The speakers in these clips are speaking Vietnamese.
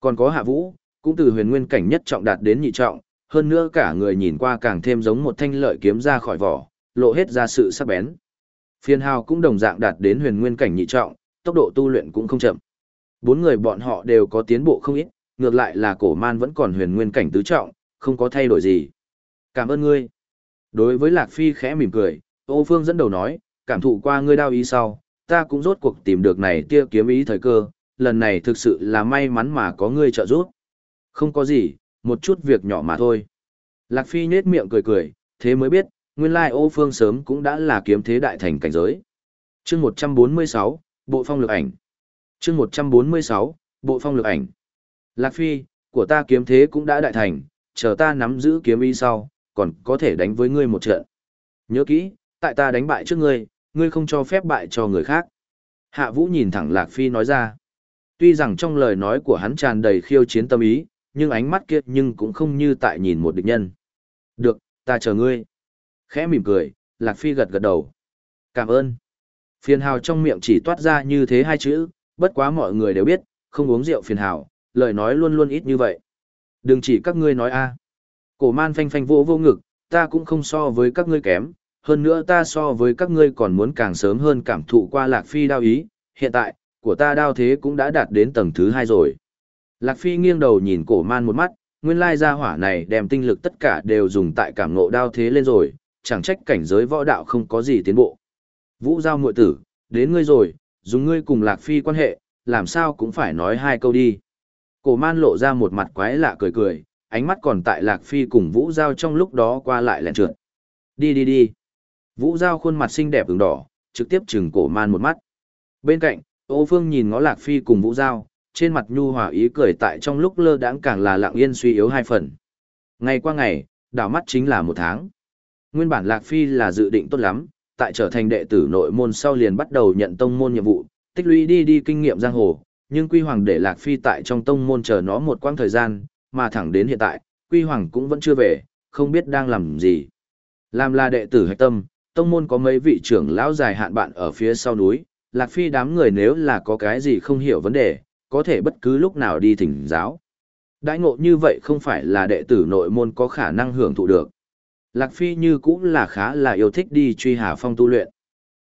Còn có hạ vũ, cũng từ huyền nguyên cảnh nhất trọng đạt đến nhị trọng, hơn nữa cả người nhìn qua càng thêm giống một thanh lợi kiếm ra khỏi vỏ, lộ hết ra sự sắc bén. Phiên hào cũng đồng dạng đạt đến huyền nguyên cảnh nhị trọng, tốc độ tu luyện cũng không chậm. Bốn người bọn họ đều có tiến bộ không ít, ngược lại là cổ man vẫn còn huyền nguyên cảnh tứ trọng, không có thay đổi gì. Cảm ơn ngươi. Đối với Lạc Phi khẽ mỉm cười, Ô Phương dẫn đầu nói, cảm thụ qua ngươi đao ý sau, ta cũng rốt cuộc tìm được này tia kiếm ý thời cơ, lần này thực sự là may mắn mà có ngươi trợ giúp. Không có gì, một chút việc nhỏ mà thôi. Lạc Phi nhết miệng cười cười, thế mới biết, nguyên lai ô phương sớm cũng đã là kiếm thế đại thành cảnh giới. chương 146, Bộ phong lực ảnh. chương 146, Bộ phong lực ảnh. Lạc Phi, của ta kiếm thế cũng đã đại thành, chờ ta nắm giữ kiếm y sau, còn có thể đánh với ngươi một trận. Nhớ kỹ, tại ta đánh bại trước ngươi, ngươi không cho phép bại cho người khác. Hạ Vũ nhìn thẳng Lạc Phi nói ra. Tuy rằng trong lời nói của hắn tràn đầy khiêu chiến tâm ý, nhưng ánh mắt kia nhưng cũng không như tại nhìn một địch nhân. Được, ta chờ ngươi. Khẽ mỉm cười, Lạc Phi gật gật đầu. Cảm ơn. Phiền hào trong miệng chỉ toát ra như thế hai chữ, bất quá mọi người đều biết, không uống rượu phiền hào, lời nói luôn luôn ít như vậy. Đừng chỉ các ngươi nói a. Cổ man phanh phanh vô vô ngực, ta cũng không so với các ngươi kém, hơn nữa ta so với các ngươi còn muốn càng sớm hơn cảm thụ qua Lạc Phi đao ý, hiện tại, của ta đao thế cũng đã đạt đến tầng thứ hai rồi. Lạc Phi nghiêng đầu nhìn cổ man một mắt, nguyên lai gia hỏa này đem tinh lực tất cả đều dùng tại cảm ngộ đao thế lên rồi, chẳng trách cảnh giới võ đạo không có gì tiến bộ. Vũ giao muội tử, đến ngươi rồi, dùng ngươi cùng Lạc Phi quan hệ, làm sao cũng phải nói hai câu đi. Cổ man lộ ra một mặt quái lạ cười cười, ánh mắt còn tại Lạc Phi cùng Vũ giao trong lúc đó qua lại lẹn trượt. Đi đi đi. Vũ giao khuôn mặt xinh đẹp ửng đỏ, trực tiếp chừng cổ man một mắt. Bên cạnh, Ô Phương nhìn ngó Lạc Phi cùng Vũ giao, trên mặt nhu hòa ý cười tại trong lúc lơ đãng càng là lặng yên suy yếu hai phần. Ngày qua ngày, đảo mắt chính là một tháng. Nguyên bản Lạc Phi là dự định tốt lắm, tại trở thành đệ tử nội môn sau liền bắt đầu nhận tông môn nhiệm vụ, tích lũy đi đi kinh nghiệm giang hồ, nhưng Quy Hoàng để Lạc Phi tại trong tông môn chờ nó một quãng thời gian, mà thẳng đến hiện tại, Quy Hoàng cũng vẫn chưa về, không biết đang làm gì. Làm là đệ tử hạch tâm, tông môn có mấy vị trưởng lão dài hạn bạn ở phía sau núi, Lạc Phi đám người nếu là có cái gì không hiểu vấn đề, có thể bất cứ lúc nào đi thỉnh giáo. Đãi ngộ như vậy không phải là đệ tử nội môn có khả năng hưởng thụ được. Lạc Phi như cũng là khá là yêu thích đi truy hà phong tu luyện.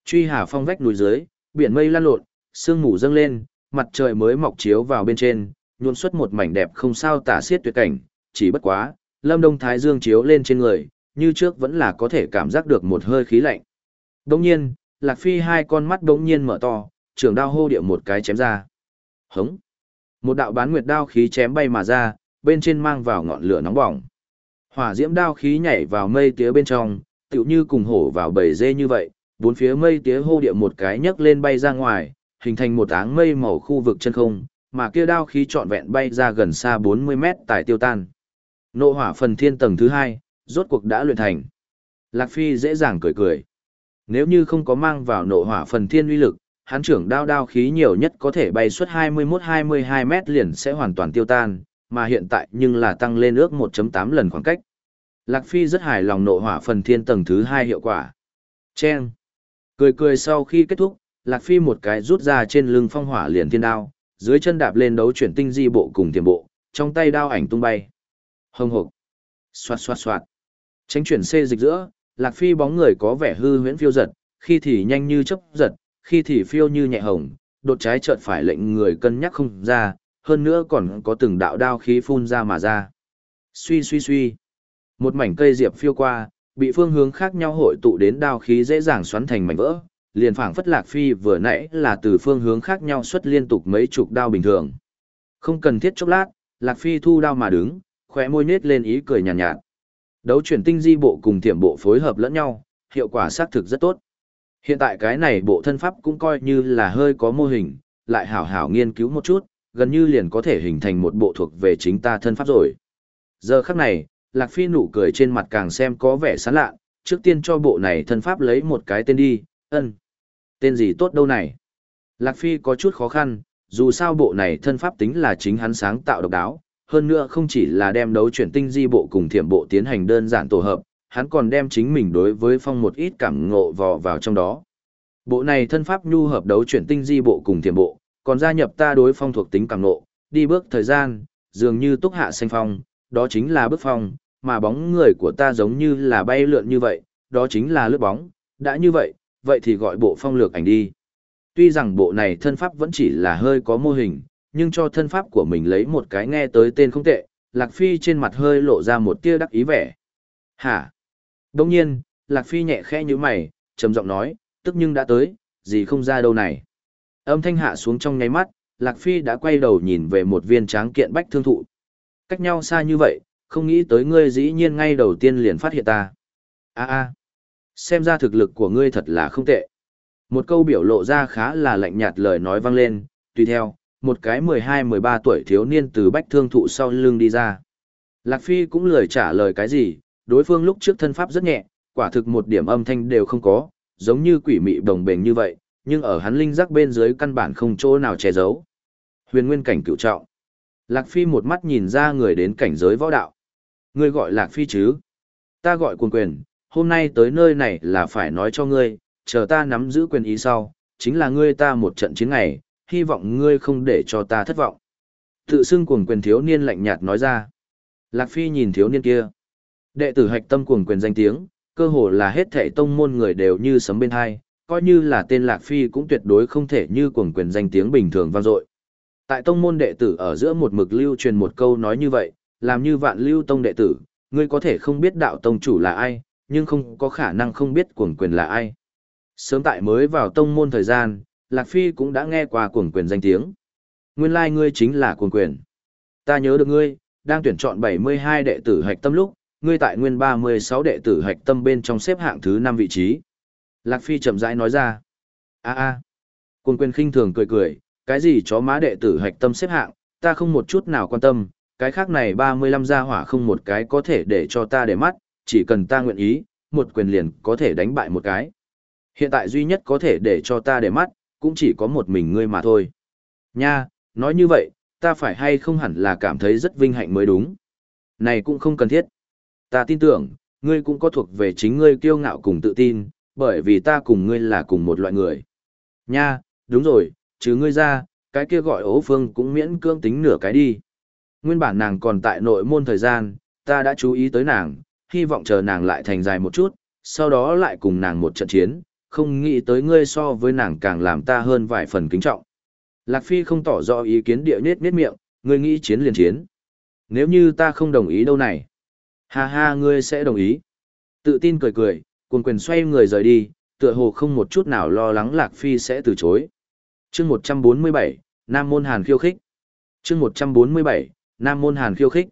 Truy hà phong vách núi dưới, biển mây lan lộn, sương mù dâng lên, mặt trời mới mọc chiếu vào bên trên, nhuộm xuất một mảnh đẹp không sao tả xiết tuyệt cảnh, chỉ bất quá, lâm đông thái dương chiếu lên trên người, như trước vẫn là có thể cảm giác được một hơi khí lạnh. Đồng nhiên, Lạc Phi hai con mắt đống nhiên mở to, trường đao hô điệu một cái chém ra. Hống! Một đạo bán nguyệt đao khí chém bay mà ra, bên trên mang vào ngọn lửa nóng bỏng. Hỏa diễm đao khí nhảy vào mây tía bên trong, tựu như cùng hổ vào bầy dê như vậy, bốn phía mây tía hô điệu một cái nhấc lên bay ra ngoài, hình thành một áng mây màu khu vực chân không, mà kia đao khí trọn vẹn bay ra gần xa 40 mét tại tiêu tan. Nộ hỏa phần thiên tầng thứ hai, rốt cuộc đã luyện thành. Lạc Phi dễ dàng cười cười. Nếu như không có mang vào nộ hỏa phần thiên uy lực, hắn trưởng đao đao khí nhiều nhất có thể bay suốt 21-22 mét liền sẽ hoàn toàn tiêu tan, mà hiện tại nhưng là tăng lên ước 1.8 lần khoảng cách. Lạc Phi rất hài lòng nộ hỏa phần thiên tầng thứ 2 hiệu quả. Chen. Cười cười sau khi kết thúc, Lạc Phi một cái rút ra trên lưng phong hỏa liền thiên đao, dưới chân đạp lên đấu chuyển tinh di bộ cùng tiềm bộ, trong tay đao ảnh tung bay. Hồng hộc. Xoạt xoạt xoạt. Tránh chuyển xê dịch giữa, Lạc Phi bóng người có vẻ hư huyễn phiêu giật, khi thì nhanh như chớp giật, khi thì phiêu như nhẹ hồng, đột trái chợt phải lệnh người cân nhắc không ra, hơn nữa còn có từng đạo đao khí phun ra mà ra. Suy suy suy. Một mảnh cây diệp phiêu qua, bị phương hướng khác nhau hội tụ đến đao khí dễ dàng xoắn thành mảnh vỡ, liền phảng phất lạc phi vừa nãy là từ phương hướng khác nhau xuất liên tục mấy chục đao bình thường. Không cần thiết chốc lát, lạc phi thu đao mà đứng, khóe môi nết lên ý cười nhàn nhạt, nhạt. Đấu chuyển tinh di bộ cùng thiểm bộ phối hợp lẫn nhau, hiệu quả xác thực rất tốt. Hiện tại cái này bộ thân pháp cũng coi như là hơi có mô hình, lại hảo hảo nghiên cứu một chút, gần như liền có thể hình thành một bộ thuộc về chính ta thân pháp rồi. Giờ khắc này, Lạc Phi nụ cười trên mặt càng xem có vẻ sán lạ, trước tiên cho bộ này thân pháp lấy một cái tên đi, ân. Tên gì tốt đâu này? Lạc Phi có chút khó khăn, dù sao bộ này thân pháp tính là chính hắn sáng tạo độc đáo, hơn nữa không chỉ là đem đấu chuyển tinh di bộ cùng thiểm bộ tiến hành đơn giản tổ hợp, hắn còn đem chính mình đối với phong một ít cảm ngộ vò vào trong đó. Bộ này thân pháp nhu hợp đấu chuyển tinh di bộ cùng thiểm bộ, còn gia nhập ta đối phong thuộc tính cảm ngộ, đi bước thời gian, dường như túc hạ xanh phong, đó chính là bước phong, mà bóng người của ta giống như là bay lượn như vậy, đó chính là lướt bóng, đã như vậy, vậy thì gọi bộ phong lược ảnh đi. Tuy rằng bộ này thân pháp vẫn chỉ là hơi có mô hình, nhưng cho thân pháp của mình lấy một cái nghe tới tên không tệ, Lạc Phi trên mặt hơi lộ ra một tia đắc ý vẻ. Hả? Đông nhiên, Lạc Phi nhẹ khẽ như mày, trầm giọng nói, tức nhưng đã tới, gì không ra đâu này. Âm thanh hạ xuống trong nháy mắt, Lạc Phi đã quay đầu nhìn về một viên tráng kiện bách thương thụ. Cách nhau xa như vậy, không nghĩ tới ngươi dĩ nhiên ngay đầu tiên liền phát hiện ta. a a xem ra thực lực của ngươi thật là không tệ. Một câu biểu lộ ra khá là lạnh nhạt lời nói vang lên, tùy theo, một cái 12-13 tuổi thiếu niên từ bách thương thụ sau lưng đi ra. Lạc Phi cũng lười trả lời cái gì, đối phương lúc trước thân pháp rất nhẹ, quả thực một điểm âm thanh đều không có, giống như quỷ mị đồng bền như vậy, nhưng ở hắn linh giác bên dưới căn bản không chỗ nào che giấu. Huyền nguyên cảnh cựu trọng. Lạc Phi một mắt nhìn ra người đến cảnh giới võ đạo. Ngươi gọi Lạc Phi chứ? Ta gọi cuồng quyền, hôm nay tới nơi này là phải nói cho ngươi, chờ ta nắm giữ quyền ý sau, chính là ngươi ta một trận chiến ngày, hy vọng ngươi không để cho ta thất vọng. Tự xưng cuồng quyền thiếu niên lạnh nhạt nói ra. Lạc Phi nhìn thiếu niên kia. Đệ tử hạch tâm cuồng quyền danh tiếng, cơ hồ là hết thảy tông môn người đều như sấm bên hai, coi như là tên Lạc Phi cũng tuyệt đối không thể như cuồng quyền danh tiếng bình thường vang dội. Tại tông môn đệ tử ở giữa một mực lưu truyền một câu nói như vậy, làm như vạn lưu tông đệ tử, ngươi có thể không biết đạo tông chủ là ai, nhưng không có khả năng không biết cuồng quyền là ai. Sớm tại mới vào tông môn thời gian, Lạc Phi cũng đã nghe qua cuồng quyền danh tiếng. Nguyên lai like ngươi chính là cuồng quyền. Ta nhớ được ngươi, đang tuyển chọn 72 đệ tử hạch tâm lúc, ngươi tại nguyên 36 đệ tử hạch tâm bên trong xếp hạng thứ 5 vị trí. Lạc Phi chậm rãi nói ra. a a Cuồng quyền khinh thường cười cười, cái gì chó má đệ tử hạch tâm xếp hạng, ta không một chút nào quan tâm, cái khác này 35 gia hỏa không một cái có thể để cho ta để mắt, chỉ cần ta nguyện ý, một quyền liền có thể đánh bại một cái. Hiện tại duy nhất có thể để cho ta để mắt, cũng chỉ có một mình ngươi mà thôi. Nha, nói như vậy, ta phải hay không hẳn là cảm thấy rất vinh hạnh mới đúng. Này cũng không cần thiết. Ta tin tưởng, ngươi cũng có thuộc về chính ngươi kiêu ngạo cùng tự tin, bởi vì ta cùng ngươi là cùng một loại người. Nha, đúng rồi, chứ ngươi ra, cái kia gọi ố phương cũng miễn cương tính nửa cái đi. Nguyên bản nàng còn tại nội môn thời gian, ta đã chú ý tới nàng, hy vọng chờ nàng lại thành dài một chút, sau đó lại cùng nàng một trận chiến, không nghĩ tới ngươi so với nàng càng làm ta hơn vài phần kính trọng. Lạc Phi không tỏ rõ ý kiến địa nết nết miệng, ngươi nghĩ chiến liền chiến. Nếu như ta không đồng ý đâu này. Ha ha ngươi sẽ đồng ý. Tự tin cười cười, cuồng quyền xoay người rời đi, tựa hồ không một chút nào lo lắng Lạc Phi sẽ từ chối. chương 147, Nam Môn Hàn khiêu khích. chương 147, Nam Môn Hàn khiêu khích.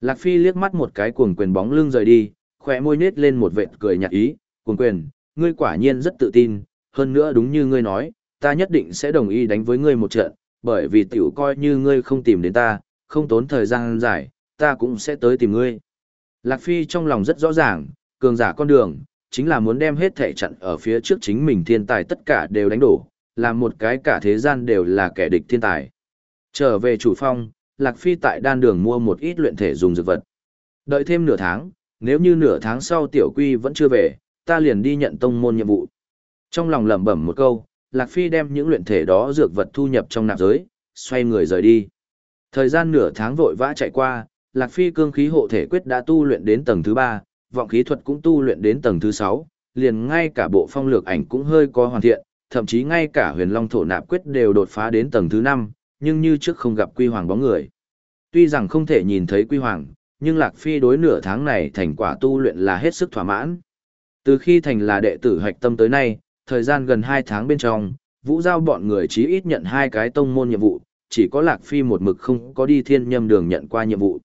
Lạc Phi liếc mắt một cái cuồng quyền bóng lưng rời đi, khỏe môi nết lên một vệt cười nhạt ý, cuồng quyền, ngươi quả nhiên rất tự tin, hơn nữa đúng như ngươi nói, ta nhất định sẽ đồng ý đánh với ngươi một trận, bởi vì tiểu coi như ngươi không tìm đến ta, không tốn thời gian dài, ta cũng sẽ tới tìm ngươi. Lạc Phi trong lòng rất rõ ràng, cường giả con đường, chính là muốn đem hết thể trận ở phía trước chính mình thiên tài tất cả đều đánh đổ, làm một cái cả thế gian đều là kẻ địch thiên tài. Trở về chủ phong, Lạc Phi tại đan đường mua một ít luyện thể dùng dược vật. Đợi thêm nửa tháng, nếu như nửa tháng sau tiểu quy vẫn chưa về, ta liền đi nhận tông môn nhiệm vụ. Trong lòng lẩm bẩm một câu, Lạc Phi đem những luyện thể đó dược vật thu nhập trong nạp giới, xoay người rời đi. Thời gian nửa tháng vội vã chạy qua, Lạc Phi cương khí hộ thể quyết đã tu luyện đến tầng thứ 3, vọng khí thuật cũng tu luyện đến tầng thứ 6, liền ngay cả bộ phong lược ảnh cũng hơi có hoàn thiện, thậm chí ngay cả huyền long thổ nạp quyết đều đột phá đến tầng thứ 5, nhưng như trước không gặp quy hoàng bóng người. Tuy rằng không thể nhìn thấy quy hoàng, nhưng Lạc Phi đối nửa tháng này thành quả tu luyện là hết sức thỏa mãn. Từ khi thành là đệ tử hạch tâm tới nay, thời gian gần 2 tháng bên trong, Vũ Giao bọn người chí ít nhận hai cái tông môn nhiệm vụ, chỉ có Lạc Phi một mực không có đi thiên nhâm đường nhận qua nhiệm vụ.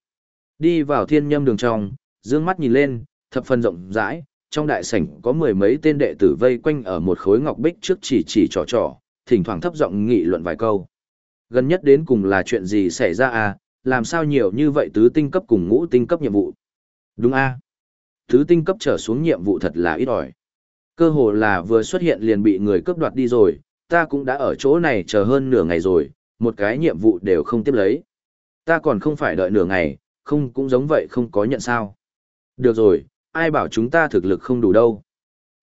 Đi vào thiên nhâm đường trong, dương mắt nhìn lên, thập phần rộng rãi, trong đại sảnh có mười mấy tên đệ tử vây quanh ở một khối ngọc bích trước chỉ chỉ trò trò, thỉnh thoảng thấp giọng nghị luận vài câu. Gần nhất đến cùng là chuyện gì xảy ra à, làm sao nhiều như vậy tứ tinh cấp cùng ngũ tinh cấp nhiệm vụ? Đúng a Tứ tinh cấp trở xuống nhiệm vụ thật là ít ỏi. Cơ hồ là vừa xuất hiện liền bị người cướp đoạt đi rồi, ta cũng đã ở chỗ này chờ hơn nửa ngày rồi, một cái nhiệm vụ đều không tiếp lấy. Ta còn không phải đợi nửa ngày, không cũng giống vậy không có nhận sao. Được rồi, ai bảo chúng ta thực lực không đủ đâu.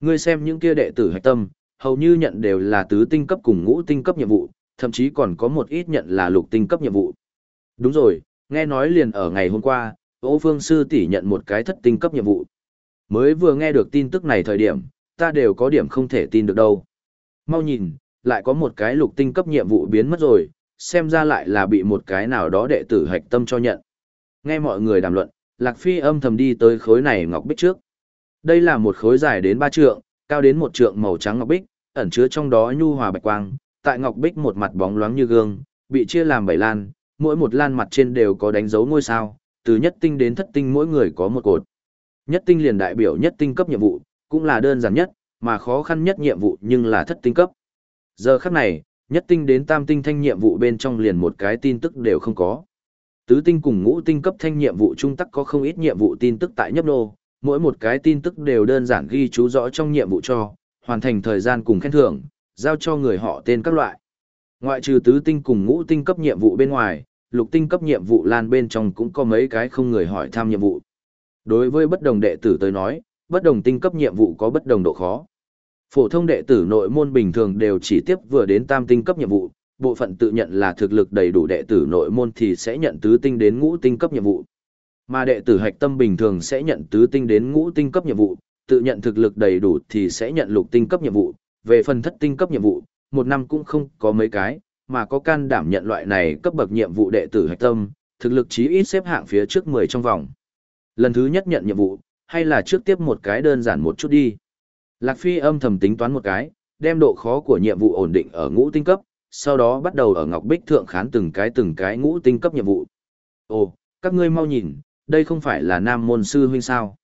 Ngươi xem những kia đệ tử hạch tâm, hầu như nhận đều là tứ tinh cấp cùng ngũ tinh cấp nhiệm vụ, thậm chí còn có một ít nhận là lục tinh cấp nhiệm vụ. Đúng rồi, nghe nói liền ở ngày hôm qua, Ô Phương Sư tỷ nhận một cái thất tinh cấp nhiệm vụ. Mới vừa nghe được tin tức này thời điểm, ta đều có điểm không thể tin được đâu. Mau nhìn, lại có một cái lục tinh cấp nhiệm vụ biến mất rồi, xem ra lại là bị một cái nào đó đệ tử hạch tâm cho nhận. Nghe mọi người đàm luận, Lạc Phi âm thầm đi tới khối này ngọc bích trước. Đây là một khối dài đến ba trượng, cao đến một trượng màu trắng ngọc bích, ẩn chứa trong đó nhu hòa bạch quang, tại ngọc bích một mặt bóng loáng như gương, bị chia làm bảy lan, mỗi một lan mặt trên đều có đánh dấu ngôi sao, từ nhất tinh đến thất tinh mỗi người có một cột. Nhất tinh liền đại biểu nhất tinh cấp nhiệm vụ, cũng là đơn giản nhất, mà khó khăn nhất nhiệm vụ nhưng là thất tinh cấp. Giờ khắc này, nhất tinh đến tam tinh thanh nhiệm vụ bên trong liền một cái tin tức đều không có. Tứ tinh cùng ngũ tinh cấp thanh nhiệm vụ trung tắc có không ít nhiệm vụ tin tức tại nhấp nô, mỗi một cái tin tức đều đơn giản ghi chú rõ trong nhiệm vụ cho, hoàn thành thời gian cùng khen thưởng, giao cho người họ tên các loại. Ngoại trừ tứ tinh cùng ngũ tinh cấp nhiệm vụ bên ngoài, lục tinh cấp nhiệm vụ lan bên trong cũng có mấy cái không người hỏi thăm nhiệm vụ. Đối với bất đồng đệ tử tới nói, bất đồng tinh cấp nhiệm vụ có bất đồng độ khó. Phổ thông đệ tử nội môn bình thường đều chỉ tiếp vừa đến tam tinh cấp nhiệm vụ, bộ phận tự nhận là thực lực đầy đủ đệ tử nội môn thì sẽ nhận tứ tinh đến ngũ tinh cấp nhiệm vụ. Mà đệ tử hạch tâm bình thường sẽ nhận tứ tinh đến ngũ tinh cấp nhiệm vụ, tự nhận thực lực đầy đủ thì sẽ nhận lục tinh cấp nhiệm vụ, về phần thất tinh cấp nhiệm vụ, một năm cũng không có mấy cái, mà có can đảm nhận loại này cấp bậc nhiệm vụ đệ tử hạch tâm, thực lực chí ít xếp hạng phía trước 10 trong vòng. Lần thứ nhất nhận nhiệm vụ, hay là trước tiếp một cái đơn giản một chút đi. Lạc Phi âm thầm tính toán một cái, đem độ khó của nhiệm vụ ổn định ở ngũ tinh cấp, sau đó bắt đầu ở Ngọc Bích Thượng khán từng cái từng cái ngũ tinh cấp nhiệm vụ. Ồ, các ngươi mau nhìn, đây không phải là Nam Môn Sư Huynh sao?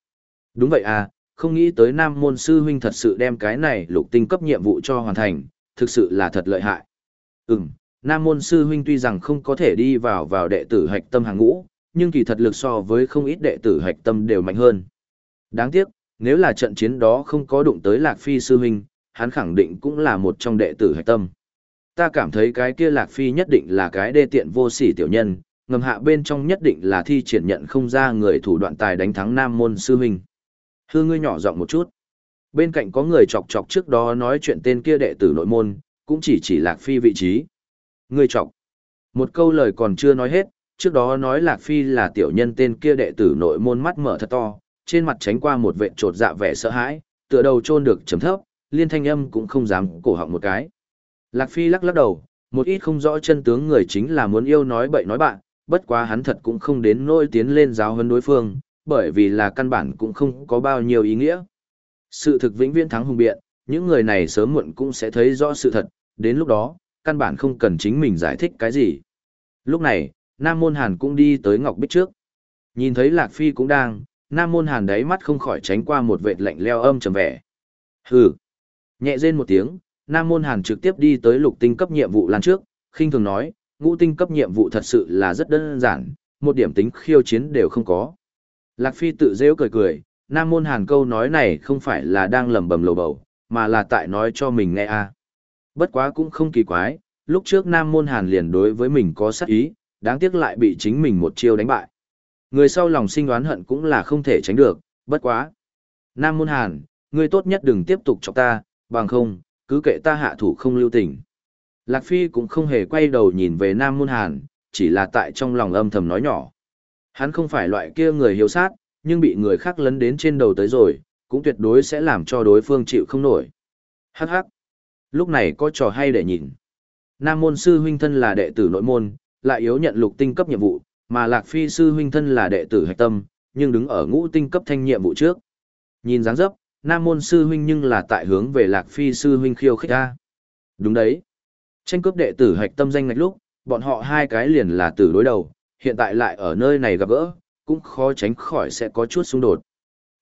Đúng vậy à, không nghĩ tới Nam Môn Sư Huynh thật sự đem cái này lục tinh cấp nhiệm vụ cho hoàn thành, thực sự là thật lợi hại. Ừm, Nam Môn Sư Huynh tuy rằng không có thể đi vào vào đệ tử hạch tâm hàng ngũ, nhưng kỳ thật lực so với không ít đệ tử hạch tâm đều mạnh hơn. Đáng tiếc, nếu là trận chiến đó không có đụng tới Lạc Phi Sư Huynh, hắn khẳng định cũng là một trong đệ tử hạch tâm. Ta cảm thấy cái kia Lạc Phi nhất định là cái đê tiện vô sỉ tiểu nhân, ngầm hạ bên trong nhất định là thi triển nhận không ra người thủ đoạn tài đánh thắng Nam Môn Sư Huynh. Hư ngươi nhỏ giọng một chút. Bên cạnh có người chọc chọc trước đó nói chuyện tên kia đệ tử nội môn, cũng chỉ chỉ Lạc Phi vị trí. Ngươi chọc. Một câu lời còn chưa nói hết, trước đó nói Lạc Phi là tiểu nhân tên kia đệ tử nội môn mắt mở thật to, trên mặt tránh qua một vệ trột dạ vẻ sợ hãi, tựa đầu chôn được chấm thấp, liên thanh âm cũng không dám cổ họng một cái. Lạc Phi lắc lắc đầu, một ít không rõ chân tướng người chính là muốn yêu nói bậy nói bạn, bất quá hắn thật cũng không đến nỗi tiến lên giáo hơn đối phương, bởi vì là căn bản cũng không có bao nhiêu ý nghĩa. Sự thực vĩnh viễn thắng hùng biện, những người này sớm muộn cũng sẽ thấy rõ sự thật, đến lúc đó, căn bản không cần chính mình giải thích cái gì. Lúc này, Nam Môn Hàn cũng đi tới Ngọc Bích trước. Nhìn thấy Lạc Phi cũng đang, Nam Môn Hàn đáy mắt không khỏi tránh qua một vệt lạnh leo âm trầm vẻ. Hừ. Nhẹ rên một tiếng, Nam Môn Hàn trực tiếp đi tới lục tinh cấp nhiệm vụ lan trước, khinh thường nói, ngũ tinh cấp nhiệm vụ thật sự là rất đơn giản, một điểm tính khiêu chiến đều không có. Lạc Phi tự rêu cười cười, Nam Môn Hàn câu nói này không phải là đang lẩm bẩm lầu bầu, mà là tại nói cho mình nghe a. À. Bất quá cũng không kỳ quái, lúc trước Nam Môn Hàn liền đối với mình có sát ý, đáng tiếc lại bị chính mình một chiêu đánh bại. Người sau lòng sinh đoán hận cũng là không thể tránh được, bất quá. Nam Môn Hàn, ngươi tốt nhất đừng tiếp tục chọc ta, bằng không, cứ kệ ta hạ thủ không lưu tình. Lạc Phi cũng không hề quay đầu nhìn về Nam Môn Hàn, chỉ là tại trong lòng âm thầm nói nhỏ. Hắn không phải loại kia người hiếu sát, nhưng bị người khác lấn đến trên đầu tới rồi, cũng tuyệt đối sẽ làm cho đối phương chịu không nổi. Hắc hắc. Lúc này có trò hay để nhìn. Nam môn sư huynh thân là đệ tử nội môn, lại yếu nhận lục tinh cấp nhiệm vụ, mà Lạc Phi sư huynh thân là đệ tử hạch tâm, nhưng đứng ở ngũ tinh cấp thanh nhiệm vụ trước. Nhìn dáng dấp, Nam môn sư huynh nhưng là tại hướng về Lạc Phi sư huynh khiêu khích a. Đúng đấy. Tranh cướp đệ tử hạch tâm danh ngạch lúc, bọn họ hai cái liền là tử đối đầu, hiện tại lại ở nơi này gặp gỡ, cũng khó tránh khỏi sẽ có chút xung đột.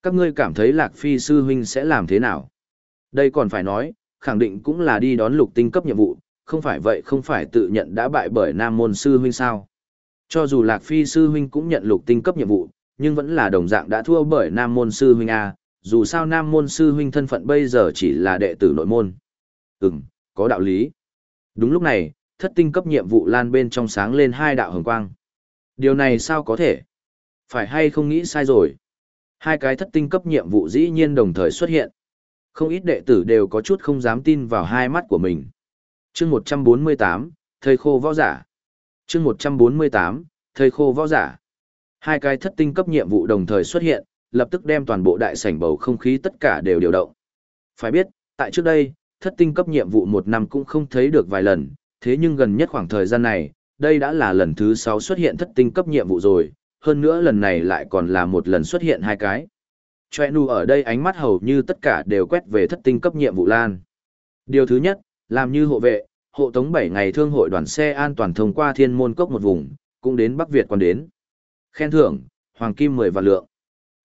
Các ngươi cảm thấy Lạc Phi sư huynh sẽ làm thế nào? Đây còn phải nói, khẳng định cũng là đi đón lục tinh cấp nhiệm vụ, không phải vậy không phải tự nhận đã bại bởi Nam môn sư huynh sao? Cho dù Lạc Phi sư huynh cũng nhận lục tinh cấp nhiệm vụ, nhưng vẫn là đồng dạng đã thua bởi Nam môn sư huynh a, dù sao Nam môn sư huynh thân phận bây giờ chỉ là đệ tử nội môn. Ừm, có đạo lý. Đúng lúc này, thất tinh cấp nhiệm vụ lan bên trong sáng lên hai đạo hồng quang. Điều này sao có thể? Phải hay không nghĩ sai rồi? Hai cái thất tinh cấp nhiệm vụ dĩ nhiên đồng thời xuất hiện. Không ít đệ tử đều có chút không dám tin vào hai mắt của mình chương 148, thầy khô võ giả. chương 148, thầy khô võ giả. Hai cái thất tinh cấp nhiệm vụ đồng thời xuất hiện, lập tức đem toàn bộ đại sảnh bầu không khí tất cả đều điều động. Phải biết, tại trước đây, thất tinh cấp nhiệm vụ một năm cũng không thấy được vài lần, thế nhưng gần nhất khoảng thời gian này, đây đã là lần thứ sáu xuất hiện thất tinh cấp nhiệm vụ rồi, hơn nữa lần này lại còn là một lần xuất hiện hai cái. Choe nu ở đây ánh mắt hầu như tất cả đều quét về thất tinh cấp nhiệm vụ lan. Điều thứ nhất, làm như hộ vệ, hộ tống 7 ngày thương hội đoàn xe an toàn thông qua thiên môn cốc một vùng, cũng đến Bắc Việt còn đến. Khen thưởng, hoàng kim 10 vạn lượng.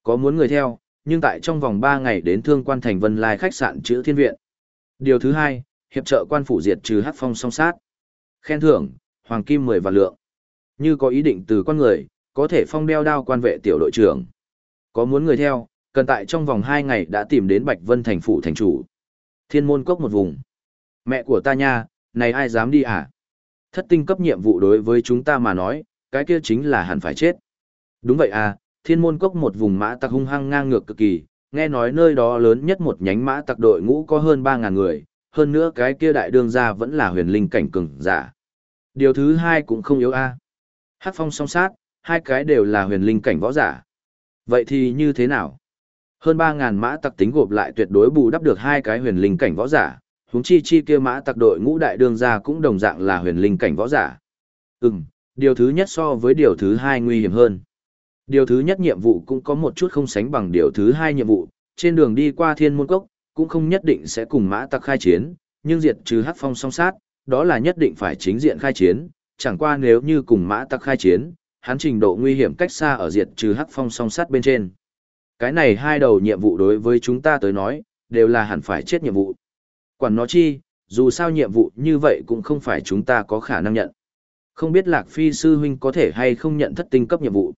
Có muốn người theo, nhưng tại trong vòng 3 ngày đến thương quan thành vân lai khách sạn chữ thiên viện. Điều thứ hai, hiệp trợ quan phủ diệt trừ hắc phong song sát. Khen thưởng, hoàng kim 10 vạn lượng. Như có ý định từ con người, có thể phong đeo đao quan vệ tiểu đội trưởng. Có muốn người theo, cần tại trong vòng 2 ngày đã tìm đến Bạch Vân thành phủ thành chủ. Thiên môn cốc một vùng. Mẹ của ta nha, này ai dám đi à? Thất tinh cấp nhiệm vụ đối với chúng ta mà nói, cái kia chính là hẳn phải chết. Đúng vậy à, thiên môn cốc một vùng mã tặc hung hăng ngang ngược cực kỳ, nghe nói nơi đó lớn nhất một nhánh mã tặc đội ngũ có hơn 3.000 người, hơn nữa cái kia đại đương gia vẫn là huyền linh cảnh cường giả. Điều thứ hai cũng không yếu a. À. Hắc phong song sát, hai cái đều là huyền linh cảnh võ giả. Vậy thì như thế nào? Hơn 3.000 mã tặc tính gộp lại tuyệt đối bù đắp được hai cái huyền linh cảnh võ giả, huống chi chi kia mã tặc đội ngũ đại đương gia cũng đồng dạng là huyền linh cảnh võ giả. Ừm, điều thứ nhất so với điều thứ hai nguy hiểm hơn. Điều thứ nhất nhiệm vụ cũng có một chút không sánh bằng điều thứ hai nhiệm vụ, trên đường đi qua thiên môn cốc, cũng không nhất định sẽ cùng mã tặc khai chiến, nhưng diệt trừ hắc phong song sát, đó là nhất định phải chính diện khai chiến, chẳng qua nếu như cùng mã tặc khai chiến, hắn trình độ nguy hiểm cách xa ở diệt trừ hắc phong song sát bên trên. Cái này hai đầu nhiệm vụ đối với chúng ta tới nói, đều là hẳn phải chết nhiệm vụ. Quản nó chi, dù sao nhiệm vụ như vậy cũng không phải chúng ta có khả năng nhận. Không biết Lạc Phi sư huynh có thể hay không nhận thất tinh cấp nhiệm vụ.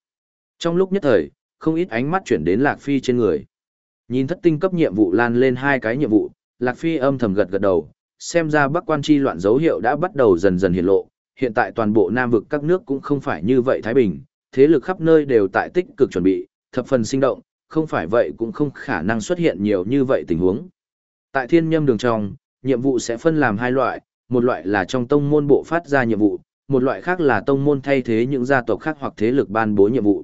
Trong lúc nhất thời, không ít ánh mắt chuyển đến Lạc Phi trên người. Nhìn thất tinh cấp nhiệm vụ lan lên hai cái nhiệm vụ, Lạc Phi âm thầm gật gật đầu, xem ra Bắc Quan chi loạn dấu hiệu đã bắt đầu dần dần hiện lộ, hiện tại toàn bộ Nam vực các nước cũng không phải như vậy Thái Bình, thế lực khắp nơi đều tại tích cực chuẩn bị, thập phần sinh động, không phải vậy cũng không khả năng xuất hiện nhiều như vậy tình huống. Tại thiên nhâm đường trong, nhiệm vụ sẽ phân làm hai loại, một loại là trong tông môn bộ phát ra nhiệm vụ, một loại khác là tông môn thay thế những gia tộc khác hoặc thế lực ban bố nhiệm vụ.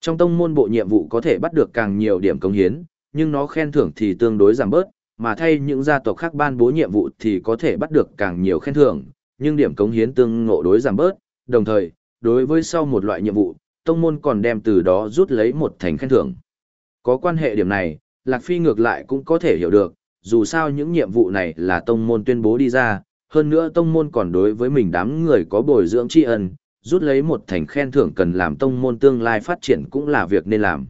Trong tông môn bộ nhiệm vụ có thể bắt được càng nhiều điểm công hiến, nhưng nó khen thưởng thì tương đối giảm bớt, mà thay những gia tộc khác ban bố nhiệm vụ thì có thể bắt được càng nhiều khen thưởng, nhưng điểm cống hiến tương ngộ đối giảm bớt, đồng thời, đối với sau một loại nhiệm vụ, tông môn còn đem từ đó rút lấy một thành khen thưởng. Có quan hệ điểm này, Lạc Phi ngược lại cũng có thể hiểu được, dù sao những nhiệm vụ này là tông môn tuyên bố đi ra, hơn nữa tông môn còn đối với mình đám người có bồi dưỡng tri ân, rút lấy một thành khen thưởng cần làm tông môn tương lai phát triển cũng là việc nên làm.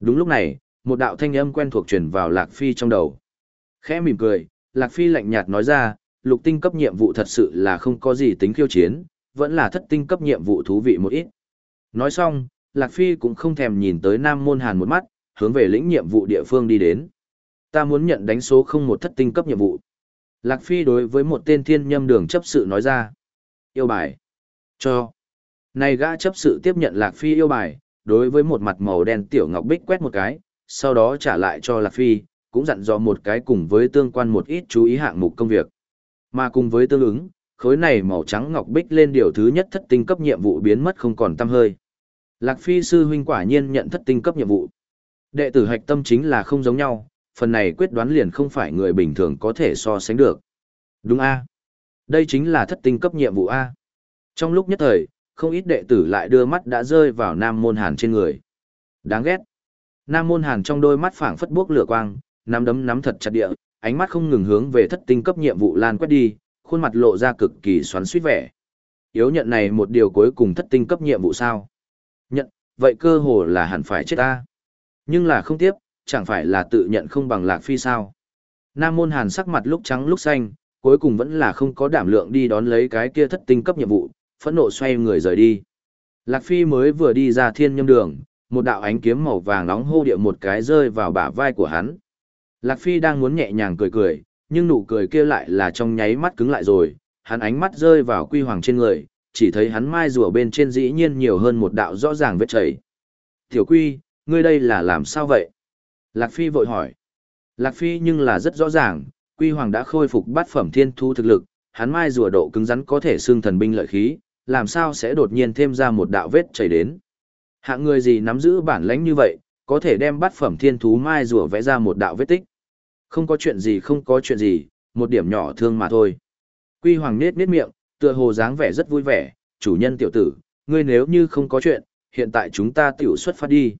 Đúng lúc này, một đạo thanh âm quen thuộc truyền vào Lạc Phi trong đầu. Khẽ mỉm cười, Lạc Phi lạnh nhạt nói ra, lục tinh cấp nhiệm vụ thật sự là không có gì tính khiêu chiến, vẫn là thất tinh cấp nhiệm vụ thú vị một ít. Nói xong, Lạc Phi cũng không thèm nhìn tới Nam Môn Hàn một mắt, hướng về lĩnh nhiệm vụ địa phương đi đến. Ta muốn nhận đánh số không một thất tinh cấp nhiệm vụ. Lạc Phi đối với một tên thiên nhâm đường chấp sự nói ra. Yêu bài. Cho. Này gã chấp sự tiếp nhận Lạc Phi yêu bài, đối với một mặt màu đen tiểu ngọc bích quét một cái, sau đó trả lại cho Lạc Phi, cũng dặn dò một cái cùng với tương quan một ít chú ý hạng mục công việc. Mà cùng với tương ứng, khối này màu trắng ngọc bích lên điều thứ nhất thất tinh cấp nhiệm vụ biến mất không còn tăm hơi. Lạc Phi sư huynh quả nhiên nhận thất tinh cấp nhiệm vụ. Đệ tử hạch tâm chính là không giống nhau, phần này quyết đoán liền không phải người bình thường có thể so sánh được. Đúng a Đây chính là thất tinh cấp nhiệm vụ A. Trong lúc nhất thời, không ít đệ tử lại đưa mắt đã rơi vào Nam Môn Hàn trên người. Đáng ghét. Nam Môn Hàn trong đôi mắt phảng phất bốc lửa quang, nắm đấm nắm thật chặt địa, ánh mắt không ngừng hướng về thất tinh cấp nhiệm vụ lan quét đi, khuôn mặt lộ ra cực kỳ xoắn xuýt vẻ. Yếu nhận này một điều cuối cùng thất tinh cấp nhiệm vụ sao? Nhận, vậy cơ hồ là hẳn phải chết ta. Nhưng là không tiếp, chẳng phải là tự nhận không bằng Lạc Phi sao? Nam Môn Hàn sắc mặt lúc trắng lúc xanh, cuối cùng vẫn là không có đảm lượng đi đón lấy cái kia thất tinh cấp nhiệm vụ, phẫn nộ xoay người rời đi. Lạc Phi mới vừa đi ra thiên nhâm đường, một đạo ánh kiếm màu vàng nóng hô điệu một cái rơi vào bả vai của hắn. Lạc Phi đang muốn nhẹ nhàng cười cười, nhưng nụ cười kia lại là trong nháy mắt cứng lại rồi, hắn ánh mắt rơi vào quy hoàng trên người, chỉ thấy hắn mai rùa bên trên dĩ nhiên nhiều hơn một đạo rõ ràng vết chảy. Tiểu quy, ngươi đây là làm sao vậy? Lạc Phi vội hỏi. Lạc Phi nhưng là rất rõ ràng, quy hoàng đã khôi phục bát phẩm thiên thu thực lực, hắn mai rùa độ cứng rắn có thể xương thần binh lợi khí, làm sao sẽ đột nhiên thêm ra một đạo vết chảy đến. Hạng người gì nắm giữ bản lãnh như vậy, có thể đem Bát phẩm thiên thú mai rùa vẽ ra một đạo vết tích. Không có chuyện gì không có chuyện gì, một điểm nhỏ thương mà thôi. Quy Hoàng nết nết miệng, tựa hồ dáng vẻ rất vui vẻ, chủ nhân tiểu tử, ngươi nếu như không có chuyện, hiện tại chúng ta tiểu xuất phát đi.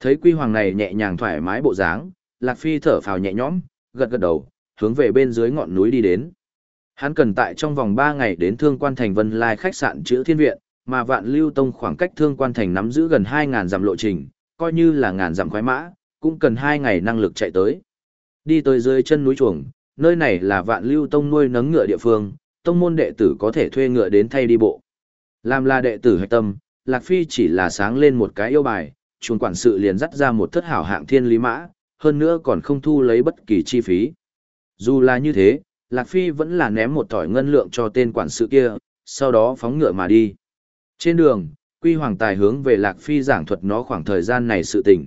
Thấy Quy Hoàng này nhẹ nhàng thoải mái bộ dáng, Lạc Phi thở phào nhẹ nhõm, gật gật đầu, hướng về bên dưới ngọn núi đi đến. Hắn cần tại trong vòng 3 ngày đến Thương Quan Thành Vân Lai khách sạn chữa thiên viện, mà Vạn Lưu Tông khoảng cách Thương Quan Thành nắm giữ gần 2000 dặm lộ trình, coi như là ngàn dặm khoái mã, cũng cần 2 ngày năng lực chạy tới. Đi tới dưới chân núi chuồng, nơi này là Vạn Lưu Tông nuôi nấng ngựa địa phương, tông môn đệ tử có thể thuê ngựa đến thay đi bộ. Làm là đệ tử hạch tâm, Lạc Phi chỉ là sáng lên một cái yêu bài, chuồng quản sự liền dắt ra một thất hảo hạng thiên lý mã, hơn nữa còn không thu lấy bất kỳ chi phí. Dù là như thế, Lạc Phi vẫn là ném một tỏi ngân lượng cho tên quản sự kia, sau đó phóng ngựa mà đi. Trên đường, Quy Hoàng Tài hướng về Lạc Phi giảng thuật nó khoảng thời gian này sự tình.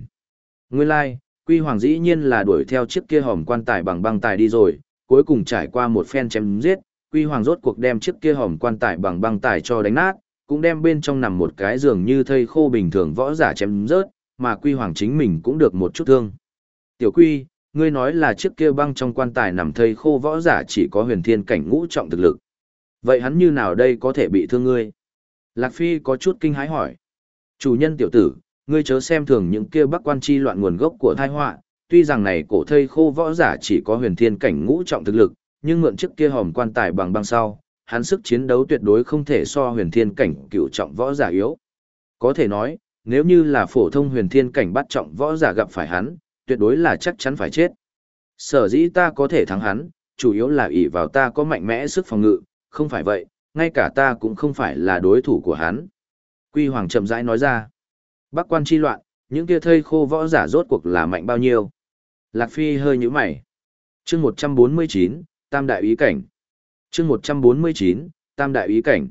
Nguyên lai, like, Quy Hoàng dĩ nhiên là đuổi theo chiếc kia hòm quan tài bằng băng tài đi rồi, cuối cùng trải qua một phen chém giết, Quy Hoàng rốt cuộc đem chiếc kia hòm quan tài bằng băng tài cho đánh nát, cũng đem bên trong nằm một cái giường như thây khô bình thường võ giả chém rớt, mà Quy Hoàng chính mình cũng được một chút thương. Tiểu Quy, ngươi nói là chiếc kia băng trong quan tài nằm thây khô võ giả chỉ có huyền thiên cảnh ngũ trọng thực lực. Vậy hắn như nào đây có thể bị thương ngươi? Lạc Phi có chút kinh hái hỏi. Chủ nhân tiểu tử, ngươi chớ xem thường những kia bắc quan chi loạn nguồn gốc của thai họa, tuy rằng này cổ thây khô võ giả chỉ có huyền thiên cảnh ngũ trọng thực lực, nhưng mượn chiếc kia hòm quan tài bằng băng sau, hắn sức chiến đấu tuyệt đối không thể so huyền thiên cảnh cựu trọng võ giả yếu. Có thể nói, nếu như là phổ thông huyền thiên cảnh bắt trọng võ giả gặp phải hắn, tuyệt đối là chắc chắn phải chết. Sở dĩ ta có thể thắng hắn, chủ yếu là ỷ vào ta có mạnh mẽ sức phòng ngự, không phải vậy, ngay cả ta cũng không phải là đối thủ của hắn. Quy Hoàng chậm rãi nói ra, Bắc quan chi loạn, những kia thây khô võ giả rốt cuộc là mạnh bao nhiêu? Lạc Phi hơi nhíu mày. Chương 149, Tam đại ý cảnh. Chương 149, Tam đại ý cảnh.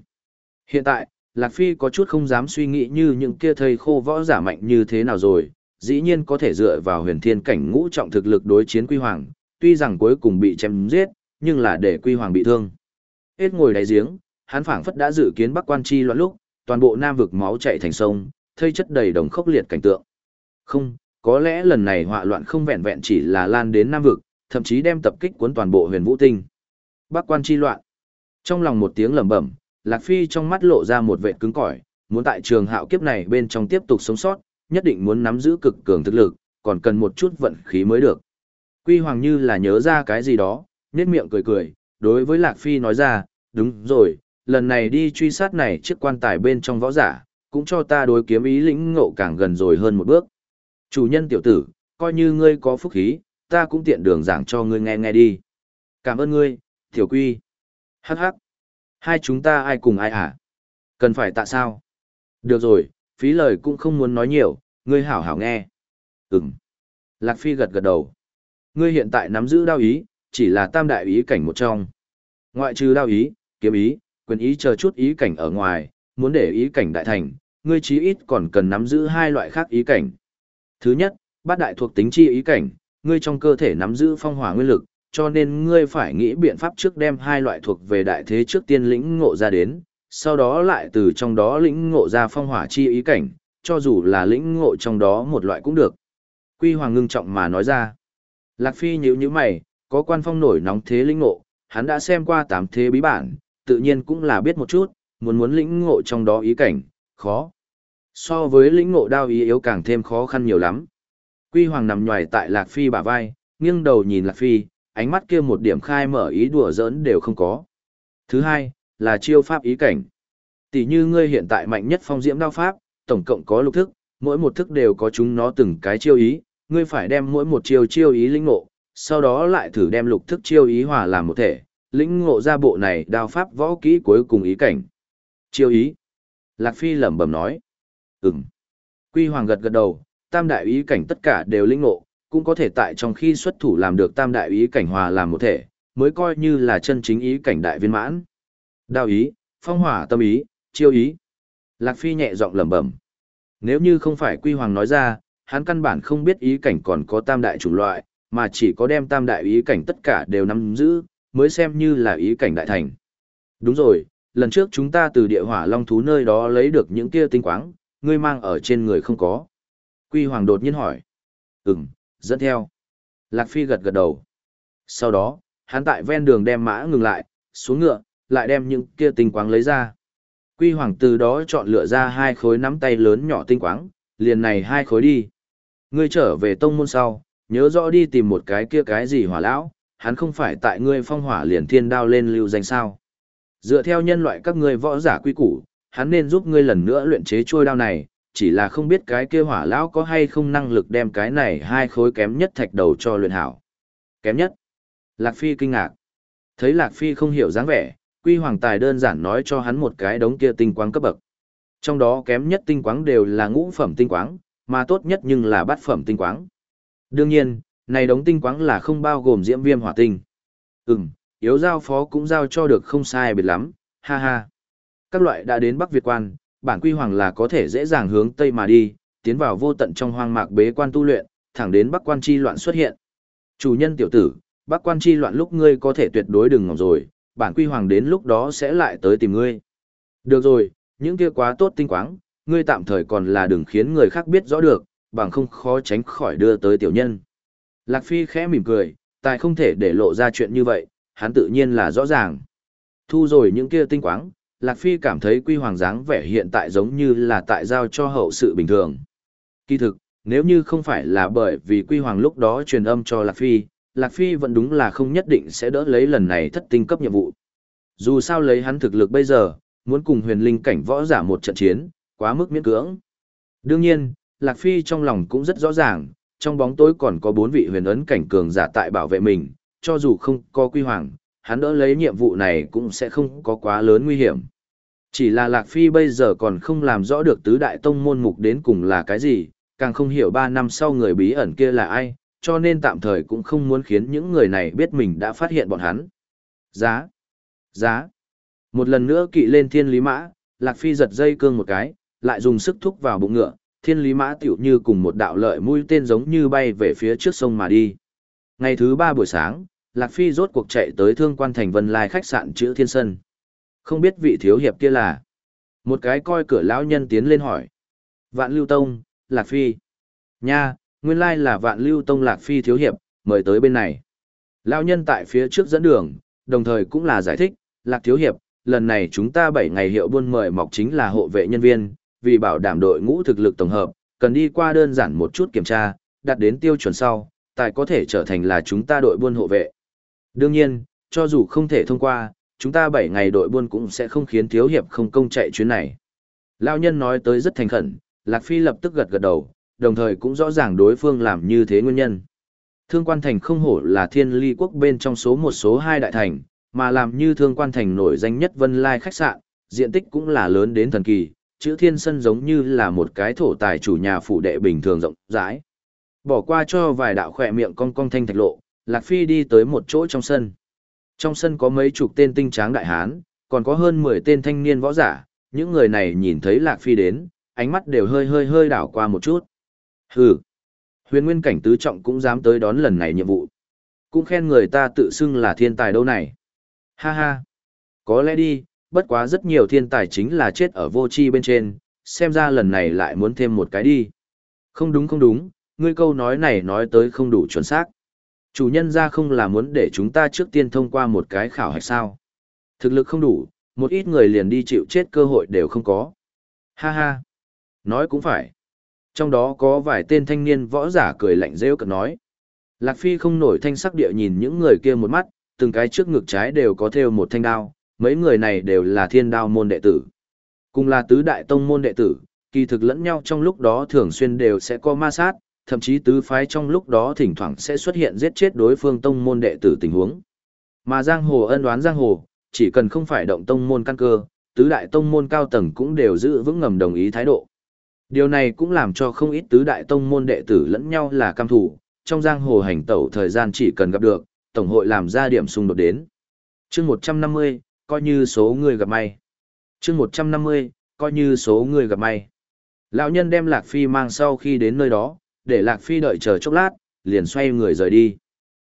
Hiện tại, Lạc Phi có chút không dám suy nghĩ như những kia thầy khô võ giả mạnh như thế nào rồi, dĩ nhiên có thể dựa vào huyền thiên cảnh ngũ trọng thực lực đối chiến quy hoàng, tuy rằng cuối cùng bị chém giết, nhưng là để quy hoàng bị thương. Hết ngồi đáy giếng, hắn phảng phất đã dự kiến bắc quan chi loạn lúc, toàn bộ nam vực máu chảy thành sông, thây chất đầy đồng khốc liệt cảnh tượng. Không, có lẽ lần này họa loạn không vẹn vẹn chỉ là lan đến nam vực, thậm chí đem tập kích cuốn toàn bộ huyền vũ tinh. Bác quan chi loạn. Trong lòng một tiếng lẩm bẩm, Lạc Phi trong mắt lộ ra một vệ cứng cỏi, muốn tại trường hạo kiếp này bên trong tiếp tục sống sót, nhất định muốn nắm giữ cực cường thực lực, còn cần một chút vận khí mới được. Quy Hoàng như là nhớ ra cái gì đó, nhếch miệng cười cười, đối với Lạc Phi nói ra, đúng rồi, lần này đi truy sát này chiếc quan tài bên trong võ giả, cũng cho ta đối kiếm ý lĩnh ngộ càng gần rồi hơn một bước. Chủ nhân tiểu tử, coi như ngươi có phúc khí, ta cũng tiện đường giảng cho ngươi nghe nghe đi. Cảm ơn ngươi, tiểu quy. Hắc hắc. Hai chúng ta ai cùng ai hả? Cần phải tạ sao? Được rồi, phí lời cũng không muốn nói nhiều, ngươi hảo hảo nghe. Ừm. Lạc Phi gật gật đầu. Ngươi hiện tại nắm giữ đao ý, chỉ là tam đại ý cảnh một trong. Ngoại trừ đao ý, kiếm ý, quyền ý chờ chút ý cảnh ở ngoài, muốn để ý cảnh đại thành, ngươi chí ít còn cần nắm giữ hai loại khác ý cảnh. Thứ nhất, bát đại thuộc tính chi ý cảnh, ngươi trong cơ thể nắm giữ phong hỏa nguyên lực, cho nên ngươi phải nghĩ biện pháp trước đem hai loại thuộc về đại thế trước tiên lĩnh ngộ ra đến, sau đó lại từ trong đó lĩnh ngộ ra phong hỏa chi ý cảnh, cho dù là lĩnh ngộ trong đó một loại cũng được. Quy Hoàng ngưng trọng mà nói ra. Lạc Phi nhíu nhíu mày, có quan phong nổi nóng thế lĩnh ngộ, hắn đã xem qua tám thế bí bản, tự nhiên cũng là biết một chút, muốn muốn lĩnh ngộ trong đó ý cảnh, khó. So với lĩnh ngộ đao ý yếu càng thêm khó khăn nhiều lắm. Quy Hoàng nằm nhòi tại Lạc Phi bả vai, nghiêng đầu nhìn Lạc Phi, ánh mắt kia một điểm khai mở ý đùa giỡn đều không có. Thứ hai, là chiêu pháp ý cảnh. Tỷ như ngươi hiện tại mạnh nhất phong diễm đao pháp, tổng cộng có lục thức, mỗi một thức đều có chúng nó từng cái chiêu ý, ngươi phải đem mỗi một chiêu chiêu ý linh ngộ, sau đó lại thử đem lục thức chiêu ý hòa làm một thể, lĩnh ngộ ra bộ này đao pháp võ kỹ cuối cùng ý cảnh. Chiêu ý. Lạc Phi lẩm bẩm nói. Ừm. Quy Hoàng gật gật đầu, tam đại ý cảnh tất cả đều lĩnh ngộ, cũng có thể tại trong khi xuất thủ làm được tam đại ý cảnh hòa làm một thể, mới coi như là chân chính ý cảnh đại viên mãn. Đao ý, phong hỏa tâm ý, chiêu ý. Lạc Phi nhẹ giọng lẩm bẩm. Nếu như không phải Quy Hoàng nói ra, hắn căn bản không biết ý cảnh còn có tam đại chủng loại, mà chỉ có đem tam đại ý cảnh tất cả đều nắm giữ, mới xem như là ý cảnh đại thành. Đúng rồi, lần trước chúng ta từ địa hỏa long thú nơi đó lấy được những kia tinh quáng, ngươi mang ở trên người không có. Quy Hoàng đột nhiên hỏi. Ừm, dẫn theo. Lạc Phi gật gật đầu. Sau đó, hắn tại ven đường đem mã ngừng lại, xuống ngựa, lại đem những kia tinh quáng lấy ra. Quy Hoàng từ đó chọn lựa ra hai khối nắm tay lớn nhỏ tinh quáng, liền này hai khối đi. Ngươi trở về tông môn sau, nhớ rõ đi tìm một cái kia cái gì hỏa lão, hắn không phải tại ngươi phong hỏa liền thiên đao lên lưu danh sao. Dựa theo nhân loại các ngươi võ giả quy củ, hắn nên giúp ngươi lần nữa luyện chế trôi đao này, chỉ là không biết cái kia hỏa lão có hay không năng lực đem cái này hai khối kém nhất thạch đầu cho luyện hảo. Kém nhất. Lạc Phi kinh ngạc. Thấy Lạc Phi không hiểu dáng vẻ, Quy Hoàng Tài đơn giản nói cho hắn một cái đống kia tinh quáng cấp bậc. Trong đó kém nhất tinh quáng đều là ngũ phẩm tinh quáng, mà tốt nhất nhưng là bát phẩm tinh quáng. Đương nhiên, này đống tinh quáng là không bao gồm diễm viêm hỏa tinh. Ừm, yếu giao phó cũng giao cho được không sai biệt lắm, ha ha. Các loại đã đến Bắc Việt quan, bản quy hoàng là có thể dễ dàng hướng Tây mà đi, tiến vào vô tận trong hoang mạc bế quan tu luyện, thẳng đến Bắc quan chi loạn xuất hiện. Chủ nhân tiểu tử, Bắc quan chi loạn lúc ngươi có thể tuyệt đối đừng ngỏng rồi, bản quy hoàng đến lúc đó sẽ lại tới tìm ngươi. Được rồi, những kia quá tốt tinh quáng, ngươi tạm thời còn là đừng khiến người khác biết rõ được, bằng không khó tránh khỏi đưa tới tiểu nhân. Lạc Phi khẽ mỉm cười, tài không thể để lộ ra chuyện như vậy, hắn tự nhiên là rõ ràng. Thu rồi những kia tinh quáng, Lạc Phi cảm thấy quy hoàng dáng vẻ hiện tại giống như là tại giao cho hậu sự bình thường. Kỳ thực, nếu như không phải là bởi vì quy hoàng lúc đó truyền âm cho Lạc Phi, Lạc Phi vẫn đúng là không nhất định sẽ đỡ lấy lần này thất tinh cấp nhiệm vụ. Dù sao lấy hắn thực lực bây giờ, muốn cùng huyền linh cảnh võ giả một trận chiến, quá mức miễn cưỡng. Đương nhiên, Lạc Phi trong lòng cũng rất rõ ràng, trong bóng tối còn có bốn vị huyền ấn cảnh cường giả tại bảo vệ mình, cho dù không có quy hoàng, hắn đỡ lấy nhiệm vụ này cũng sẽ không có quá lớn nguy hiểm. Chỉ là Lạc Phi bây giờ còn không làm rõ được tứ đại tông môn mục đến cùng là cái gì, càng không hiểu ba năm sau người bí ẩn kia là ai, cho nên tạm thời cũng không muốn khiến những người này biết mình đã phát hiện bọn hắn. Giá! Giá! Một lần nữa kỵ lên thiên lý mã, Lạc Phi giật dây cương một cái, lại dùng sức thúc vào bụng ngựa, thiên lý mã tiểu như cùng một đạo lợi mũi tên giống như bay về phía trước sông mà đi. Ngày thứ ba buổi sáng, Lạc Phi rốt cuộc chạy tới thương quan thành Vân Lai khách sạn chữ thiên sân. Không biết vị thiếu hiệp kia là. Một cái coi cửa lão nhân tiến lên hỏi. Vạn Lưu Tông, Lạc Phi. Nha, nguyên lai là Vạn Lưu Tông Lạc Phi thiếu hiệp, mời tới bên này. Lão nhân tại phía trước dẫn đường, đồng thời cũng là giải thích, Lạc thiếu hiệp, lần này chúng ta 7 ngày hiệu buôn mời mọc chính là hộ vệ nhân viên, vì bảo đảm đội ngũ thực lực tổng hợp, cần đi qua đơn giản một chút kiểm tra, đạt đến tiêu chuẩn sau, tài có thể trở thành là chúng ta đội buôn hộ vệ. Đương nhiên, cho dù không thể thông qua, chúng ta 7 ngày đội buôn cũng sẽ không khiến thiếu hiệp không công chạy chuyến này. Lão nhân nói tới rất thành khẩn, Lạc Phi lập tức gật gật đầu, đồng thời cũng rõ ràng đối phương làm như thế nguyên nhân. Thương quan thành không hổ là thiên ly quốc bên trong số một số hai đại thành, mà làm như thương quan thành nổi danh nhất vân lai khách sạn, diện tích cũng là lớn đến thần kỳ, chữ thiên sân giống như là một cái thổ tài chủ nhà phủ đệ bình thường rộng rãi. Bỏ qua cho vài đạo khỏe miệng cong cong thanh thạch lộ, Lạc Phi đi tới một chỗ trong sân. Trong sân có mấy chục tên tinh tráng đại hán, còn có hơn 10 tên thanh niên võ giả, những người này nhìn thấy Lạc Phi đến, ánh mắt đều hơi hơi hơi đảo qua một chút. Hừ, huyền nguyên cảnh tứ trọng cũng dám tới đón lần này nhiệm vụ. Cũng khen người ta tự xưng là thiên tài đâu này. Ha ha, có lẽ đi, bất quá rất nhiều thiên tài chính là chết ở vô chi bên trên, xem ra lần này lại muốn thêm một cái đi. Không đúng không đúng, ngươi câu nói này nói tới không đủ chuẩn xác. Chủ nhân ra không là muốn để chúng ta trước tiên thông qua một cái khảo hạch sao. Thực lực không đủ, một ít người liền đi chịu chết cơ hội đều không có. Ha ha. Nói cũng phải. Trong đó có vài tên thanh niên võ giả cười lạnh rêu cực nói. Lạc Phi không nổi thanh sắc địa nhìn những người kia một mắt, từng cái trước ngực trái đều có theo một thanh đao, mấy người này đều là thiên đao môn đệ tử. Cùng là tứ đại tông môn đệ tử, kỳ thực lẫn nhau trong lúc đó thường xuyên đều sẽ có ma sát, thậm chí tứ phái trong lúc đó thỉnh thoảng sẽ xuất hiện giết chết đối phương tông môn đệ tử tình huống. Mà giang hồ ân đoán giang hồ, chỉ cần không phải động tông môn căn cơ, tứ đại tông môn cao tầng cũng đều giữ vững ngầm đồng ý thái độ. Điều này cũng làm cho không ít tứ đại tông môn đệ tử lẫn nhau là cam thủ, trong giang hồ hành tẩu thời gian chỉ cần gặp được, tổng hội làm ra điểm xung đột đến. Chương 150, coi như số người gặp may. Chương 150, coi như số người gặp may. Lão nhân đem Lạc Phi mang sau khi đến nơi đó, để Lạc Phi đợi chờ chốc lát, liền xoay người rời đi.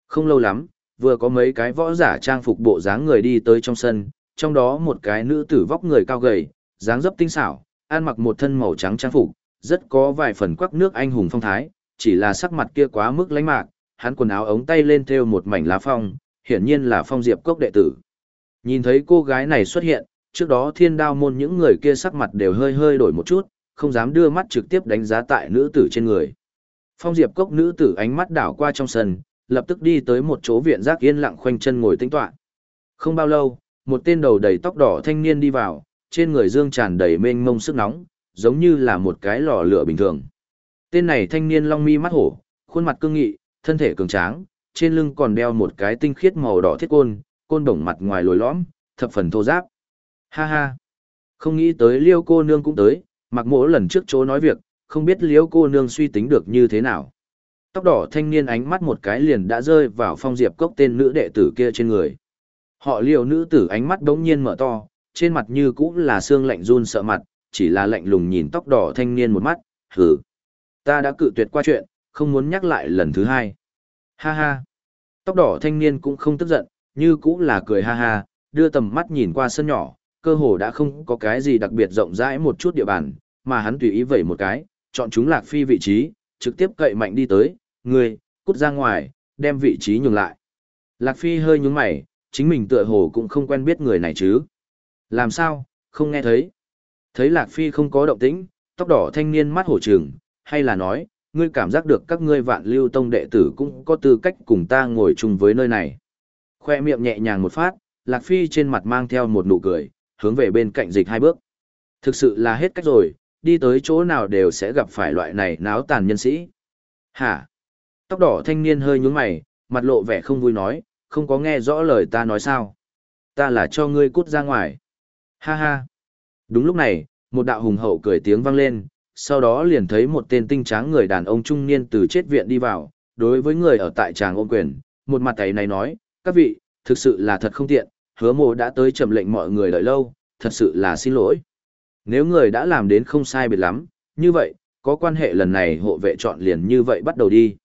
Không lâu lắm, vừa có mấy cái võ giả trang phục bộ dáng người đi tới trong sân, trong đó một cái nữ tử vóc người cao gầy, dáng dấp tinh xảo, ăn mặc một thân màu trắng trang phục, rất có vài phần quắc nước anh hùng phong thái, chỉ là sắc mặt kia quá mức lánh mạc, hắn quần áo ống tay lên thêu một mảnh lá phong, hiển nhiên là phong diệp cốc đệ tử. Nhìn thấy cô gái này xuất hiện, trước đó thiên đao môn những người kia sắc mặt đều hơi hơi đổi một chút, không dám đưa mắt trực tiếp đánh giá tại nữ tử trên người. Phong diệp cốc nữ tử ánh mắt đảo qua trong sân, lập tức đi tới một chỗ viện giác yên lặng khoanh chân ngồi tĩnh tọa. Không bao lâu, một tên đầu đầy tóc đỏ thanh niên đi vào, trên người dương tràn đầy mênh mông sức nóng, giống như là một cái lò lửa bình thường. Tên này thanh niên long mi mắt hổ, khuôn mặt cương nghị, thân thể cường tráng, trên lưng còn đeo một cái tinh khiết màu đỏ thiết côn, côn đồng mặt ngoài lồi lõm, thập phần thô giáp. Ha ha! Không nghĩ tới liêu cô nương cũng tới, mặc mỗ lần trước chỗ nói việc, không biết liễu cô nương suy tính được như thế nào. Tóc đỏ thanh niên ánh mắt một cái liền đã rơi vào phong diệp cốc tên nữ đệ tử kia trên người. Họ liều nữ tử ánh mắt đống nhiên mở to, trên mặt như cũng là xương lạnh run sợ mặt, chỉ là lạnh lùng nhìn tóc đỏ thanh niên một mắt, hừ. Ta đã cự tuyệt qua chuyện, không muốn nhắc lại lần thứ hai. Ha ha. Tóc đỏ thanh niên cũng không tức giận, như cũng là cười ha ha, đưa tầm mắt nhìn qua sân nhỏ, cơ hồ đã không có cái gì đặc biệt rộng rãi một chút địa bàn, mà hắn tùy ý vẩy một cái, chọn chúng lạc phi vị trí, trực tiếp cậy mạnh đi tới, người, cút ra ngoài, đem vị trí nhường lại. Lạc phi hơi nhúng mày, chính mình tựa hồ cũng không quen biết người này chứ. Làm sao, không nghe thấy. Thấy lạc phi không có động tĩnh, tóc đỏ thanh niên mắt hổ trường hay là nói, ngươi cảm giác được các ngươi vạn lưu tông đệ tử cũng có tư cách cùng ta ngồi chung với nơi này. Khoe miệng nhẹ nhàng một phát, Lạc Phi trên mặt mang theo một nụ cười, hướng về bên cạnh dịch hai bước. Thực sự là hết cách rồi, đi tới chỗ nào đều sẽ gặp phải loại này náo tàn nhân sĩ. Hả? Tóc đỏ thanh niên hơi nhướng mày, mặt lộ vẻ không vui nói, không có nghe rõ lời ta nói sao. Ta là cho ngươi cút ra ngoài. Ha ha. Đúng lúc này, một đạo hùng hậu cười tiếng vang lên, sau đó liền thấy một tên tinh tráng người đàn ông trung niên từ chết viện đi vào, đối với người ở tại tràng ôm quyền, một mặt thầy này nói, các vị, thực sự là thật không tiện, hứa mộ đã tới chậm lệnh mọi người đợi lâu, thật sự là xin lỗi. Nếu người đã làm đến không sai biệt lắm, như vậy, có quan hệ lần này hộ vệ chọn liền như vậy bắt đầu đi.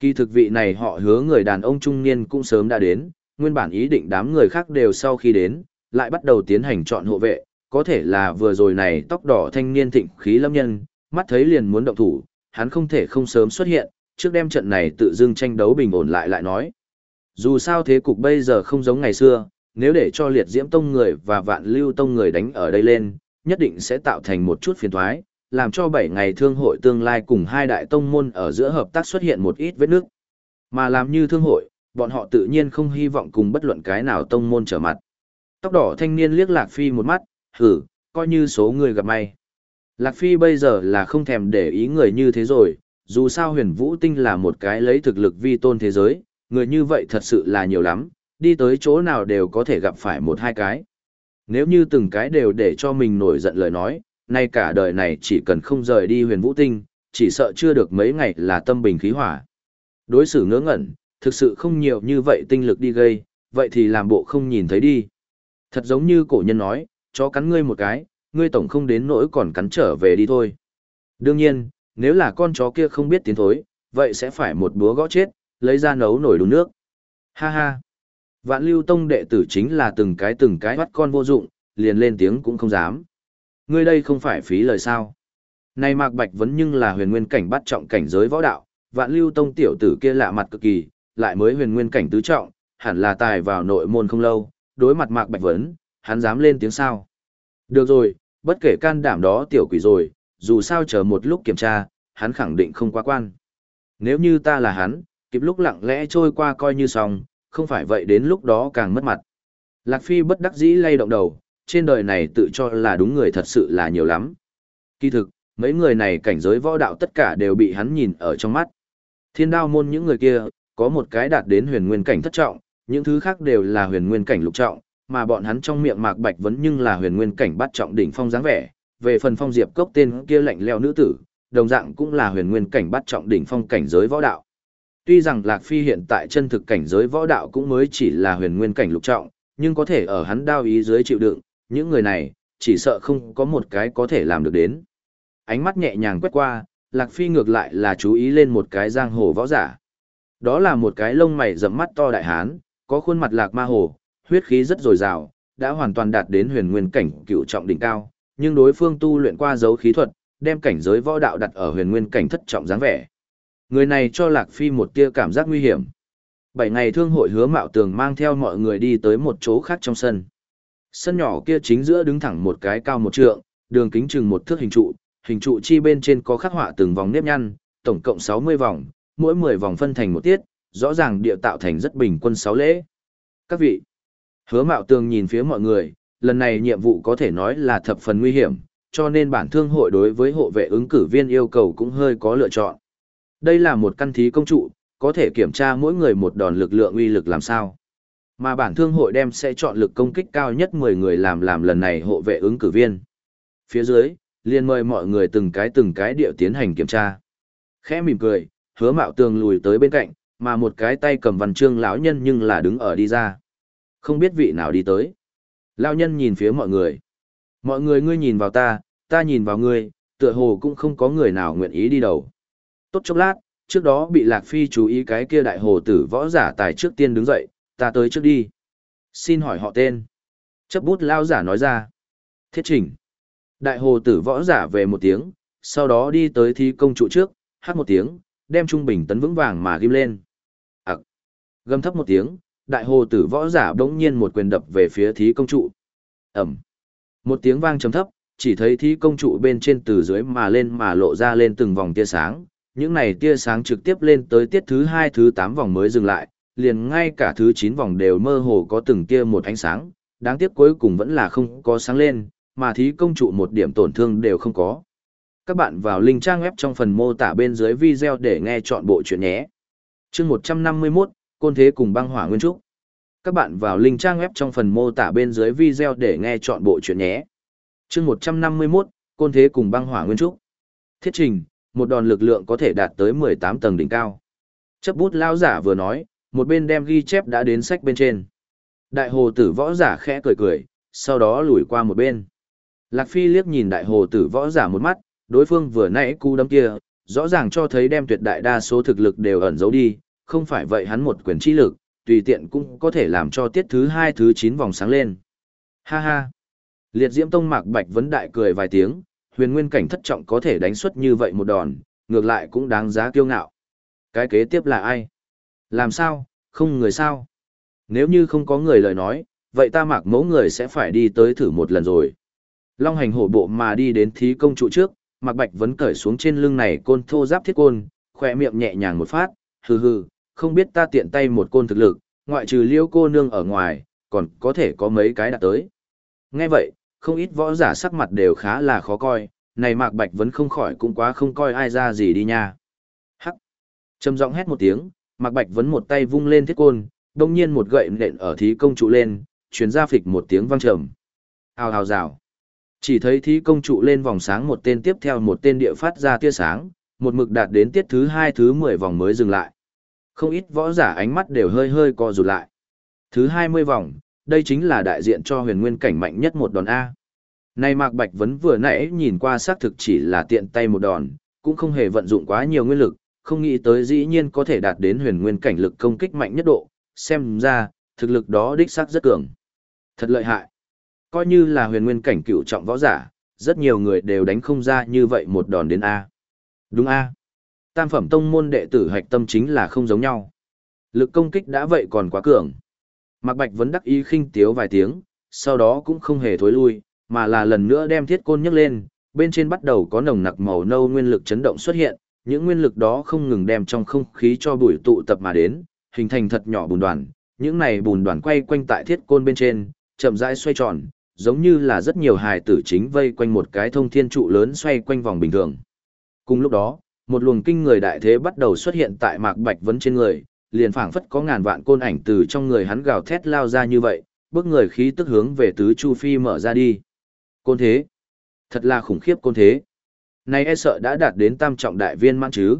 Kỳ thực vị này họ hứa người đàn ông trung niên cũng sớm đã đến, nguyên bản ý định đám người khác đều sau khi đến, lại bắt đầu tiến hành chọn hộ vệ, có thể là vừa rồi này tóc đỏ thanh niên thịnh khí lâm nhân, mắt thấy liền muốn động thủ, hắn không thể không sớm xuất hiện, trước đem trận này tự dưng tranh đấu bình ổn lại lại nói. Dù sao thế cục bây giờ không giống ngày xưa, nếu để cho liệt diễm tông người và vạn lưu tông người đánh ở đây lên, nhất định sẽ tạo thành một chút phiền thoái, làm cho 7 ngày thương hội tương lai cùng hai đại tông môn ở giữa hợp tác xuất hiện một ít vết nước. Mà làm như thương hội, bọn họ tự nhiên không hy vọng cùng bất luận cái nào tông môn trở mặt. Tóc đỏ thanh niên liếc Lạc Phi một mắt, hử, coi như số người gặp may. Lạc Phi bây giờ là không thèm để ý người như thế rồi, dù sao huyền vũ tinh là một cái lấy thực lực vi tôn thế giới, người như vậy thật sự là nhiều lắm, đi tới chỗ nào đều có thể gặp phải một hai cái. Nếu như từng cái đều để cho mình nổi giận lời nói, nay cả đời này chỉ cần không rời đi huyền vũ tinh, chỉ sợ chưa được mấy ngày là tâm bình khí hỏa. Đối xử ngớ ngẩn, thực sự không nhiều như vậy tinh lực đi gây, vậy thì làm bộ không nhìn thấy đi. Thật giống như cổ nhân nói, chó cắn ngươi một cái, ngươi tổng không đến nỗi còn cắn trở về đi thôi. Đương nhiên, nếu là con chó kia không biết tiến thối, vậy sẽ phải một búa gõ chết, lấy ra nấu nổi đun nước. Ha ha. Vạn lưu tông đệ tử chính là từng cái từng cái bắt con vô dụng, liền lên tiếng cũng không dám. Ngươi đây không phải phí lời sao. Này Mạc Bạch vẫn nhưng là huyền nguyên cảnh bắt trọng cảnh giới võ đạo, vạn lưu tông tiểu tử kia lạ mặt cực kỳ, lại mới huyền nguyên cảnh tứ trọng, hẳn là tài vào nội môn không lâu, đối mặt Mạc Bạch vấn, hắn dám lên tiếng sao. Được rồi, bất kể can đảm đó tiểu quỷ rồi, dù sao chờ một lúc kiểm tra, hắn khẳng định không quá quan. Nếu như ta là hắn, kịp lúc lặng lẽ trôi qua coi như xong, không phải vậy đến lúc đó càng mất mặt. Lạc Phi bất đắc dĩ lay động đầu, trên đời này tự cho là đúng người thật sự là nhiều lắm. Kỳ thực, mấy người này cảnh giới võ đạo tất cả đều bị hắn nhìn ở trong mắt. Thiên đao môn những người kia, có một cái đạt đến huyền nguyên cảnh thất trọng, những thứ khác đều là huyền nguyên cảnh lục trọng, mà bọn hắn trong miệng Mạc Bạch vẫn nhưng là huyền nguyên cảnh bắt trọng đỉnh phong dáng vẻ, về phần phong diệp cốc tên kia lạnh leo nữ tử, đồng dạng cũng là huyền nguyên cảnh bắt trọng đỉnh phong cảnh giới võ đạo. Tuy rằng Lạc Phi hiện tại chân thực cảnh giới võ đạo cũng mới chỉ là huyền nguyên cảnh lục trọng, nhưng có thể ở hắn đao ý dưới chịu đựng, những người này, chỉ sợ không có một cái có thể làm được đến. Ánh mắt nhẹ nhàng quét qua, Lạc Phi ngược lại là chú ý lên một cái giang hồ võ giả. Đó là một cái lông mày rậm mắt to đại hán, có khuôn mặt lạc ma hồ, huyết khí rất dồi dào, đã hoàn toàn đạt đến huyền nguyên cảnh cựu trọng đỉnh cao, nhưng đối phương tu luyện qua dấu khí thuật, đem cảnh giới võ đạo đặt ở huyền nguyên cảnh thất trọng dáng vẻ. Người này cho Lạc Phi một tia cảm giác nguy hiểm. Bảy ngày thương hội hứa mạo tường mang theo mọi người đi tới một chỗ khác trong sân. Sân nhỏ kia chính giữa đứng thẳng một cái cao một trượng, đường kính chừng một thước hình trụ, hình trụ chi bên trên có khắc họa từng vòng nếp nhăn, tổng cộng 60 vòng, mỗi 10 vòng phân thành một tiết, rõ ràng địa tạo thành rất bình quân 6 lễ. Các vị, hứa mạo tường nhìn phía mọi người, lần này nhiệm vụ có thể nói là thập phần nguy hiểm, cho nên bản thương hội đối với hộ vệ ứng cử viên yêu cầu cũng hơi có lựa chọn. Đây là một căn thí công trụ, có thể kiểm tra mỗi người một đòn lực lượng uy lực làm sao. Mà bản thương hội đem sẽ chọn lực công kích cao nhất 10 người làm làm lần này hộ vệ ứng cử viên. Phía dưới, liền mời mọi người từng cái từng cái điệu tiến hành kiểm tra. Khẽ mỉm cười, hứa mạo tường lùi tới bên cạnh, mà một cái tay cầm văn chương lão nhân nhưng là đứng ở đi ra. Không biết vị nào đi tới. Lão nhân nhìn phía mọi người. Mọi người ngươi nhìn vào ta, ta nhìn vào ngươi, tựa hồ cũng không có người nào nguyện ý đi đầu. Tốt chốc lát, trước đó bị Lạc Phi chú ý cái kia đại hồ tử võ giả tài trước tiên đứng dậy, ta tới trước đi. Xin hỏi họ tên. Chấp bút lao giả nói ra. Thiết trình. Đại hồ tử võ giả về một tiếng, sau đó đi tới thi công trụ trước, hát một tiếng, đem trung bình tấn vững vàng mà ghim lên. Ặc. Gầm thấp một tiếng, đại hồ tử võ giả bỗng nhiên một quyền đập về phía thí công trụ. Ẩm. Một tiếng vang trầm thấp, chỉ thấy thí công trụ bên trên từ dưới mà lên mà lộ ra lên từng vòng tia sáng. Những này tia sáng trực tiếp lên tới tiết thứ hai thứ tám vòng mới dừng lại, liền ngay cả thứ chín vòng đều mơ hồ có từng tia một ánh sáng, đáng tiếc cuối cùng vẫn là không có sáng lên, mà thí công trụ một điểm tổn thương đều không có. Các bạn vào link trang web trong phần mô tả bên dưới video để nghe chọn bộ chuyện nhé. chương 151, Côn Thế cùng băng hỏa nguyên trúc. Các bạn vào link trang web trong phần mô tả bên dưới video để nghe chọn bộ chuyện nhé. chương 151, Côn Thế cùng băng hỏa nguyên trúc. Thiết trình, một đòn lực lượng có thể đạt tới 18 tầng đỉnh cao. Chấp bút lao giả vừa nói, một bên đem ghi chép đã đến sách bên trên. Đại hồ tử võ giả khẽ cười cười, sau đó lùi qua một bên. Lạc Phi liếc nhìn đại hồ tử võ giả một mắt, đối phương vừa nãy cú đấm kia, rõ ràng cho thấy đem tuyệt đại đa số thực lực đều ẩn giấu đi, không phải vậy hắn một quyền chi lực, tùy tiện cũng có thể làm cho tiết thứ hai thứ chín vòng sáng lên. Ha ha! Liệt diễm tông mạc bạch vấn đại cười vài tiếng, huyền nguyên cảnh thất trọng có thể đánh xuất như vậy một đòn, ngược lại cũng đáng giá kiêu ngạo. Cái kế tiếp là ai? Làm sao, không người sao? Nếu như không có người lời nói, vậy ta mạc mẫu người sẽ phải đi tới thử một lần rồi. Long hành hổ bộ mà đi đến thí công trụ trước, Mạc Bạch vẫn cởi xuống trên lưng này côn thô giáp thiết côn, khỏe miệng nhẹ nhàng một phát, hừ hừ, không biết ta tiện tay một côn thực lực, ngoại trừ liêu cô nương ở ngoài, còn có thể có mấy cái đạt tới. Nghe vậy, không ít võ giả sắc mặt đều khá là khó coi, này Mạc Bạch vẫn không khỏi cũng quá không coi ai ra gì đi nha. Hắc. Trầm giọng hét một tiếng, Mạc Bạch vẫn một tay vung lên thiết côn, đồng nhiên một gậy nện ở thí công trụ lên, truyền ra phịch một tiếng vang trầm. Hào hào rào. Chỉ thấy thí công trụ lên vòng sáng một tên tiếp theo một tên địa phát ra tia sáng, một mực đạt đến tiết thứ hai thứ mười vòng mới dừng lại. Không ít võ giả ánh mắt đều hơi hơi co rụt lại. Thứ hai mươi vòng, đây chính là đại diện cho huyền nguyên cảnh mạnh nhất một đòn A. Này Mạc Bạch Vấn vừa nãy nhìn qua xác thực chỉ là tiện tay một đòn, cũng không hề vận dụng quá nhiều nguyên lực, không nghĩ tới dĩ nhiên có thể đạt đến huyền nguyên cảnh lực công kích mạnh nhất độ, xem ra, thực lực đó đích xác rất cường. Thật lợi hại. Coi như là huyền nguyên cảnh cựu trọng võ giả, rất nhiều người đều đánh không ra như vậy một đòn đến A. Đúng A. Tam phẩm tông môn đệ tử hạch tâm chính là không giống nhau. Lực công kích đã vậy còn quá cường. Mạc Bạch vẫn đắc ý khinh tiếu vài tiếng, sau đó cũng không hề thối lui, mà là lần nữa đem thiết côn nhấc lên, bên trên bắt đầu có nồng nặc màu nâu nguyên lực chấn động xuất hiện, những nguyên lực đó không ngừng đem trong không khí cho bụi tụ tập mà đến, hình thành thật nhỏ bùn đoàn, những này bùn đoàn quay quanh tại thiết côn bên trên, chậm rãi xoay tròn, giống như là rất nhiều hài tử chính vây quanh một cái thông thiên trụ lớn xoay quanh vòng bình thường. Cùng lúc đó, một luồng kinh người đại thế bắt đầu xuất hiện tại Mạc Bạch Vấn trên người, liền phảng phất có ngàn vạn côn ảnh từ trong người hắn gào thét lao ra như vậy, bước người khí tức hướng về tứ chu phi mở ra đi. Côn thế, thật là khủng khiếp côn thế. Này e sợ đã đạt đến tam trọng đại viên mãn chứ.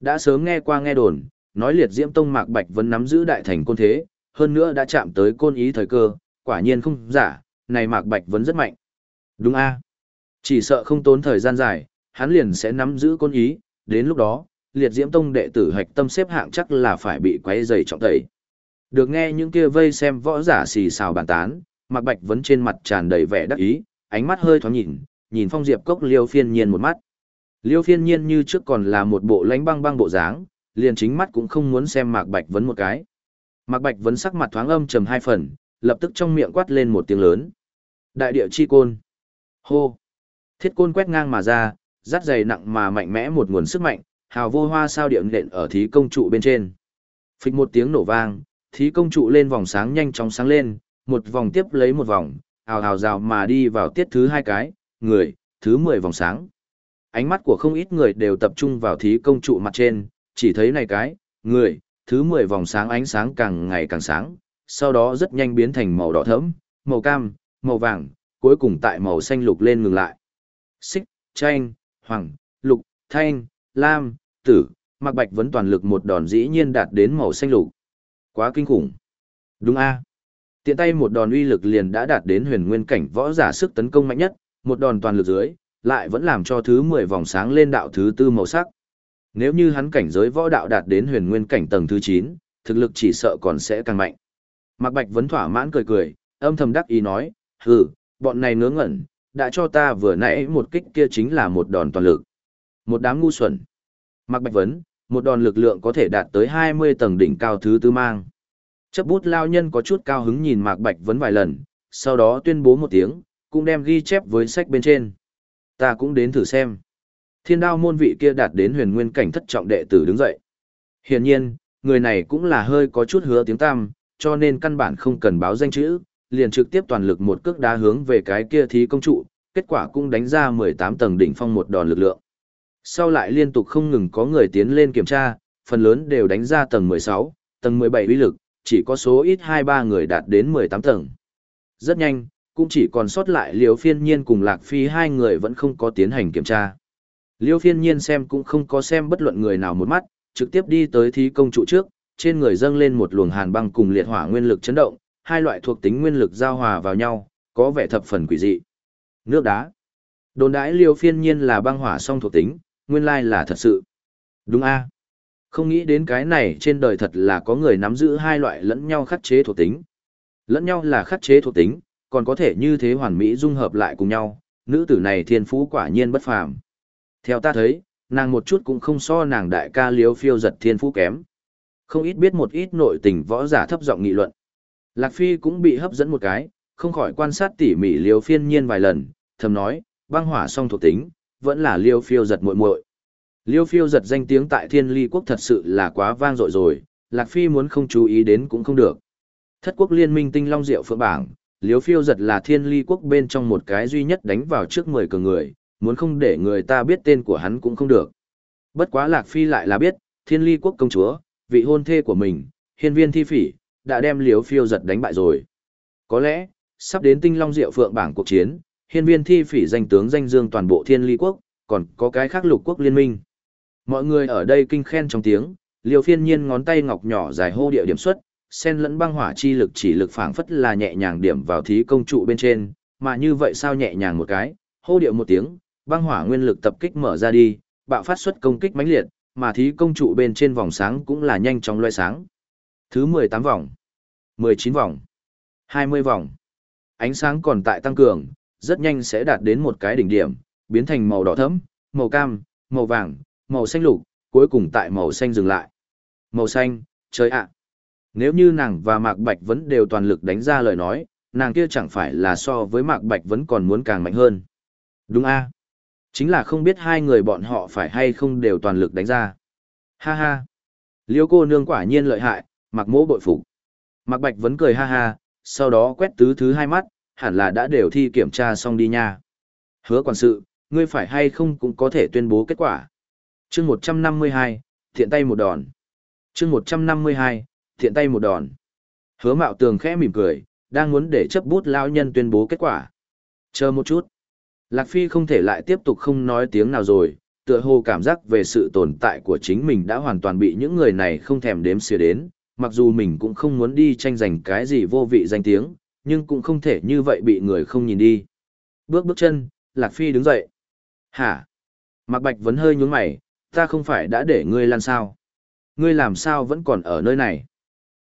Đã sớm nghe qua nghe đồn, nói liệt diễm tông Mạc Bạch vẫn nắm giữ đại thành côn thế, hơn nữa đã chạm tới côn ý thời cơ, quả nhiên không giả, này Mạc Bạch vẫn rất mạnh. Đúng a Chỉ sợ không tốn thời gian dài, hắn liền sẽ nắm giữ côn ý, đến lúc đó, liệt diễm tông đệ tử hạch tâm xếp hạng chắc là phải bị quấy dày trọng tẩy. Được nghe những kia vây xem võ giả xì xào bàn tán, Mạc Bạch Vấn trên mặt tràn đầy vẻ đắc ý, ánh mắt hơi thoáng nhìn, nhìn Phong Diệp Cốc Liêu Phiên Nhiên một mắt. Liêu Phiên Nhiên như trước còn là một bộ lánh băng băng bộ dáng, liền chính mắt cũng không muốn xem Mạc Bạch Vấn một cái. Mạc Bạch Vấn sắc mặt thoáng âm trầm hai phần, lập tức trong miệng quát lên một tiếng lớn. Đại địa chi côn. Hô. Thiết côn quét ngang mà ra, rát dày nặng mà mạnh mẽ một nguồn sức mạnh, hào vô hoa sao điện nện ở thí công trụ bên trên. Phịch một tiếng nổ vang, thí công trụ lên vòng sáng nhanh chóng sáng lên, một vòng tiếp lấy một vòng, hào hào rào mà đi vào tiết thứ hai cái, người, thứ mười vòng sáng. Ánh mắt của không ít người đều tập trung vào thí công trụ mặt trên, chỉ thấy này cái, người, thứ mười vòng sáng ánh sáng càng ngày càng sáng, sau đó rất nhanh biến thành màu đỏ thẫm, màu cam, màu vàng, cuối cùng tại màu xanh lục lên ngừng lại. Xích, chanh, hoàng, lục, thanh, lam, tử, mặc bạch vẫn toàn lực một đòn dĩ nhiên đạt đến màu xanh lục. Quá kinh khủng. Đúng a Tiện tay một đòn uy lực liền đã đạt đến huyền nguyên cảnh võ giả sức tấn công mạnh nhất, một đòn toàn lực dưới, lại vẫn làm cho thứ 10 vòng sáng lên đạo thứ tư màu sắc. Nếu như hắn cảnh giới võ đạo đạt đến huyền nguyên cảnh tầng thứ 9, thực lực chỉ sợ còn sẽ càng mạnh. Mạc Bạch vẫn thỏa mãn cười cười, âm thầm đắc ý nói, hừ, bọn này ngớ ngẩn, đã cho ta vừa nãy một kích kia chính là một đòn toàn lực. Một đám ngu xuẩn. Mạc Bạch Vấn, một đòn lực lượng có thể đạt tới 20 tầng đỉnh cao thứ tư mang. Chấp bút lao nhân có chút cao hứng nhìn Mạc Bạch Vấn vài lần, sau đó tuyên bố một tiếng, cũng đem ghi chép với sách bên trên. Ta cũng đến thử xem. Thiên đao môn vị kia đạt đến huyền nguyên cảnh thất trọng đệ tử đứng dậy. Hiển nhiên, người này cũng là hơi có chút hứa tiếng tam, cho nên căn bản không cần báo danh chữ, liền trực tiếp toàn lực một cước đá hướng về cái kia thí công trụ, kết quả cũng đánh ra 18 tầng đỉnh phong một đòn lực lượng. Sau lại liên tục không ngừng có người tiến lên kiểm tra, phần lớn đều đánh ra tầng 16, tầng 17 uy lực, chỉ có số ít 2-3 người đạt đến 18 tầng. Rất nhanh, cũng chỉ còn sót lại Liêu Phiên Nhiên cùng Lạc Phi hai người vẫn không có tiến hành kiểm tra. Liêu Phiên Nhiên xem cũng không có xem bất luận người nào một mắt, trực tiếp đi tới thí công trụ trước, trên người dâng lên một luồng hàn băng cùng liệt hỏa nguyên lực chấn động, hai loại thuộc tính nguyên lực giao hòa vào nhau, có vẻ thập phần quỷ dị. Nước đá. Đồn đãi Liêu Phiên Nhiên là băng hỏa song thuộc tính, nguyên lai là thật sự. Đúng a Không nghĩ đến cái này trên đời thật là có người nắm giữ hai loại lẫn nhau khắc chế thuộc tính. Lẫn nhau là khắc chế thuộc tính, còn có thể như thế hoàn mỹ dung hợp lại cùng nhau, nữ tử này thiên phú quả nhiên bất phàm. Theo ta thấy, nàng một chút cũng không so nàng đại ca liếu phiêu giật thiên phú kém. Không ít biết một ít nội tình võ giả thấp giọng nghị luận. Lạc Phi cũng bị hấp dẫn một cái, không khỏi quan sát tỉ mỉ liếu phiên nhiên vài lần, thầm nói, băng hỏa song thuộc tính, vẫn là liêu phiêu giật muội muội. Liêu phiêu giật danh tiếng tại thiên ly quốc thật sự là quá vang dội rồi, Lạc Phi muốn không chú ý đến cũng không được. Thất quốc liên minh tinh long diệu phượng bảng, liêu phiêu giật là thiên ly quốc bên trong một cái duy nhất đánh vào trước 10 cờ người, muốn không để người ta biết tên của hắn cũng không được. Bất quá Lạc Phi lại là biết, thiên ly quốc công chúa, vị hôn thê của mình, hiên viên thi phỉ, đã đem liêu phiêu giật đánh bại rồi. Có lẽ, sắp đến tinh long diệu phượng bảng cuộc chiến, hiên viên thi phỉ danh tướng danh dương toàn bộ thiên ly quốc, còn có cái khác lục quốc liên minh. Mọi người ở đây kinh khen trong tiếng, liều phiên nhiên ngón tay ngọc nhỏ dài hô địa điểm xuất, sen lẫn băng hỏa chi lực chỉ lực phảng phất là nhẹ nhàng điểm vào thí công trụ bên trên, mà như vậy sao nhẹ nhàng một cái, hô điệu một tiếng, băng hỏa nguyên lực tập kích mở ra đi, bạo phát xuất công kích mãnh liệt, mà thí công trụ bên trên vòng sáng cũng là nhanh chóng loe sáng. Thứ 18 vòng, 19 vòng, 20 vòng. Ánh sáng còn tại tăng cường, rất nhanh sẽ đạt đến một cái đỉnh điểm, biến thành màu đỏ thẫm, màu cam, màu vàng, màu xanh lục, cuối cùng tại màu xanh dừng lại. Màu xanh, trời ạ. Nếu như nàng và Mạc Bạch vẫn đều toàn lực đánh ra lời nói, nàng kia chẳng phải là so với Mạc Bạch vẫn còn muốn càng mạnh hơn. Đúng a Chính là không biết hai người bọn họ phải hay không đều toàn lực đánh ra. Ha ha. Liêu cô nương quả nhiên lợi hại, Mạc mỗ bội phục. Mạc Bạch vẫn cười ha ha, sau đó quét tứ thứ hai mắt, hẳn là đã đều thi kiểm tra xong đi nha. Hứa quản sự, ngươi phải hay không cũng có thể tuyên bố kết quả. chương 152, thiện tay một đòn. chương 152, thiện tay một đòn. Hứa mạo tường khẽ mỉm cười, đang muốn để chấp bút lao nhân tuyên bố kết quả. Chờ một chút. Lạc Phi không thể lại tiếp tục không nói tiếng nào rồi, tựa hồ cảm giác về sự tồn tại của chính mình đã hoàn toàn bị những người này không thèm đếm xỉa đến, mặc dù mình cũng không muốn đi tranh giành cái gì vô vị danh tiếng, nhưng cũng không thể như vậy bị người không nhìn đi. Bước bước chân, Lạc Phi đứng dậy. Hả? Mạc Bạch vẫn hơi nhún mày, ta không phải đã để ngươi lan sao? Ngươi làm sao vẫn còn ở nơi này?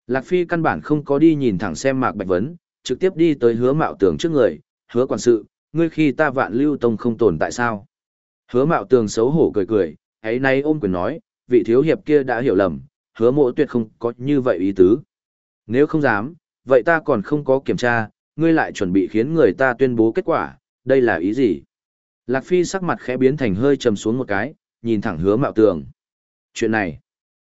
Lạc Phi căn bản không có đi nhìn thẳng xem Mạc Bạch Vấn, trực tiếp đi tới hứa mạo tường trước người, hứa quản sự, ngươi khi ta vạn lưu tông không tồn tại sao? Hứa mạo tường xấu hổ cười cười, ấy nay ôm quyền nói, vị thiếu hiệp kia đã hiểu lầm, hứa mộ tuyệt không có như vậy ý tứ. Nếu không dám, vậy ta còn không có kiểm tra, ngươi lại chuẩn bị khiến người ta tuyên bố kết quả, đây là ý gì? Lạc Phi sắc mặt khẽ biến thành hơi trầm xuống một cái, nhìn thẳng hứa mạo tường. Chuyện này,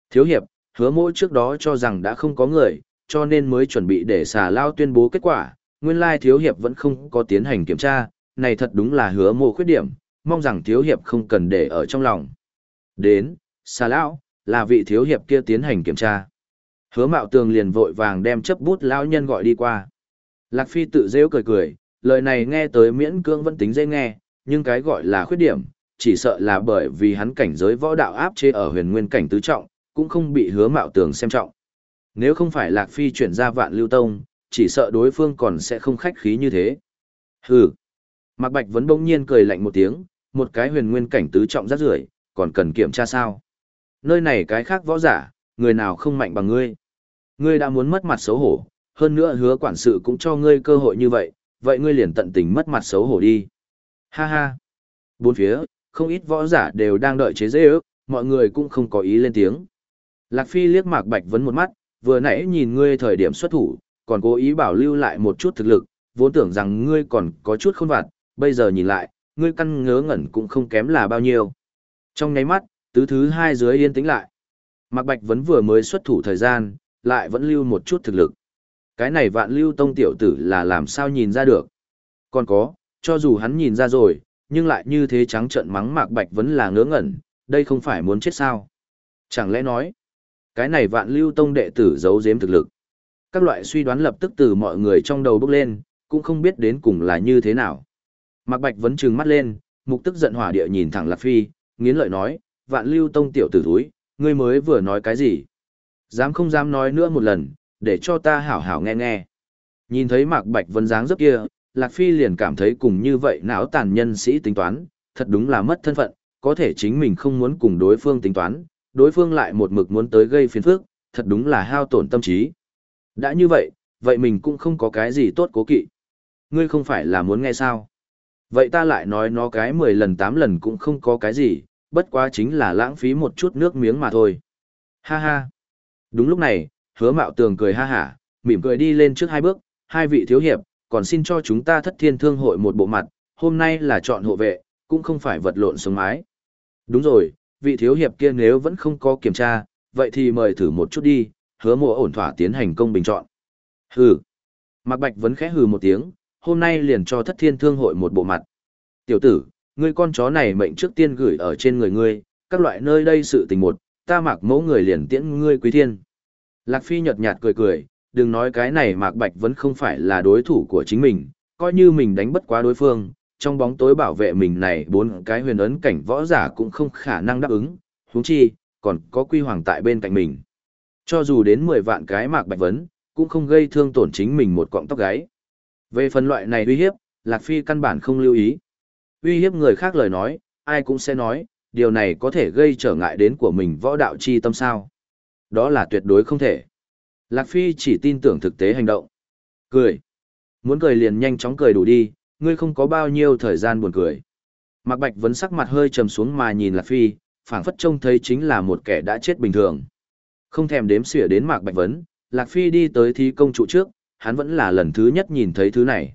thiếu hiệp, hứa mỗi trước đó cho rằng đã không có người, cho nên mới chuẩn bị để xà lao tuyên bố kết quả, nguyên lai thiếu hiệp vẫn không có tiến hành kiểm tra, này thật đúng là hứa mộ khuyết điểm, mong rằng thiếu hiệp không cần để ở trong lòng. Đến, xà lao, là vị thiếu hiệp kia tiến hành kiểm tra. Hứa mạo tường liền vội vàng đem chấp bút lão nhân gọi đi qua. Lạc Phi tự rêu cười cười, lời này nghe tới miễn cưỡng vẫn tính dễ nghe, nhưng cái gọi là khuyết điểm, chỉ sợ là bởi vì hắn cảnh giới võ đạo áp chế ở huyền nguyên cảnh tứ trọng, cũng không bị hứa mạo tường xem trọng. Nếu không phải Lạc Phi chuyển ra vạn lưu tông, chỉ sợ đối phương còn sẽ không khách khí như thế. Hừ. Mạc Bạch vẫn bỗng nhiên cười lạnh một tiếng, một cái huyền nguyên cảnh tứ trọng rất rưởi, còn cần kiểm tra sao? Nơi này cái khác võ giả, người nào không mạnh bằng ngươi. Ngươi đã muốn mất mặt xấu hổ, hơn nữa hứa quản sự cũng cho ngươi cơ hội như vậy, vậy ngươi liền tận tình mất mặt xấu hổ đi. Ha ha. Bốn phía, không ít võ giả đều đang đợi chế dễ ước, mọi người cũng không có ý lên tiếng. Lạc Phi liếc Mạc Bạch vấn một mắt, vừa nãy nhìn ngươi thời điểm xuất thủ, còn cố ý bảo lưu lại một chút thực lực, vốn tưởng rằng ngươi còn có chút khôn vặt, bây giờ nhìn lại, ngươi căn ngớ ngẩn cũng không kém là bao nhiêu. Trong nháy mắt, tứ thứ hai dưới yên tĩnh lại. Mạc Bạch vẫn vừa mới xuất thủ thời gian, lại vẫn lưu một chút thực lực. Cái này vạn lưu tông tiểu tử là làm sao nhìn ra được. Còn có, cho dù hắn nhìn ra rồi, nhưng lại như thế trắng trợn mắng Mạc Bạch vẫn là ngớ ngẩn, đây không phải muốn chết sao. Chẳng lẽ nói, cái này vạn lưu tông đệ tử giấu giếm thực lực. Các loại suy đoán lập tức từ mọi người trong đầu bốc lên, cũng không biết đến cùng là như thế nào. Mạc Bạch vẫn trừng mắt lên, mục tức giận hỏa địa nhìn thẳng Lạc Phi, nghiến lợi nói, vạn lưu tông tiểu tử thúi, ngươi mới vừa nói cái gì? Dám không dám nói nữa một lần, để cho ta hảo hảo nghe nghe. Nhìn thấy Mạc Bạch Vân dáng dấp kia, Lạc Phi liền cảm thấy cùng như vậy não tàn nhân sĩ tính toán, thật đúng là mất thân phận, có thể chính mình không muốn cùng đối phương tính toán, đối phương lại một mực muốn tới gây phiền phức, thật đúng là hao tổn tâm trí. Đã như vậy, vậy mình cũng không có cái gì tốt cố kỵ. Ngươi không phải là muốn nghe sao? Vậy ta lại nói nó cái 10 lần 8 lần cũng không có cái gì, bất quá chính là lãng phí một chút nước miếng mà thôi. Ha ha. Đúng lúc này, hứa mạo tường cười ha hả, mỉm cười đi lên trước hai bước, hai vị thiếu hiệp, còn xin cho chúng ta thất thiên thương hội một bộ mặt, hôm nay là chọn hộ vệ, cũng không phải vật lộn sống mái. Đúng rồi, vị thiếu hiệp kia nếu vẫn không có kiểm tra, vậy thì mời thử một chút đi, hứa mùa ổn thỏa tiến hành công bình chọn. Hừ. Mạc Bạch vẫn khẽ hừ một tiếng, hôm nay liền cho thất thiên thương hội một bộ mặt. Tiểu tử, ngươi con chó này mệnh trước tiên gửi ở trên người ngươi, các loại nơi đây sự tình một, ta mặc mẫu người liền tiễn ngươi quý thiên. Lạc Phi nhợt nhạt cười cười, đừng nói cái này Mạc Bạch vẫn không phải là đối thủ của chính mình, coi như mình đánh bất quá đối phương, trong bóng tối bảo vệ mình này bốn cái huyền ấn cảnh võ giả cũng không khả năng đáp ứng, huống chi, còn có quy hoàng tại bên cạnh mình. Cho dù đến 10 vạn cái Mạc Bạch vấn, cũng không gây thương tổn chính mình một cọng tóc gáy. Về phần loại này uy hiếp, Lạc Phi căn bản không lưu ý. Uy hiếp người khác lời nói, ai cũng sẽ nói, điều này có thể gây trở ngại đến của mình võ đạo chi tâm sao. Đó là tuyệt đối không thể. Lạc Phi chỉ tin tưởng thực tế hành động. Cười. Muốn cười liền nhanh chóng cười đủ đi, ngươi không có bao nhiêu thời gian buồn cười. Mạc Bạch vẫn sắc mặt hơi trầm xuống mà nhìn Lạc Phi, phảng phất trông thấy chính là một kẻ đã chết bình thường. Không thèm đếm xỉa đến Mạc Bạch Vấn, Lạc Phi đi tới thí công trụ trước, hắn vẫn là lần thứ nhất nhìn thấy thứ này.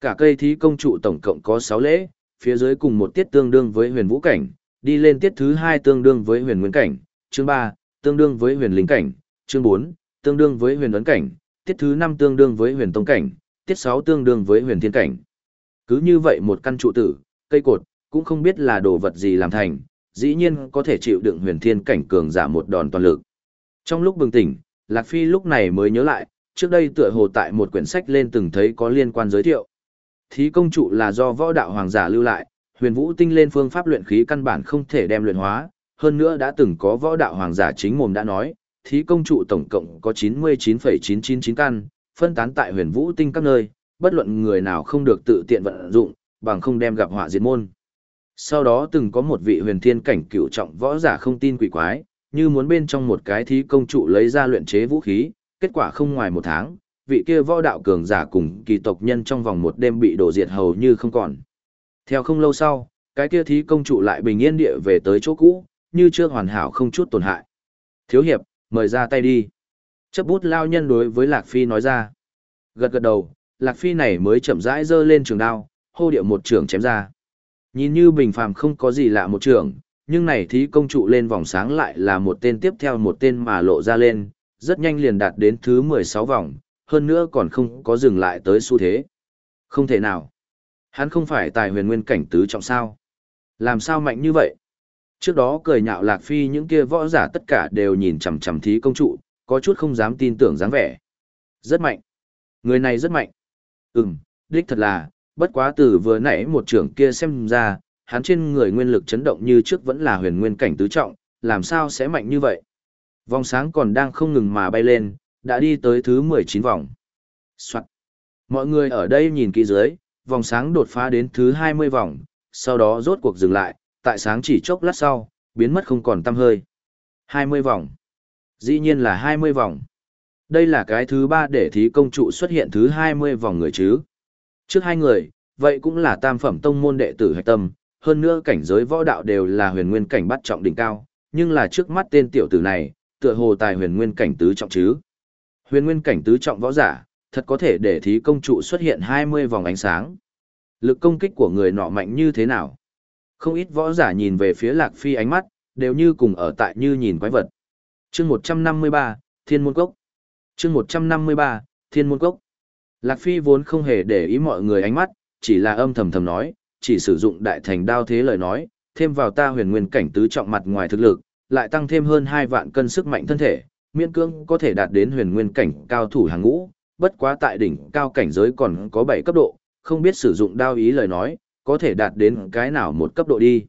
Cả cây thí công trụ tổng cộng có 6 lễ, phía dưới cùng một tiết tương đương với huyền vũ cảnh, đi lên tiết thứ 2 tương đương với huyền nguyên cảnh, chương 3, tương đương với huyền linh cảnh, chương 4, tương đương với huyền ấn cảnh, tiết thứ 5 tương đương với huyền tông cảnh, tiết 6 tương đương với huyền thiên cảnh. Cứ như vậy một căn trụ tử, cây cột, cũng không biết là đồ vật gì làm thành, dĩ nhiên có thể chịu đựng huyền thiên cảnh cường giả một đòn toàn lực. Trong lúc bừng tỉnh, Lạc Phi lúc này mới nhớ lại, trước đây tựa hồ tại một quyển sách lên từng thấy có liên quan giới thiệu. Thí công trụ là do võ đạo hoàng giả lưu lại, huyền vũ tinh lên phương pháp luyện khí căn bản không thể đem luyện hóa, hơn nữa đã từng có võ đạo hoàng giả chính mồm đã nói, thí công trụ tổng cộng có 99,999 căn, phân tán tại huyền vũ tinh các nơi, bất luận người nào không được tự tiện vận dụng, bằng không đem gặp họa diệt môn. Sau đó từng có một vị huyền thiên cảnh cựu trọng võ giả không tin quỷ quái, như muốn bên trong một cái thí công trụ lấy ra luyện chế vũ khí, kết quả không ngoài một tháng, vị kia võ đạo cường giả cùng kỳ tộc nhân trong vòng một đêm bị đổ diệt hầu như không còn. Theo không lâu sau, cái kia thí công trụ lại bình yên địa về tới chỗ cũ, như chưa hoàn hảo không chút tổn hại. Thiếu hiệp, mời ra tay đi. Chấp bút lao nhân đối với Lạc Phi nói ra. Gật gật đầu, Lạc Phi này mới chậm rãi giơ lên trường đao, hô điệu một trường chém ra. Nhìn như bình phàm không có gì lạ một trường, nhưng này thí công trụ lên vòng sáng lại là một tên tiếp theo một tên mà lộ ra lên, rất nhanh liền đạt đến thứ 16 vòng, hơn nữa còn không có dừng lại tới xu thế. Không thể nào. Hắn không phải tài huyền nguyên cảnh tứ trọng sao. Làm sao mạnh như vậy? Trước đó cười nhạo Lạc Phi những kia võ giả tất cả đều nhìn chằm chằm thí công trụ, có chút không dám tin tưởng dáng vẻ. Rất mạnh. Người này rất mạnh. Ừm, đích thật là, bất quá từ vừa nãy một trưởng kia xem ra, hắn trên người nguyên lực chấn động như trước vẫn là huyền nguyên cảnh tứ trọng, làm sao sẽ mạnh như vậy? Vòng sáng còn đang không ngừng mà bay lên, đã đi tới thứ 19 vòng. Soạn. Mọi người ở đây nhìn kỹ dưới, vòng sáng đột phá đến thứ 20 vòng, sau đó rốt cuộc dừng lại, tại sáng chỉ chốc lát sau, biến mất không còn tăm hơi. 20 vòng. Dĩ nhiên là 20 vòng. Đây là cái thứ ba để thí công trụ xuất hiện thứ 20 vòng người chứ. Trước hai người, vậy cũng là tam phẩm tông môn đệ tử hạch tâm, hơn nữa cảnh giới võ đạo đều là huyền nguyên cảnh bắt trọng đỉnh cao, nhưng là trước mắt tên tiểu tử này, tựa hồ tài huyền nguyên cảnh tứ trọng chứ. Huyền nguyên cảnh tứ trọng võ giả, thật có thể để thí công trụ xuất hiện 20 vòng ánh sáng. Lực công kích của người nọ mạnh như thế nào? Không ít võ giả nhìn về phía Lạc Phi ánh mắt, đều như cùng ở tại như nhìn quái vật. chương 153, Thiên Môn Cốc. chương 153, Thiên Môn Cốc. Lạc Phi vốn không hề để ý mọi người ánh mắt, chỉ là âm thầm thầm nói, chỉ sử dụng đại thành đao thế lời nói, thêm vào ta huyền nguyên cảnh tứ trọng mặt ngoài thực lực, lại tăng thêm hơn 2 vạn cân sức mạnh thân thể, miễn cương có thể đạt đến huyền nguyên cảnh cao thủ hàng ngũ, bất quá tại đỉnh cao cảnh giới còn có 7 cấp độ, không biết sử dụng đao ý lời nói, có thể đạt đến cái nào một cấp độ đi.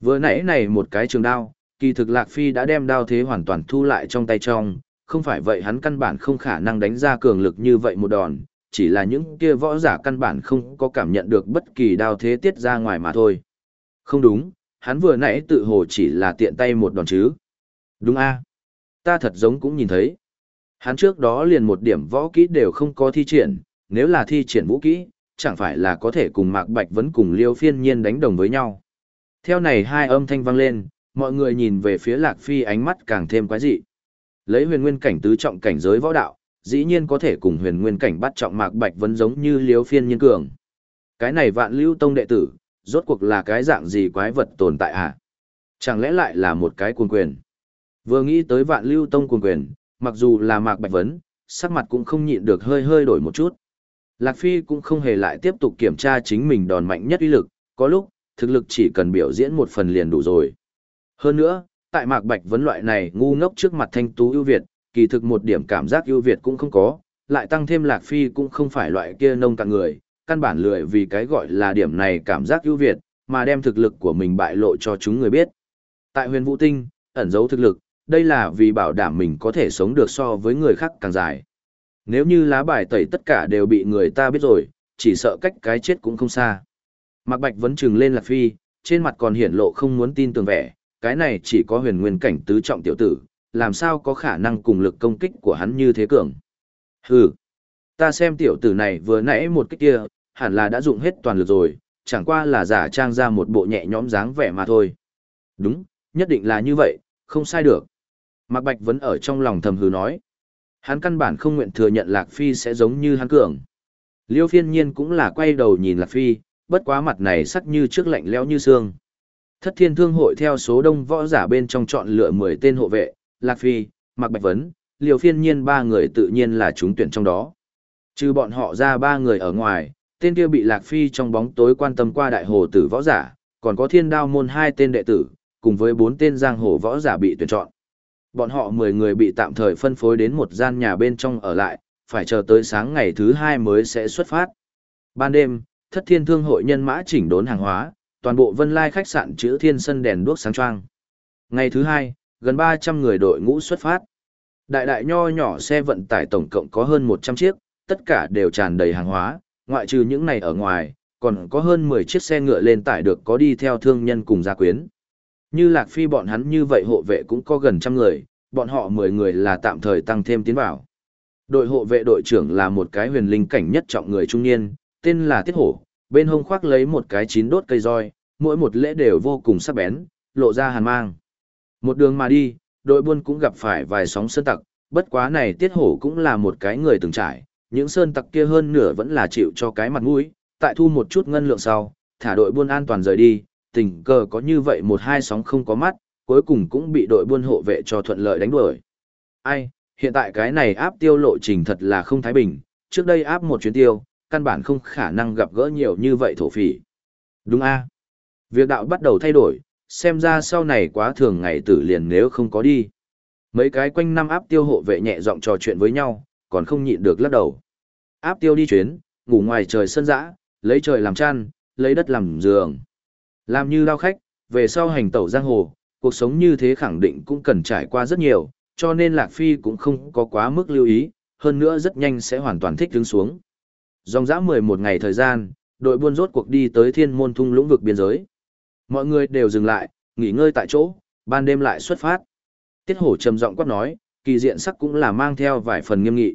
Vừa nãy này một cái trường đao, kỳ thực Lạc Phi đã đem đao thế hoàn toàn thu lại trong tay trong, không phải vậy hắn căn bản không khả năng đánh ra cường lực như vậy một đòn, chỉ là những kia võ giả căn bản không có cảm nhận được bất kỳ đao thế tiết ra ngoài mà thôi. Không đúng, hắn vừa nãy tự hồ chỉ là tiện tay một đòn chứ. Đúng a Ta thật giống cũng nhìn thấy. Hắn trước đó liền một điểm võ kỹ đều không có thi triển, nếu là thi triển vũ kỹ, chẳng phải là có thể cùng Mạc Bạch vẫn cùng Liêu Phiên Nhiên đánh đồng với nhau. Theo này hai âm thanh vang lên, mọi người nhìn về phía Lạc Phi ánh mắt càng thêm quái dị. Lấy huyền nguyên cảnh tứ trọng cảnh giới võ đạo, dĩ nhiên có thể cùng huyền nguyên cảnh bắt trọng Mạc Bạch vẫn giống như Liêu Phiên Nhiên cường. Cái này vạn lưu tông đệ tử, rốt cuộc là cái dạng gì quái vật tồn tại hả? Chẳng lẽ lại là một cái cuồng quyền? Vừa nghĩ tới vạn lưu tông cuồng quyền, mặc dù là Mạc Bạch Vấn, sắc mặt cũng không nhịn được hơi hơi đổi một chút. Lạc Phi cũng không hề lại tiếp tục kiểm tra chính mình đòn mạnh nhất uy lực, có lúc, thực lực chỉ cần biểu diễn một phần liền đủ rồi. Hơn nữa, tại Mạc Bạch Vấn loại này ngu ngốc trước mặt thanh tú ưu việt, kỳ thực một điểm cảm giác ưu việt cũng không có, lại tăng thêm Lạc Phi cũng không phải loại kia nông cạn người, căn bản lười vì cái gọi là điểm này cảm giác ưu việt, mà đem thực lực của mình bại lộ cho chúng người biết. Tại huyền vũ tinh, ẩn giấu thực lực, đây là vì bảo đảm mình có thể sống được so với người khác càng dài. Nếu như lá bài tẩy tất cả đều bị người ta biết rồi, chỉ sợ cách cái chết cũng không xa. Mạc Bạch vẫn trừng lên Lạc Phi, trên mặt còn hiển lộ không muốn tin tưởng vẻ, cái này chỉ có huyền nguyên cảnh tứ trọng tiểu tử, làm sao có khả năng cùng lực công kích của hắn như thế cường. Hừ, ta xem tiểu tử này vừa nãy một kích kia, hẳn là đã dụng hết toàn lực rồi, chẳng qua là giả trang ra một bộ nhẹ nhõm dáng vẻ mà thôi. Đúng, nhất định là như vậy, không sai được. Mạc Bạch vẫn ở trong lòng thầm hừ nói. Hắn căn bản không nguyện thừa nhận Lạc Phi sẽ giống như hắn cường. Liêu phiên nhiên cũng là quay đầu nhìn Lạc Phi, bất quá mặt này sắc như trước lạnh lẽo như xương. Thất thiên thương hội theo số đông võ giả bên trong chọn lựa 10 tên hộ vệ, Lạc Phi, Mạc Bạch Vấn, Liêu phiên nhiên ba người tự nhiên là chúng tuyển trong đó. Trừ bọn họ ra ba người ở ngoài, tên kia bị Lạc Phi trong bóng tối quan tâm qua đại hồ tử võ giả, còn có thiên đao môn hai tên đệ tử, cùng với bốn tên giang hồ võ giả bị tuyển chọn. Bọn họ 10 người bị tạm thời phân phối đến một gian nhà bên trong ở lại, phải chờ tới sáng ngày thứ hai mới sẽ xuất phát. Ban đêm, thất thiên thương hội nhân mã chỉnh đốn hàng hóa, toàn bộ vân lai khách sạn chữ thiên sân đèn đuốc sáng trang. Ngày thứ hai, gần 300 người đội ngũ xuất phát. Đại đại nho nhỏ xe vận tải tổng cộng có hơn 100 chiếc, tất cả đều tràn đầy hàng hóa, ngoại trừ những này ở ngoài, còn có hơn 10 chiếc xe ngựa lên tải được có đi theo thương nhân cùng gia quyến. Như Lạc Phi bọn hắn như vậy hộ vệ cũng có gần trăm người, bọn họ 10 người là tạm thời tăng thêm tiến vào. Đội hộ vệ đội trưởng là một cái huyền linh cảnh nhất trọng người trung niên, tên là Tiết Hổ, bên hông khoác lấy một cái chín đốt cây roi, mỗi một lễ đều vô cùng sắc bén, lộ ra hàn mang. Một đường mà đi, đội buôn cũng gặp phải vài sóng sơn tặc, bất quá này Tiết Hổ cũng là một cái người từng trải, những sơn tặc kia hơn nửa vẫn là chịu cho cái mặt mũi, tại thu một chút ngân lượng sau, thả đội buôn an toàn rời đi, tình cờ có như vậy một hai sóng không có mắt, cuối cùng cũng bị đội buôn hộ vệ cho thuận lợi đánh đuổi. Ai, hiện tại cái này áp tiêu lộ trình thật là không thái bình, trước đây áp một chuyến tiêu, căn bản không khả năng gặp gỡ nhiều như vậy thổ phỉ. Đúng a Việc đạo bắt đầu thay đổi, xem ra sau này quá thường ngày tử liền nếu không có đi. Mấy cái quanh năm áp tiêu hộ vệ nhẹ giọng trò chuyện với nhau, còn không nhịn được lắc đầu. Áp tiêu đi chuyến, ngủ ngoài trời sân dã, lấy trời làm chăn, lấy đất làm giường. Làm như lao khách, về sau hành tẩu giang hồ, cuộc sống như thế khẳng định cũng cần trải qua rất nhiều, cho nên Lạc Phi cũng không có quá mức lưu ý, hơn nữa rất nhanh sẽ hoàn toàn thích đứng xuống. Dòng dã 11 ngày thời gian, đội buôn rốt cuộc đi tới thiên môn thung lũng vực biên giới. Mọi người đều dừng lại, nghỉ ngơi tại chỗ, ban đêm lại xuất phát. Tiết hổ trầm giọng quát nói, kỳ diện sắc cũng là mang theo vài phần nghiêm nghị.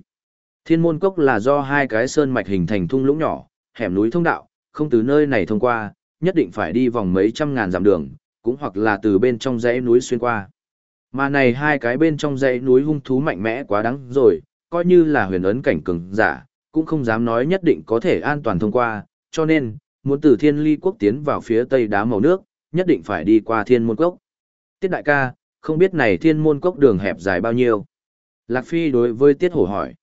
Thiên môn cốc là do hai cái sơn mạch hình thành thung lũng nhỏ, hẻm núi thông đạo, không từ nơi này thông qua, nhất định phải đi vòng mấy trăm ngàn dặm đường, cũng hoặc là từ bên trong dãy núi xuyên qua. Mà này hai cái bên trong dãy núi hung thú mạnh mẽ quá đáng rồi, coi như là huyền ấn cảnh cường giả, cũng không dám nói nhất định có thể an toàn thông qua, cho nên, muốn từ thiên ly quốc tiến vào phía tây đá màu nước, nhất định phải đi qua thiên môn cốc. Tiết đại ca, không biết này thiên môn cốc đường hẹp dài bao nhiêu? Lạc Phi đối với Tiết Hổ hỏi.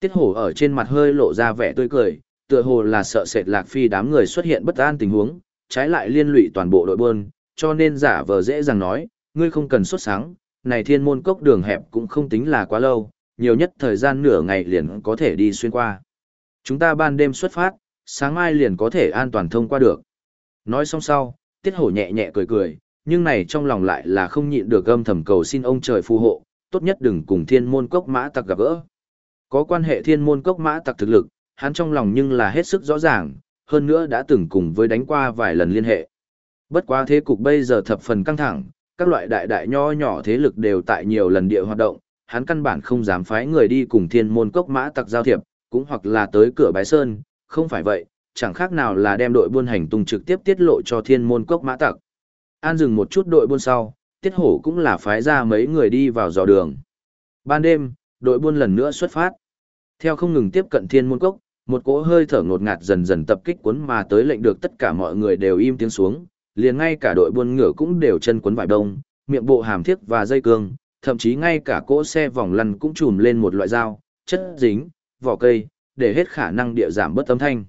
Tiết Hổ ở trên mặt hơi lộ ra vẻ tươi cười, tựa hồ là sợ sệt Lạc Phi đám người xuất hiện bất an tình huống, trái lại liên lụy toàn bộ đội bơn, cho nên giả vờ dễ dàng nói, ngươi không cần xuất sáng, này thiên môn cốc đường hẹp cũng không tính là quá lâu, nhiều nhất thời gian nửa ngày liền có thể đi xuyên qua. Chúng ta ban đêm xuất phát, sáng mai liền có thể an toàn thông qua được. Nói xong sau, tiết hổ nhẹ nhẹ cười cười, nhưng này trong lòng lại là không nhịn được âm thầm cầu xin ông trời phù hộ, tốt nhất đừng cùng thiên môn cốc mã tặc gặp gỡ. Có quan hệ thiên môn cốc mã tặc thực lực, hắn trong lòng nhưng là hết sức rõ ràng, hơn nữa đã từng cùng với đánh qua vài lần liên hệ. Bất quá thế cục bây giờ thập phần căng thẳng, các loại đại đại nho nhỏ thế lực đều tại nhiều lần địa hoạt động, hắn căn bản không dám phái người đi cùng thiên môn cốc mã tặc giao thiệp, cũng hoặc là tới cửa bái sơn, không phải vậy, chẳng khác nào là đem đội buôn hành tung trực tiếp tiết lộ cho thiên môn cốc mã tặc. An dừng một chút đội buôn sau, tiết hổ cũng là phái ra mấy người đi vào dò đường. Ban đêm, đội buôn lần nữa xuất phát. Theo không ngừng tiếp cận thiên môn cốc, một cỗ hơi thở ngột ngạt dần dần tập kích cuốn mà tới lệnh được tất cả mọi người đều im tiếng xuống, liền ngay cả đội buôn ngựa cũng đều chân cuốn vải đông, miệng bộ hàm thiết và dây cương, thậm chí ngay cả cỗ xe vòng lăn cũng trùm lên một loại dao, chất dính, vỏ cây, để hết khả năng địa giảm bớt âm thanh.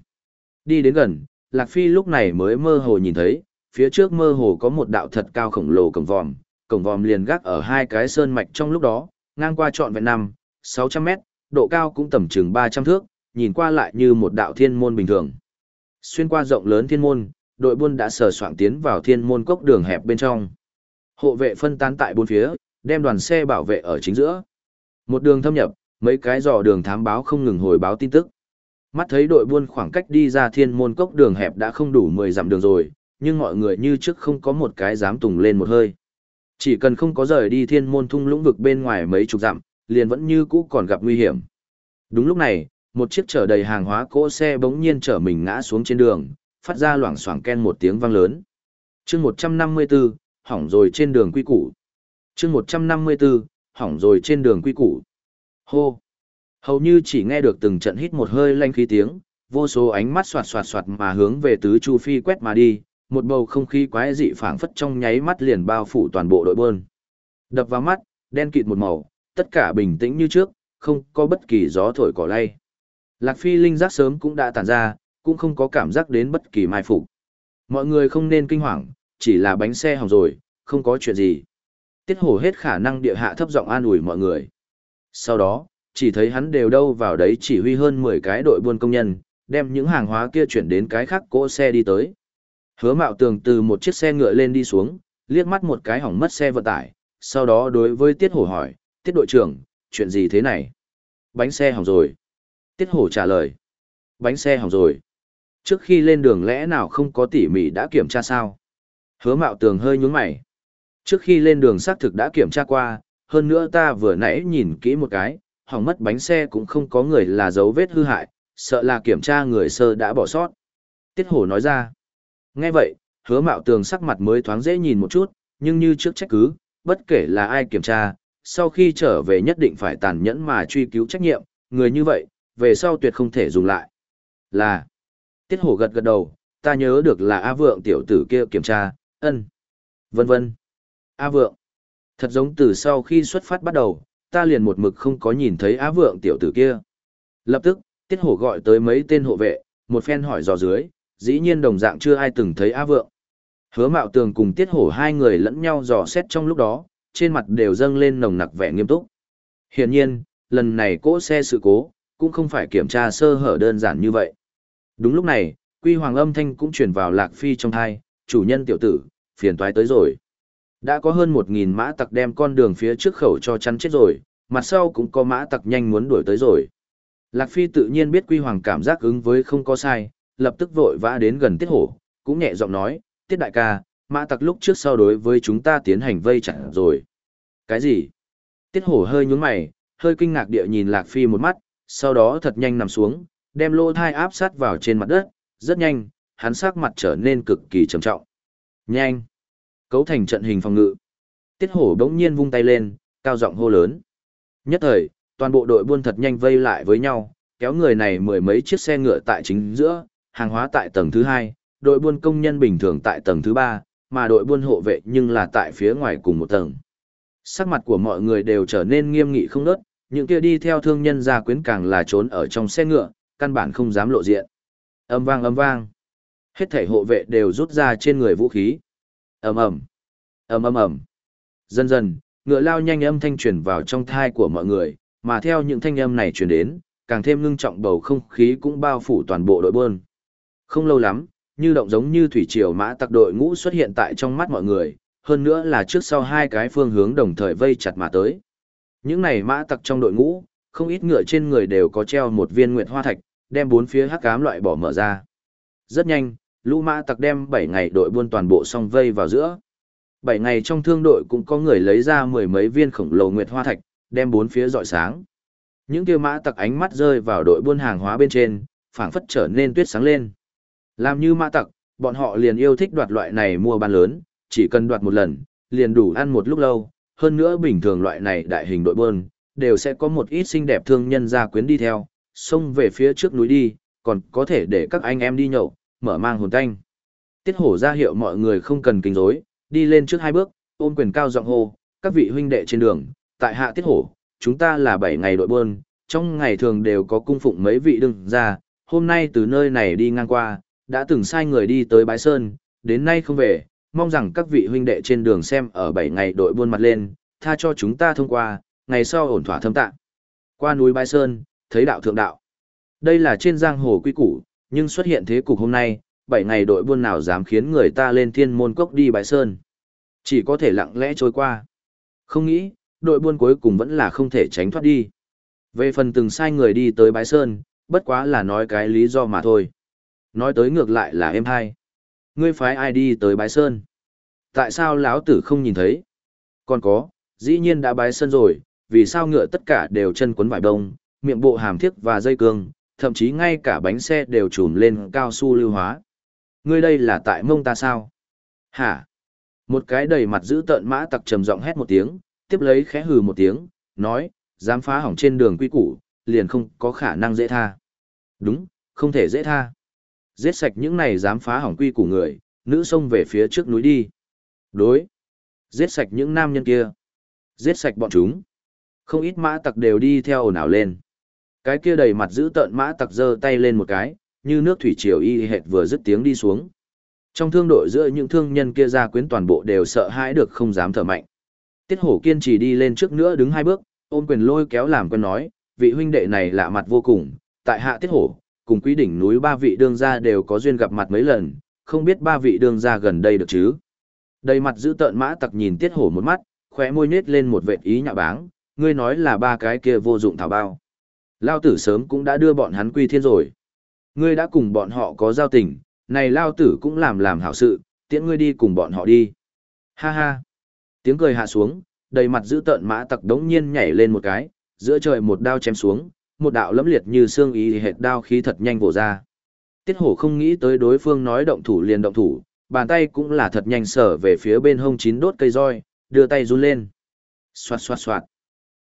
Đi đến gần, Lạc Phi lúc này mới mơ hồ nhìn thấy, phía trước mơ hồ có một đạo thật cao khổng lồ cổng vòm, cổng vòm liền gác ở hai cái sơn mạch trong lúc đó, ngang qua trọn vẹn năm, 600 mét, độ cao cũng tầm chừng 300 thước, nhìn qua lại như một đạo thiên môn bình thường. Xuyên qua rộng lớn thiên môn, đội buôn đã sờ soạn tiến vào thiên môn cốc đường hẹp bên trong. Hộ vệ phân tán tại bốn phía, đem đoàn xe bảo vệ ở chính giữa. Một đường thâm nhập, mấy cái dò đường thám báo không ngừng hồi báo tin tức. Mắt thấy đội buôn khoảng cách đi ra thiên môn cốc đường hẹp đã không đủ 10 dặm đường rồi, nhưng mọi người như trước không có một cái dám tùng lên một hơi. Chỉ cần không có rời đi thiên môn thung lũng vực bên ngoài mấy chục dặm, liền vẫn như cũ còn gặp nguy hiểm. Đúng lúc này, một chiếc chở đầy hàng hóa cỗ xe bỗng nhiên chở mình ngã xuống trên đường, phát ra loảng xoảng ken một tiếng vang lớn. chương 154, hỏng rồi trên đường quy củ. chương 154, hỏng rồi trên đường quy củ. Hô! Hầu như chỉ nghe được từng trận hít một hơi lanh khí tiếng, vô số ánh mắt soạt soạt soạt mà hướng về tứ chu phi quét mà đi, một bầu không khí quái dị phảng phất trong nháy mắt liền bao phủ toàn bộ đội bơn. Đập vào mắt, đen kịt một màu, tất cả bình tĩnh như trước, không có bất kỳ gió thổi cỏ lay. Lạc Phi linh giác sớm cũng đã tản ra, cũng không có cảm giác đến bất kỳ mai phục. Mọi người không nên kinh hoàng, chỉ là bánh xe hỏng rồi, không có chuyện gì. Tiết hổ hết khả năng địa hạ thấp giọng an ủi mọi người. Sau đó, chỉ thấy hắn đều đâu vào đấy chỉ huy hơn 10 cái đội buôn công nhân, đem những hàng hóa kia chuyển đến cái khác cỗ xe đi tới. Hứa mạo tường từ một chiếc xe ngựa lên đi xuống, liếc mắt một cái hỏng mất xe vận tải, sau đó đối với Tiết Hổ hỏi, Tiết đội trưởng, chuyện gì thế này? Bánh xe hỏng rồi. Tiết Hổ trả lời, bánh xe hỏng rồi. Trước khi lên đường lẽ nào không có tỉ mỉ đã kiểm tra sao? Hứa mạo tường hơi nhún mày. Trước khi lên đường xác thực đã kiểm tra qua, hơn nữa ta vừa nãy nhìn kỹ một cái, hỏng mất bánh xe cũng không có người là dấu vết hư hại, sợ là kiểm tra người sơ đã bỏ sót. Tiết hổ nói ra. Nghe vậy, hứa mạo tường sắc mặt mới thoáng dễ nhìn một chút, nhưng như trước trách cứ, bất kể là ai kiểm tra, sau khi trở về nhất định phải tàn nhẫn mà truy cứu trách nhiệm, người như vậy, về sau tuyệt không thể dùng lại. Là, tiết hổ gật gật đầu, ta nhớ được là A Vượng tiểu tử kia kiểm tra, ân, vân vân. A Vượng, thật giống từ sau khi xuất phát bắt đầu, ta liền một mực không có nhìn thấy A Vượng tiểu tử kia. Lập tức, tiết hổ gọi tới mấy tên hộ vệ, một phen hỏi dò dưới, dĩ nhiên đồng dạng chưa ai từng thấy A Vượng. Hứa mạo tường cùng tiết hổ hai người lẫn nhau dò xét trong lúc đó, trên mặt đều dâng lên nồng nặc vẻ nghiêm túc. Hiển nhiên, lần này cỗ xe sự cố, cũng không phải kiểm tra sơ hở đơn giản như vậy. Đúng lúc này, quy hoàng âm thanh cũng truyền vào lạc phi trong thai, chủ nhân tiểu tử, phiền toái tới rồi. Đã có hơn một nghìn mã tặc đem con đường phía trước khẩu cho chắn chết rồi, mặt sau cũng có mã tặc nhanh muốn đuổi tới rồi. Lạc Phi tự nhiên biết Quy Hoàng cảm giác ứng với không có sai, lập tức vội vã đến gần Tiết Hổ, cũng nhẹ giọng nói, Tiết đại ca, mã tặc lúc trước sau đối với chúng ta tiến hành vây chặn rồi. Cái gì? Tiết Hổ hơi nhún mày, hơi kinh ngạc địa nhìn Lạc Phi một mắt, sau đó thật nhanh nằm xuống, đem lô thai áp sát vào trên mặt đất, rất nhanh, hắn sắc mặt trở nên cực kỳ trầm trọng. Nhanh! Cấu thành trận hình phòng ngự. Tiết Hổ đống nhiên vung tay lên, cao giọng hô lớn. Nhất thời, toàn bộ đội buôn thật nhanh vây lại với nhau, kéo người này mười mấy chiếc xe ngựa tại chính giữa, hàng hóa tại tầng thứ hai, đội buôn công nhân bình thường tại tầng thứ ba, mà đội buôn hộ vệ nhưng là tại phía ngoài cùng một tầng. Sắc mặt của mọi người đều trở nên nghiêm nghị không nớt, những kia đi theo thương nhân gia quyến càng là trốn ở trong xe ngựa, căn bản không dám lộ diện. Âm vang âm vang. Hết thảy hộ vệ đều rút ra trên người vũ khí. Ầm ầm. Ầm ầm ầm. Dần dần, ngựa lao nhanh âm thanh truyền vào trong thai của mọi người, mà theo những thanh âm này truyền đến, càng thêm ngưng trọng bầu không khí cũng bao phủ toàn bộ đội buôn. Không lâu lắm, như động giống như thủy triều mã tặc đội ngũ xuất hiện tại trong mắt mọi người, hơn nữa là trước sau hai cái phương hướng đồng thời vây chặt mà tới. Những này mã tặc trong đội ngũ, không ít ngựa trên người đều có treo một viên nguyệt hoa thạch, đem bốn phía hắc ám loại bỏ mở ra. Rất nhanh, lũ mã tặc đem 7 ngày đội buôn toàn bộ song vây vào giữa. 7 ngày trong thương đội cũng có người lấy ra mười mấy viên khổng lồ nguyệt hoa thạch, đem bốn phía rọi sáng. Những kia mã tặc ánh mắt rơi vào đội buôn hàng hóa bên trên, phảng phất trở nên tuyết sáng lên. Làm như mã tặc, bọn họ liền yêu thích đoạt loại này mua bán lớn, chỉ cần đoạt một lần, liền đủ ăn một lúc lâu, hơn nữa bình thường loại này đại hình đội buôn, đều sẽ có một ít xinh đẹp thương nhân gia quyến đi theo, xông về phía trước núi đi, còn có thể để các anh em đi nhậu, mở mang hồn tanh. Tiết hổ ra hiệu mọi người không cần kinh rối, đi lên trước hai bước, ôm quyền cao giọng hô, các vị huynh đệ trên đường, tại hạ tiết hổ, chúng ta là bảy ngày đội buôn, trong ngày thường đều có cung phụng mấy vị đương ra, hôm nay từ nơi này đi ngang qua, đã từng sai người đi tới Bái Sơn, đến nay không về, mong rằng các vị huynh đệ trên đường xem ở bảy ngày đội buôn mặt lên, tha cho chúng ta thông qua, ngày sau ổn thỏa thâm tạ. Qua núi Bái Sơn, thấy đạo thượng đạo. Đây là trên giang hồ quy củ, nhưng xuất hiện thế cục hôm nay, bảy ngày đội buôn nào dám khiến người ta lên thiên môn cốc đi Bái Sơn. Chỉ có thể lặng lẽ trôi qua. Không nghĩ, đội buôn cuối cùng vẫn là không thể tránh thoát đi. Về phần từng sai người đi tới Bái Sơn, bất quá là nói cái lý do mà thôi. Nói tới ngược lại là em hai. Ngươi phái ai đi tới Bái Sơn? Tại sao lão tử không nhìn thấy? Còn có, dĩ nhiên đã Bái Sơn rồi, vì sao ngựa tất cả đều chân quấn vải bông, miệng bộ hàm thiếc và dây cương, thậm chí ngay cả bánh xe đều trùm lên cao su lưu hóa. Ngươi đây là tại mông ta sao? Hả? Một cái đầy mặt giữ tợn mã tặc trầm giọng hét một tiếng, tiếp lấy khẽ hừ một tiếng, nói, dám phá hỏng trên đường quy củ, liền không có khả năng dễ tha. Đúng, không thể dễ tha. Giết sạch những này dám phá hỏng quy củ người, nữ xông về phía trước núi đi. Đối. Giết sạch những nam nhân kia. Giết sạch bọn chúng. Không ít mã tặc đều đi theo ồn ào lên. Cái kia đầy mặt giữ tợn mã tặc giơ tay lên một cái, như nước thủy triều y hệt vừa dứt tiếng đi xuống. Trong thương đội giữa những thương nhân kia ra quyến toàn bộ đều sợ hãi được không dám thở mạnh. Tiết hổ kiên trì đi lên trước nữa đứng hai bước, ôm quyền lôi kéo làm quen nói, vị huynh đệ này lạ mặt vô cùng, tại hạ tiết hổ, cùng quý đỉnh núi ba vị đương gia đều có duyên gặp mặt mấy lần, không biết ba vị đương gia gần đây được chứ. Đầy mặt giữ tợn mã tặc nhìn tiết hổ một mắt, khóe môi nết lên một vệt ý nhạ báng, ngươi nói là ba cái kia vô dụng thảo bao. Lao tử sớm cũng đã đưa bọn hắn quy thiên rồi. Ngươi đã cùng bọn họ có giao tình, này Lao tử cũng làm làm hảo sự, tiễn ngươi đi cùng bọn họ đi. Ha ha. Tiếng cười hạ xuống, đầy mặt giữ tợn mã tặc đống nhiên nhảy lên một cái, Giữa trời một đao chém xuống, một đạo lẫm liệt như xương ý hệt đao khí thật nhanh vồ ra. Tiết hổ không nghĩ tới đối phương nói động thủ liền động thủ, bàn tay cũng là thật nhanh sở về phía bên hông chín đốt cây roi, đưa tay run lên. Xoạt xoạt xoạt.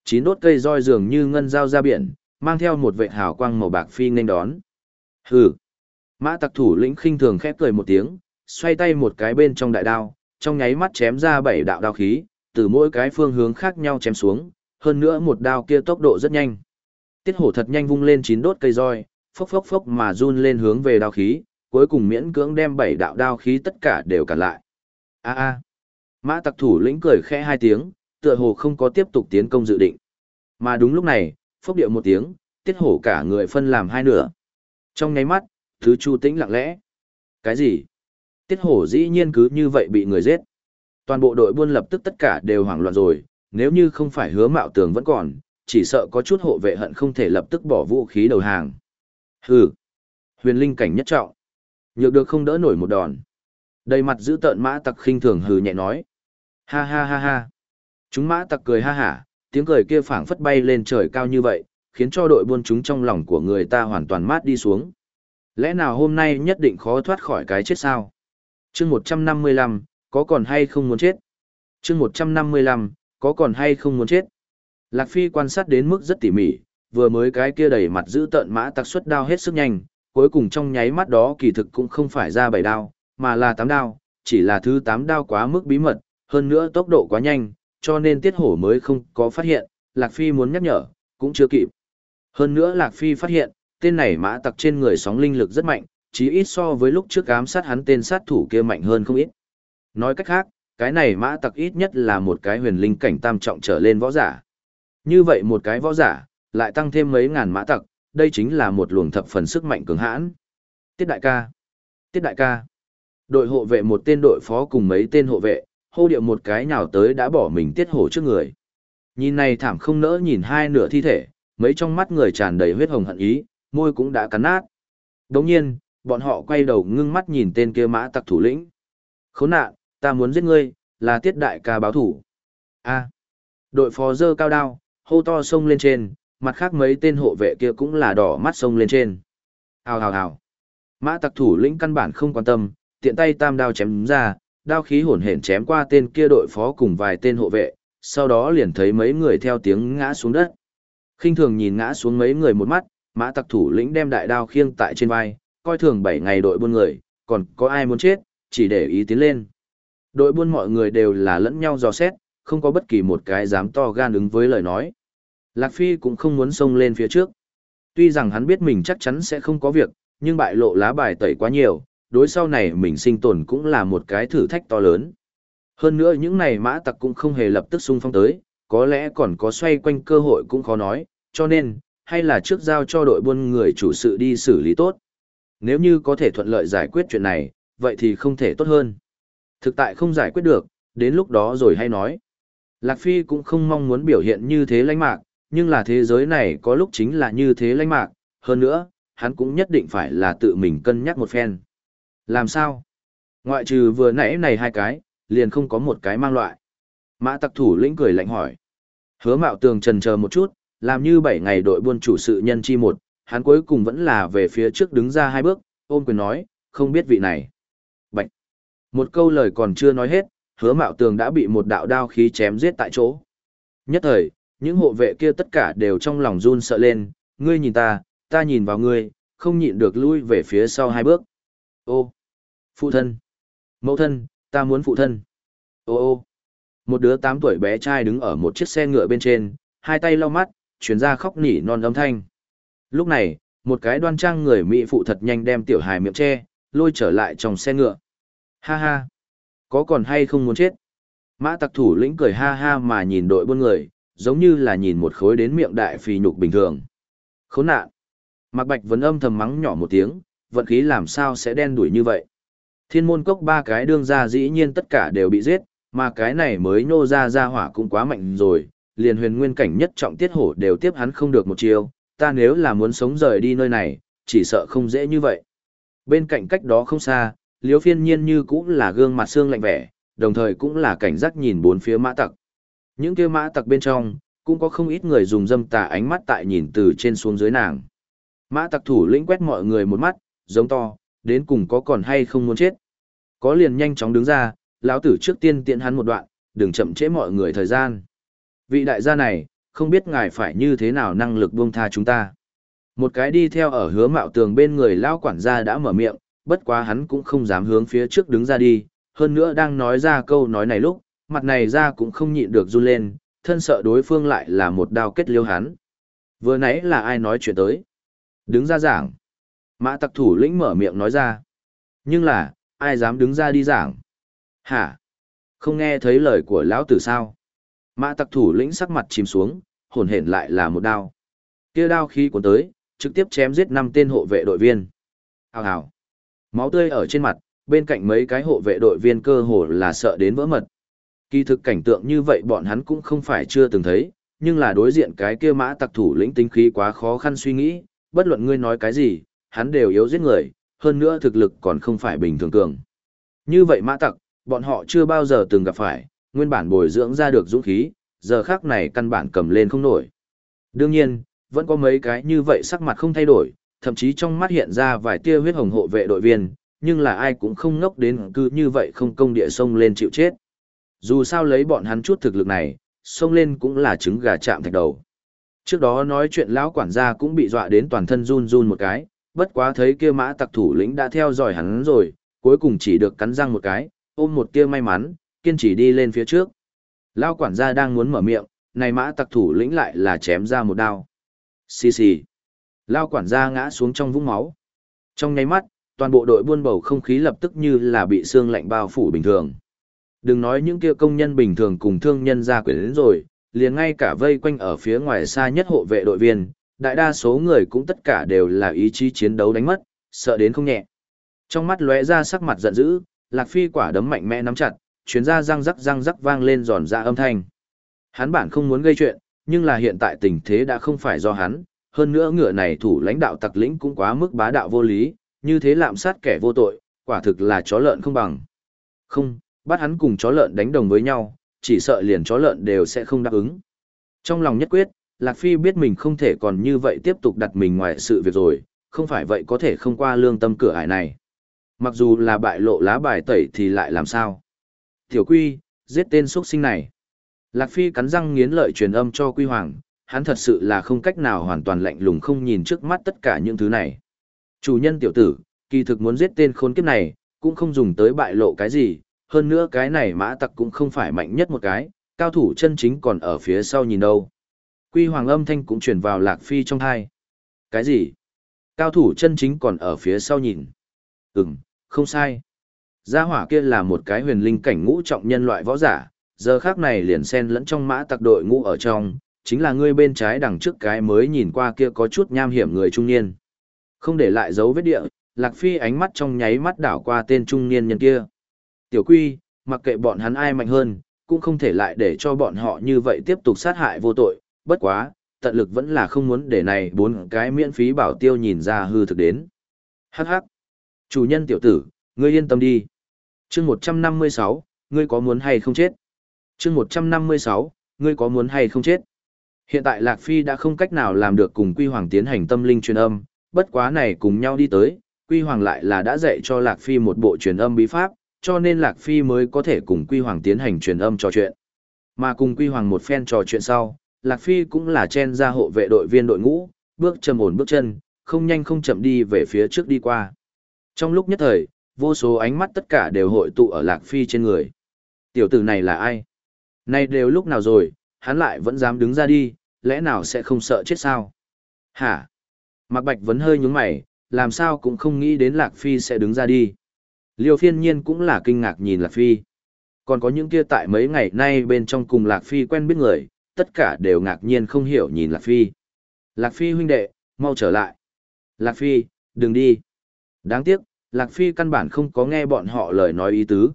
Chín đốt cây roi dường như ngân dao ra biển, mang theo một vệ hào quang màu bạc phi nên đón. Hừ. Mã tặc thủ lĩnh khinh thường khép cười một tiếng, xoay tay một cái bên trong đại đao, trong nháy mắt chém ra bảy đạo đao khí, từ mỗi cái phương hướng khác nhau chém xuống, hơn nữa một đao kia tốc độ rất nhanh. Tiết hổ thật nhanh vung lên chín đốt cây roi, phốc phốc phốc mà run lên hướng về đao khí, cuối cùng miễn cưỡng đem bảy đạo đao khí tất cả đều cản lại. A a. Mã tặc thủ lĩnh cười khẽ hai tiếng, tựa hồ không có tiếp tục tiến công dự định. Mà đúng lúc này, phốc điệu một tiếng, tiết hổ cả người phân làm hai nửa. Trong nháy mắt, thứ chu tĩnh lặng lẽ. Cái gì? Tiết hổ dĩ nhiên cứ như vậy bị người giết. Toàn bộ đội buôn lập tức tất cả đều hoảng loạn rồi, nếu như không phải hứa mạo tường vẫn còn, chỉ sợ có chút hộ vệ hận không thể lập tức bỏ vũ khí đầu hàng. Hừ. Huyền linh cảnh nhất trọng. Nhược được không đỡ nổi một đòn. Đầy mặt giữ tợn mã tặc khinh thường hừ nhẹ nói. Ha ha ha ha. Chúng mã tặc cười ha hả, tiếng cười kia phảng phất bay lên trời cao như vậy, khiến cho đội buôn chúng trong lòng của người ta hoàn toàn mát đi xuống. Lẽ nào hôm nay nhất định khó thoát khỏi cái chết sao? chương 155, có còn hay không muốn chết? chương 155, có còn hay không muốn chết? Lạc Phi quan sát đến mức rất tỉ mỉ, vừa mới cái kia đầy mặt giữ tợn mã tặc xuất đao hết sức nhanh, cuối cùng trong nháy mắt đó kỳ thực cũng không phải ra bảy đao, mà là tám đao, chỉ là thứ tám đao quá mức bí mật, hơn nữa tốc độ quá nhanh, cho nên tiết hổ mới không có phát hiện, Lạc Phi muốn nhắc nhở, cũng chưa kịp. Hơn nữa Lạc Phi phát hiện, tên này mã tặc trên người sóng linh lực rất mạnh, chí ít so với lúc trước ám sát hắn tên sát thủ kia mạnh hơn không ít. Nói cách khác, cái này mã tặc ít nhất là một cái huyền linh cảnh tam trọng trở lên võ giả. Như vậy một cái võ giả, lại tăng thêm mấy ngàn mã tặc, đây chính là một luồng thập phần sức mạnh cường hãn. Tiết đại ca. Tiết đại ca. Đội hộ vệ một tên đội phó cùng mấy tên hộ vệ, hô điệu một cái nhào tới đã bỏ mình tiết hổ trước người. Nhìn này thảm không nỡ nhìn hai nửa thi thể, mấy trong mắt người tràn đầy huyết hồng hận ý, môi cũng đã cắn nát. Đồng nhiên, bọn họ quay đầu ngưng mắt nhìn tên kia mã tặc thủ lĩnh. Khốn nạn, ta muốn giết ngươi, là tiết đại ca báo thủ. A. Đội phó dơ cao đao, hô to sông lên trên, mặt khác mấy tên hộ vệ kia cũng là đỏ mắt sông lên trên. Hào hào hào. Mã tặc thủ lĩnh căn bản không quan tâm, tiện tay tam đao chém ra, đao khí hổn hển chém qua tên kia đội phó cùng vài tên hộ vệ, sau đó liền thấy mấy người theo tiếng ngã xuống đất. khinh thường nhìn ngã xuống mấy người một mắt, mã tặc thủ lĩnh đem đại đao khiêng tại trên vai, coi thường bảy ngày đội buôn người, còn có ai muốn chết, chỉ để ý tiến lên. Đội buôn mọi người đều là lẫn nhau dò xét, không có bất kỳ một cái dám to gan ứng với lời nói. Lạc Phi cũng không muốn xông lên phía trước. Tuy rằng hắn biết mình chắc chắn sẽ không có việc, nhưng bại lộ lá bài tẩy quá nhiều, đối sau này mình sinh tồn cũng là một cái thử thách to lớn. Hơn nữa những này mã tặc cũng không hề lập tức xung phong tới, có lẽ còn có xoay quanh cơ hội cũng khó nói, cho nên, hay là trước giao cho đội buôn người chủ sự đi xử lý tốt. Nếu như có thể thuận lợi giải quyết chuyện này, vậy thì không thể tốt hơn. Thực tại không giải quyết được, đến lúc đó rồi hay nói. Lạc Phi cũng không mong muốn biểu hiện như thế lãnh mạc, nhưng là thế giới này có lúc chính là như thế lãnh mạc, hơn nữa, hắn cũng nhất định phải là tự mình cân nhắc một phen. Làm sao? Ngoại trừ vừa nãy này hai cái, liền không có một cái mang loại. Mã tặc thủ lĩnh cười lạnh hỏi. Hứa mạo tường trần chờ một chút, làm như bảy ngày đội buôn chủ sự nhân chi một, hắn cuối cùng vẫn là về phía trước đứng ra hai bước, ôm quyền nói, không biết vị này. Bạch! Một câu lời còn chưa nói hết, hứa mạo tường đã bị một đạo đao khí chém giết tại chỗ. Nhất thời, những hộ vệ kia tất cả đều trong lòng run sợ lên, ngươi nhìn ta, ta nhìn vào ngươi, không nhịn được lui về phía sau hai bước. Ô! Phụ thân! Mẫu thân, ta muốn phụ thân! Ô ô! Một đứa tám tuổi bé trai đứng ở một chiếc xe ngựa bên trên, hai tay lau mắt, chuyển ra khóc nỉ non âm thanh. Lúc này, một cái đoan trang người Mỹ phụ thật nhanh đem tiểu hài miệng che, lôi trở lại trong xe ngựa. Ha ha! Có còn hay không muốn chết? Mã tặc thủ lĩnh cười ha ha mà nhìn đội buôn người, giống như là nhìn một khối đến miệng đại phì nhục bình thường. Khốn nạn! Mạc Bạch vẫn âm thầm mắng nhỏ một tiếng, vận khí làm sao sẽ đen đuổi như vậy. Thiên môn cốc ba cái đương ra dĩ nhiên tất cả đều bị giết, mà cái này mới nô ra ra hỏa cũng quá mạnh rồi, liền huyền nguyên cảnh nhất trọng tiết hổ đều tiếp hắn không được một chiêu, ta nếu là muốn sống rời đi nơi này, chỉ sợ không dễ như vậy. Bên cạnh cách đó không xa, liếu phiên nhiên như cũng là gương mặt xương lạnh vẻ, đồng thời cũng là cảnh giác nhìn bốn phía mã tặc. Những kia mã tặc bên trong, cũng có không ít người dùng dâm tà ánh mắt tại nhìn từ trên xuống dưới nàng. Mã tặc thủ lĩnh quét mọi người một mắt, giống to, đến cùng có còn hay không muốn chết. Có liền nhanh chóng đứng ra, lão tử trước tiên tiện hắn một đoạn, đừng chậm trễ mọi người thời gian. Vị đại gia này, không biết ngài phải như thế nào năng lực buông tha chúng ta. Một cái đi theo ở hứa mạo tường bên người lão quản gia đã mở miệng, bất quá hắn cũng không dám hướng phía trước đứng ra đi, hơn nữa đang nói ra câu nói này lúc, mặt này ra cũng không nhịn được run lên, thân sợ đối phương lại là một đao kết liêu hắn. Vừa nãy là ai nói chuyện tới? Đứng ra giảng. Mã tặc thủ lĩnh mở miệng nói ra. Nhưng là, ai dám đứng ra đi giảng? Hả? Không nghe thấy lời của lão tử sao? Mã tặc thủ lĩnh sắc mặt chìm xuống, hồn hển lại là một đao. Kia đao khí cuốn tới, trực tiếp chém giết năm tên hộ vệ đội viên. Hào hào. Máu tươi ở trên mặt, bên cạnh mấy cái hộ vệ đội viên cơ hồ là sợ đến vỡ mật. Kỳ thực cảnh tượng như vậy bọn hắn cũng không phải chưa từng thấy, nhưng là đối diện cái kia mã tặc thủ lĩnh tính khí quá khó khăn suy nghĩ, bất luận ngươi nói cái gì, hắn đều yếu giết người, hơn nữa thực lực còn không phải bình thường cường. Như vậy mã tặc, bọn họ chưa bao giờ từng gặp phải, nguyên bản bồi dưỡng ra được dũng khí, giờ khác này căn bản cầm lên không nổi. Đương nhiên, vẫn có mấy cái như vậy sắc mặt không thay đổi, thậm chí trong mắt hiện ra vài tia huyết hồng hộ vệ đội viên, nhưng là ai cũng không ngốc đến cứ như vậy không công địa sông lên chịu chết. Dù sao lấy bọn hắn chút thực lực này, sông lên cũng là trứng gà chạm thạch đầu. Trước đó nói chuyện lão quản gia cũng bị dọa đến toàn thân run run một cái, bất quá thấy kia mã tặc thủ lĩnh đã theo dõi hắn rồi, cuối cùng chỉ được cắn răng một cái, ôm một tia may mắn, kiên trì đi lên phía trước. Lão quản gia đang muốn mở miệng, này mã tặc thủ lĩnh lại là chém ra một đao. Xì xì. Lao quản gia ngã xuống trong vũng máu. Trong nháy mắt, toàn bộ đội buôn bầu không khí lập tức như là bị xương lạnh bao phủ bình thường. Đừng nói những kia công nhân bình thường cùng thương nhân ra quyển đến rồi, liền ngay cả vây quanh ở phía ngoài xa nhất hộ vệ đội viên, đại đa số người cũng tất cả đều là ý chí chiến đấu đánh mất, sợ đến không nhẹ. Trong mắt lóe ra sắc mặt giận dữ, Lạc Phi quả đấm mạnh mẽ nắm chặt, chuyến ra răng rắc răng rắc vang lên giòn ra âm thanh. Hắn bản không muốn gây chuyện, nhưng là hiện tại tình thế đã không phải do hắn, hơn nữa ngựa này thủ lãnh đạo tặc lĩnh cũng quá mức bá đạo vô lý, như thế lạm sát kẻ vô tội, quả thực là chó lợn không bằng. Không, bắt hắn cùng chó lợn đánh đồng với nhau, chỉ sợ liền chó lợn đều sẽ không đáp ứng. Trong lòng nhất quyết, Lạc Phi biết mình không thể còn như vậy tiếp tục đặt mình ngoài sự việc rồi, không phải vậy có thể không qua lương tâm cửa ải này. Mặc dù là bại lộ lá bài tẩy thì lại làm sao? Tiểu Quy, giết tên xuất sinh này. Lạc Phi cắn răng nghiến lợi truyền âm cho Quy Hoàng, hắn thật sự là không cách nào hoàn toàn lạnh lùng không nhìn trước mắt tất cả những thứ này. Chủ nhân tiểu tử, kỳ thực muốn giết tên khốn kiếp này, cũng không dùng tới bại lộ cái gì, hơn nữa cái này mã tặc cũng không phải mạnh nhất một cái, cao thủ chân chính còn ở phía sau nhìn đâu. Quy hoàng âm thanh cũng truyền vào lạc phi trong hai. Cái gì? Cao thủ chân chính còn ở phía sau nhìn. Ừm, không sai. Gia hỏa kia là một cái huyền linh cảnh ngũ trọng nhân loại võ giả, giờ khác này liền xen lẫn trong mã tặc đội ngũ ở trong, chính là ngươi bên trái đằng trước cái mới nhìn qua kia có chút nham hiểm người trung niên. Không để lại dấu vết địa, Lạc Phi ánh mắt trong nháy mắt đảo qua tên trung niên nhân kia. Tiểu Quy, mặc kệ bọn hắn ai mạnh hơn, cũng không thể lại để cho bọn họ như vậy tiếp tục sát hại vô tội, bất quá, tận lực vẫn là không muốn để này bốn cái miễn phí bảo tiêu nhìn ra hư thực đến. Hắc hắc. Chủ nhân tiểu tử, ngươi yên tâm đi. chương 156, ngươi có muốn hay không chết? chương 156, ngươi có muốn hay không chết? Hiện tại Lạc Phi đã không cách nào làm được cùng Quy Hoàng tiến hành tâm linh truyền âm, bất quá này cùng nhau đi tới, Quy Hoàng lại là đã dạy cho Lạc Phi một bộ truyền âm bí pháp, cho nên Lạc Phi mới có thể cùng Quy Hoàng tiến hành truyền âm trò chuyện. Mà cùng Quy Hoàng một phen trò chuyện sau, Lạc Phi cũng là chen ra hộ vệ đội viên đội ngũ, bước trầm ổn bước chân, không nhanh không chậm đi về phía trước đi qua. Trong lúc nhất thời, vô số ánh mắt tất cả đều hội tụ ở Lạc Phi trên người. Tiểu tử này là ai? Nay đều lúc nào rồi, hắn lại vẫn dám đứng ra đi, lẽ nào sẽ không sợ chết sao? Hả? Mạc Bạch vẫn hơi nhúng mày, làm sao cũng không nghĩ đến Lạc Phi sẽ đứng ra đi. Liêu phiên nhiên cũng là kinh ngạc nhìn Lạc Phi. Còn có những kia tại mấy ngày nay bên trong cùng Lạc Phi quen biết người, tất cả đều ngạc nhiên không hiểu nhìn Lạc Phi. Lạc Phi huynh đệ, mau trở lại. Lạc Phi, đừng đi. Đáng tiếc, Lạc Phi căn bản không có nghe bọn họ lời nói ý tứ.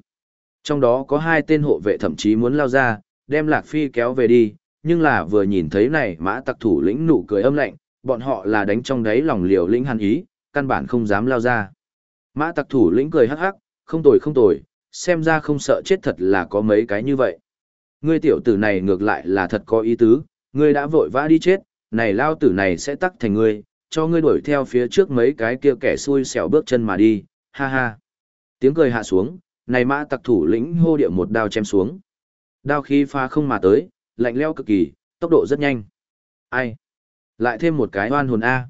Trong đó có hai tên hộ vệ thậm chí muốn lao ra, đem Lạc Phi kéo về đi, nhưng là vừa nhìn thấy này mã tặc thủ lĩnh nụ cười âm lạnh, bọn họ là đánh trong đáy lòng liều lĩnh hàn ý, căn bản không dám lao ra. Mã tặc thủ lĩnh cười hắc hắc, không tồi không tồi, xem ra không sợ chết thật là có mấy cái như vậy. Ngươi tiểu tử này ngược lại là thật có ý tứ, Ngươi đã vội vã đi chết, này lao tử này sẽ tắc thành ngươi, cho ngươi đuổi theo phía trước mấy cái kia kẻ xui xẻo bước chân mà đi, ha ha. Tiếng cười hạ xuống, này mã tặc thủ lĩnh hô địa một đao chém xuống. Đao khí pha không mà tới, lạnh leo cực kỳ, tốc độ rất nhanh. Ai? Lại thêm một cái oan hồn A.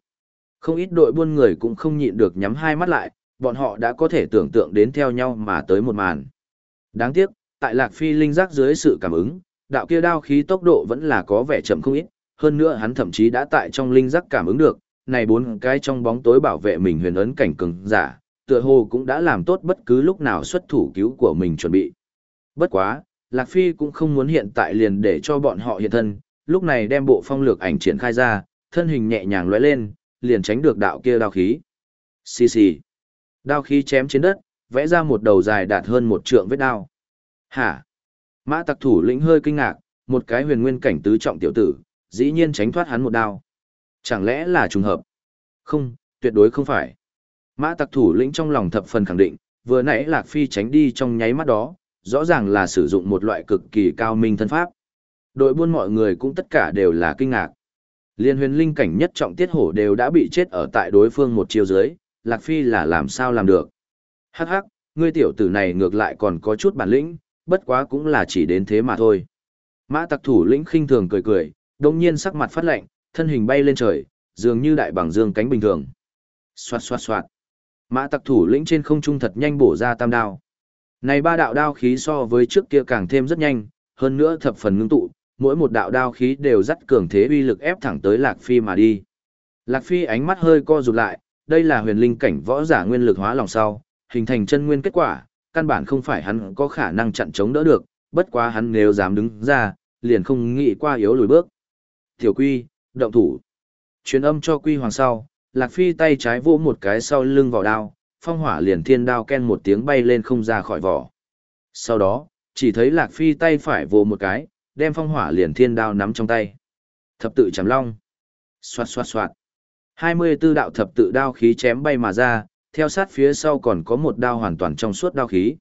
Không ít đội buôn người cũng không nhịn được nhắm hai mắt lại, bọn họ đã có thể tưởng tượng đến theo nhau mà tới một màn. Đáng tiếc, tại Lạc Phi linh giác dưới sự cảm ứng, đạo kia đao khí tốc độ vẫn là có vẻ chậm không ít, hơn nữa hắn thậm chí đã tại trong linh giác cảm ứng được, này bốn cái trong bóng tối bảo vệ mình huyền ấn cảnh cường giả, tựa hồ cũng đã làm tốt bất cứ lúc nào xuất thủ cứu của mình chuẩn bị. Bất quá, Lạc Phi cũng không muốn hiện tại liền để cho bọn họ hiện thân, lúc này đem bộ phong lược ảnh triển khai ra, thân hình nhẹ nhàng lóe lên, liền tránh được đạo kia đao khí. Xì xì. Đao khí chém trên đất, vẽ ra một đầu dài đạt hơn một trượng vết đao. Hả? Mã tặc thủ lĩnh hơi kinh ngạc, một cái huyền nguyên cảnh tứ trọng tiểu tử, dĩ nhiên tránh thoát hắn một đao. Chẳng lẽ là trùng hợp? Không, tuyệt đối không phải. Mã tặc thủ lĩnh trong lòng thập phần khẳng định, vừa nãy Lạc Phi tránh đi trong nháy mắt đó, rõ ràng là sử dụng một loại cực kỳ cao minh thân pháp. Đội buôn mọi người cũng tất cả đều là kinh ngạc. Liên huyền linh cảnh nhất trọng tiết hổ đều đã bị chết ở tại đối phương một chiều dưới, Lạc Phi là làm sao làm được. Hắc hắc, ngươi tiểu tử này ngược lại còn có chút bản lĩnh, bất quá cũng là chỉ đến thế mà thôi. Mã tặc thủ lĩnh khinh thường cười cười, đồng nhiên sắc mặt phát lạnh, thân hình bay lên trời, dường như đại bằng dương cánh bình thường. Xoạt xoạt xoạt. Mã tặc thủ lĩnh trên không trung thật nhanh bổ ra tam đao. Này ba đạo đao khí so với trước kia càng thêm rất nhanh, hơn nữa thập phần ngưng tụ, mỗi một đạo đao khí đều dắt cường thế uy lực ép thẳng tới Lạc Phi mà đi. Lạc Phi ánh mắt hơi co rụt lại, đây là huyền linh cảnh võ giả nguyên lực hóa lòng sau, hình thành chân nguyên kết quả, căn bản không phải hắn có khả năng chặn chống đỡ được, bất quá hắn nếu dám đứng ra, liền không nghĩ qua yếu lùi bước. Tiểu Quy, động thủ. Truyền âm cho Quy Hoàng sau, Lạc Phi tay trái vỗ một cái sau lưng vào đao, phong hỏa liền thiên đao ken một tiếng bay lên không ra khỏi vỏ. Sau đó, chỉ thấy Lạc Phi tay phải vồ một cái, đem phong hỏa liền thiên đao nắm trong tay. Thập tự chấm long. Xoạt xoạt xoạt. 24 đạo thập tự đao khí chém bay mà ra, theo sát phía sau còn có một đao hoàn toàn trong suốt đao khí.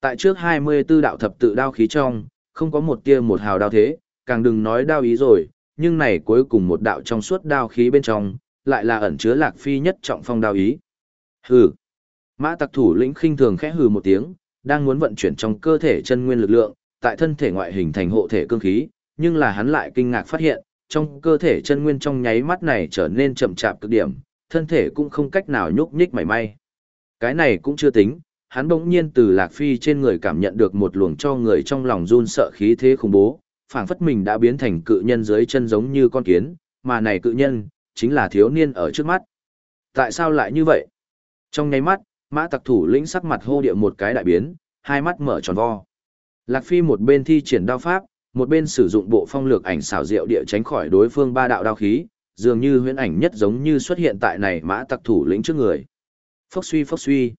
Tại trước 24 đạo thập tự đao khí trong, không có một tia một hào đao thế, càng đừng nói đao ý rồi, nhưng này cuối cùng một đạo trong suốt đao khí bên trong, lại là ẩn chứa lạc phi nhất trọng phong đao ý. Hừ. Mã tặc thủ lĩnh khinh thường khẽ hừ một tiếng, đang muốn vận chuyển trong cơ thể chân nguyên lực lượng, tại thân thể ngoại hình thành hộ thể cương khí, nhưng là hắn lại kinh ngạc phát hiện, trong cơ thể chân nguyên trong nháy mắt này trở nên chậm chạp cực điểm, thân thể cũng không cách nào nhúc nhích mảy may. Cái này cũng chưa tính, hắn bỗng nhiên từ Lạc Phi trên người cảm nhận được một luồng cho người trong lòng run sợ khí thế khủng bố, phảng phất mình đã biến thành cự nhân dưới chân giống như con kiến, mà này cự nhân, chính là thiếu niên ở trước mắt. Tại sao lại như vậy? Trong nháy mắt, mã tặc thủ lĩnh sắc mặt hô địa một cái đại biến, hai mắt mở tròn vo. Lạc Phi một bên thi triển đao pháp, một bên sử dụng bộ phong lược ảnh xảo diệu địa tránh khỏi đối phương ba đạo đao khí, dường như huyễn ảnh nhất giống như xuất hiện tại này mã tặc thủ lĩnh trước người. Phốc suy phốc suy.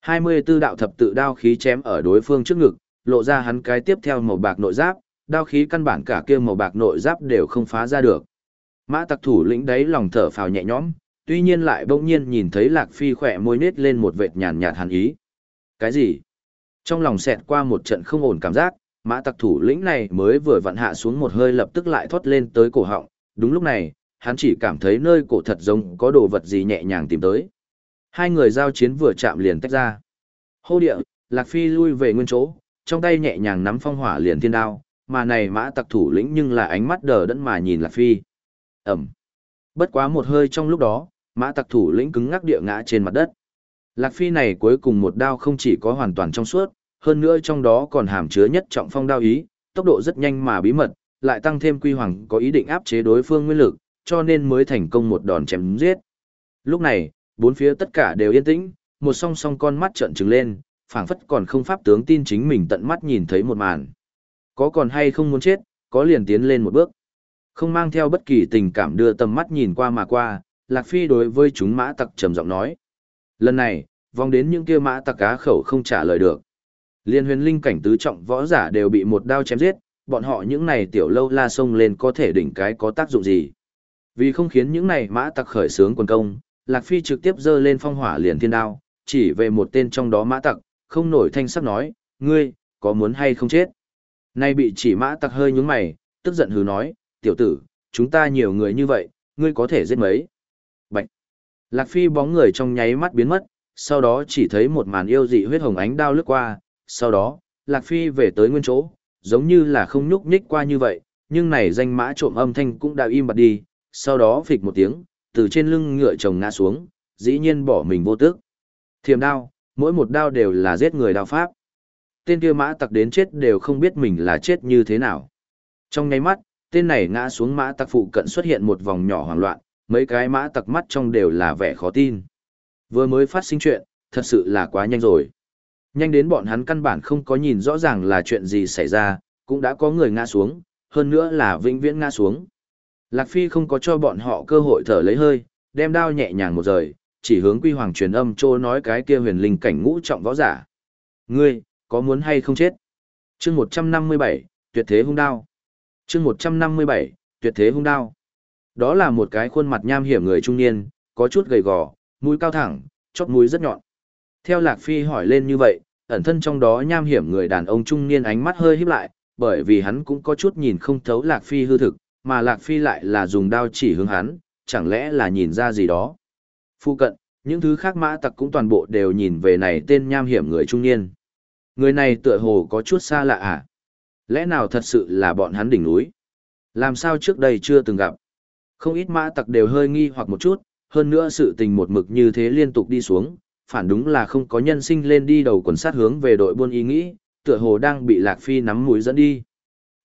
24 đạo thập tự đao khí chém ở đối phương trước ngực, lộ ra hắn cái tiếp theo màu bạc nội giáp, đao khí căn bản cả kia màu bạc nội giáp đều không phá ra được. Mã tặc thủ lĩnh đấy lòng thở phào nhẹ nhõm, tuy nhiên lại bỗng nhiên nhìn thấy Lạc Phi khỏe môi nết lên một vệt nhàn nhạt hàn ý. Cái gì? Trong lòng xẹt qua một trận không ổn cảm giác, mã tặc thủ lĩnh này mới vừa vặn hạ xuống một hơi lập tức lại thoát lên tới cổ họng. Đúng lúc này, hắn chỉ cảm thấy nơi cổ thật giống có đồ vật gì nhẹ nhàng tìm tới. Hai người giao chiến vừa chạm liền tách ra. Hô địa, Lạc Phi lui về nguyên chỗ, trong tay nhẹ nhàng nắm phong hỏa liền thiên đao, mà này mã tặc thủ lĩnh nhưng là ánh mắt đờ đẫn mà nhìn Lạc Phi. Ẩm. Bất quá một hơi trong lúc đó, mã tặc thủ lĩnh cứng ngắc địa ngã trên mặt đất. Lạc Phi này cuối cùng một đao không chỉ có hoàn toàn trong suốt, hơn nữa trong đó còn hàm chứa nhất trọng phong đao ý, tốc độ rất nhanh mà bí mật, lại tăng thêm quy hoàng có ý định áp chế đối phương nguyên lực, cho nên mới thành công một đòn chém giết. Lúc này, bốn phía tất cả đều yên tĩnh, một song song con mắt trợn trừng lên, phảng phất còn không pháp tướng tin chính mình tận mắt nhìn thấy một màn. Có còn hay không muốn chết, có liền tiến lên một bước. Không mang theo bất kỳ tình cảm đưa tầm mắt nhìn qua mà qua, Lạc Phi đối với chúng mã tặc trầm giọng nói. Lần này, vòng đến những kia mã tặc cá khẩu không trả lời được. Liên huyền linh cảnh tứ trọng võ giả đều bị một đao chém giết, bọn họ những này tiểu lâu la sông lên có thể đỉnh cái có tác dụng gì. Vì không khiến những này mã tặc khởi sướng quân công, Lạc Phi trực tiếp giơ lên phong hỏa liền thiên đao, chỉ về một tên trong đó mã tặc, không nổi thanh sắc nói, ngươi, có muốn hay không chết. Nay bị chỉ mã tặc hơi nhúng mày, tức giận hứ nói, tiểu tử, chúng ta nhiều người như vậy, ngươi có thể giết mấy. Lạc Phi bóng người trong nháy mắt biến mất, sau đó chỉ thấy một màn yêu dị huyết hồng ánh đao lướt qua, sau đó, Lạc Phi về tới nguyên chỗ, giống như là không nhúc nhích qua như vậy, nhưng này danh mã trộm âm thanh cũng đã im bặt đi, sau đó phịch một tiếng, từ trên lưng ngựa chồng ngã xuống, dĩ nhiên bỏ mình vô tức. Thiềm đao, mỗi một đao đều là giết người đao pháp. Tên kia mã tặc đến chết đều không biết mình là chết như thế nào. Trong nháy mắt, tên này ngã xuống mã tặc phụ cận xuất hiện một vòng nhỏ hoảng loạn, mấy cái mã tặc mắt trong đều là vẻ khó tin. Vừa mới phát sinh chuyện, thật sự là quá nhanh rồi. Nhanh đến bọn hắn căn bản không có nhìn rõ ràng là chuyện gì xảy ra, cũng đã có người ngã xuống, hơn nữa là vĩnh viễn ngã xuống. Lạc Phi không có cho bọn họ cơ hội thở lấy hơi, đem đao nhẹ nhàng một rời, chỉ hướng quy hoàng truyền âm trô nói cái kia huyền linh cảnh ngũ trọng võ giả. Ngươi, có muốn hay không chết? chương 157, tuyệt thế hung đao. chương 157, tuyệt thế hung đao. Đó là một cái khuôn mặt nham hiểm người trung niên, có chút gầy gò, mũi cao thẳng, chóp mũi rất nhọn. Theo Lạc Phi hỏi lên như vậy, ẩn thân trong đó nham hiểm người đàn ông trung niên ánh mắt hơi híp lại, bởi vì hắn cũng có chút nhìn không thấu Lạc Phi hư thực, mà Lạc Phi lại là dùng đao chỉ hướng hắn, chẳng lẽ là nhìn ra gì đó. Phu cận, những thứ khác mã tặc cũng toàn bộ đều nhìn về này tên nham hiểm người trung niên. Người này tựa hồ có chút xa lạ à? Lẽ nào thật sự là bọn hắn đỉnh núi? Làm sao trước đây chưa từng gặp? Không ít mã tặc đều hơi nghi hoặc một chút, hơn nữa sự tình một mực như thế liên tục đi xuống, phản đúng là không có nhân sinh lên đi đầu quần sát hướng về đội buôn ý nghĩ, tựa hồ đang bị Lạc Phi nắm mũi dẫn đi.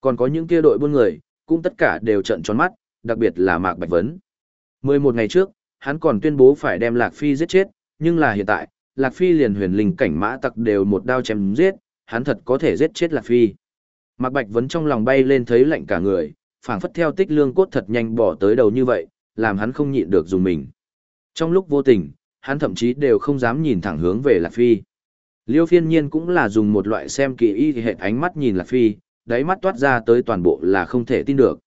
Còn có những kia đội buôn người, cũng tất cả đều trận tròn mắt, đặc biệt là Mạc Bạch Vấn. 11 ngày trước, hắn còn tuyên bố phải đem Lạc Phi giết chết, nhưng là hiện tại, Lạc Phi liền huyền linh cảnh mã tặc đều một đao chém giết, hắn thật có thể giết chết Lạc Phi. Mạc Bạch Vấn trong lòng bay lên thấy lạnh cả người, phảng phất theo tích lương cốt thật nhanh bỏ tới đầu như vậy, làm hắn không nhịn được dùng mình. Trong lúc vô tình, hắn thậm chí đều không dám nhìn thẳng hướng về Lạc Phi. Liêu phiên nhiên cũng là dùng một loại xem kỳ y hệ ánh mắt nhìn Lạc Phi, đáy mắt toát ra tới toàn bộ là không thể tin được.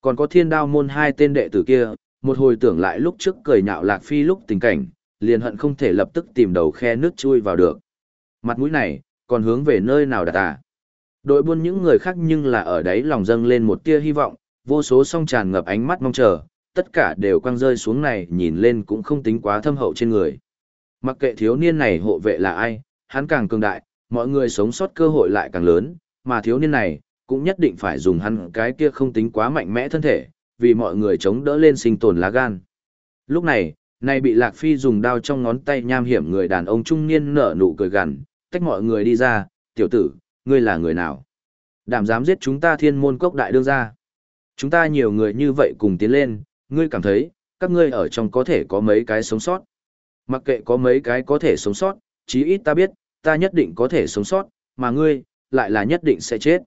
Còn có thiên đao môn hai tên đệ tử kia, một hồi tưởng lại lúc trước cười nhạo Lạc Phi lúc tình cảnh, liền hận không thể lập tức tìm đầu khe nước chui vào được. Mặt mũi này, còn hướng về nơi nào đặt à? Đội buôn những người khác nhưng là ở đấy lòng dâng lên một tia hy vọng, vô số song tràn ngập ánh mắt mong chờ, tất cả đều quăng rơi xuống này nhìn lên cũng không tính quá thâm hậu trên người. Mặc kệ thiếu niên này hộ vệ là ai, hắn càng cường đại, mọi người sống sót cơ hội lại càng lớn, mà thiếu niên này, cũng nhất định phải dùng hắn cái kia không tính quá mạnh mẽ thân thể, vì mọi người chống đỡ lên sinh tồn lá gan. Lúc này, nay bị Lạc Phi dùng đao trong ngón tay nham hiểm người đàn ông trung niên nở nụ cười gằn, tách mọi người đi ra, tiểu tử, ngươi là người nào? Đảm dám giết chúng ta thiên môn cốc đại đương ra. Chúng ta nhiều người như vậy cùng tiến lên, ngươi cảm thấy, các ngươi ở trong có thể có mấy cái sống sót. Mặc kệ có mấy cái có thể sống sót, chí ít ta biết, ta nhất định có thể sống sót, mà ngươi, lại là nhất định sẽ chết.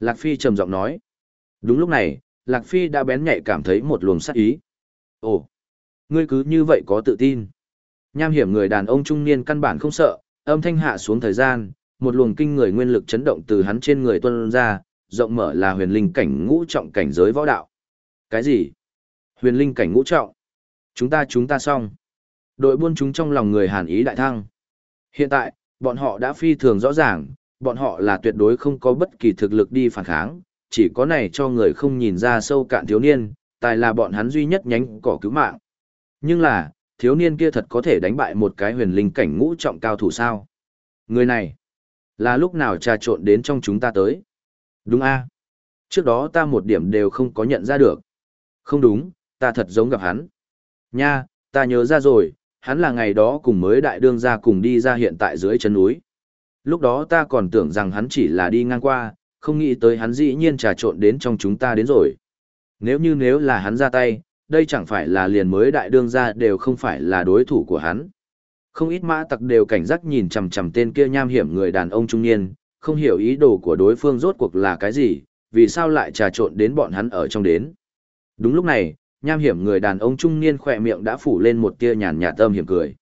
Lạc Phi trầm giọng nói. Đúng lúc này, Lạc Phi đã bén nhạy cảm thấy một luồng sát ý. Ồ, ngươi cứ như vậy có tự tin. Nham hiểm người đàn ông trung niên căn bản không sợ, âm thanh hạ xuống thời gian, một luồng kinh người nguyên lực chấn động từ hắn trên người tuôn ra, rộng mở là huyền linh cảnh ngũ trọng cảnh giới võ đạo. Cái gì? Huyền linh cảnh ngũ trọng? Chúng ta chúng ta xong. Đội buôn chúng trong lòng người hàn ý đại thăng. Hiện tại, bọn họ đã phi thường rõ ràng, bọn họ là tuyệt đối không có bất kỳ thực lực đi phản kháng, chỉ có này cho người không nhìn ra sâu cạn thiếu niên, tài là bọn hắn duy nhất nhánh cỏ cứu mạng. Nhưng là, thiếu niên kia thật có thể đánh bại một cái huyền linh cảnh ngũ trọng cao thủ sao? Người này, là lúc nào trà trộn đến trong chúng ta tới? Đúng a Trước đó ta một điểm đều không có nhận ra được. Không đúng, ta thật giống gặp hắn. Nha, ta nhớ ra rồi, hắn là ngày đó cùng mới đại đương ra cùng đi ra hiện tại dưới chân núi. Lúc đó ta còn tưởng rằng hắn chỉ là đi ngang qua, không nghĩ tới hắn dĩ nhiên trà trộn đến trong chúng ta đến rồi. Nếu như nếu là hắn ra tay, đây chẳng phải là liền mới đại đương ra đều không phải là đối thủ của hắn. Không ít mã tặc đều cảnh giác nhìn chằm chằm tên kia nham hiểm người đàn ông trung niên, không hiểu ý đồ của đối phương rốt cuộc là cái gì, vì sao lại trà trộn đến bọn hắn ở trong đến. Đúng lúc này, nham hiểm người đàn ông trung niên khỏe miệng đã phủ lên một tia nhàn nhạt âm hiểm cười.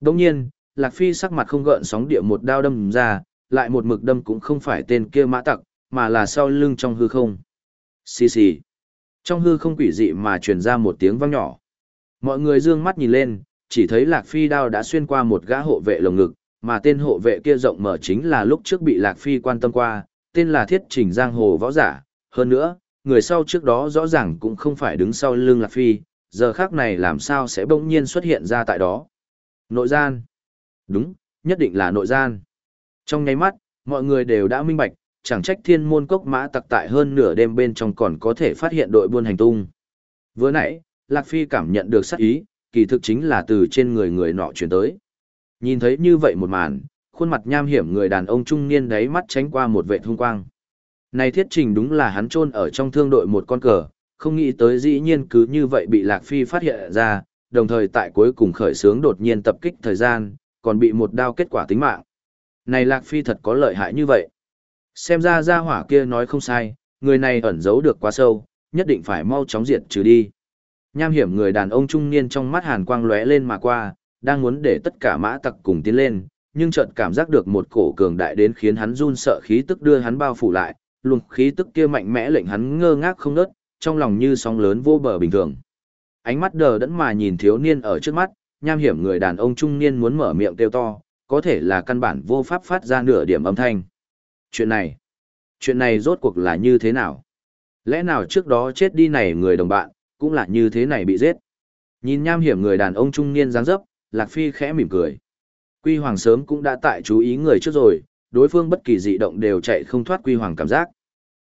Đồng nhiên, Lạc Phi sắc mặt không gợn sóng địa một đao đâm ra, lại một mực đâm cũng không phải tên kia mã tặc, mà là sau lưng trong hư không. Xì xì. Trong hư không quỷ dị mà truyền ra một tiếng vang nhỏ. Mọi người dương mắt nhìn lên, chỉ thấy Lạc Phi đao đã xuyên qua một gã hộ vệ lồng ngực, mà tên hộ vệ kia rộng mở chính là lúc trước bị Lạc Phi quan tâm qua, tên là Thiết Trình Giang Hồ Võ Giả. Hơn nữa, người sau trước đó rõ ràng cũng không phải đứng sau lưng Lạc Phi, giờ khác này làm sao sẽ bỗng nhiên xuất hiện ra tại đó. Nội gian. Đúng, nhất định là nội gian. Trong nháy mắt, mọi người đều đã minh bạch, chẳng trách thiên môn cốc mã tặc tại hơn nửa đêm bên trong còn có thể phát hiện đội buôn hành tung. Vừa nãy, Lạc Phi cảm nhận được sát ý, kỳ thực chính là từ trên người người nọ chuyển tới. Nhìn thấy như vậy một màn, khuôn mặt nham hiểm người đàn ông trung niên đấy mắt tránh qua một vệ hung quang. Này thiết trình đúng là hắn chôn ở trong thương đội một con cờ, không nghĩ tới dĩ nhiên cứ như vậy bị Lạc Phi phát hiện ra, đồng thời tại cuối cùng khởi sướng đột nhiên tập kích thời gian, còn bị một đao kết quả tính mạng. Này Lạc Phi thật có lợi hại như vậy. Xem ra gia hỏa kia nói không sai, người này ẩn giấu được quá sâu, nhất định phải mau chóng diệt trừ đi. Nham hiểm người đàn ông trung niên trong mắt hàn quang lóe lên mà qua, đang muốn để tất cả mã tặc cùng tiến lên, nhưng chợt cảm giác được một cổ cường đại đến khiến hắn run sợ khí tức đưa hắn bao phủ lại, luồng khí tức kia mạnh mẽ lệnh hắn ngơ ngác không ngớt, trong lòng như sóng lớn vô bờ bình thường. Ánh mắt đờ đẫn mà nhìn thiếu niên ở trước mắt, nham hiểm người đàn ông trung niên muốn mở miệng kêu to, có thể là căn bản vô pháp phát ra nửa điểm âm thanh. Chuyện này, chuyện này rốt cuộc là như thế nào? Lẽ nào trước đó chết đi này người đồng bạn, cũng là như thế này bị giết? Nhìn nham hiểm người đàn ông trung niên dáng dấp, Lạc Phi khẽ mỉm cười. Quy Hoàng sớm cũng đã tại chú ý người trước rồi, đối phương bất kỳ dị động đều chạy không thoát Quy Hoàng cảm giác.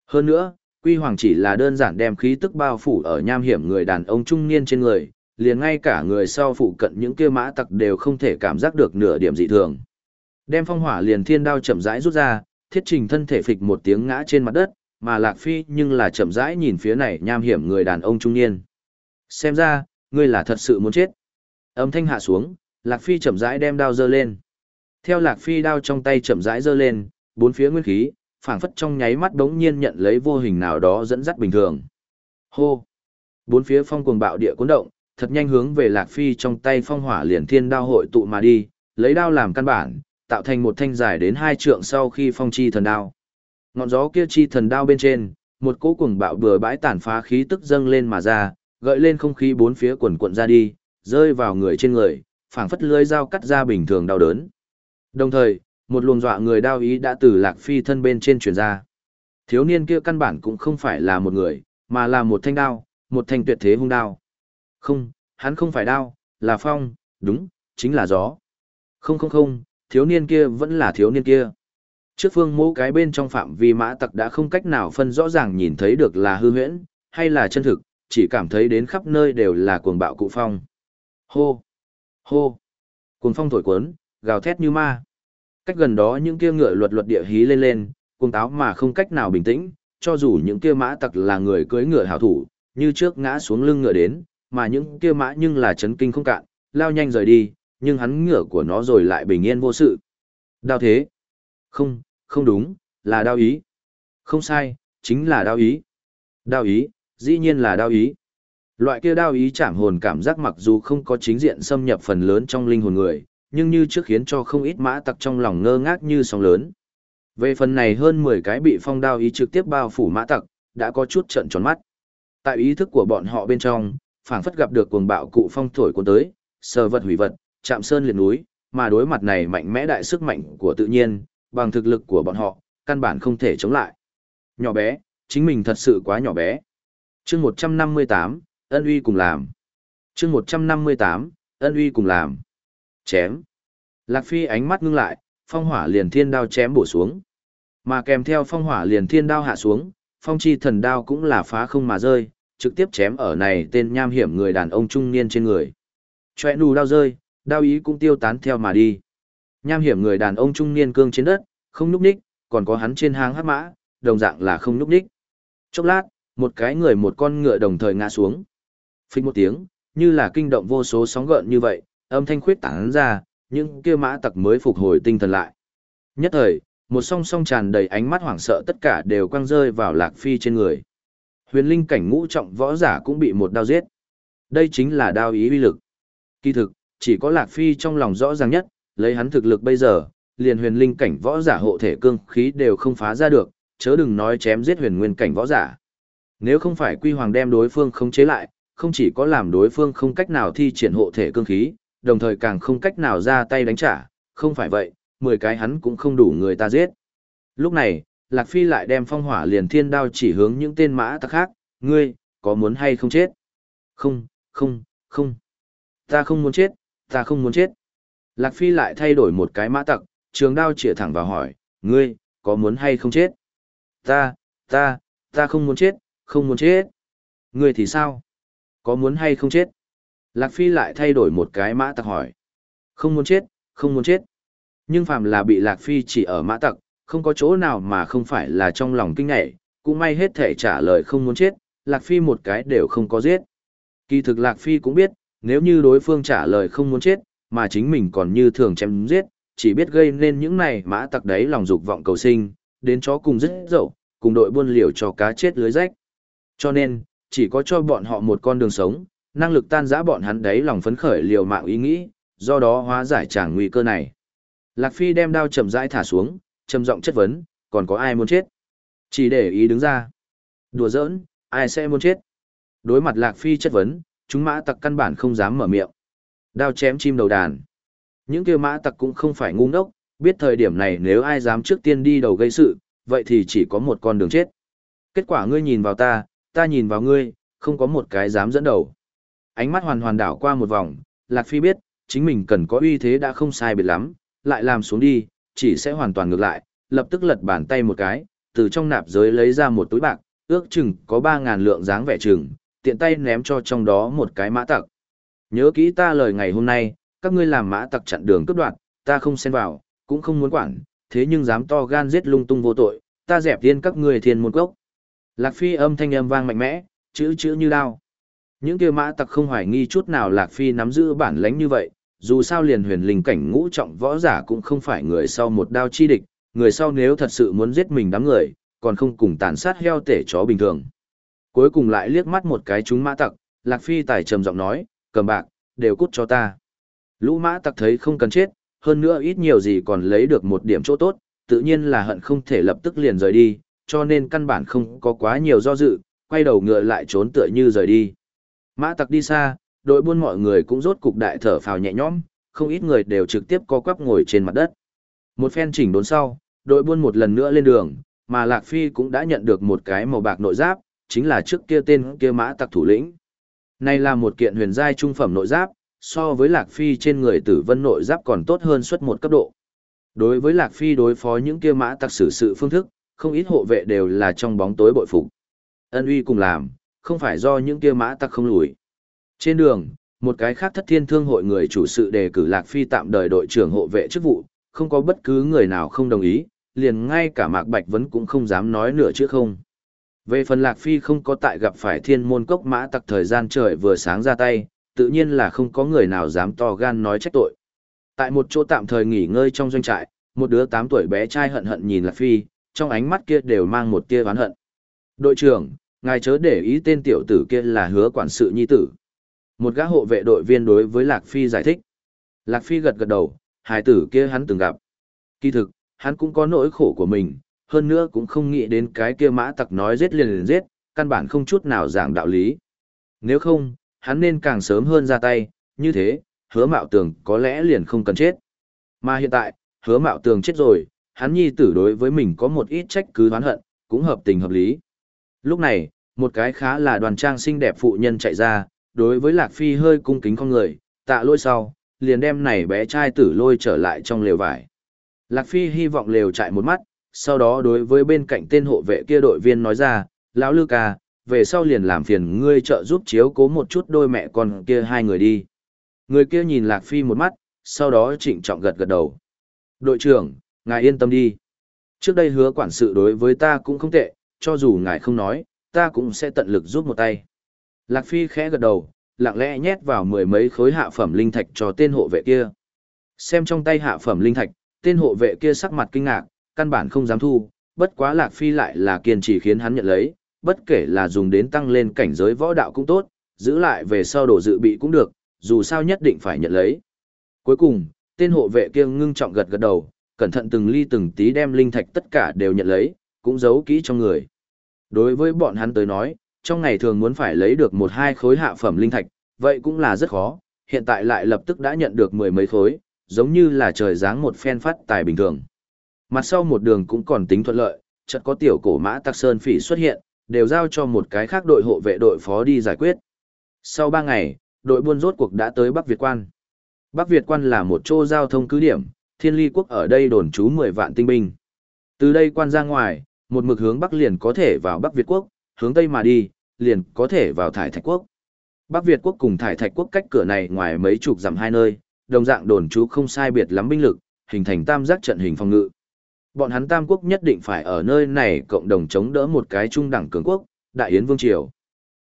Hơn nữa, Quy Hoàng chỉ là đơn giản đem khí tức bao phủ ở nham hiểm người đàn ông trung niên trên người, liền ngay cả người sau phụ cận những kia mã tặc đều không thể cảm giác được nửa điểm dị thường. Đem phong hỏa liền thiên đao chậm rãi rút ra, thiết trình thân thể phịch một tiếng ngã trên mặt đất, mà Lạc Phi nhưng là chậm rãi nhìn phía này nham hiểm người đàn ông trung niên. Xem ra, ngươi là thật sự muốn chết. Âm thanh hạ xuống, Lạc Phi chậm rãi đem đao giơ lên. Theo Lạc Phi đao trong tay chậm rãi giơ lên, bốn phía nguyên khí, phảng phất trong nháy mắt đống nhiên nhận lấy vô hình nào đó dẫn dắt bình thường. Hô! Bốn phía phong cuồng bạo địa cuốn động, thật nhanh hướng về Lạc Phi trong tay phong hỏa liền thiên đao hội tụ mà đi, lấy đao làm căn bản, tạo thành một thanh dài đến hai trượng sau khi phong chi thần đao. Ngọn gió kia chi thần đao bên trên, một cỗ cuồng bạo bừa bãi tàn phá khí tức dâng lên mà ra, gợi lên không khí bốn phía quần cuộn ra đi, rơi vào người trên người, phảng phất lưỡi dao cắt ra bình thường đau đớn. Đồng thời, một luồng dọa người đao ý đã từ Lạc Phi thân bên trên truyền ra. Thiếu niên kia căn bản cũng không phải là một người, mà là một thanh đao, một thanh tuyệt thế hung đao. Không, hắn không phải đao, là phong, đúng, chính là gió. Không không không, thiếu niên kia vẫn là thiếu niên kia. Trước phương mô cái bên trong phạm vi mã tặc đã không cách nào phân rõ ràng nhìn thấy được là hư huyễn, hay là chân thực, chỉ cảm thấy đến khắp nơi đều là cuồng bạo cụ phong. Hô! Hô! Cuồng phong thổi cuốn, gào thét như ma. Cách gần đó những kia ngựa luật luật địa hí lên lên, cuồng táo mà không cách nào bình tĩnh, cho dù những kia mã tặc là người cưỡi ngựa hảo thủ, như trước ngã xuống lưng ngựa đến, mà những kia mã nhưng là chấn kinh không cạn, lao nhanh rời đi, nhưng hắn ngựa của nó rồi lại bình yên vô sự. Đao thế. Không, không đúng, là đao ý. Không sai, chính là đao ý. Đao ý, dĩ nhiên là đao ý. Loại kia đao ý chạm hồn cảm giác mặc dù không có chính diện xâm nhập phần lớn trong linh hồn người, nhưng như trước khiến cho không ít mã tặc trong lòng ngơ ngác như sóng lớn. Về phần này hơn 10 cái bị phong đao ý trực tiếp bao phủ mã tặc, đã có chút trận tròn mắt. Tại ý thức của bọn họ bên trong, phảng phất gặp được cuồng bạo cụ phong thổi cuốn tới, sờ vật hủy vật, chạm sơn liệt núi, mà đối mặt này mạnh mẽ đại sức mạnh của tự nhiên, bằng thực lực của bọn họ, căn bản không thể chống lại. Nhỏ bé, chính mình thật sự quá nhỏ bé. chương 158, ân uy cùng làm. chương 158, ân uy cùng làm. Chém. Lạc Phi ánh mắt ngưng lại, phong hỏa liền thiên đao chém bổ xuống. Mà kèm theo phong hỏa liền thiên đao hạ xuống, phong chi thần đao cũng là phá không mà rơi, trực tiếp chém ở này tên nham hiểm người đàn ông trung niên trên người. Chòe nù đao rơi, đao ý cũng tiêu tán theo mà đi. Nham hiểm người đàn ông trung niên cương trên đất, không núp ních, còn có hắn trên hang hát mã, đồng dạng là không núp ních. Chốc lát, một cái người một con ngựa đồng thời ngã xuống. Phích một tiếng, như là kinh động vô số sóng gợn như vậy, âm thanh khuyết tán ra, những kia mã tặc mới phục hồi tinh thần lại. Nhất thời, một song song tràn đầy ánh mắt hoảng sợ tất cả đều quăng rơi vào lạc phi trên người. Huyền linh cảnh ngũ trọng võ giả cũng bị một đao giết. Đây chính là đao ý uy lực. Kỳ thực, chỉ có lạc phi trong lòng rõ ràng nhất, lấy hắn thực lực bây giờ, liền huyền linh cảnh võ giả hộ thể cương khí đều không phá ra được, chớ đừng nói chém giết huyền nguyên cảnh võ giả. Nếu không phải quy hoàng đem đối phương không chế lại, không chỉ có làm đối phương không cách nào thi triển hộ thể cương khí, đồng thời càng không cách nào ra tay đánh trả, không phải vậy, 10 cái hắn cũng không đủ người ta giết. Lúc này, Lạc Phi lại đem phong hỏa liền thiên đao chỉ hướng những tên mã tặc khác, ngươi, có muốn hay không chết? Không, không, không. Ta không muốn chết, ta không muốn chết. Lạc Phi lại thay đổi một cái mã tặc, trường đao chĩa thẳng vào hỏi, ngươi, có muốn hay không chết? Ta, ta, ta không muốn chết, không muốn chết. Ngươi thì sao? Có muốn hay không chết? Lạc Phi lại thay đổi một cái mã tặc hỏi. Không muốn chết, không muốn chết. Nhưng phàm là bị Lạc Phi chỉ ở mã tặc, không có chỗ nào mà không phải là trong lòng kinh ngạc. cũng may hết thể trả lời không muốn chết, Lạc Phi một cái đều không có giết. Kỳ thực Lạc Phi cũng biết, nếu như đối phương trả lời không muốn chết, mà chính mình còn như thường chém giết, chỉ biết gây nên những này mã tặc đấy lòng dục vọng cầu sinh, đến chó cùng rất dậu, cùng đội buôn liều cho cá chết lưới rách. Cho nên, chỉ có cho bọn họ một con đường sống, năng lực tan giã bọn hắn đấy lòng phấn khởi liều mạng ý nghĩ, do đó hóa giải tràng nguy cơ này. Lạc Phi đem đao chậm rãi thả xuống, trầm giọng chất vấn, còn có ai muốn chết? Chỉ để ý đứng ra. Đùa giỡn, ai sẽ muốn chết? Đối mặt Lạc Phi chất vấn, chúng mã tặc căn bản không dám mở miệng. Đao chém chim đầu đàn. Những kia mã tặc cũng không phải ngu ngốc, biết thời điểm này nếu ai dám trước tiên đi đầu gây sự, vậy thì chỉ có một con đường chết. Kết quả ngươi nhìn vào ta, ta nhìn vào ngươi, không có một cái dám dẫn đầu. Ánh mắt hoàn hoàn đảo qua một vòng, Lạc Phi biết, chính mình cần có uy thế đã không sai biệt lắm, lại làm xuống đi, chỉ sẽ hoàn toàn ngược lại, lập tức lật bàn tay một cái, từ trong nạp giới lấy ra một túi bạc, ước chừng có 3.000 lượng dáng vẻ chừng, tiện tay ném cho trong đó một cái mã tặc. Nhớ kỹ ta lời ngày hôm nay, các ngươi làm mã tặc chặn đường cướp đoạt, ta không xen vào, cũng không muốn quản, thế nhưng dám to gan giết lung tung vô tội, ta dẹp tiên các ngươi thiên môn cốc. Lạc Phi âm thanh âm vang mạnh mẽ, chữ chữ như đao. Những kia mã tặc không hoài nghi chút nào Lạc Phi nắm giữ bản lãnh như vậy, dù sao liền huyền linh cảnh ngũ trọng võ giả cũng không phải người sau một đao chi địch, người sau nếu thật sự muốn giết mình đám người, còn không cùng tàn sát heo tể chó bình thường. Cuối cùng lại liếc mắt một cái chúng mã tặc, Lạc Phi tài trầm giọng nói, cầm bạc, đều cút cho ta. Lũ mã tặc thấy không cần chết, hơn nữa ít nhiều gì còn lấy được một điểm chỗ tốt, tự nhiên là hận không thể lập tức liền rời đi, cho nên căn bản không có quá nhiều do dự, quay đầu ngựa lại trốn tựa như rời đi. Mã tặc đi xa, đội buôn mọi người cũng rốt cục đại thở phào nhẹ nhõm, không ít người đều trực tiếp co quắp ngồi trên mặt đất. Một phen chỉnh đốn sau, đội buôn một lần nữa lên đường, mà Lạc Phi cũng đã nhận được một cái màu bạc nội giáp, chính là trước kia tên kia mã tặc thủ lĩnh. Này là một kiện huyền giai trung phẩm nội giáp, so với Lạc Phi trên người tử vân nội giáp còn tốt hơn suất một cấp độ. Đối với Lạc Phi đối phó những kia mã tặc xử sự phương thức, không ít hộ vệ đều là trong bóng tối bội phục. Ân uy cùng làm, không phải do những kia mã tặc không lùi. Trên đường, một cái khác thất thiên thương hội người chủ sự đề cử Lạc Phi tạm đời đội trưởng hộ vệ chức vụ, không có bất cứ người nào không đồng ý, liền ngay cả Mạc Bạch Vấn cũng không dám nói nửa chứ không. Về phần Lạc Phi không có tại gặp phải thiên môn cốc mã tặc thời gian trời vừa sáng ra tay, tự nhiên là không có người nào dám to gan nói trách tội. Tại một chỗ tạm thời nghỉ ngơi trong doanh trại, một đứa 8 tuổi bé trai hận hận nhìn Lạc Phi, trong ánh mắt kia đều mang một tia oán hận. Đội trưởng, ngài chớ để ý tên tiểu tử kia là hứa quản sự nhi tử. Một gã hộ vệ đội viên đối với Lạc Phi giải thích. Lạc Phi gật gật đầu, hài tử kia hắn từng gặp. Kỳ thực, hắn cũng có nỗi khổ của mình, hơn nữa cũng không nghĩ đến cái kia mã tặc nói giết liền liền giết, căn bản không chút nào giảng đạo lý. Nếu không, hắn nên càng sớm hơn ra tay, như thế, hứa mạo tường có lẽ liền không cần chết. Mà hiện tại, hứa mạo tường chết rồi, hắn nhi tử đối với mình có một ít trách cứ oán hận, cũng hợp tình hợp lý. Lúc này, một cái khá là đoàn trang xinh đẹp phụ nhân chạy ra, đối với Lạc Phi hơi cung kính con người, tạ lôi sau, liền đem này bé trai tử lôi trở lại trong lều vải. Lạc Phi hy vọng lều chạy một mắt, sau đó đối với bên cạnh tên hộ vệ kia đội viên nói ra, lão Lư ca, về sau liền làm phiền ngươi trợ giúp chiếu cố một chút đôi mẹ con kia hai người đi. Người kia nhìn Lạc Phi một mắt, sau đó trịnh trọng gật gật đầu. Đội trưởng, ngài yên tâm đi. Trước đây hứa quản sự đối với ta cũng không tệ, cho dù ngài không nói, ta cũng sẽ tận lực giúp một tay. Lạc Phi khẽ gật đầu, lặng lẽ nhét vào mười mấy khối hạ phẩm linh thạch cho tên hộ vệ kia. Xem trong tay hạ phẩm linh thạch, tên hộ vệ kia sắc mặt kinh ngạc, căn bản không dám thu, bất quá Lạc Phi lại là kiên trì khiến hắn nhận lấy, bất kể là dùng đến tăng lên cảnh giới võ đạo cũng tốt, giữ lại về sau đồ dự bị cũng được, dù sao nhất định phải nhận lấy. Cuối cùng, tên hộ vệ kia ngưng trọng gật gật đầu, cẩn thận từng ly từng tí đem linh thạch tất cả đều nhận lấy, cũng giấu kỹ trong người. Đối với bọn hắn tới nói, trong ngày thường muốn phải lấy được một hai khối hạ phẩm linh thạch, vậy cũng là rất khó, hiện tại lại lập tức đã nhận được mười mấy khối, giống như là trời giáng một phen phát tài bình thường. Mặt sau một đường cũng còn tính thuận lợi, chợt có tiểu cổ mã Tạc sơn phỉ xuất hiện, đều giao cho một cái khác đội hộ vệ đội phó đi giải quyết. Sau 3 ngày, đội buôn rốt cuộc đã tới Bắc Việt Quan. Bắc Việt Quan là một chỗ giao thông cứ điểm, thiên ly quốc ở đây đồn trú 10 vạn tinh binh. Từ đây quan ra ngoài, một mực hướng Bắc liền có thể vào Bắc Việt Quốc, hướng Tây mà đi, liền có thể vào Thải Thạch Quốc. Bắc Việt Quốc cùng Thải Thạch Quốc cách cửa này ngoài mấy chục dặm hai nơi, đồng dạng đồn trú không sai biệt lắm binh lực, hình thành tam giác trận hình phòng ngự. Bọn hắn Tam Quốc nhất định phải ở nơi này cộng đồng chống đỡ một cái trung đẳng cường quốc, Đại Yến Vương Triều.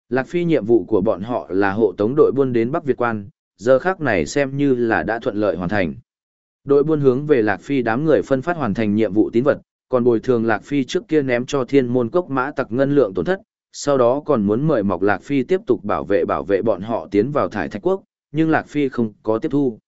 Lạc Phi nhiệm vụ của bọn họ là hộ tống đội buôn đến Bắc Việt Quan, giờ khác này xem như là đã thuận lợi hoàn thành. Đội buôn hướng về Lạc Phi đám người phân phát hoàn thành nhiệm vụ tín vật, còn bồi thường Lạc Phi trước kia ném cho thiên môn cốc mã tặc ngân lượng tổn thất, sau đó còn muốn mời Mọc Lạc Phi tiếp tục bảo vệ bảo vệ bọn họ tiến vào thải thạch quốc, nhưng Lạc Phi không có tiếp thu.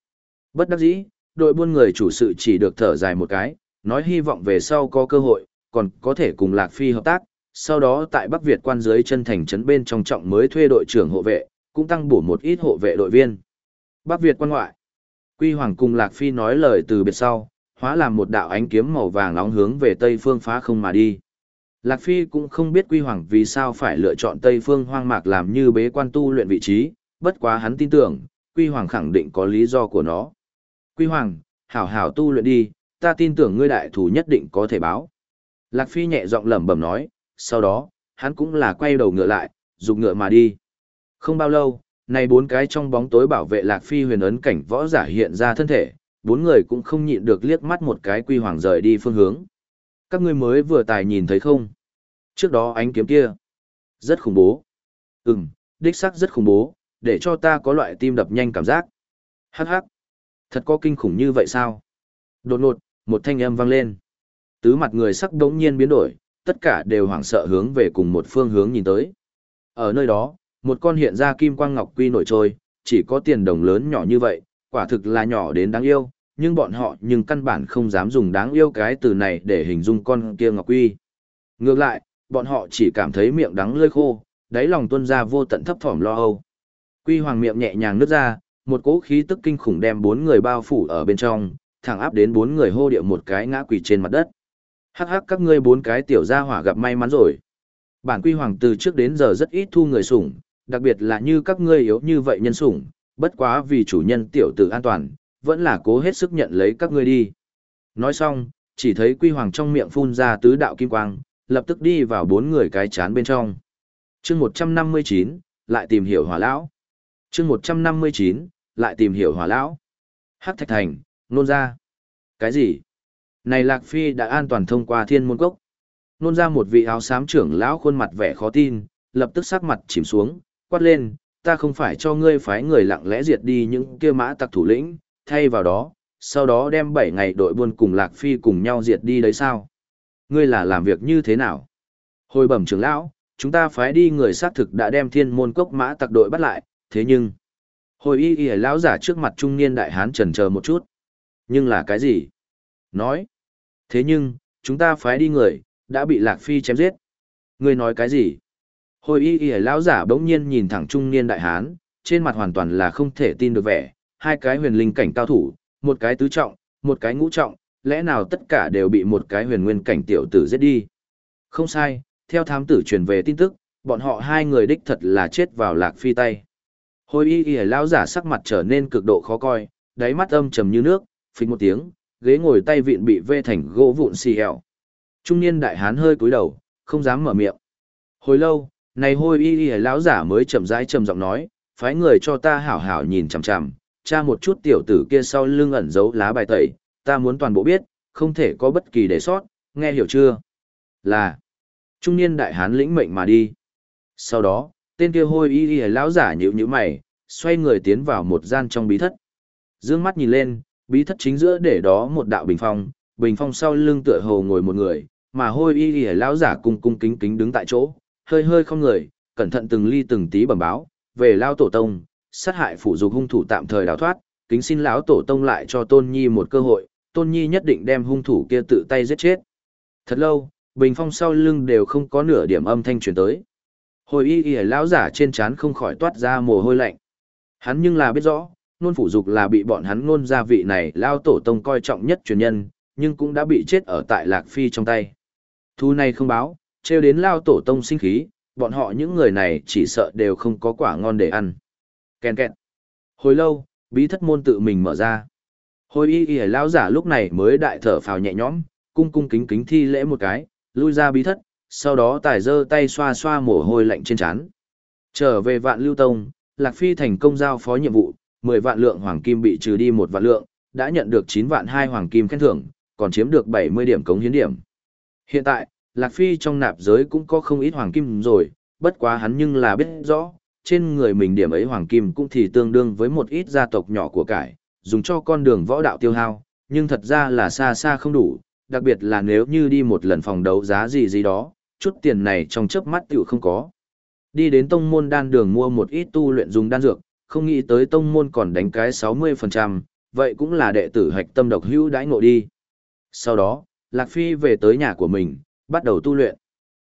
Bất đắc dĩ, đội buôn người chủ sự chỉ được thở dài một cái, nói hy vọng về sau có cơ hội, còn có thể cùng Lạc Phi hợp tác, sau đó tại Bắc Việt quan dưới chân thành trấn bên trong trọng mới thuê đội trưởng hộ vệ, cũng tăng bổ một ít hộ vệ đội viên. Bắc Việt quan ngoại. Quy Hoàng cùng Lạc Phi nói lời từ biệt sau, hóa làm một đạo ánh kiếm màu vàng nóng hướng về tây phương phá không mà đi. Lạc Phi cũng không biết Quy Hoàng vì sao phải lựa chọn tây phương hoang mạc làm như bế quan tu luyện vị trí, bất quá hắn tin tưởng, Quy Hoàng khẳng định có lý do của nó. Quy Hoàng, hảo hảo tu luyện đi, ta tin tưởng ngươi đại thủ nhất định có thể báo. Lạc Phi nhẹ giọng lẩm bẩm nói, sau đó, hắn cũng là quay đầu ngựa lại, dùng ngựa mà đi. Không bao lâu, này bốn cái trong bóng tối bảo vệ Lạc Phi huyền ấn cảnh võ giả hiện ra thân thể, bốn người cũng không nhịn được liếc mắt một cái quy hoàng rời đi phương hướng. Các ngươi mới vừa tài nhìn thấy không? Trước đó ánh kiếm kia, rất khủng bố. Ừm, đích xác rất khủng bố, để cho ta có loại tim đập nhanh cảm giác. Hắc hắc, thật có kinh khủng như vậy sao? Đột ngột, một thanh âm vang lên. Tứ mặt người sắc đống nhiên biến đổi, tất cả đều hoảng sợ hướng về cùng một phương hướng nhìn tới. Ở nơi đó, một con hiện ra kim quang ngọc quy nổi trôi, chỉ có tiền đồng lớn nhỏ như vậy, quả thực là nhỏ đến đáng yêu, nhưng bọn họ nhưng căn bản không dám dùng đáng yêu cái từ này để hình dung con kia ngọc quy. Ngược lại, bọn họ chỉ cảm thấy miệng đắng lơi khô, đáy lòng tuôn ra vô tận thấp thỏm lo âu. Quy hoàng miệng nhẹ nhàng nứt ra, một cỗ khí tức kinh khủng đem bốn người bao phủ ở bên trong, thẳng áp đến bốn người hô điệu một cái ngã quỳ trên mặt đất. Hắc hắc các ngươi bốn cái tiểu gia hỏa gặp may mắn rồi. Bản quy hoàng từ trước đến giờ rất ít thu người sủng, đặc biệt là như các ngươi yếu như vậy nhân sủng, bất quá vì chủ nhân tiểu tử an toàn, vẫn là cố hết sức nhận lấy các ngươi đi. Nói xong, chỉ thấy quy hoàng trong miệng phun ra tứ đạo kim quang, lập tức đi vào bốn người cái chán bên trong. chương 159, lại tìm hiểu hỏa lão. chương 159, lại tìm hiểu hỏa lão. Hắc thạch thành, nôn ra. Cái gì? Này Lạc Phi đã an toàn thông qua thiên môn cốc. Nôn ra một vị áo xám trưởng lão khuôn mặt vẻ khó tin, lập tức sắc mặt chìm xuống, quát lên, ta không phải cho ngươi phái người lặng lẽ diệt đi những kia mã tặc thủ lĩnh, thay vào đó, sau đó đem 7 ngày đội buôn cùng Lạc Phi cùng nhau diệt đi đấy sao? Ngươi là làm việc như thế nào? Hồi bẩm trưởng lão, chúng ta phái đi người xác thực đã đem thiên môn cốc mã tặc đội bắt lại, thế nhưng... Hồi y y lão giả trước mặt trung niên đại hán trần chờ một chút. Nhưng là cái gì? Nói. Thế nhưng, chúng ta phái đi người, đã bị Lạc Phi chém giết. Ngươi nói cái gì? Hồi y y lão giả bỗng nhiên nhìn thẳng trung niên đại hán, trên mặt hoàn toàn là không thể tin được vẻ, hai cái huyền linh cảnh cao thủ, một cái tứ trọng, một cái ngũ trọng, lẽ nào tất cả đều bị một cái huyền nguyên cảnh tiểu tử giết đi? Không sai, theo thám tử truyền về tin tức, bọn họ hai người đích thật là chết vào lạc phi tay. Hồi y y lão giả sắc mặt trở nên cực độ khó coi, đáy mắt âm trầm như nước, phình một tiếng, ghế ngồi tay vịn bị vê thành gỗ vụn xì hẹo. Trung niên đại hán hơi cúi đầu, không dám mở miệng. Hồi lâu, này hôi y y lão giả mới chậm rãi trầm giọng nói, phái người cho ta hảo hảo nhìn chằm chằm, tra một chút tiểu tử kia sau lưng ẩn giấu lá bài tẩy, ta muốn toàn bộ biết, không thể có bất kỳ để sót, nghe hiểu chưa? Là, trung niên đại hán lĩnh mệnh mà đi. Sau đó, tên kia hôi y y lão giả nhíu nhíu mày, xoay người tiến vào một gian trong bí thất. Dương mắt nhìn lên, bí thất chính giữa để đó một đạo bình phong, bình phong sau lưng tựa hồ ngồi một người, mà hôi y y lão giả cung cung kính kính đứng tại chỗ, hơi hơi không người, cẩn thận từng ly từng tí bẩm báo, về lao tổ tông, sát hại phụ dục hung thủ tạm thời đào thoát, kính xin lão tổ tông lại cho Tôn Nhi một cơ hội, Tôn Nhi nhất định đem hung thủ kia tự tay giết chết. Thật lâu, bình phong sau lưng đều không có nửa điểm âm thanh truyền tới. Hồi y y lão giả trên trán không khỏi toát ra mồ hôi lạnh. Hắn nhưng là biết rõ, nôn phủ dục là bị bọn hắn nôn gia vị này lao tổ tông coi trọng nhất truyền nhân, nhưng cũng đã bị chết ở tại Lạc Phi trong tay. Thu này không báo, trêu đến lao tổ tông sinh khí, bọn họ những người này chỉ sợ đều không có quả ngon để ăn. Kèn kẹt. Hồi lâu, bí thất môn tự mình mở ra. Hồi y y lao giả lúc này mới đại thở phào nhẹ nhõm, cung cung kính kính thi lễ một cái, lui ra bí thất, sau đó tài giơ tay xoa xoa mồ hôi lạnh trên trán. Trở về vạn lưu tông, Lạc Phi thành công giao phó nhiệm vụ, 10 vạn lượng hoàng kim bị trừ đi một vạn lượng, đã nhận được 9 vạn 2 hoàng kim khen thưởng, còn chiếm được 70 điểm cống hiến điểm. Hiện tại, Lạc Phi trong nạp giới cũng có không ít hoàng kim rồi, bất quá hắn nhưng là biết rõ, trên người mình điểm ấy hoàng kim cũng thì tương đương với một ít gia tộc nhỏ của cải, dùng cho con đường võ đạo tiêu hao, nhưng thật ra là xa xa không đủ, đặc biệt là nếu như đi một lần phòng đấu giá gì gì đó, chút tiền này trong chớp mắt tiểu không có. Đi đến tông môn đan đường mua một ít tu luyện dùng đan dược, không nghĩ tới tông môn còn đánh cái 60%, vậy cũng là đệ tử hạch tâm độc hữu đãi ngộ đi. Sau đó, Lạc Phi về tới nhà của mình, bắt đầu tu luyện.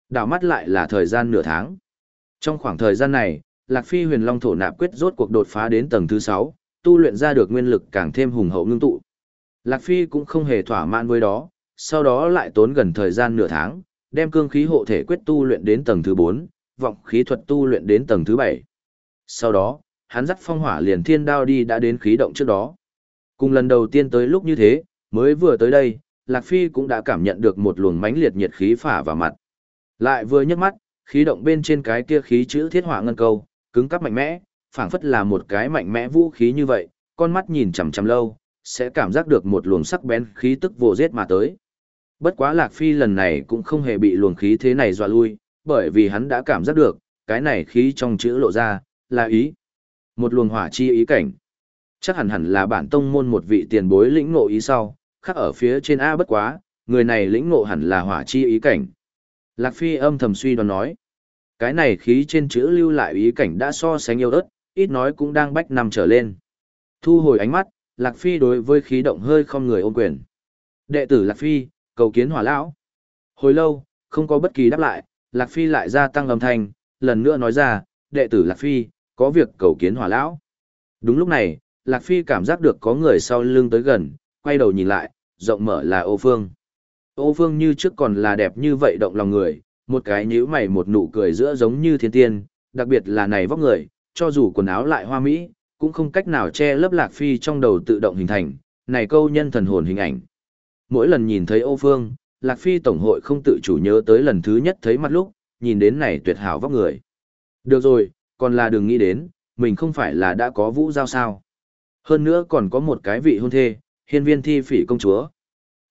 Đảo mắt lại là thời gian nửa tháng. Trong khoảng thời gian này, Lạc Phi huyền long thổ nạp quyết rốt cuộc đột phá đến tầng thứ 6, tu luyện ra được nguyên lực càng thêm hùng hậu ngưng tụ. Lạc Phi cũng không hề thỏa mãn với đó, sau đó lại tốn gần thời gian nửa tháng, đem cương khí hộ thể quyết tu luyện đến tầng thứ 4, vọng khí thuật tu luyện đến tầng thứ 7. Sau đó, hắn dắt phong hỏa liền thiên đao đi đã đến khí động trước đó. Cùng lần đầu tiên tới lúc như thế, mới vừa tới đây, Lạc Phi cũng đã cảm nhận được một luồng mãnh liệt nhiệt khí phả vào mặt. Lại vừa nhấc mắt, khí động bên trên cái kia khí chữ thiết hỏa ngân câu, cứng cắp mạnh mẽ, phảng phất là một cái mạnh mẽ vũ khí như vậy, con mắt nhìn chằm chằm lâu, sẽ cảm giác được một luồng sắc bén khí tức vô giết mà tới. Bất quá Lạc Phi lần này cũng không hề bị luồng khí thế này dọa lui, bởi vì hắn đã cảm giác được, cái này khí trong chữ lộ ra, là ý. Một luồng hỏa chi ý cảnh. Chắc hẳn hẳn là bản tông môn một vị tiền bối lĩnh ngộ ý sau, khắc ở phía trên A bất quá, người này lĩnh ngộ hẳn là hỏa chi ý cảnh. Lạc Phi âm thầm suy đoán nói. Cái này khí trên chữ lưu lại ý cảnh đã so sánh yêu ớt, ít nói cũng đang bách nằm trở lên. Thu hồi ánh mắt, Lạc Phi đối với khí động hơi không người ôm quyền. Đệ tử Lạc Phi, cầu kiến hỏa lão. Hồi lâu, không có bất kỳ đáp lại, Lạc Phi lại gia tăng âm thanh, lần nữa nói ra, đệ tử Lạc Phi, có việc cầu kiến hỏa lão. Đúng lúc này, Lạc Phi cảm giác được có người sau lưng tới gần, quay đầu nhìn lại, rộng mở là ô phương. Ô phương như trước còn là đẹp như vậy động lòng người, một cái nhíu mày một nụ cười giữa giống như thiên tiên, đặc biệt là này vóc người, cho dù quần áo lại hoa mỹ, cũng không cách nào che lấp Lạc Phi trong đầu tự động hình thành, này câu nhân thần hồn hình ảnh. Mỗi lần nhìn thấy ô phương, Lạc Phi Tổng hội không tự chủ nhớ tới lần thứ nhất thấy mặt lúc, nhìn đến này tuyệt hảo vóc người. Được rồi, còn là đừng nghĩ đến, mình không phải là đã có vũ giao sao. Hơn nữa còn có một cái vị hôn thê, hiên viên thi phỉ công chúa.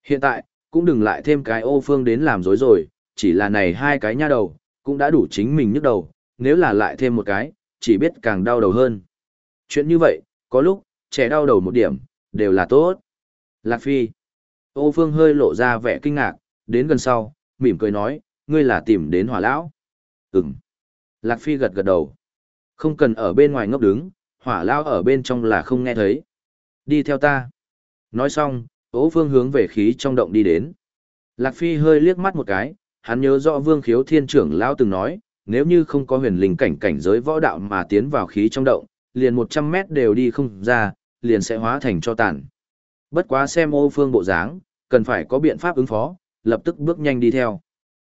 Hiện tại, cũng đừng lại thêm cái ô phương đến làm dối rồi, chỉ là này hai cái nha đầu, cũng đã đủ chính mình nhức đầu, nếu là lại thêm một cái, chỉ biết càng đau đầu hơn. Chuyện như vậy, có lúc, trẻ đau đầu một điểm, đều là tốt. Lạc Phi. Ô Phương hơi lộ ra vẻ kinh ngạc, đến gần sau, mỉm cười nói, ngươi là tìm đến hỏa lão. Ừm. Lạc Phi gật gật đầu. Không cần ở bên ngoài ngốc đứng, hỏa lao ở bên trong là không nghe thấy. Đi theo ta. Nói xong, ố Phương hướng về khí trong động đi đến. Lạc Phi hơi liếc mắt một cái, hắn nhớ rõ Vương Khiếu Thiên trưởng lao từng nói, nếu như không có huyền linh cảnh cảnh giới võ đạo mà tiến vào khí trong động, liền 100 mét đều đi không ra, liền sẽ hóa thành cho tàn. Bất quá xem ô phương bộ dáng, cần phải có biện pháp ứng phó, lập tức bước nhanh đi theo.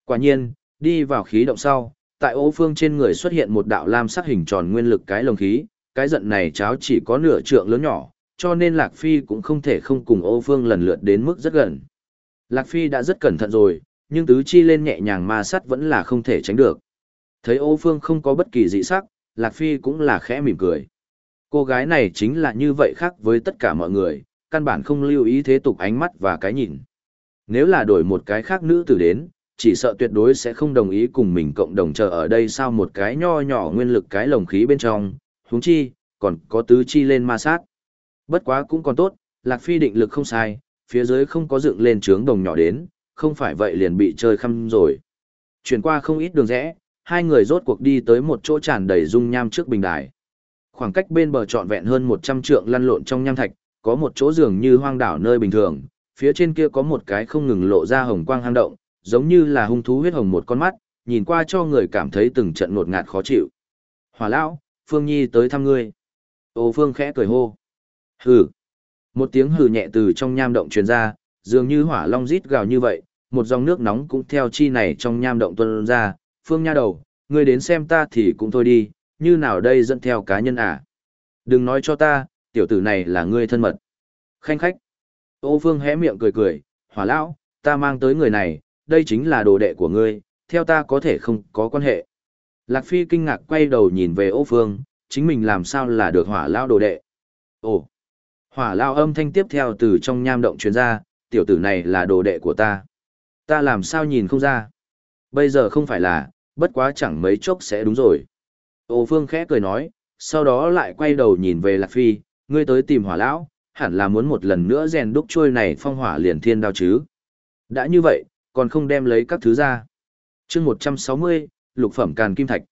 Quả nhiên, đi vào khí động sau, tại ô phương trên người xuất hiện một đạo lam sắc hình tròn nguyên lực cái lồng khí, cái giận này cháo chỉ có nửa trượng lớn nhỏ, cho nên Lạc Phi cũng không thể không cùng ô phương lần lượt đến mức rất gần. Lạc Phi đã rất cẩn thận rồi, nhưng tứ chi lên nhẹ nhàng ma sắt vẫn là không thể tránh được. Thấy ô phương không có bất kỳ dị sắc, Lạc Phi cũng là khẽ mỉm cười. Cô gái này chính là như vậy khác với tất cả mọi người, căn bản không lưu ý thế tục ánh mắt và cái nhìn. Nếu là đổi một cái khác nữ tử đến, chỉ sợ tuyệt đối sẽ không đồng ý cùng mình cộng đồng chờ ở đây sao một cái nho nhỏ nguyên lực cái lồng khí bên trong, huống chi, còn có tứ chi lên ma sát. Bất quá cũng còn tốt, Lạc Phi định lực không sai, phía dưới không có dựng lên trướng đồng nhỏ đến, không phải vậy liền bị chơi khăm rồi. Chuyển qua không ít đường rẽ, hai người rốt cuộc đi tới một chỗ tràn đầy dung nham trước bình đài. Khoảng cách bên bờ trọn vẹn hơn 100 trượng lăn lộn trong nham thạch, có một chỗ dường như hoang đảo nơi bình thường, phía trên kia có một cái không ngừng lộ ra hồng quang hang động, giống như là hung thú huyết hồng một con mắt, nhìn qua cho người cảm thấy từng trận ngột ngạt khó chịu. Hỏa lão, Phương Nhi tới thăm ngươi. Ô Phương khẽ cười hô. Hừ. Một tiếng hừ nhẹ từ trong nham động truyền ra, dường như hỏa long rít gào như vậy, một dòng nước nóng cũng theo chi này trong nham động tuôn ra, phương nha đầu, ngươi đến xem ta thì cũng thôi đi, như nào đây dẫn theo cá nhân à. Đừng nói cho ta, tiểu tử này là ngươi thân mật. Khanh khách. Ô phương hé miệng cười cười, hỏa lão, ta mang tới người này, đây chính là đồ đệ của ngươi, theo ta có thể không có quan hệ. Lạc Phi kinh ngạc quay đầu nhìn về ô phương, chính mình làm sao là được hỏa lao đồ đệ. Ồ, hỏa lao âm thanh tiếp theo từ trong nham động truyền ra, tiểu tử này là đồ đệ của ta. Ta làm sao nhìn không ra. Bây giờ không phải là, bất quá chẳng mấy chốc sẽ đúng rồi. Ô phương khẽ cười nói, sau đó lại quay đầu nhìn về Lạc Phi, ngươi tới tìm hỏa lão, hẳn là muốn một lần nữa rèn đúc trôi này phong hỏa liền thiên đao chứ. Đã như vậy, còn không đem lấy các thứ ra. chương 160, lục phẩm càn kim thạch.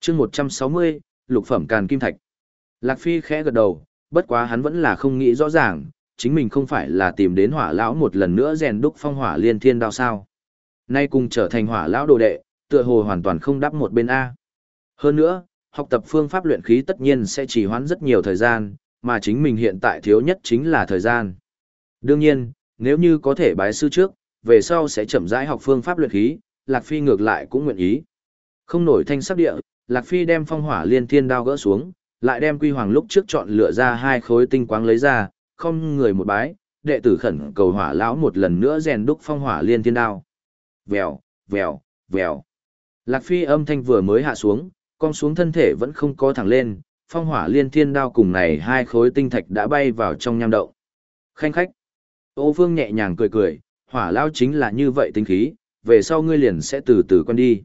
chương 160, lục phẩm càn kim thạch. Lạc Phi khẽ gật đầu, bất quá hắn vẫn là không nghĩ rõ ràng, chính mình không phải là tìm đến hỏa lão một lần nữa rèn đúc phong hỏa liên thiên đao sao. Nay cùng trở thành hỏa lão đồ đệ, tựa hồ hoàn toàn không đắp một bên A. Hơn nữa, học tập phương pháp luyện khí tất nhiên sẽ chỉ hoãn rất nhiều thời gian, mà chính mình hiện tại thiếu nhất chính là thời gian. Đương nhiên, nếu như có thể bái sư trước, về sau sẽ chậm rãi học phương pháp luyện khí, Lạc Phi ngược lại cũng nguyện ý. Không nổi thanh sắc địa, Lạc Phi đem phong hỏa liên thiên đao gỡ xuống, lại đem quy hoàng lúc trước chọn lựa ra hai khối tinh quáng lấy ra, không người một bái, đệ tử khẩn cầu hỏa lão một lần nữa rèn đúc phong hỏa liên thiên đao. Vèo, vèo, vèo. Lạc Phi âm thanh vừa mới hạ xuống, con xuống thân thể vẫn không có thẳng lên, phong hỏa liên thiên đao cùng này hai khối tinh thạch đã bay vào trong nham động. Khanh khách. Ô vương nhẹ nhàng cười cười, hỏa lao chính là như vậy tinh khí, về sau ngươi liền sẽ từ từ con đi.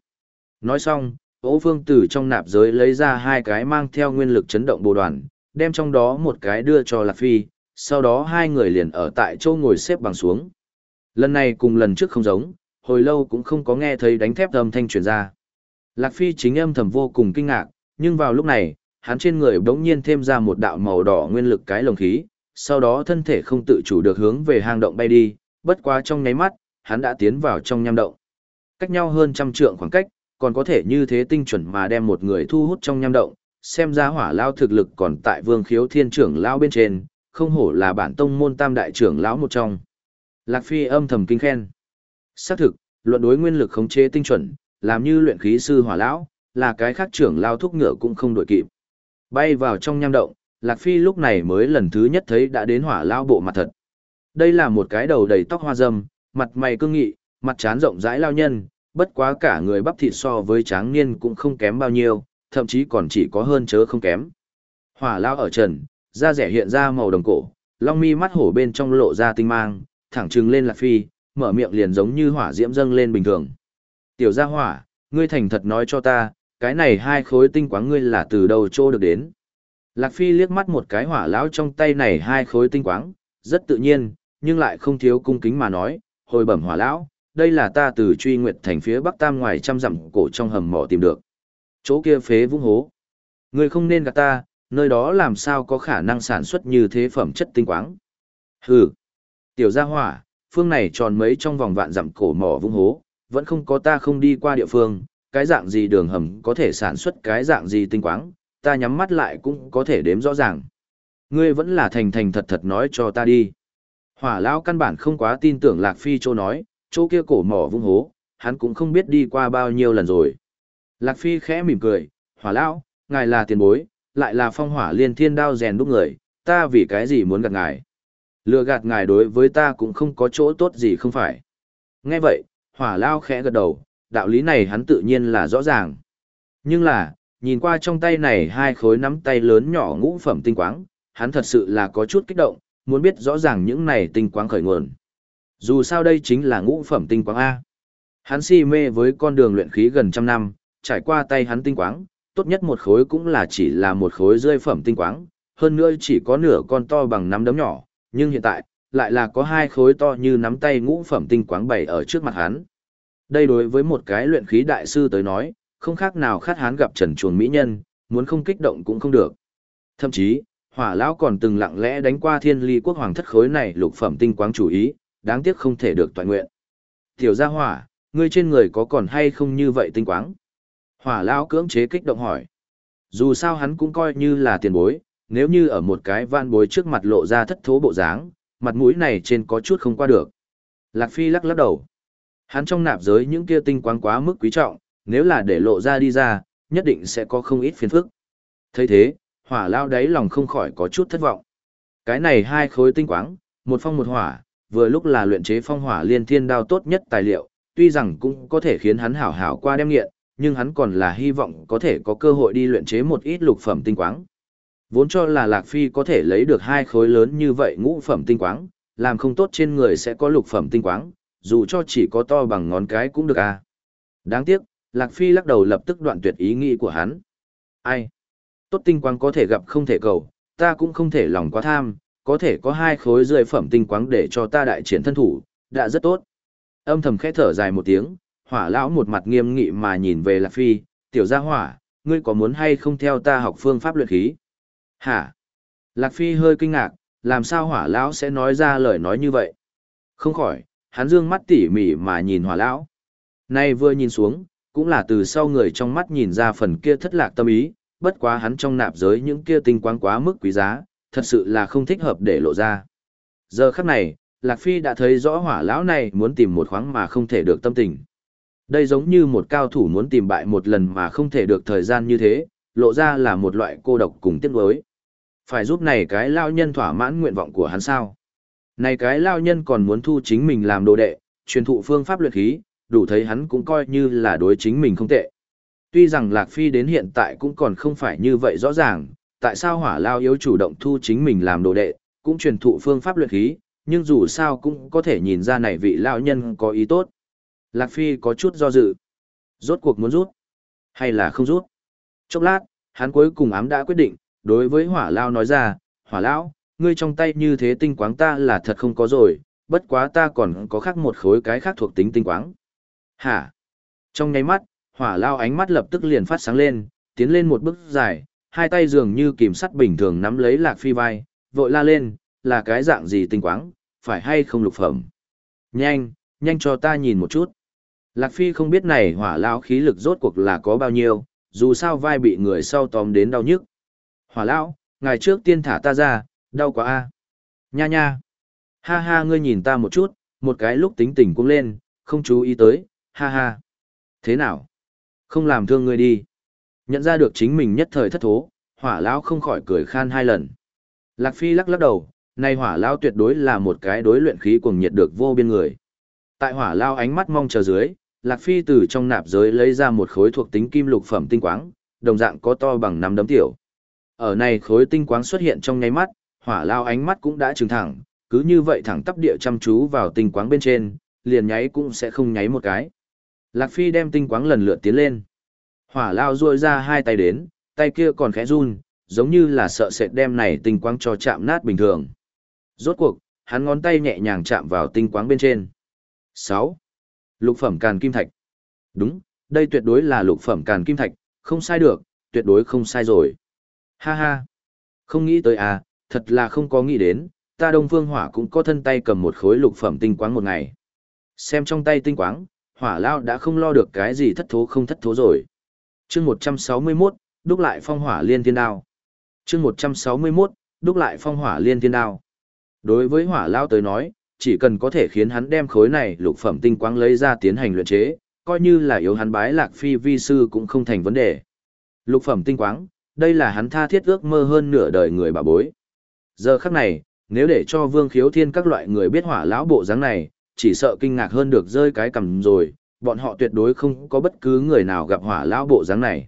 Nói xong, Ô Phương từ trong nạp giới lấy ra hai cái mang theo nguyên lực chấn động bồ đoàn, đem trong đó một cái đưa cho Lạc Phi, sau đó hai người liền ở tại chỗ ngồi xếp bằng xuống. Lần này cùng lần trước không giống, hồi lâu cũng không có nghe thấy đánh thép âm thanh truyền ra. Lạc Phi chính âm thầm vô cùng kinh ngạc, nhưng vào lúc này, hắn trên người bỗng nhiên thêm ra một đạo màu đỏ nguyên lực cái lồng khí, sau đó thân thể không tự chủ được hướng về hang động bay đi, bất quá trong nháy mắt, hắn đã tiến vào trong nham động. Cách nhau hơn trăm trượng khoảng cách, còn có thể như thế tinh chuẩn mà đem một người thu hút trong nham động, xem ra hỏa lao thực lực còn tại vương khiếu thiên trưởng lao bên trên, không hổ là bản tông môn tam đại trưởng lão một trong. Lạc Phi âm thầm kinh khen. Xác thực, luận đối nguyên lực khống chế tinh chuẩn, làm như luyện khí sư hỏa lão, là cái khác trưởng lao thúc ngựa cũng không đổi kịp. Bay vào trong nham động, Lạc Phi lúc này mới lần thứ nhất thấy đã đến hỏa lao bộ mặt thật. Đây là một cái đầu đầy tóc hoa râm, mặt mày cương nghị, mặt trán rộng rãi lao nhân, bất quá cả người bắp thịt so với tráng niên cũng không kém bao nhiêu, thậm chí còn chỉ có hơn chớ không kém. Hỏa lao ở trần, da rẻ hiện ra màu đồng cổ, long mi mắt hổ bên trong lộ ra tinh mang, thẳng trừng lên Lạc Phi, mở miệng liền giống như hỏa diễm dâng lên bình thường. Tiểu gia hỏa, ngươi thành thật nói cho ta, cái này hai khối tinh quáng ngươi là từ đâu trô được đến. Lạc Phi liếc mắt một cái hỏa lão trong tay này hai khối tinh quáng, rất tự nhiên, nhưng lại không thiếu cung kính mà nói, hồi bẩm hỏa lão, đây là ta từ truy nguyệt thành phía bắc tam ngoài trăm dặm cổ trong hầm mỏ tìm được. Chỗ kia phế vũng hố. Ngươi không nên gạt ta, nơi đó làm sao có khả năng sản xuất như thế phẩm chất tinh quáng. Hừ. Tiểu gia hỏa, phương này tròn mấy trong vòng vạn dặm cổ mỏ vũng hố, vẫn không có ta không đi qua địa phương, cái dạng gì đường hầm có thể sản xuất cái dạng gì tinh quáng, ta nhắm mắt lại cũng có thể đếm rõ ràng. Ngươi vẫn là thành thành thật thật nói cho ta đi. Hỏa lão căn bản không quá tin tưởng Lạc Phi chỗ nói, chỗ kia cổ mỏ vung hố, hắn cũng không biết đi qua bao nhiêu lần rồi. Lạc Phi khẽ mỉm cười, hỏa lão, ngài là tiền bối, lại là phong hỏa liên thiên đao rèn đúc người, ta vì cái gì muốn gạt ngài. Lừa gạt ngài đối với ta cũng không có chỗ tốt gì không phải. Nghe vậy, hỏa lao khẽ gật đầu, đạo lý này hắn tự nhiên là rõ ràng. Nhưng là, nhìn qua trong tay này hai khối nắm tay lớn nhỏ ngũ phẩm tinh quáng, hắn thật sự là có chút kích động, muốn biết rõ ràng những này tinh quáng khởi nguồn. Dù sao đây chính là ngũ phẩm tinh quáng A. Hắn si mê với con đường luyện khí gần trăm năm, trải qua tay hắn tinh quáng, tốt nhất một khối cũng là chỉ là một khối rơi phẩm tinh quáng, hơn nữa chỉ có nửa con to bằng nắm đấm nhỏ, nhưng hiện tại, lại là có hai khối to như nắm tay ngũ phẩm tinh quáng bày ở trước mặt hắn. Đây đối với một cái luyện khí đại sư tới nói, không khác nào khát hán gặp trần chuồng mỹ nhân, muốn không kích động cũng không được. Thậm chí, hỏa lão còn từng lặng lẽ đánh qua thiên ly quốc hoàng thất khối này lục phẩm tinh quáng chủ ý, đáng tiếc không thể được toàn nguyện. Tiểu gia hỏa, ngươi trên người có còn hay không như vậy tinh quáng? Hỏa lão cưỡng chế kích động hỏi. Dù sao hắn cũng coi như là tiền bối, nếu như ở một cái van bối trước mặt lộ ra thất thố bộ dáng, mặt mũi này trên có chút không qua được. Lạc Phi lắc lắc đầu. Hắn trong nạp giới những kia tinh quáng quá mức quý trọng, nếu là để lộ ra đi ra, nhất định sẽ có không ít phiền phức. thấy thế, hỏa lao đáy lòng không khỏi có chút thất vọng. Cái này hai khối tinh quáng, một phong một hỏa, vừa lúc là luyện chế phong hỏa liên thiên đao tốt nhất tài liệu, tuy rằng cũng có thể khiến hắn hảo hảo qua đem nghiện, nhưng hắn còn là hy vọng có thể có cơ hội đi luyện chế một ít lục phẩm tinh quáng. Vốn cho là Lạc Phi có thể lấy được hai khối lớn như vậy ngũ phẩm tinh quáng, làm không tốt trên người sẽ có lục phẩm tinh quáng, dù cho chỉ có to bằng ngón cái cũng được à. Đáng tiếc, Lạc Phi lắc đầu lập tức đoạn tuyệt ý nghĩ của hắn. Ai? Tốt tinh quang có thể gặp không thể cầu, ta cũng không thể lòng quá tham, có thể có hai khối rơi phẩm tinh quang để cho ta đại triển thân thủ, đã rất tốt. Âm thầm khẽ thở dài một tiếng, hỏa lão một mặt nghiêm nghị mà nhìn về Lạc Phi, tiểu gia hỏa, ngươi có muốn hay không theo ta học phương pháp luyện khí? Hả? Lạc Phi hơi kinh ngạc, làm sao hỏa lão sẽ nói ra lời nói như vậy? Không khỏi, hắn dương mắt tỉ mỉ mà nhìn hỏa lão. Nay vừa nhìn xuống, cũng là từ sau người trong mắt nhìn ra phần kia thất lạc tâm ý, bất quá hắn trong nạp giới những kia tinh quang quá mức quý giá, thật sự là không thích hợp để lộ ra. Giờ khắc này, Lạc Phi đã thấy rõ hỏa lão này muốn tìm một khoáng mà không thể được tâm tình. Đây giống như một cao thủ muốn tìm bại một lần mà không thể được thời gian như thế, lộ ra là một loại cô độc cùng tiếc nuối. Phải giúp này cái lao nhân thỏa mãn nguyện vọng của hắn sao? Này cái lao nhân còn muốn thu chính mình làm đồ đệ, truyền thụ phương pháp luyện khí, đủ thấy hắn cũng coi như là đối chính mình không tệ. Tuy rằng Lạc Phi đến hiện tại cũng còn không phải như vậy rõ ràng, tại sao hỏa lao yếu chủ động thu chính mình làm đồ đệ, cũng truyền thụ phương pháp luyện khí, nhưng dù sao cũng có thể nhìn ra này vị lao nhân có ý tốt. Lạc Phi có chút do dự. Rốt cuộc muốn rút, hay là không rút? Chốc lát, hắn cuối cùng ám đã quyết định, đối với hỏa lao nói ra, hỏa lão, ngươi trong tay như thế tinh quáng ta là thật không có rồi, bất quá ta còn có khác một khối cái khác thuộc tính tinh quáng. Hả? Trong nháy mắt, hỏa lao ánh mắt lập tức liền phát sáng lên, tiến lên một bước dài, hai tay dường như kìm sắt bình thường nắm lấy lạc phi vai, vội la lên, là cái dạng gì tinh quáng, phải hay không lục phẩm. Nhanh, nhanh cho ta nhìn một chút. Lạc phi không biết này hỏa lao khí lực rốt cuộc là có bao nhiêu, dù sao vai bị người sau tóm đến đau nhức. Hỏa lão, ngày trước tiên thả ta ra, đau quá a. Nha nha. Ha ha ngươi nhìn ta một chút, một cái lúc tính tình cũng lên, không chú ý tới, ha ha. Thế nào? Không làm thương ngươi đi. Nhận ra được chính mình nhất thời thất thố, hỏa lão không khỏi cười khan hai lần. Lạc Phi lắc lắc đầu, nay hỏa lão tuyệt đối là một cái đối luyện khí cuồng nhiệt được vô biên người. Tại hỏa lão ánh mắt mong chờ dưới, Lạc Phi từ trong nạp giới lấy ra một khối thuộc tính kim lục phẩm tinh quáng, đồng dạng có to bằng năm đấm tiểu. Ở này khối tinh quáng xuất hiện trong nháy mắt, hỏa lao ánh mắt cũng đã trừng thẳng, cứ như vậy thẳng tắp địa chăm chú vào tinh quáng bên trên, liền nháy cũng sẽ không nháy một cái. Lạc Phi đem tinh quáng lần lượt tiến lên. Hỏa lao ruôi ra hai tay đến, tay kia còn khẽ run, giống như là sợ sệt đem này tinh quáng cho chạm nát bình thường. Rốt cuộc, hắn ngón tay nhẹ nhàng chạm vào tinh quáng bên trên. 6. Lục phẩm càn kim thạch. Đúng, đây tuyệt đối là lục phẩm càn kim thạch, không sai được, tuyệt đối không sai rồi. Ha ha. Không nghĩ tới à, thật là không có nghĩ đến, ta Đông Phương Hỏa cũng có thân tay cầm một khối lục phẩm tinh quáng một ngày. Xem trong tay tinh quáng, hỏa lao đã không lo được cái gì thất thố không thất thố rồi. chương 161, đúc lại phong hỏa liên thiên đao. chương 161, đúc lại phong hỏa liên thiên đao. Đối với hỏa lao tới nói, chỉ cần có thể khiến hắn đem khối này lục phẩm tinh quang lấy ra tiến hành luyện chế, coi như là yếu hắn bái lạc phi vi sư cũng không thành vấn đề. Lục phẩm tinh quáng, đây là hắn tha thiết ước mơ hơn nửa đời người bà bối. Giờ khắc này, nếu để cho vương khiếu thiên các loại người biết hỏa lão bộ dáng này, chỉ sợ kinh ngạc hơn được rơi cái cầm rồi, bọn họ tuyệt đối không có bất cứ người nào gặp hỏa lão bộ dáng này.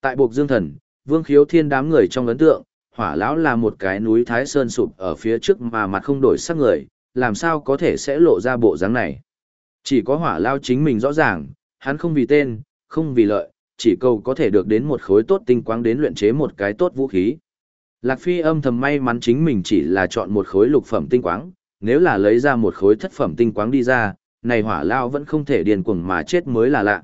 Tại buộc dương thần, vương khiếu thiên đám người trong ấn tượng, hỏa lão là một cái núi thái sơn sụp ở phía trước mà mặt không đổi sắc người, làm sao có thể sẽ lộ ra bộ dáng này. Chỉ có hỏa lao chính mình rõ ràng, hắn không vì tên, không vì lợi, chỉ cầu có thể được đến một khối tốt tinh quang đến luyện chế một cái tốt vũ khí. Lạc Phi âm thầm may mắn chính mình chỉ là chọn một khối lục phẩm tinh quáng, nếu là lấy ra một khối thất phẩm tinh quáng đi ra, này hỏa lao vẫn không thể điền cuồng mà chết mới là lạ.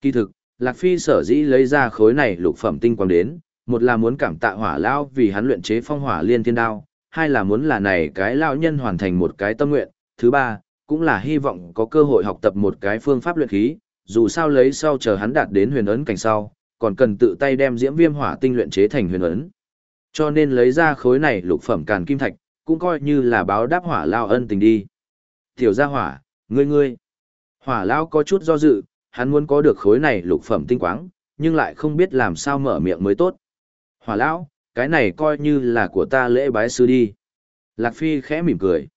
Kỳ thực, Lạc Phi sở dĩ lấy ra khối này lục phẩm tinh quang đến, một là muốn cảm tạ hỏa lao vì hắn luyện chế phong hỏa liên thiên đao, hai là muốn là này cái lao nhân hoàn thành một cái tâm nguyện, thứ ba, cũng là hy vọng có cơ hội học tập một cái phương pháp luyện khí, dù sao lấy sau chờ hắn đạt đến huyền ấn cảnh sau, còn cần tự tay đem diễm viêm hỏa tinh luyện chế thành huyền ấn. Cho nên lấy ra khối này lục phẩm càn kim thạch, cũng coi như là báo đáp hỏa lao ân tình đi. Tiểu gia hỏa, ngươi ngươi. Hỏa lao có chút do dự, hắn muốn có được khối này lục phẩm tinh quáng, nhưng lại không biết làm sao mở miệng mới tốt. Hỏa lão, cái này coi như là của ta lễ bái sư đi. Lạc Phi khẽ mỉm cười.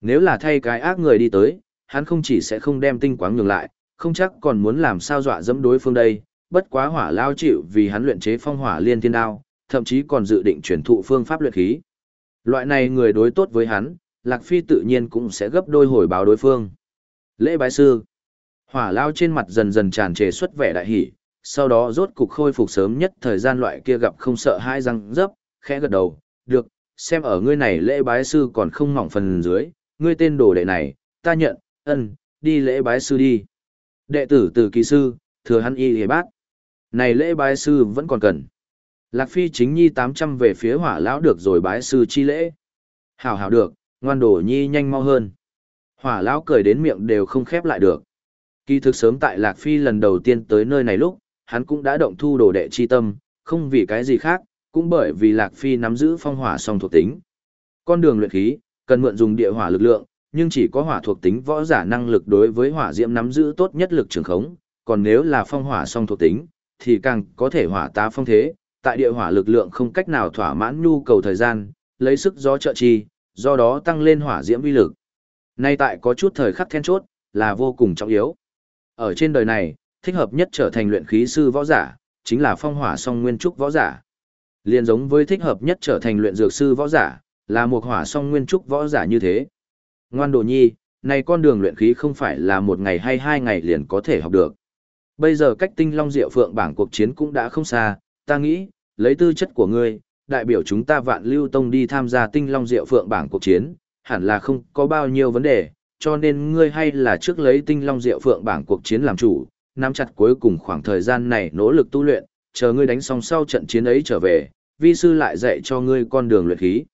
Nếu là thay cái ác người đi tới, hắn không chỉ sẽ không đem tinh quáng nhường lại, không chắc còn muốn làm sao dọa dẫm đối phương đây, bất quá hỏa lao chịu vì hắn luyện chế phong hỏa liên thiên đao, thậm chí còn dự định chuyển thụ phương pháp luyện khí. Loại này người đối tốt với hắn, Lạc Phi tự nhiên cũng sẽ gấp đôi hồi báo đối phương. Lễ bái sư. Hỏa lao trên mặt dần dần tràn trề xuất vẻ đại hỷ, sau đó rốt cục khôi phục sớm nhất thời gian loại kia gặp không sợ hai răng dấp, khẽ gật đầu, được, xem ở ngươi này lễ bái sư còn không mỏng phần dưới, ngươi tên đồ đệ này, ta nhận, ân, đi lễ bái sư đi. Đệ tử từ kỳ sư, thừa hắn y hề bác. Này lễ bái sư vẫn còn cần. Lạc Phi chính nhi 800 về phía hỏa lão được rồi bái sư chi lễ. Hảo hảo được, ngoan đổ nhi nhanh mau hơn. Hỏa lão cười đến miệng đều không khép lại được. Kỳ thực sớm tại Lạc Phi lần đầu tiên tới nơi này lúc, hắn cũng đã động thu đồ đệ chi tâm, không vì cái gì khác, cũng bởi vì Lạc Phi nắm giữ phong hỏa song thuộc tính. Con đường luyện khí, cần mượn dùng địa hỏa lực lượng, nhưng chỉ có hỏa thuộc tính võ giả năng lực đối với hỏa diễm nắm giữ tốt nhất lực trường khống, còn nếu là phong hỏa song thuộc tính, thì càng có thể hỏa tá phong thế, tại địa hỏa lực lượng không cách nào thỏa mãn nhu cầu thời gian, lấy sức gió trợ chi, do đó tăng lên hỏa diễm vi lực. Nay tại có chút thời khắc then chốt, là vô cùng trọng yếu. Ở trên đời này, thích hợp nhất trở thành luyện khí sư võ giả, chính là phong hỏa song nguyên trúc võ giả. Liên giống với thích hợp nhất trở thành luyện dược sư võ giả, là một hỏa song nguyên trúc võ giả như thế. Ngoan đồ nhi, này con đường luyện khí không phải là một ngày hay hai ngày liền có thể học được. Bây giờ cách tinh long diệu phượng bảng cuộc chiến cũng đã không xa, ta nghĩ, lấy tư chất của ngươi, đại biểu chúng ta vạn lưu tông đi tham gia tinh long diệu phượng bảng cuộc chiến, hẳn là không có bao nhiêu vấn đề, cho nên ngươi hay là trước lấy tinh long diệu phượng bảng cuộc chiến làm chủ, nắm chặt cuối cùng khoảng thời gian này nỗ lực tu luyện, chờ ngươi đánh xong sau trận chiến ấy trở về, vi sư lại dạy cho ngươi con đường luyện khí.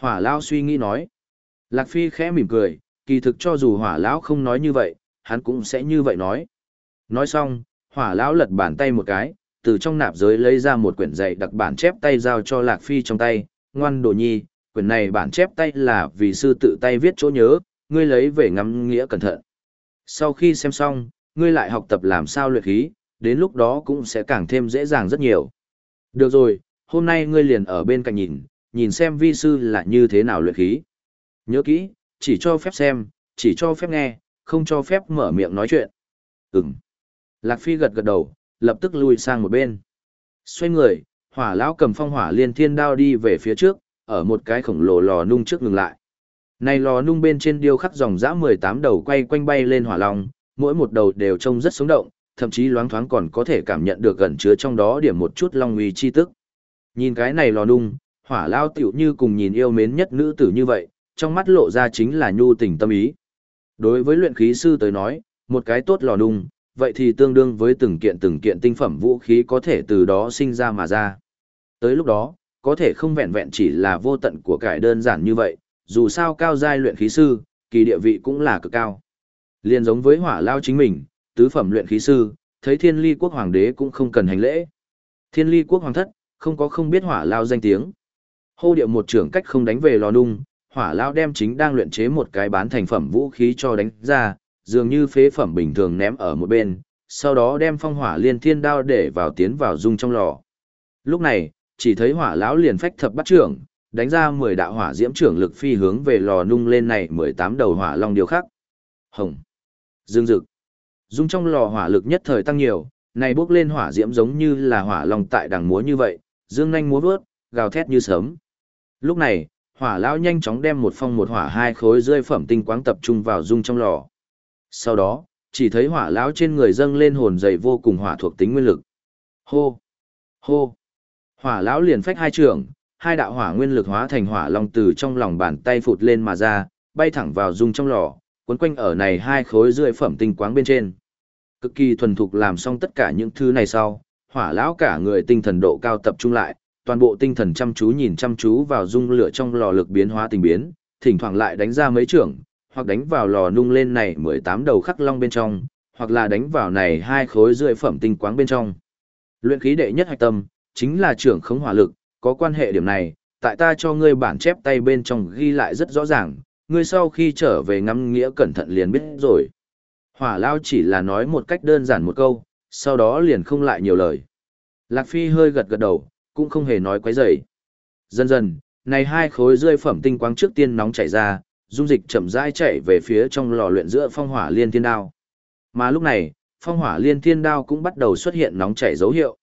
Hỏa Lao suy nghĩ nói. Lạc Phi khẽ mỉm cười, kỳ thực cho dù hỏa lão không nói như vậy, hắn cũng sẽ như vậy nói. Nói xong, hỏa lão lật bàn tay một cái, từ trong nạp giới lấy ra một quyển dạy đặc bản chép tay giao cho Lạc Phi trong tay, ngoan đồ nhi, quyển này bản chép tay là vì sư tự tay viết chỗ nhớ, ngươi lấy về ngắm nghĩa cẩn thận. Sau khi xem xong, ngươi lại học tập làm sao luyện khí, đến lúc đó cũng sẽ càng thêm dễ dàng rất nhiều. Được rồi, hôm nay ngươi liền ở bên cạnh nhìn, nhìn xem vi sư là như thế nào luyện khí. Nhớ kỹ, chỉ cho phép xem, chỉ cho phép nghe, không cho phép mở miệng nói chuyện. Ừm. Lạc Phi gật gật đầu, lập tức lui sang một bên. Xoay người, hỏa lão cầm phong hỏa liên thiên đao đi về phía trước, ở một cái khổng lồ lò nung trước ngừng lại. Này lò nung bên trên điêu khắc dòng dã 18 đầu quay quanh bay lên hỏa long, mỗi một đầu đều trông rất sống động, thậm chí loáng thoáng còn có thể cảm nhận được gần chứa trong đó điểm một chút long uy chi tức. Nhìn cái này lò nung, hỏa lao tiểu như cùng nhìn yêu mến nhất nữ tử như vậy, trong mắt lộ ra chính là nhu tình tâm ý. Đối với luyện khí sư tới nói, một cái tốt lò nung, vậy thì tương đương với từng kiện từng kiện tinh phẩm vũ khí có thể từ đó sinh ra mà ra. Tới lúc đó, có thể không vẹn vẹn chỉ là vô tận của cải đơn giản như vậy, dù sao cao giai luyện khí sư, kỳ địa vị cũng là cực cao. Liên giống với hỏa lao chính mình, tứ phẩm luyện khí sư, thấy thiên ly quốc hoàng đế cũng không cần hành lễ. Thiên ly quốc hoàng thất, không có không biết hỏa lao danh tiếng. Hô điệu một trưởng cách không đánh về lò nung, hỏa lao đem chính đang luyện chế một cái bán thành phẩm vũ khí cho đánh ra, dường như phế phẩm bình thường ném ở một bên, sau đó đem phong hỏa liên thiên đao để vào tiến vào dung trong lò. Lúc này, chỉ thấy hỏa lão liền phách thập bắt trưởng, đánh ra 10 đạo hỏa diễm trưởng lực phi hướng về lò nung lên này 18 đầu hỏa long điều khắc. Hồng, dương dực, dung trong lò hỏa lực nhất thời tăng nhiều, này bước lên hỏa diễm giống như là hỏa long tại đằng múa như vậy, dương nhanh múa vớt, gào thét như sớm. Lúc này, hỏa lão nhanh chóng đem một phong một hỏa hai khối rơi phẩm tinh quáng tập trung vào dung trong lò. Sau đó, chỉ thấy hỏa lão trên người dâng lên hồn dày vô cùng hỏa thuộc tính nguyên lực. Hô! Hô! Hỏa lão liền phách hai trường, hai đạo hỏa nguyên lực hóa thành hỏa long từ trong lòng bàn tay phụt lên mà ra, bay thẳng vào dung trong lò, cuốn quanh ở này hai khối rưỡi phẩm tinh quáng bên trên. Cực kỳ thuần thục làm xong tất cả những thứ này sau, hỏa lão cả người tinh thần độ cao tập trung lại, toàn bộ tinh thần chăm chú nhìn chăm chú vào dung lửa trong lò lực biến hóa tình biến, thỉnh thoảng lại đánh ra mấy trưởng, hoặc đánh vào lò nung lên này 18 đầu khắc long bên trong, hoặc là đánh vào này hai khối rưỡi phẩm tinh quáng bên trong. Luyện khí đệ nhất hạch tâm, chính là trưởng khống hỏa lực, có quan hệ điểm này, tại ta cho ngươi bản chép tay bên trong ghi lại rất rõ ràng, ngươi sau khi trở về ngắm nghĩa cẩn thận liền biết rồi. Hỏa lao chỉ là nói một cách đơn giản một câu, sau đó liền không lại nhiều lời. Lạc Phi hơi gật gật đầu, cũng không hề nói quấy rầy. Dần dần, này hai khối rơi phẩm tinh quang trước tiên nóng chảy ra, dung dịch chậm rãi chạy về phía trong lò luyện giữa phong hỏa liên thiên đao. Mà lúc này, phong hỏa liên thiên đao cũng bắt đầu xuất hiện nóng chảy dấu hiệu.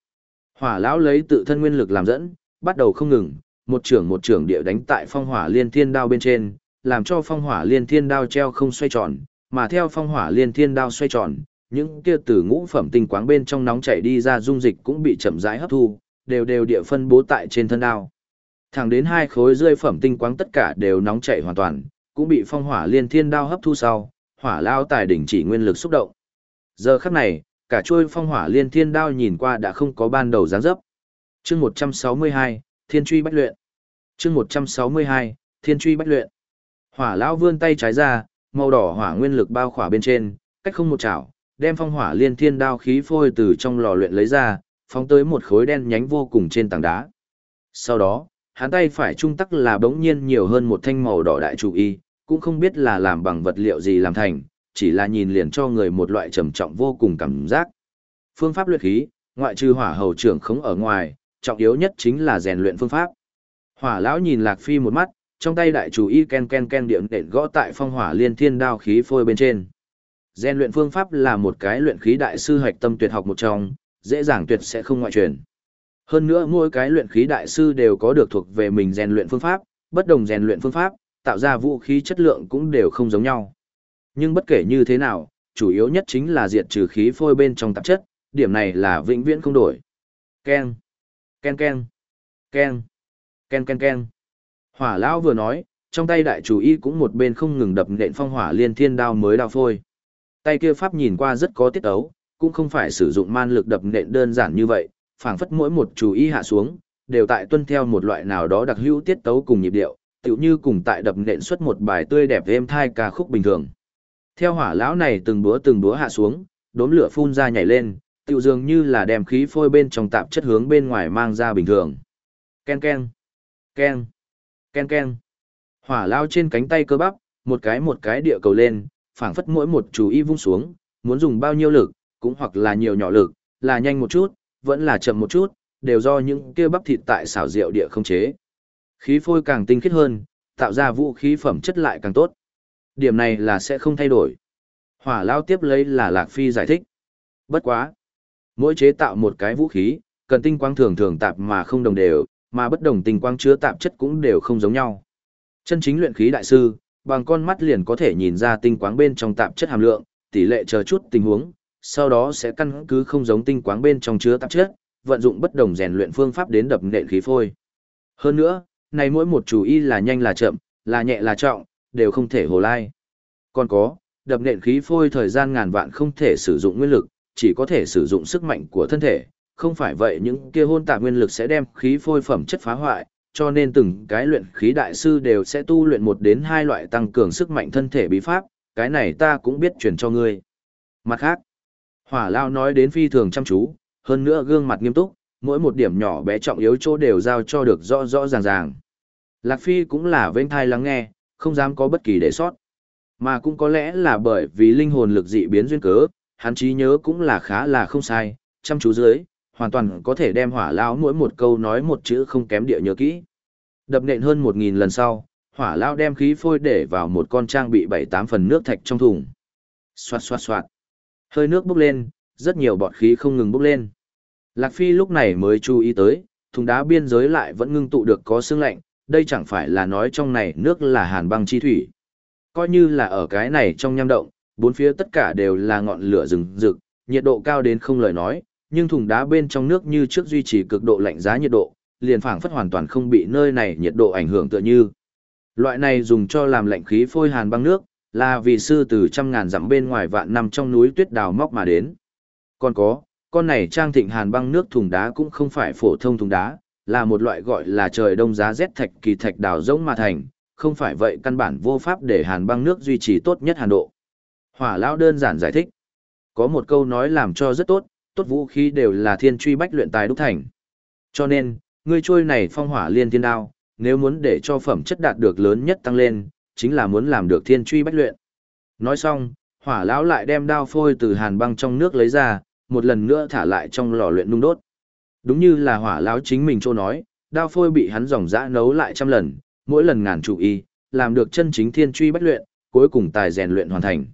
Hỏa lão lấy tự thân nguyên lực làm dẫn, bắt đầu không ngừng, một trưởng một trưởng địa đánh tại phong hỏa liên thiên đao bên trên, làm cho phong hỏa liên thiên đao treo không xoay tròn, mà theo phong hỏa liên thiên đao xoay tròn, những kia từ ngũ phẩm tinh quáng bên trong nóng chảy đi ra dung dịch cũng bị chậm rãi hấp thu, đều đều địa phân bố tại trên thân đao. Thẳng đến hai khối rơi phẩm tinh quáng tất cả đều nóng chảy hoàn toàn, cũng bị phong hỏa liên thiên đao hấp thu sau, hỏa lao tài đỉnh chỉ nguyên lực xúc động. Giờ khắc này, cả chuôi phong hỏa liên thiên đao nhìn qua đã không có ban đầu dáng dấp. Chương 162, Thiên truy bách luyện. Chương 162, Thiên truy bách luyện. Hỏa lão vươn tay trái ra, màu đỏ hỏa nguyên lực bao khỏa bên trên, cách không một chảo, đem phong hỏa liên thiên đao khí phôi từ trong lò luyện lấy ra, phóng tới một khối đen nhánh vô cùng trên tảng đá. Sau đó, hắn tay phải trung tắc là bỗng nhiên nhiều hơn một thanh màu đỏ đại chủ y, cũng không biết là làm bằng vật liệu gì làm thành, chỉ là nhìn liền cho người một loại trầm trọng vô cùng cảm giác. Phương pháp luyện khí, ngoại trừ hỏa hầu trưởng khống ở ngoài, trọng yếu nhất chính là rèn luyện phương pháp. Hỏa lão nhìn Lạc Phi một mắt, trong tay đại chủ y ken ken ken điện đện gõ tại phong hỏa liên thiên đao khí phôi bên trên. Rèn luyện phương pháp là một cái luyện khí đại sư hoạch tâm tuyệt học một trong, dễ dàng tuyệt sẽ không ngoại truyền. Hơn nữa mỗi cái luyện khí đại sư đều có được thuộc về mình rèn luyện phương pháp, bất đồng rèn luyện phương pháp, tạo ra vũ khí chất lượng cũng đều không giống nhau. Nhưng bất kể như thế nào, chủ yếu nhất chính là diệt trừ khí phôi bên trong tạp chất, điểm này là vĩnh viễn không đổi. Ken, ken ken, ken, ken ken ken. Hỏa lão vừa nói, trong tay đại chủ y cũng một bên không ngừng đập nện phong hỏa liên thiên đao mới đao phôi. Tay kia pháp nhìn qua rất có tiết ấu, cũng không phải sử dụng man lực đập nện đơn giản như vậy, phảng phất mỗi một chủ ý hạ xuống, đều tại tuân theo một loại nào đó đặc hữu tiết tấu cùng nhịp điệu, tựu như cùng tại đập nện xuất một bài tươi đẹp êm thai ca khúc bình thường. Theo hỏa lão này từng búa từng búa hạ xuống, đốm lửa phun ra nhảy lên, tựu dường như là đem khí phôi bên trong tạp chất hướng bên ngoài mang ra bình thường. Ken ken, ken, ken ken. Hỏa lao trên cánh tay cơ bắp, một cái một cái địa cầu lên, phảng phất mỗi một chú y vung xuống, muốn dùng bao nhiêu lực, cũng hoặc là nhiều nhỏ lực, là nhanh một chút, vẫn là chậm một chút, đều do những kia bắp thịt tại xảo diệu địa không chế. Khí phôi càng tinh khiết hơn, tạo ra vũ khí phẩm chất lại càng tốt. Điểm này là sẽ không thay đổi. Hỏa lao tiếp lấy là Lạc Phi giải thích. Bất quá. Mỗi chế tạo một cái vũ khí, cần tinh quang thường thường tạp mà không đồng đều, mà bất đồng tinh quang chứa tạp chất cũng đều không giống nhau. Chân chính luyện khí đại sư, bằng con mắt liền có thể nhìn ra tinh quang bên trong tạp chất hàm lượng, tỷ lệ chờ chút tình huống, sau đó sẽ căn cứ không giống tinh quáng bên trong chứa tạp chất, vận dụng bất đồng rèn luyện phương pháp đến đập nện khí phôi. Hơn nữa, này mỗi một chủ y là nhanh là chậm, là nhẹ là trọng, đều không thể hồ lai. Còn có, đập nện khí phôi thời gian ngàn vạn không thể sử dụng nguyên lực, chỉ có thể sử dụng sức mạnh của thân thể, không phải vậy những kia hôn tạp nguyên lực sẽ đem khí phôi phẩm chất phá hoại, cho nên từng cái luyện khí đại sư đều sẽ tu luyện một đến hai loại tăng cường sức mạnh thân thể bí pháp, cái này ta cũng biết truyền cho ngươi. Mặt khác, hỏa lao nói đến phi thường chăm chú, hơn nữa gương mặt nghiêm túc, mỗi một điểm nhỏ bé trọng yếu chỗ đều giao cho được rõ rõ ràng ràng. Lạc Phi cũng là vênh thai lắng nghe, không dám có bất kỳ để sót. Mà cũng có lẽ là bởi vì linh hồn lực dị biến duyên cớ, hắn trí nhớ cũng là khá là không sai, chăm chú dưới, hoàn toàn có thể đem hỏa lao mỗi một câu nói một chữ không kém địa nhớ kỹ. Đập nện hơn một nghìn lần sau, hỏa lao đem khí phôi để vào một con trang bị bảy tám phần nước thạch trong thùng. Xoạt xoạt xoạt. Hơi nước bốc lên, rất nhiều bọt khí không ngừng bốc lên. Lạc Phi lúc này mới chú ý tới, thùng đá biên giới lại vẫn ngưng tụ được có sương lạnh, đây chẳng phải là nói trong này nước là hàn băng chi thủy. Coi như là ở cái này trong nham động, bốn phía tất cả đều là ngọn lửa rừng rực, nhiệt độ cao đến không lời nói, nhưng thùng đá bên trong nước như trước duy trì cực độ lạnh giá nhiệt độ, liền phảng phất hoàn toàn không bị nơi này nhiệt độ ảnh hưởng tựa như. Loại này dùng cho làm lạnh khí phôi hàn băng nước, là vì sư từ trăm ngàn dặm bên ngoài vạn năm trong núi tuyết đào móc mà đến. Còn có, con này trang thịnh hàn băng nước thùng đá cũng không phải phổ thông thùng đá, là một loại gọi là trời đông giá rét thạch kỳ thạch đào rỗng mà thành, không phải vậy căn bản vô pháp để hàn băng nước duy trì tốt nhất hàn độ. Hỏa lão đơn giản giải thích. Có một câu nói làm cho rất tốt, tốt vũ khí đều là thiên truy bách luyện tài đúc thành. Cho nên, ngươi trôi này phong hỏa liên thiên đao, nếu muốn để cho phẩm chất đạt được lớn nhất tăng lên, chính là muốn làm được thiên truy bách luyện. Nói xong, hỏa lão lại đem đao phôi từ hàn băng trong nước lấy ra, một lần nữa thả lại trong lò luyện nung đốt. Đúng như là hỏa lão chính mình chỗ nói, đao phôi bị hắn dòng dã nấu lại trăm lần, mỗi lần ngàn chủ y, làm được chân chính thiên truy bách luyện, cuối cùng tài rèn luyện hoàn thành.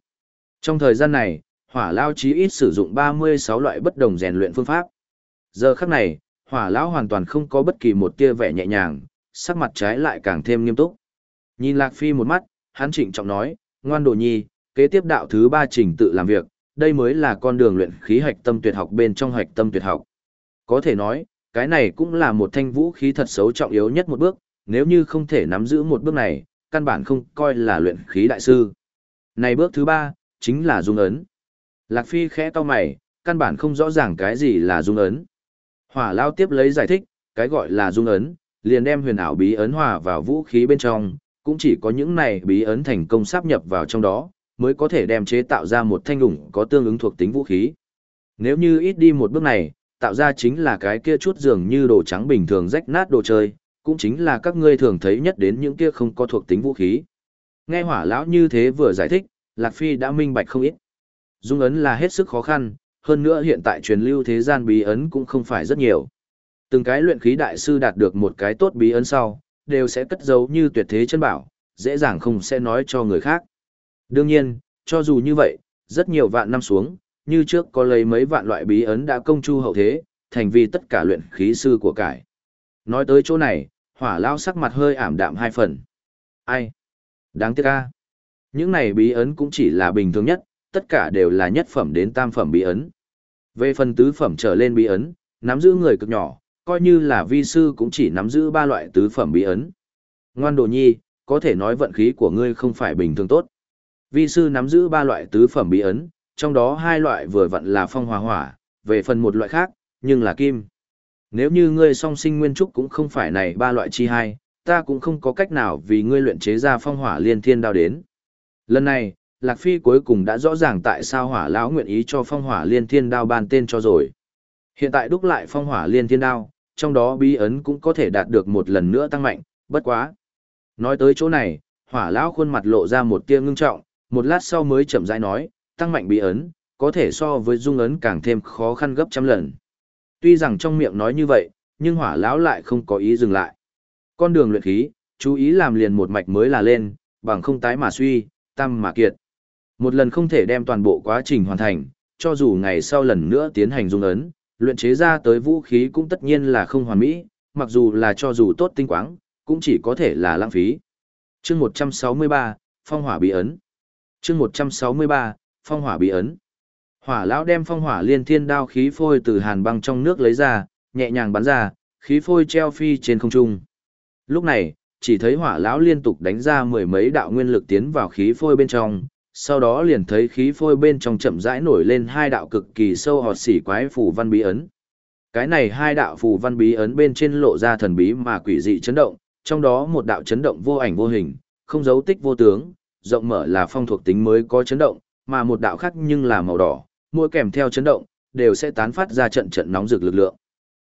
Trong thời gian này, hỏa lão chí ít sử dụng 36 loại bất đồng rèn luyện phương pháp. Giờ khắc này, hỏa lão hoàn toàn không có bất kỳ một tia vẻ nhẹ nhàng, sắc mặt trái lại càng thêm nghiêm túc. Nhìn Lạc Phi một mắt, hắn trịnh trọng nói, ngoan đồ nhi, kế tiếp đạo thứ ba trình tự làm việc, đây mới là con đường luyện khí hạch tâm tuyệt học bên trong hạch tâm tuyệt học. Có thể nói, cái này cũng là một thanh vũ khí thật xấu trọng yếu nhất một bước, nếu như không thể nắm giữ một bước này, căn bản không coi là luyện khí đại sư. Này bước thứ ba, chính là dung ấn. Lạc Phi khẽ to mày, căn bản không rõ ràng cái gì là dung ấn. Hỏa lao tiếp lấy giải thích, cái gọi là dung ấn, liền đem huyền ảo bí ấn hòa vào vũ khí bên trong, cũng chỉ có những này bí ấn thành công sáp nhập vào trong đó, mới có thể đem chế tạo ra một thanh ủng có tương ứng thuộc tính vũ khí. Nếu như ít đi một bước này, tạo ra chính là cái kia chút dường như đồ trắng bình thường rách nát đồ chơi, cũng chính là các ngươi thường thấy nhất đến những kia không có thuộc tính vũ khí. Nghe hỏa lão như thế vừa giải thích, Lạc Phi đã minh bạch không ít. Dung ấn là hết sức khó khăn, hơn nữa hiện tại truyền lưu thế gian bí ấn cũng không phải rất nhiều. Từng cái luyện khí đại sư đạt được một cái tốt bí ấn sau, đều sẽ cất giấu như tuyệt thế chân bảo, dễ dàng không sẽ nói cho người khác. Đương nhiên, cho dù như vậy, rất nhiều vạn năm xuống, như trước có lấy mấy vạn loại bí ấn đã công chu hậu thế, thành vì tất cả luyện khí sư của cải. Nói tới chỗ này, hỏa lao sắc mặt hơi ảm đạm hai phần. Ai? Đáng tiếc ca. Những này bí ấn cũng chỉ là bình thường nhất, tất cả đều là nhất phẩm đến tam phẩm bí ấn. Về phần tứ phẩm trở lên bí ấn, nắm giữ người cực nhỏ, coi như là vi sư cũng chỉ nắm giữ ba loại tứ phẩm bí ấn. Ngoan đồ nhi, có thể nói vận khí của ngươi không phải bình thường tốt. Vi sư nắm giữ ba loại tứ phẩm bí ấn, trong đó hai loại vừa vặn là phong hòa hỏa, về phần một loại khác, nhưng là kim. Nếu như ngươi song sinh nguyên trúc cũng không phải này ba loại chi hai, ta cũng không có cách nào vì ngươi luyện chế ra phong hỏa liên thiên đao đến. Lần này, Lạc Phi cuối cùng đã rõ ràng tại sao hỏa lão nguyện ý cho phong hỏa liên thiên đao ban tên cho rồi. Hiện tại đúc lại phong hỏa liên thiên đao, trong đó bí ấn cũng có thể đạt được một lần nữa tăng mạnh, bất quá. Nói tới chỗ này, hỏa lão khuôn mặt lộ ra một tia ngưng trọng, một lát sau mới chậm rãi nói, tăng mạnh bí ấn, có thể so với dung ấn càng thêm khó khăn gấp trăm lần. Tuy rằng trong miệng nói như vậy, nhưng hỏa lão lại không có ý dừng lại. Con đường luyện khí, chú ý làm liền một mạch mới là lên, bằng không tái mà suy, tam mà kiệt. Một lần không thể đem toàn bộ quá trình hoàn thành, cho dù ngày sau lần nữa tiến hành dung ấn, luyện chế ra tới vũ khí cũng tất nhiên là không hoàn mỹ, mặc dù là cho dù tốt tinh quáng, cũng chỉ có thể là lãng phí. Chương 163, Phong hỏa bí ấn. Chương 163, Phong hỏa bí ấn. Hỏa lão đem phong hỏa liên thiên đao khí phôi từ hàn băng trong nước lấy ra, nhẹ nhàng bắn ra, khí phôi treo phi trên không trung. Lúc này, chỉ thấy hỏa lão liên tục đánh ra mười mấy đạo nguyên lực tiến vào khí phôi bên trong, sau đó liền thấy khí phôi bên trong chậm rãi nổi lên hai đạo cực kỳ sâu họt xỉ quái phù văn bí ấn. Cái này hai đạo phù văn bí ấn bên trên lộ ra thần bí mà quỷ dị chấn động, trong đó một đạo chấn động vô ảnh vô hình, không dấu tích vô tướng, rộng mở là phong thuộc tính mới có chấn động, mà một đạo khác nhưng là màu đỏ, mỗi kèm theo chấn động, đều sẽ tán phát ra trận trận nóng rực lực lượng.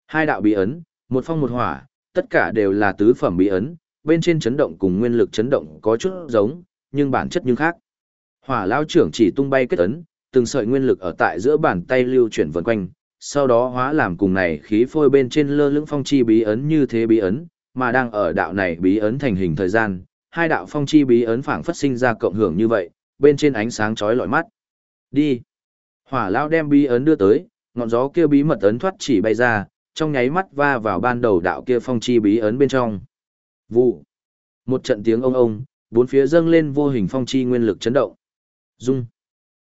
Hai đạo bí ấn, một phong một hỏa, tất cả đều là tứ phẩm bí ấn, bên trên chấn động cùng nguyên lực chấn động có chút giống, nhưng bản chất nhưng khác. Hỏa lao trưởng chỉ tung bay kết ấn, từng sợi nguyên lực ở tại giữa bàn tay lưu chuyển vần quanh, sau đó hóa làm cùng này khí phôi bên trên lơ lưỡng phong chi bí ấn như thế bí ấn, mà đang ở đạo này bí ấn thành hình thời gian, hai đạo phong chi bí ấn phảng phất sinh ra cộng hưởng như vậy, bên trên ánh sáng chói lọi mắt. Đi. Hỏa lao đem bí ấn đưa tới, ngọn gió kia bí mật ấn thoát chỉ bay ra, trong nháy mắt va vào ban đầu đạo kia phong chi bí ấn bên trong. Vụ. Một trận tiếng ông ông, bốn phía dâng lên vô hình phong chi nguyên lực chấn động. Dung.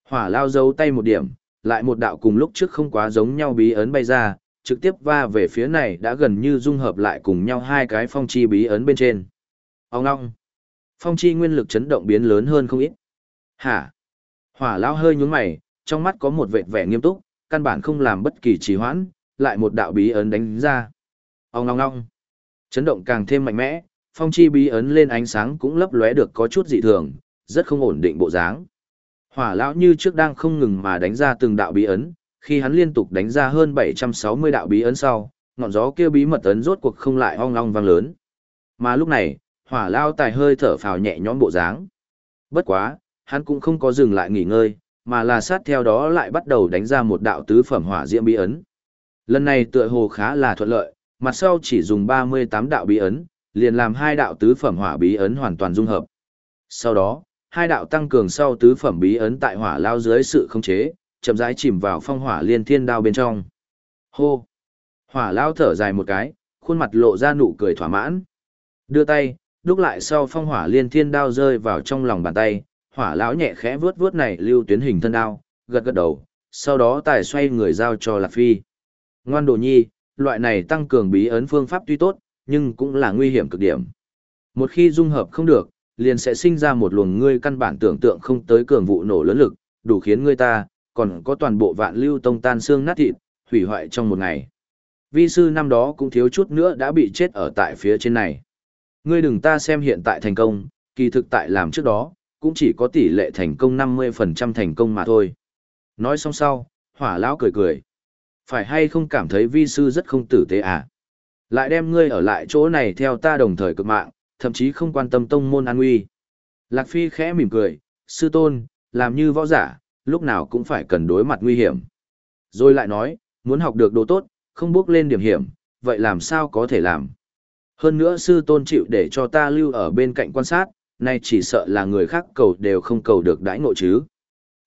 Hỏa lao giấu tay một điểm, lại một đạo cùng lúc trước không quá giống nhau bí ấn bay ra, trực tiếp va về phía này đã gần như dung hợp lại cùng nhau hai cái phong chi bí ấn bên trên. Ông ngong. Phong chi nguyên lực chấn động biến lớn hơn không ít. Hả? Hỏa lao hơi nhúng mày, trong mắt có một vệt vẻ nghiêm túc, căn bản không làm bất kỳ trì hoãn, lại một đạo bí ấn đánh ra. Ông ngong ngong. Chấn động càng thêm mạnh mẽ, phong chi bí ấn lên ánh sáng cũng lấp lóe được có chút dị thường, rất không ổn định bộ dáng. Hỏa lão như trước đang không ngừng mà đánh ra từng đạo bí ấn, khi hắn liên tục đánh ra hơn 760 đạo bí ấn sau, ngọn gió kia bí mật ấn rốt cuộc không lại ong ong vang lớn. Mà lúc này, hỏa lao tài hơi thở phào nhẹ nhõm bộ dáng. Bất quá, hắn cũng không có dừng lại nghỉ ngơi, mà là sát theo đó lại bắt đầu đánh ra một đạo tứ phẩm hỏa diễm bí ấn. Lần này tựa hồ khá là thuận lợi, mặt sau chỉ dùng 38 đạo bí ấn, liền làm hai đạo tứ phẩm hỏa bí ấn hoàn toàn dung hợp. Sau đó, hai đạo tăng cường sau tứ phẩm bí ấn tại hỏa lao dưới sự khống chế, chậm rãi chìm vào phong hỏa liên thiên đao bên trong. Hô! Hỏa lao thở dài một cái, khuôn mặt lộ ra nụ cười thỏa mãn. Đưa tay, đúc lại sau phong hỏa liên thiên đao rơi vào trong lòng bàn tay, hỏa lão nhẹ khẽ vướt vướt này lưu tuyến hình thân đao, gật gật đầu, sau đó tài xoay người giao cho Lạc Phi. Ngoan đồ nhi, loại này tăng cường bí ấn phương pháp tuy tốt, nhưng cũng là nguy hiểm cực điểm. Một khi dung hợp không được, liền sẽ sinh ra một luồng ngươi căn bản tưởng tượng không tới cường vụ nổ lớn lực, đủ khiến ngươi ta, còn có toàn bộ vạn lưu tông tan xương nát thịt, hủy hoại trong một ngày. Vi sư năm đó cũng thiếu chút nữa đã bị chết ở tại phía trên này. Ngươi đừng ta xem hiện tại thành công, kỳ thực tại làm trước đó, cũng chỉ có tỷ lệ thành công 50% thành công mà thôi. Nói xong sau, hỏa lão cười cười. Phải hay không cảm thấy vi sư rất không tử tế à? Lại đem ngươi ở lại chỗ này theo ta đồng thời cực mạng, thậm chí không quan tâm tông môn an nguy. Lạc Phi khẽ mỉm cười, sư tôn, làm như võ giả, lúc nào cũng phải cần đối mặt nguy hiểm. Rồi lại nói, muốn học được đồ tốt, không bước lên điểm hiểm, vậy làm sao có thể làm? Hơn nữa sư tôn chịu để cho ta lưu ở bên cạnh quan sát, nay chỉ sợ là người khác cầu đều không cầu được đãi ngộ chứ.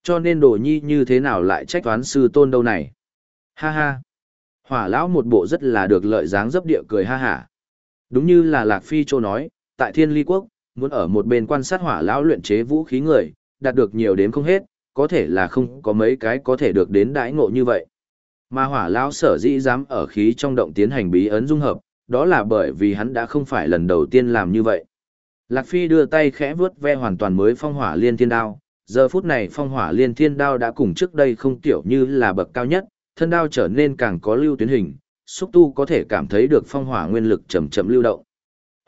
Cho nên đồ nhi như thế nào lại trách toán sư tôn đâu này? Ha ha! Hỏa lão một bộ rất là được lợi dáng dấp địa cười ha hả. Đúng như là Lạc Phi Châu nói, tại Thiên Ly Quốc, muốn ở một bên quan sát hỏa lão luyện chế vũ khí người, đạt được nhiều đến không hết, có thể là không có mấy cái có thể được đến đãi ngộ như vậy. Mà hỏa lão sở dĩ dám ở khí trong động tiến hành bí ấn dung hợp, đó là bởi vì hắn đã không phải lần đầu tiên làm như vậy. Lạc Phi đưa tay khẽ vuốt ve hoàn toàn mới phong hỏa liên thiên đao, giờ phút này phong hỏa liên thiên đao đã cùng trước đây không tiểu như là bậc cao nhất, thân đao trở nên càng có lưu tuyến hình, xúc tu có thể cảm thấy được phong hỏa nguyên lực chậm chậm lưu động.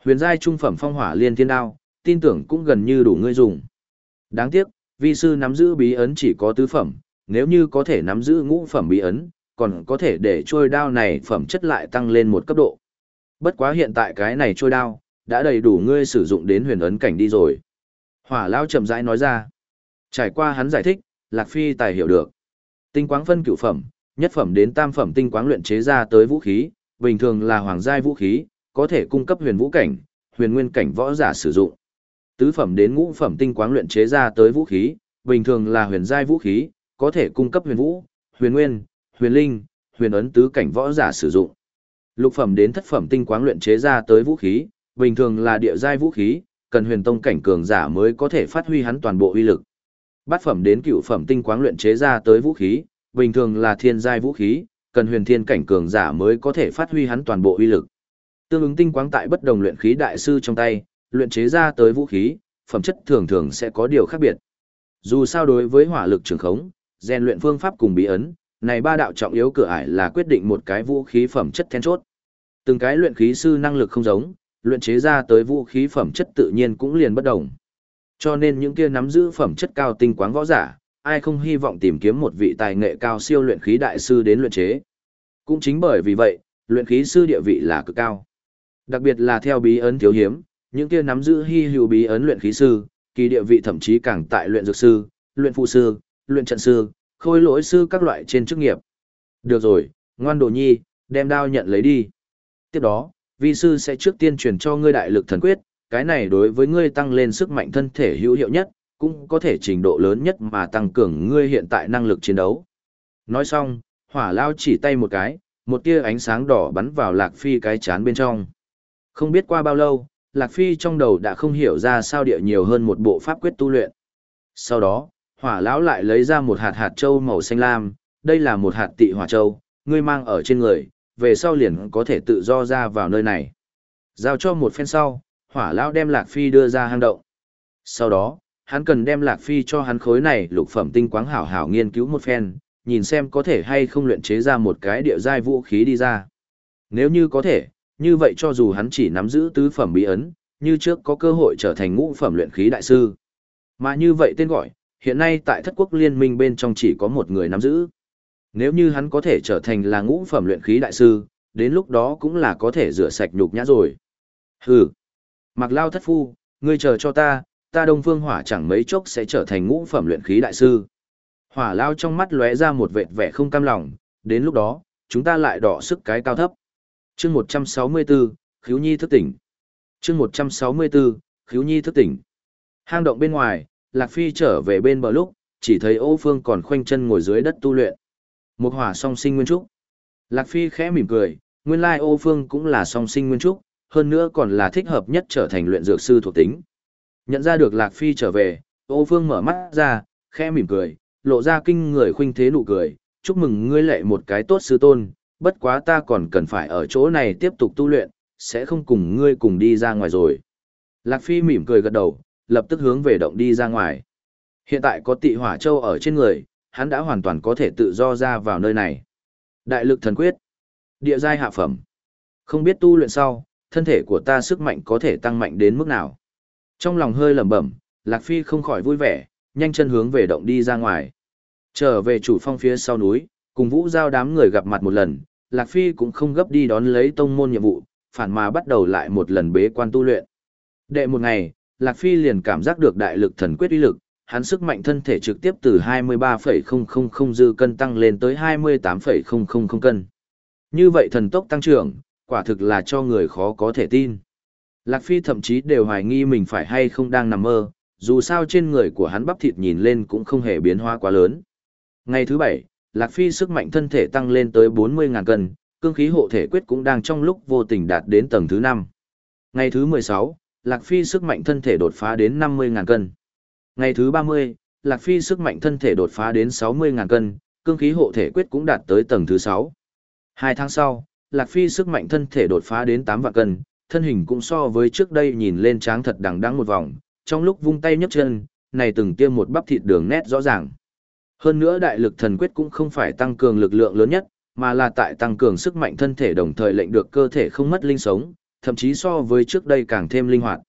Huyền giai trung phẩm phong hỏa liên thiên đao, tin tưởng cũng gần như đủ ngươi dùng. Đáng tiếc, vi sư nắm giữ bí ấn chỉ có tứ phẩm, nếu như có thể nắm giữ ngũ phẩm bí ấn, còn có thể để trôi đao này phẩm chất lại tăng lên một cấp độ. Bất quá hiện tại cái này trôi đao, đã đầy đủ ngươi sử dụng đến huyền ấn cảnh đi rồi. Hỏa lao chậm rãi nói ra. Trải qua hắn giải thích, Lạc Phi tài hiểu được. Tinh quáng phân cửu phẩm, nhất phẩm đến tam phẩm tinh quáng luyện chế ra tới vũ khí, bình thường là hoàng giai vũ khí, có thể cung cấp huyền vũ cảnh, huyền nguyên cảnh võ giả sử dụng. Tứ phẩm đến ngũ phẩm tinh quáng luyện chế ra tới vũ khí, bình thường là huyền giai vũ khí, có thể cung cấp huyền vũ, huyền nguyên, huyền linh, huyền ấn tứ cảnh võ giả sử dụng. Lục phẩm đến thất phẩm tinh quáng luyện chế ra tới vũ khí, bình thường là địa giai vũ khí, cần huyền tông cảnh cường giả mới có thể phát huy hắn toàn bộ uy lực. Bát phẩm đến cựu phẩm tinh quáng luyện chế ra tới vũ khí, bình thường là thiên giai vũ khí, cần huyền thiên cảnh cường giả mới có thể phát huy hắn toàn bộ uy lực. Tương ứng tinh quáng tại bất đồng luyện khí đại sư trong tay, luyện chế ra tới vũ khí, phẩm chất thường thường sẽ có điều khác biệt. Dù sao đối với hỏa lực trường khống, rèn luyện phương pháp cùng bí ấn, này ba đạo trọng yếu cửa ải là quyết định một cái vũ khí phẩm chất then chốt. Từng cái luyện khí sư năng lực không giống, luyện chế ra tới vũ khí phẩm chất tự nhiên cũng liền bất đồng. Cho nên những kia nắm giữ phẩm chất cao tinh quáng võ giả, ai không hy vọng tìm kiếm một vị tài nghệ cao siêu luyện khí đại sư đến luyện chế. Cũng chính bởi vì vậy, luyện khí sư địa vị là cực cao. Đặc biệt là theo bí ấn thiếu hiếm, những kia nắm giữ hy hữu bí ấn luyện khí sư, kỳ địa vị thậm chí càng tại luyện dược sư, luyện phụ sư, luyện trận sư, khôi lỗi sư các loại trên chức nghiệp. Được rồi, ngoan đồ nhi, đem đao nhận lấy đi. Tiếp đó, vi sư sẽ trước tiên truyền cho ngươi đại lực thần quyết, cái này đối với ngươi tăng lên sức mạnh thân thể hữu hiệu nhất, cũng có thể trình độ lớn nhất mà tăng cường ngươi hiện tại năng lực chiến đấu. Nói xong, hỏa lao chỉ tay một cái, một tia ánh sáng đỏ bắn vào Lạc Phi cái chán bên trong. Không biết qua bao lâu, Lạc Phi trong đầu đã không hiểu ra sao địa nhiều hơn một bộ pháp quyết tu luyện. Sau đó, hỏa lão lại lấy ra một hạt hạt châu màu xanh lam, đây là một hạt tị hỏa châu, ngươi mang ở trên người, về sau liền có thể tự do ra vào nơi này. Giao cho một phen sau, hỏa lão đem Lạc Phi đưa ra hang động. Sau đó, hắn cần đem Lạc Phi cho hắn khối này lục phẩm tinh quáng hảo hảo nghiên cứu một phen, nhìn xem có thể hay không luyện chế ra một cái địa giai vũ khí đi ra. Nếu như có thể, như vậy cho dù hắn chỉ nắm giữ tứ phẩm bí ấn, như trước có cơ hội trở thành ngũ phẩm luyện khí đại sư. Mà như vậy tên gọi, hiện nay tại thất quốc liên minh bên trong chỉ có một người nắm giữ. Nếu như hắn có thể trở thành là ngũ phẩm luyện khí đại sư, đến lúc đó cũng là có thể rửa sạch nhục nhã rồi. Hừ. Mặc lao thất phu, ngươi chờ cho ta, ta Đông Phương Hỏa chẳng mấy chốc sẽ trở thành ngũ phẩm luyện khí đại sư. Hỏa lao trong mắt lóe ra một vệt vẻ không cam lòng, đến lúc đó, chúng ta lại đọ sức cái cao thấp. Chương 164, Khiếu Nhi thức tỉnh. Chương 164, Khiếu Nhi thức tỉnh. Hang động bên ngoài, Lạc Phi trở về bên bờ lúc, chỉ thấy Ô Phương còn khoanh chân ngồi dưới đất tu luyện. Một hỏa song sinh nguyên trúc. Lạc Phi khẽ mỉm cười, nguyên lai Ô Phương cũng là song sinh nguyên trúc, hơn nữa còn là thích hợp nhất trở thành luyện dược sư thuộc tính. Nhận ra được Lạc Phi trở về, Ô Phương mở mắt ra, khẽ mỉm cười, lộ ra kinh người khuynh thế nụ cười, chúc mừng ngươi lệ một cái tốt sư tôn, bất quá ta còn cần phải ở chỗ này tiếp tục tu luyện, sẽ không cùng ngươi cùng đi ra ngoài rồi. Lạc Phi mỉm cười gật đầu, lập tức hướng về động đi ra ngoài. Hiện tại có tị hỏa châu ở trên người, hắn đã hoàn toàn có thể tự do ra vào nơi này. Đại lực thần quyết. Địa giai hạ phẩm. Không biết tu luyện sau, thân thể của ta sức mạnh có thể tăng mạnh đến mức nào. Trong lòng hơi lẩm bẩm, Lạc Phi không khỏi vui vẻ, nhanh chân hướng về động đi ra ngoài. Trở về chủ phong phía sau núi, cùng vũ giao đám người gặp mặt một lần, Lạc Phi cũng không gấp đi đón lấy tông môn nhiệm vụ, phản mà bắt đầu lại một lần bế quan tu luyện. Đệ một ngày, Lạc Phi liền cảm giác được đại lực thần quyết uy lực, hắn sức mạnh thân thể trực tiếp từ 23,000 dư cân tăng lên tới 28,000 cân. Như vậy thần tốc tăng trưởng, quả thực là cho người khó có thể tin. Lạc Phi thậm chí đều hoài nghi mình phải hay không đang nằm mơ, dù sao trên người của hắn bắp thịt nhìn lên cũng không hề biến hóa quá lớn. Ngày thứ bảy, Lạc Phi sức mạnh thân thể tăng lên tới 40.000 cân, cương khí hộ thể quyết cũng đang trong lúc vô tình đạt đến tầng thứ 5. Ngày thứ 16, Lạc Phi sức mạnh thân thể đột phá đến 50.000 cân. Ngày thứ 30, Lạc Phi sức mạnh thân thể đột phá đến 60.000 cân, cương khí hộ thể quyết cũng đạt tới tầng thứ 6. Hai tháng sau, Lạc Phi sức mạnh thân thể đột phá đến 8 vạn cân, thân hình cũng so với trước đây nhìn lên tráng thật đằng đắng một vòng, trong lúc vung tay nhấc chân, này từng tiêm một bắp thịt đường nét rõ ràng. Hơn nữa đại lực thần quyết cũng không phải tăng cường lực lượng lớn nhất, mà là tại tăng cường sức mạnh thân thể đồng thời lệnh được cơ thể không mất linh sống, thậm chí so với trước đây càng thêm linh hoạt.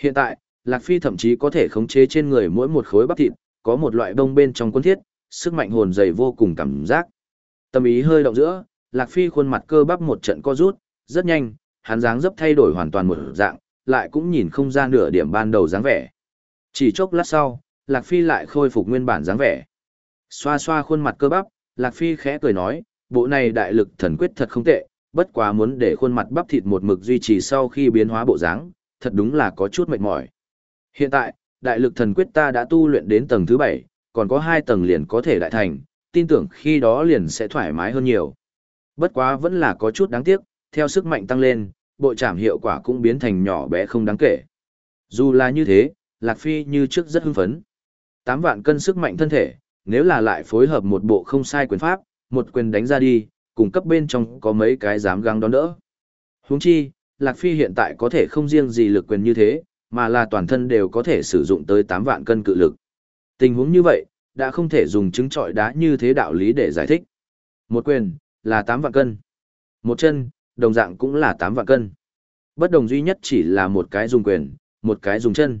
Hiện tại, Lạc Phi thậm chí có thể khống chế trên người mỗi một khối bắp thịt, có một loại bông bên trong quân thiết, sức mạnh hồn dày vô cùng cảm giác. Tâm ý hơi động giữa, Lạc Phi khuôn mặt cơ bắp một trận co rút, rất nhanh, hắn dáng dấp thay đổi hoàn toàn một dạng, lại cũng nhìn không ra nửa điểm ban đầu dáng vẻ. Chỉ chốc lát sau, Lạc Phi lại khôi phục nguyên bản dáng vẻ. Xoa xoa khuôn mặt cơ bắp, Lạc Phi khẽ cười nói, bộ này đại lực thần quyết thật không tệ, bất quá muốn để khuôn mặt bắp thịt một mực duy trì sau khi biến hóa bộ dáng, thật đúng là có chút mệt mỏi. Hiện tại, đại lực thần quyết ta đã tu luyện đến tầng thứ 7, còn có 2 tầng liền có thể đại thành, tin tưởng khi đó liền sẽ thoải mái hơn nhiều. Bất quá vẫn là có chút đáng tiếc, theo sức mạnh tăng lên, bộ trảm hiệu quả cũng biến thành nhỏ bé không đáng kể. Dù là như thế, Lạc Phi như trước rất hưng phấn. 8 vạn cân sức mạnh thân thể, nếu là lại phối hợp một bộ không sai quyền pháp, một quyền đánh ra đi, cùng cấp bên trong có mấy cái dám găng đón đỡ. Huống chi, Lạc Phi hiện tại có thể không riêng gì lực quyền như thế, mà là toàn thân đều có thể sử dụng tới 8 vạn cân cự lực. Tình huống như vậy, đã không thể dùng chứng trọi đá như thế đạo lý để giải thích. Một quyền, là 8 vạn cân. Một chân, đồng dạng cũng là 8 vạn cân. Bất đồng duy nhất chỉ là một cái dùng quyền, một cái dùng chân.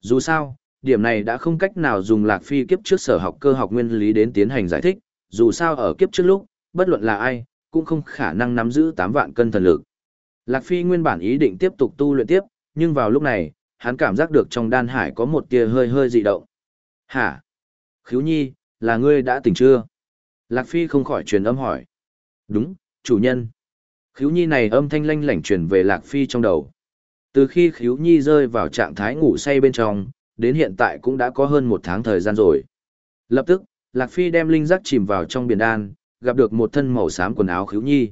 Dù sao, điểm này đã không cách nào dùng lạc phi kiếp trước sở học cơ học nguyên lý đến tiến hành giải thích, dù sao ở kiếp trước lúc, bất luận là ai, cũng không khả năng nắm giữ 8 vạn cân thần lực. Lạc Phi nguyên bản ý định tiếp tục tu luyện tiếp, nhưng vào lúc này, hắn cảm giác được trong đan hải có một tia hơi hơi dị động. Hả? Khiếu nhi, là ngươi đã tỉnh chưa? Lạc Phi không khỏi truyền âm hỏi. Đúng, chủ nhân. Khiếu nhi này âm thanh lanh lảnh truyền về Lạc Phi trong đầu. Từ khi khiếu nhi rơi vào trạng thái ngủ say bên trong, đến hiện tại cũng đã có hơn một tháng thời gian rồi. Lập tức, Lạc Phi đem linh giác chìm vào trong biển đan, gặp được một thân màu xám quần áo khiếu nhi.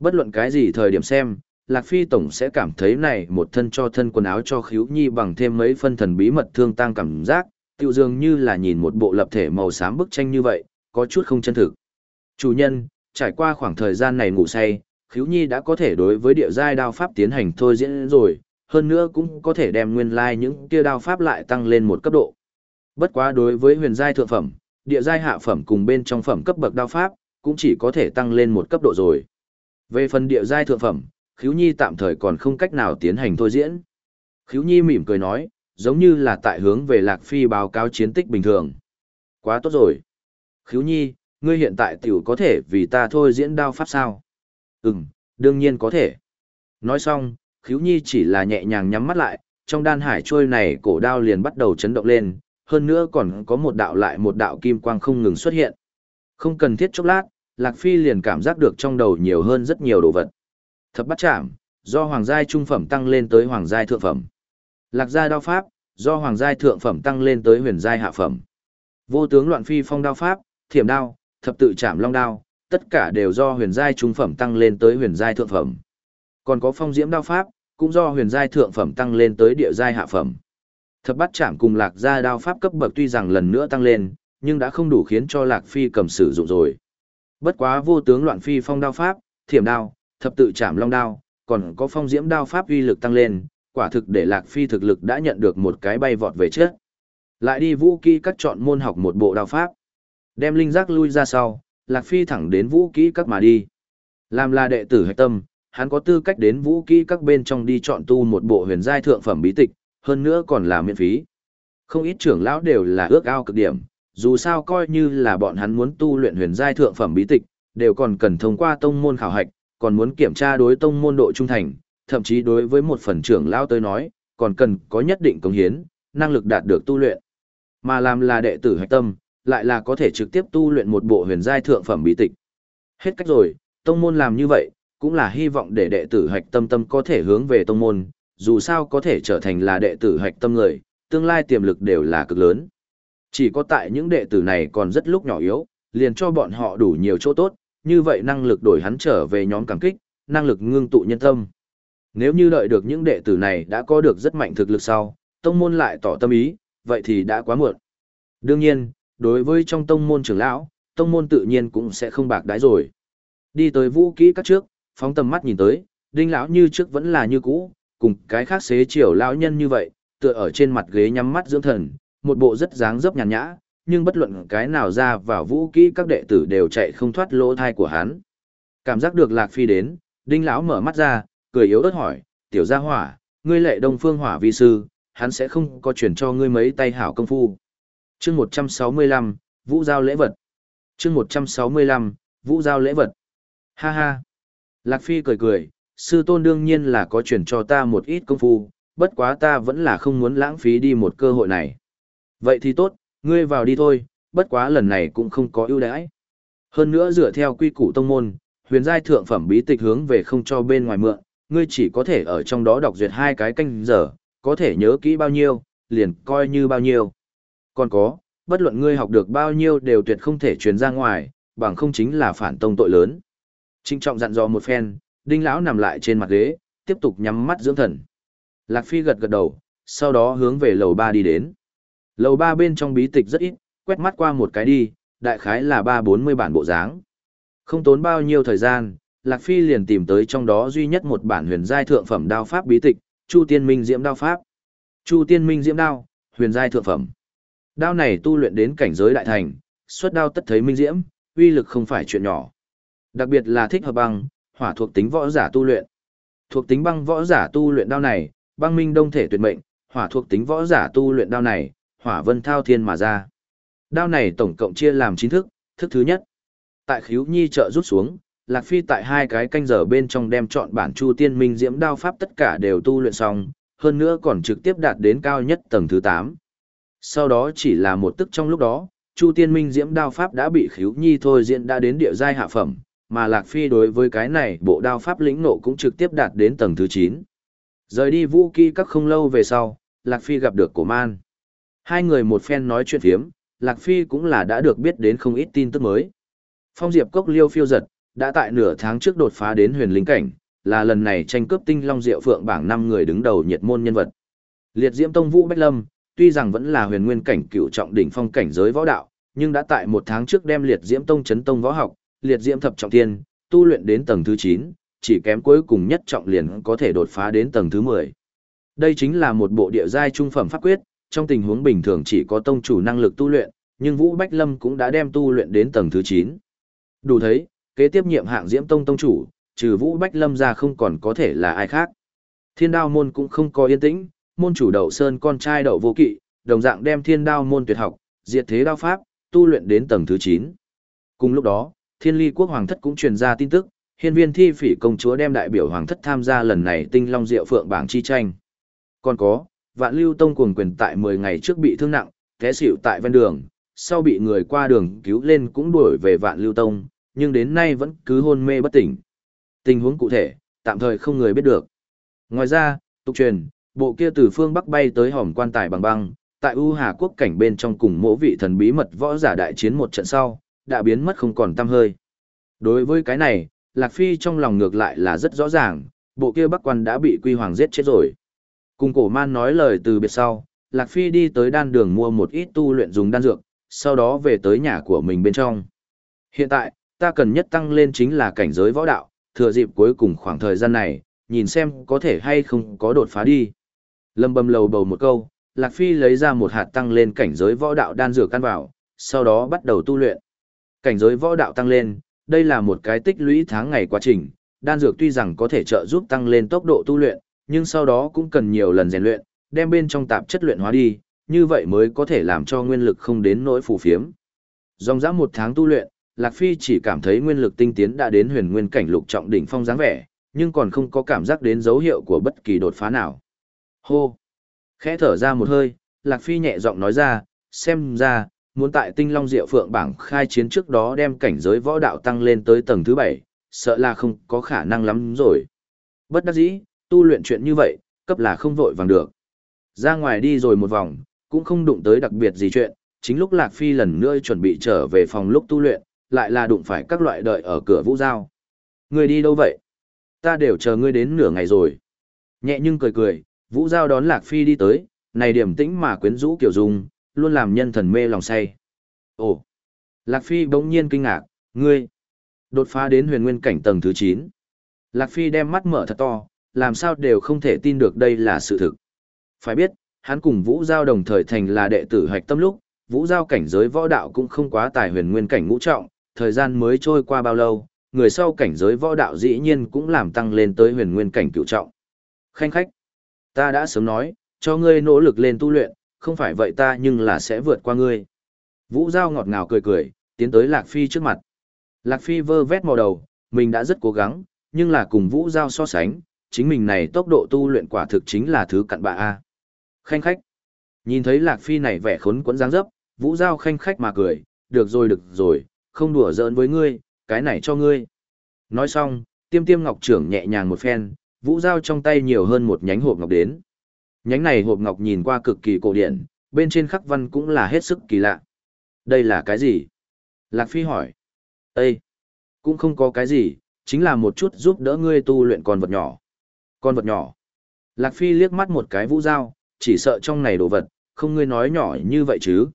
Bất luận cái gì thời điểm xem, Lạc Phi Tổng sẽ cảm thấy này một thân cho thân quần áo cho khiếu nhi bằng thêm mấy phân thần bí mật thương tăng cảm giác, tiêu dường như là nhìn một bộ lập thể màu xám bức tranh như vậy, có chút không chân thực. Chủ nhân, trải qua khoảng thời gian này ngủ say, khiếu nhi đã có thể đối với địa giai đao pháp tiến hành thôi diễn rồi, hơn nữa cũng có thể đem nguyên lai like những kia đao pháp lại tăng lên một cấp độ. Bất quá đối với huyền giai thượng phẩm, địa giai hạ phẩm cùng bên trong phẩm cấp bậc đao pháp, cũng chỉ có thể tăng lên một cấp độ rồi. Về phần địa giai thượng phẩm, Khiếu Nhi tạm thời còn không cách nào tiến hành thôi diễn. Khiếu Nhi mỉm cười nói, giống như là tại hướng về Lạc Phi báo cáo chiến tích bình thường. Quá tốt rồi. Khiếu Nhi, ngươi hiện tại tiểu có thể vì ta thôi diễn đao pháp sao? Ừm, đương nhiên có thể. Nói xong, khiếu Nhi chỉ là nhẹ nhàng nhắm mắt lại, trong đan hải trôi này cổ đao liền bắt đầu chấn động lên, hơn nữa còn có một đạo lại một đạo kim quang không ngừng xuất hiện. Không cần thiết chốc lát, Lạc Phi liền cảm giác được trong đầu nhiều hơn rất nhiều đồ vật. Thập bắt chạm, do hoàng giai trung phẩm tăng lên tới hoàng giai thượng phẩm. Lạc gia đao pháp, do hoàng giai thượng phẩm tăng lên tới huyền giai hạ phẩm. Vô tướng loạn phi phong đao pháp, thiểm đao, thập tự chạm long đao, tất cả đều do huyền giai trung phẩm tăng lên tới huyền giai thượng phẩm. Còn có phong diễm đao pháp, cũng do huyền giai thượng phẩm tăng lên tới địa giai hạ phẩm. Thập bát chạm cùng lạc gia đao pháp cấp bậc tuy rằng lần nữa tăng lên, nhưng đã không đủ khiến cho lạc phi cầm sử dụng rồi. Bất quá vô tướng loạn phi phong đao pháp, thiểm đao, thập tự chạm long đao, còn có phong diễm đao pháp uy lực tăng lên, quả thực để lạc phi thực lực đã nhận được một cái bay vọt về trước. Lại đi vũ kỹ các chọn môn học một bộ đao pháp. Đem linh giác lui ra sau, lạc phi thẳng đến vũ kỹ các mà đi. Làm là đệ tử hạch tâm, hắn có tư cách đến vũ kỹ các bên trong đi chọn tu một bộ huyền giai thượng phẩm bí tịch, hơn nữa còn là miễn phí. Không ít trưởng lão đều là ước ao cực điểm, dù sao coi như là bọn hắn muốn tu luyện huyền giai thượng phẩm bí tịch, đều còn cần thông qua tông môn khảo hạch, còn muốn kiểm tra đối tông môn độ trung thành, thậm chí đối với một phần trưởng lão tới nói, còn cần có nhất định công hiến, năng lực đạt được tu luyện. Mà làm là đệ tử hạch tâm, lại là có thể trực tiếp tu luyện một bộ huyền giai thượng phẩm bí tịch. Hết cách rồi, tông môn làm như vậy, cũng là hy vọng để đệ tử hạch tâm tâm có thể hướng về tông môn, dù sao có thể trở thành là đệ tử hạch tâm người, tương lai tiềm lực đều là cực lớn. Chỉ có tại những đệ tử này còn rất lúc nhỏ yếu, liền cho bọn họ đủ nhiều chỗ tốt, như vậy năng lực đổi hắn trở về nhóm cảm kích, năng lực ngưng tụ nhân tâm. Nếu như đợi được những đệ tử này đã có được rất mạnh thực lực sau, tông môn lại tỏ tâm ý, vậy thì đã quá muộn. Đương nhiên, đối với trong tông môn trưởng lão, tông môn tự nhiên cũng sẽ không bạc đái rồi. Đi tới vũ kỹ các trước, phóng tầm mắt nhìn tới, đinh lão như trước vẫn là như cũ, cùng cái khác xế chiều lão nhân như vậy, tựa ở trên mặt ghế nhắm mắt dưỡng thần, một bộ rất dáng dấp nhàn nhã, nhưng bất luận cái nào ra vào vũ kỹ các đệ tử đều chạy không thoát lỗ thai của hắn. Cảm giác được Lạc Phi đến, đinh lão mở mắt ra, cười yếu ớt hỏi, tiểu gia hỏa, ngươi lệ đông phương hỏa vi sư, hắn sẽ không có chuyển cho ngươi mấy tay hảo công phu. chương 165, Vũ Giao lễ vật. chương 165, Vũ Giao lễ vật. Ha ha. Lạc Phi cười cười, sư tôn đương nhiên là có chuyển cho ta một ít công phu, bất quá ta vẫn là không muốn lãng phí đi một cơ hội này. Vậy thì tốt, ngươi vào đi thôi, bất quá lần này cũng không có ưu đãi. Hơn nữa dựa theo quy củ tông môn, huyền giai thượng phẩm bí tịch hướng về không cho bên ngoài mượn, ngươi chỉ có thể ở trong đó đọc duyệt hai cái canh giờ, có thể nhớ kỹ bao nhiêu, liền coi như bao nhiêu. Còn có, bất luận ngươi học được bao nhiêu đều tuyệt không thể truyền ra ngoài, bằng không chính là phản tông tội lớn. Trinh trọng dặn dò một phen, đinh lão nằm lại trên mặt ghế, tiếp tục nhắm mắt dưỡng thần. Lạc Phi gật gật đầu, sau đó hướng về lầu ba đi đến. Lầu ba bên trong bí tịch rất ít, quét mắt qua một cái đi, đại khái là ba bốn mươi bản bộ dáng. Không tốn bao nhiêu thời gian, Lạc Phi liền tìm tới trong đó duy nhất một bản huyền giai thượng phẩm đao pháp bí tịch, Chu Tiên Minh Diễm đao pháp. Chu Tiên Minh Diễm đao, huyền giai thượng phẩm. Đao này tu luyện đến cảnh giới đại thành, xuất đao tất thấy minh diễm, uy lực không phải chuyện nhỏ. Đặc biệt là thích hợp băng, hỏa thuộc tính võ giả tu luyện. Thuộc tính băng võ giả tu luyện đao này, băng minh đông thể tuyệt mệnh, hỏa thuộc tính võ giả tu luyện đao này, hỏa vân thao thiên mà ra. Đao này tổng cộng chia làm 9 thức, thức thứ nhất. Tại khiếu nhi trợ rút xuống, Lạc Phi tại hai cái canh giờ bên trong đem chọn bản Chu Tiên Minh Diễm đao pháp tất cả đều tu luyện xong, hơn nữa còn trực tiếp đạt đến cao nhất tầng thứ 8. Sau đó chỉ là một tức trong lúc đó, Chu Tiên Minh Diễm đao pháp đã bị khiếu nhi thôi diễn đã đến địa giai hạ phẩm, mà Lạc Phi đối với cái này bộ đao pháp lĩnh nộ cũng trực tiếp đạt đến tầng thứ 9. Rời đi vũ kỳ các không lâu về sau, Lạc Phi gặp được cổ man. Hai người một phen nói chuyện phiếm, Lạc Phi cũng là đã được biết đến không ít tin tức mới. Phong Diệp Cốc Liêu phiêu giật, đã tại nửa tháng trước đột phá đến huyền linh cảnh, là lần này tranh cướp tinh long diệu phượng bảng năm người đứng đầu nhiệt môn nhân vật. Liệt Diễm Tông Vũ Bách Lâm, tuy rằng vẫn là huyền nguyên cảnh cựu trọng đỉnh phong cảnh giới võ đạo, nhưng đã tại một tháng trước đem Liệt Diễm Tông chấn tông võ học, Liệt Diễm thập trọng thiên, tu luyện đến tầng thứ 9, chỉ kém cuối cùng nhất trọng liền có thể đột phá đến tầng thứ 10. Đây chính là một bộ địa giai trung phẩm pháp quyết, trong tình huống bình thường chỉ có tông chủ năng lực tu luyện, nhưng Vũ Bách Lâm cũng đã đem tu luyện đến tầng thứ 9. Đủ thấy, kế tiếp nhiệm hạng Diễm Tông tông chủ, trừ Vũ Bách Lâm ra không còn có thể là ai khác. Thiên đao môn cũng không có yên tĩnh, môn chủ đậu sơn con trai đậu vô kỵ, đồng dạng đem thiên đao môn tuyệt học, diệt thế đao pháp, tu luyện đến tầng thứ 9. Cùng lúc đó, thiên ly quốc hoàng thất cũng truyền ra tin tức, hiên viên thi phỉ công chúa đem đại biểu hoàng thất tham gia lần này tinh long diệu phượng bảng chi tranh. Còn có, vạn lưu tông cuồng quyền tại 10 ngày trước bị thương nặng, té xỉu tại ven đường, sau bị người qua đường cứu lên cũng đuổi về vạn lưu tông, nhưng đến nay vẫn cứ hôn mê bất tỉnh. Tình huống cụ thể, tạm thời không người biết được. Ngoài ra, tục truyền, bộ kia từ phương Bắc bay tới hòm quan tài bằng băng, tại U Hà quốc cảnh bên trong cùng mỗ vị thần bí mật võ giả đại chiến một trận sau, đã biến mất không còn tăm hơi. Đối với cái này, Lạc Phi trong lòng ngược lại là rất rõ ràng, bộ kia Bắc quan đã bị Quy Hoàng giết chết rồi. Cùng cổ man nói lời từ biệt sau, Lạc Phi đi tới đan đường mua một ít tu luyện dùng đan dược, sau đó về tới nhà của mình bên trong. Hiện tại, ta cần nhất tăng lên chính là cảnh giới võ đạo, thừa dịp cuối cùng khoảng thời gian này, nhìn xem có thể hay không có đột phá đi. Lâm bầm lầu bầu một câu, Lạc Phi lấy ra một hạt tăng lên cảnh giới võ đạo đan dược căn vào, sau đó bắt đầu tu luyện. Cảnh giới võ đạo tăng lên, đây là một cái tích lũy tháng ngày quá trình, đan dược tuy rằng có thể trợ giúp tăng lên tốc độ tu luyện, nhưng sau đó cũng cần nhiều lần rèn luyện, đem bên trong tạp chất luyện hóa đi, như vậy mới có thể làm cho nguyên lực không đến nỗi phù phiếm. Dòng dã một tháng tu luyện, Lạc Phi chỉ cảm thấy nguyên lực tinh tiến đã đến huyền nguyên cảnh lục trọng đỉnh phong dáng vẻ, nhưng còn không có cảm giác đến dấu hiệu của bất kỳ đột phá nào. Hô! Khẽ thở ra một hơi, Lạc Phi nhẹ giọng nói ra, xem ra, muốn tại tinh long diệu phượng bảng khai chiến trước đó đem cảnh giới võ đạo tăng lên tới tầng thứ bảy, sợ là không có khả năng lắm rồi. Bất đắc dĩ, tu luyện chuyện như vậy, cấp là không vội vàng được. Ra ngoài đi rồi một vòng, cũng không đụng tới đặc biệt gì chuyện, chính lúc Lạc Phi lần nữa chuẩn bị trở về phòng lúc tu luyện, lại là đụng phải các loại đợi ở cửa vũ giao. Người đi đâu vậy? Ta đều chờ ngươi đến nửa ngày rồi. Nhẹ nhưng cười cười, vũ giao đón Lạc Phi đi tới, này điểm tĩnh mà quyến rũ kiểu dung, luôn làm nhân thần mê lòng say. Ồ! Lạc Phi bỗng nhiên kinh ngạc, ngươi! Đột phá đến huyền nguyên cảnh tầng thứ 9. Lạc Phi đem mắt mở thật to, làm sao đều không thể tin được đây là sự thực. Phải biết, hắn cùng Vũ Giao đồng thời thành là đệ tử hạch tâm lúc, Vũ Giao cảnh giới võ đạo cũng không quá tài huyền nguyên cảnh ngũ trọng, thời gian mới trôi qua bao lâu, người sau cảnh giới võ đạo dĩ nhiên cũng làm tăng lên tới huyền nguyên cảnh cựu trọng. Khanh khách, ta đã sớm nói, cho ngươi nỗ lực lên tu luyện, không phải vậy ta nhưng là sẽ vượt qua ngươi. Vũ Giao ngọt ngào cười cười, tiến tới Lạc Phi trước mặt. Lạc Phi vơ vét màu đầu, mình đã rất cố gắng, nhưng là cùng Vũ Giao so sánh, chính mình này tốc độ tu luyện quả thực chính là thứ cặn bạ A. Khanh khách. Nhìn thấy Lạc Phi này vẻ khốn quẫn dáng dấp, Vũ Giao khanh khách mà cười, được rồi được rồi, không đùa giỡn với ngươi, cái này cho ngươi. Nói xong, tiêm tiêm ngọc trưởng nhẹ nhàng một phen, Vũ Giao trong tay nhiều hơn một nhánh hộp ngọc đến. Nhánh này hộp ngọc nhìn qua cực kỳ cổ điển, bên trên khắc văn cũng là hết sức kỳ lạ. Đây là cái gì? Lạc Phi hỏi. Ê! Cũng không có cái gì, chính là một chút giúp đỡ ngươi tu luyện con vật nhỏ. Con vật nhỏ. Lạc Phi liếc mắt một cái vũ dao, chỉ sợ trong này đồ vật, không ngươi nói nhỏ như vậy chứ.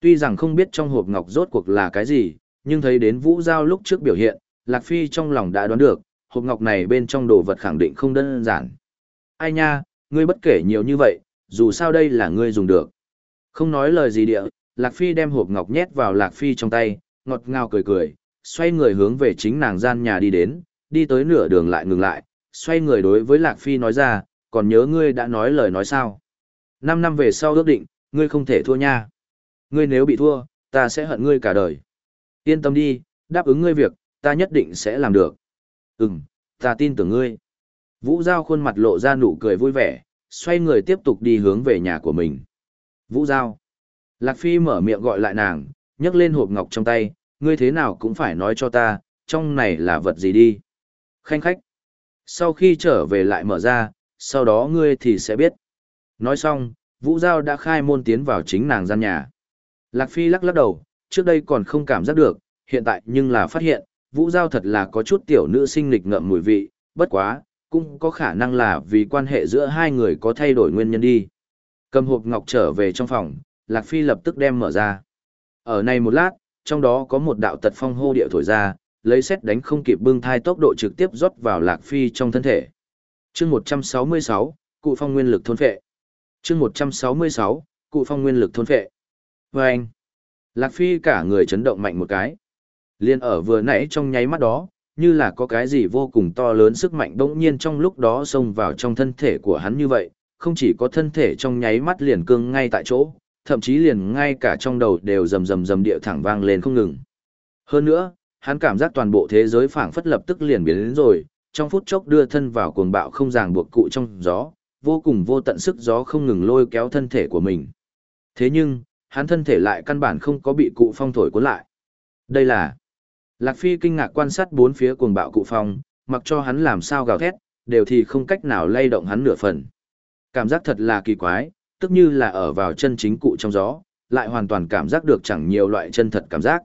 Tuy rằng không biết trong hộp ngọc rốt cuộc là cái gì, nhưng thấy đến vũ dao lúc trước biểu hiện, Lạc Phi trong lòng đã đoán được, hộp ngọc này bên trong đồ vật khẳng định không đơn giản. Ai nha, ngươi bất kể nhiều như vậy, dù sao đây là ngươi dùng được. Không nói lời gì địa, Lạc Phi đem hộp ngọc nhét vào Lạc Phi trong tay, ngọt ngào cười cười, xoay người hướng về chính nàng gian nhà đi đến, đi tới nửa đường lại ngừng lại, xoay người đối với Lạc Phi nói ra, còn nhớ ngươi đã nói lời nói sao. Năm năm về sau ước định, ngươi không thể thua nha. Ngươi nếu bị thua, ta sẽ hận ngươi cả đời. Yên tâm đi, đáp ứng ngươi việc, ta nhất định sẽ làm được. Ừm, ta tin tưởng ngươi. Vũ Giao khuôn mặt lộ ra nụ cười vui vẻ, xoay người tiếp tục đi hướng về nhà của mình. Vũ Giao. Lạc Phi mở miệng gọi lại nàng, nhấc lên hộp ngọc trong tay, ngươi thế nào cũng phải nói cho ta, trong này là vật gì đi. Khanh khách. Sau khi trở về lại mở ra, sau đó ngươi thì sẽ biết. Nói xong, Vũ Giao đã khai môn tiến vào chính nàng gian nhà. Lạc Phi lắc lắc đầu, trước đây còn không cảm giác được, hiện tại nhưng là phát hiện, Vũ Giao thật là có chút tiểu nữ sinh lịch ngậm mùi vị, bất quá, cũng có khả năng là vì quan hệ giữa hai người có thay đổi nguyên nhân đi. Cầm hộp ngọc trở về trong phòng, Lạc Phi lập tức đem mở ra. Ở này một lát, trong đó có một đạo tật phong hô địa thổi ra, lấy xét đánh không kịp bưng thai tốc độ trực tiếp rót vào Lạc Phi trong thân thể. chương 166, cụ phong nguyên lực thôn phệ. chương 166, cụ phong nguyên lực thôn phệ. Và anh, Lạc Phi cả người chấn động mạnh một cái. Liên ở vừa nãy trong nháy mắt đó, như là có cái gì vô cùng to lớn sức mạnh bỗng nhiên trong lúc đó xông vào trong thân thể của hắn như vậy, không chỉ có thân thể trong nháy mắt liền cương ngay tại chỗ, thậm chí liền ngay cả trong đầu đều rầm rầm rầm địa thẳng vang lên không ngừng. Hơn nữa, hắn cảm giác toàn bộ thế giới phảng phất lập tức liền biến đến rồi, trong phút chốc đưa thân vào cuồng bạo không ràng buộc cụ trong gió, vô cùng vô tận sức gió không ngừng lôi kéo thân thể của mình. Thế nhưng, hắn thân thể lại căn bản không có bị cụ phong thổi cuốn lại. Đây là... Lạc Phi kinh ngạc quan sát bốn phía cuồng bạo cụ phong, mặc cho hắn làm sao gào thét, đều thì không cách nào lay động hắn nửa phần. Cảm giác thật là kỳ quái, tức như là ở vào chân chính cụ trong gió, lại hoàn toàn cảm giác được chẳng nhiều loại chân thật cảm giác.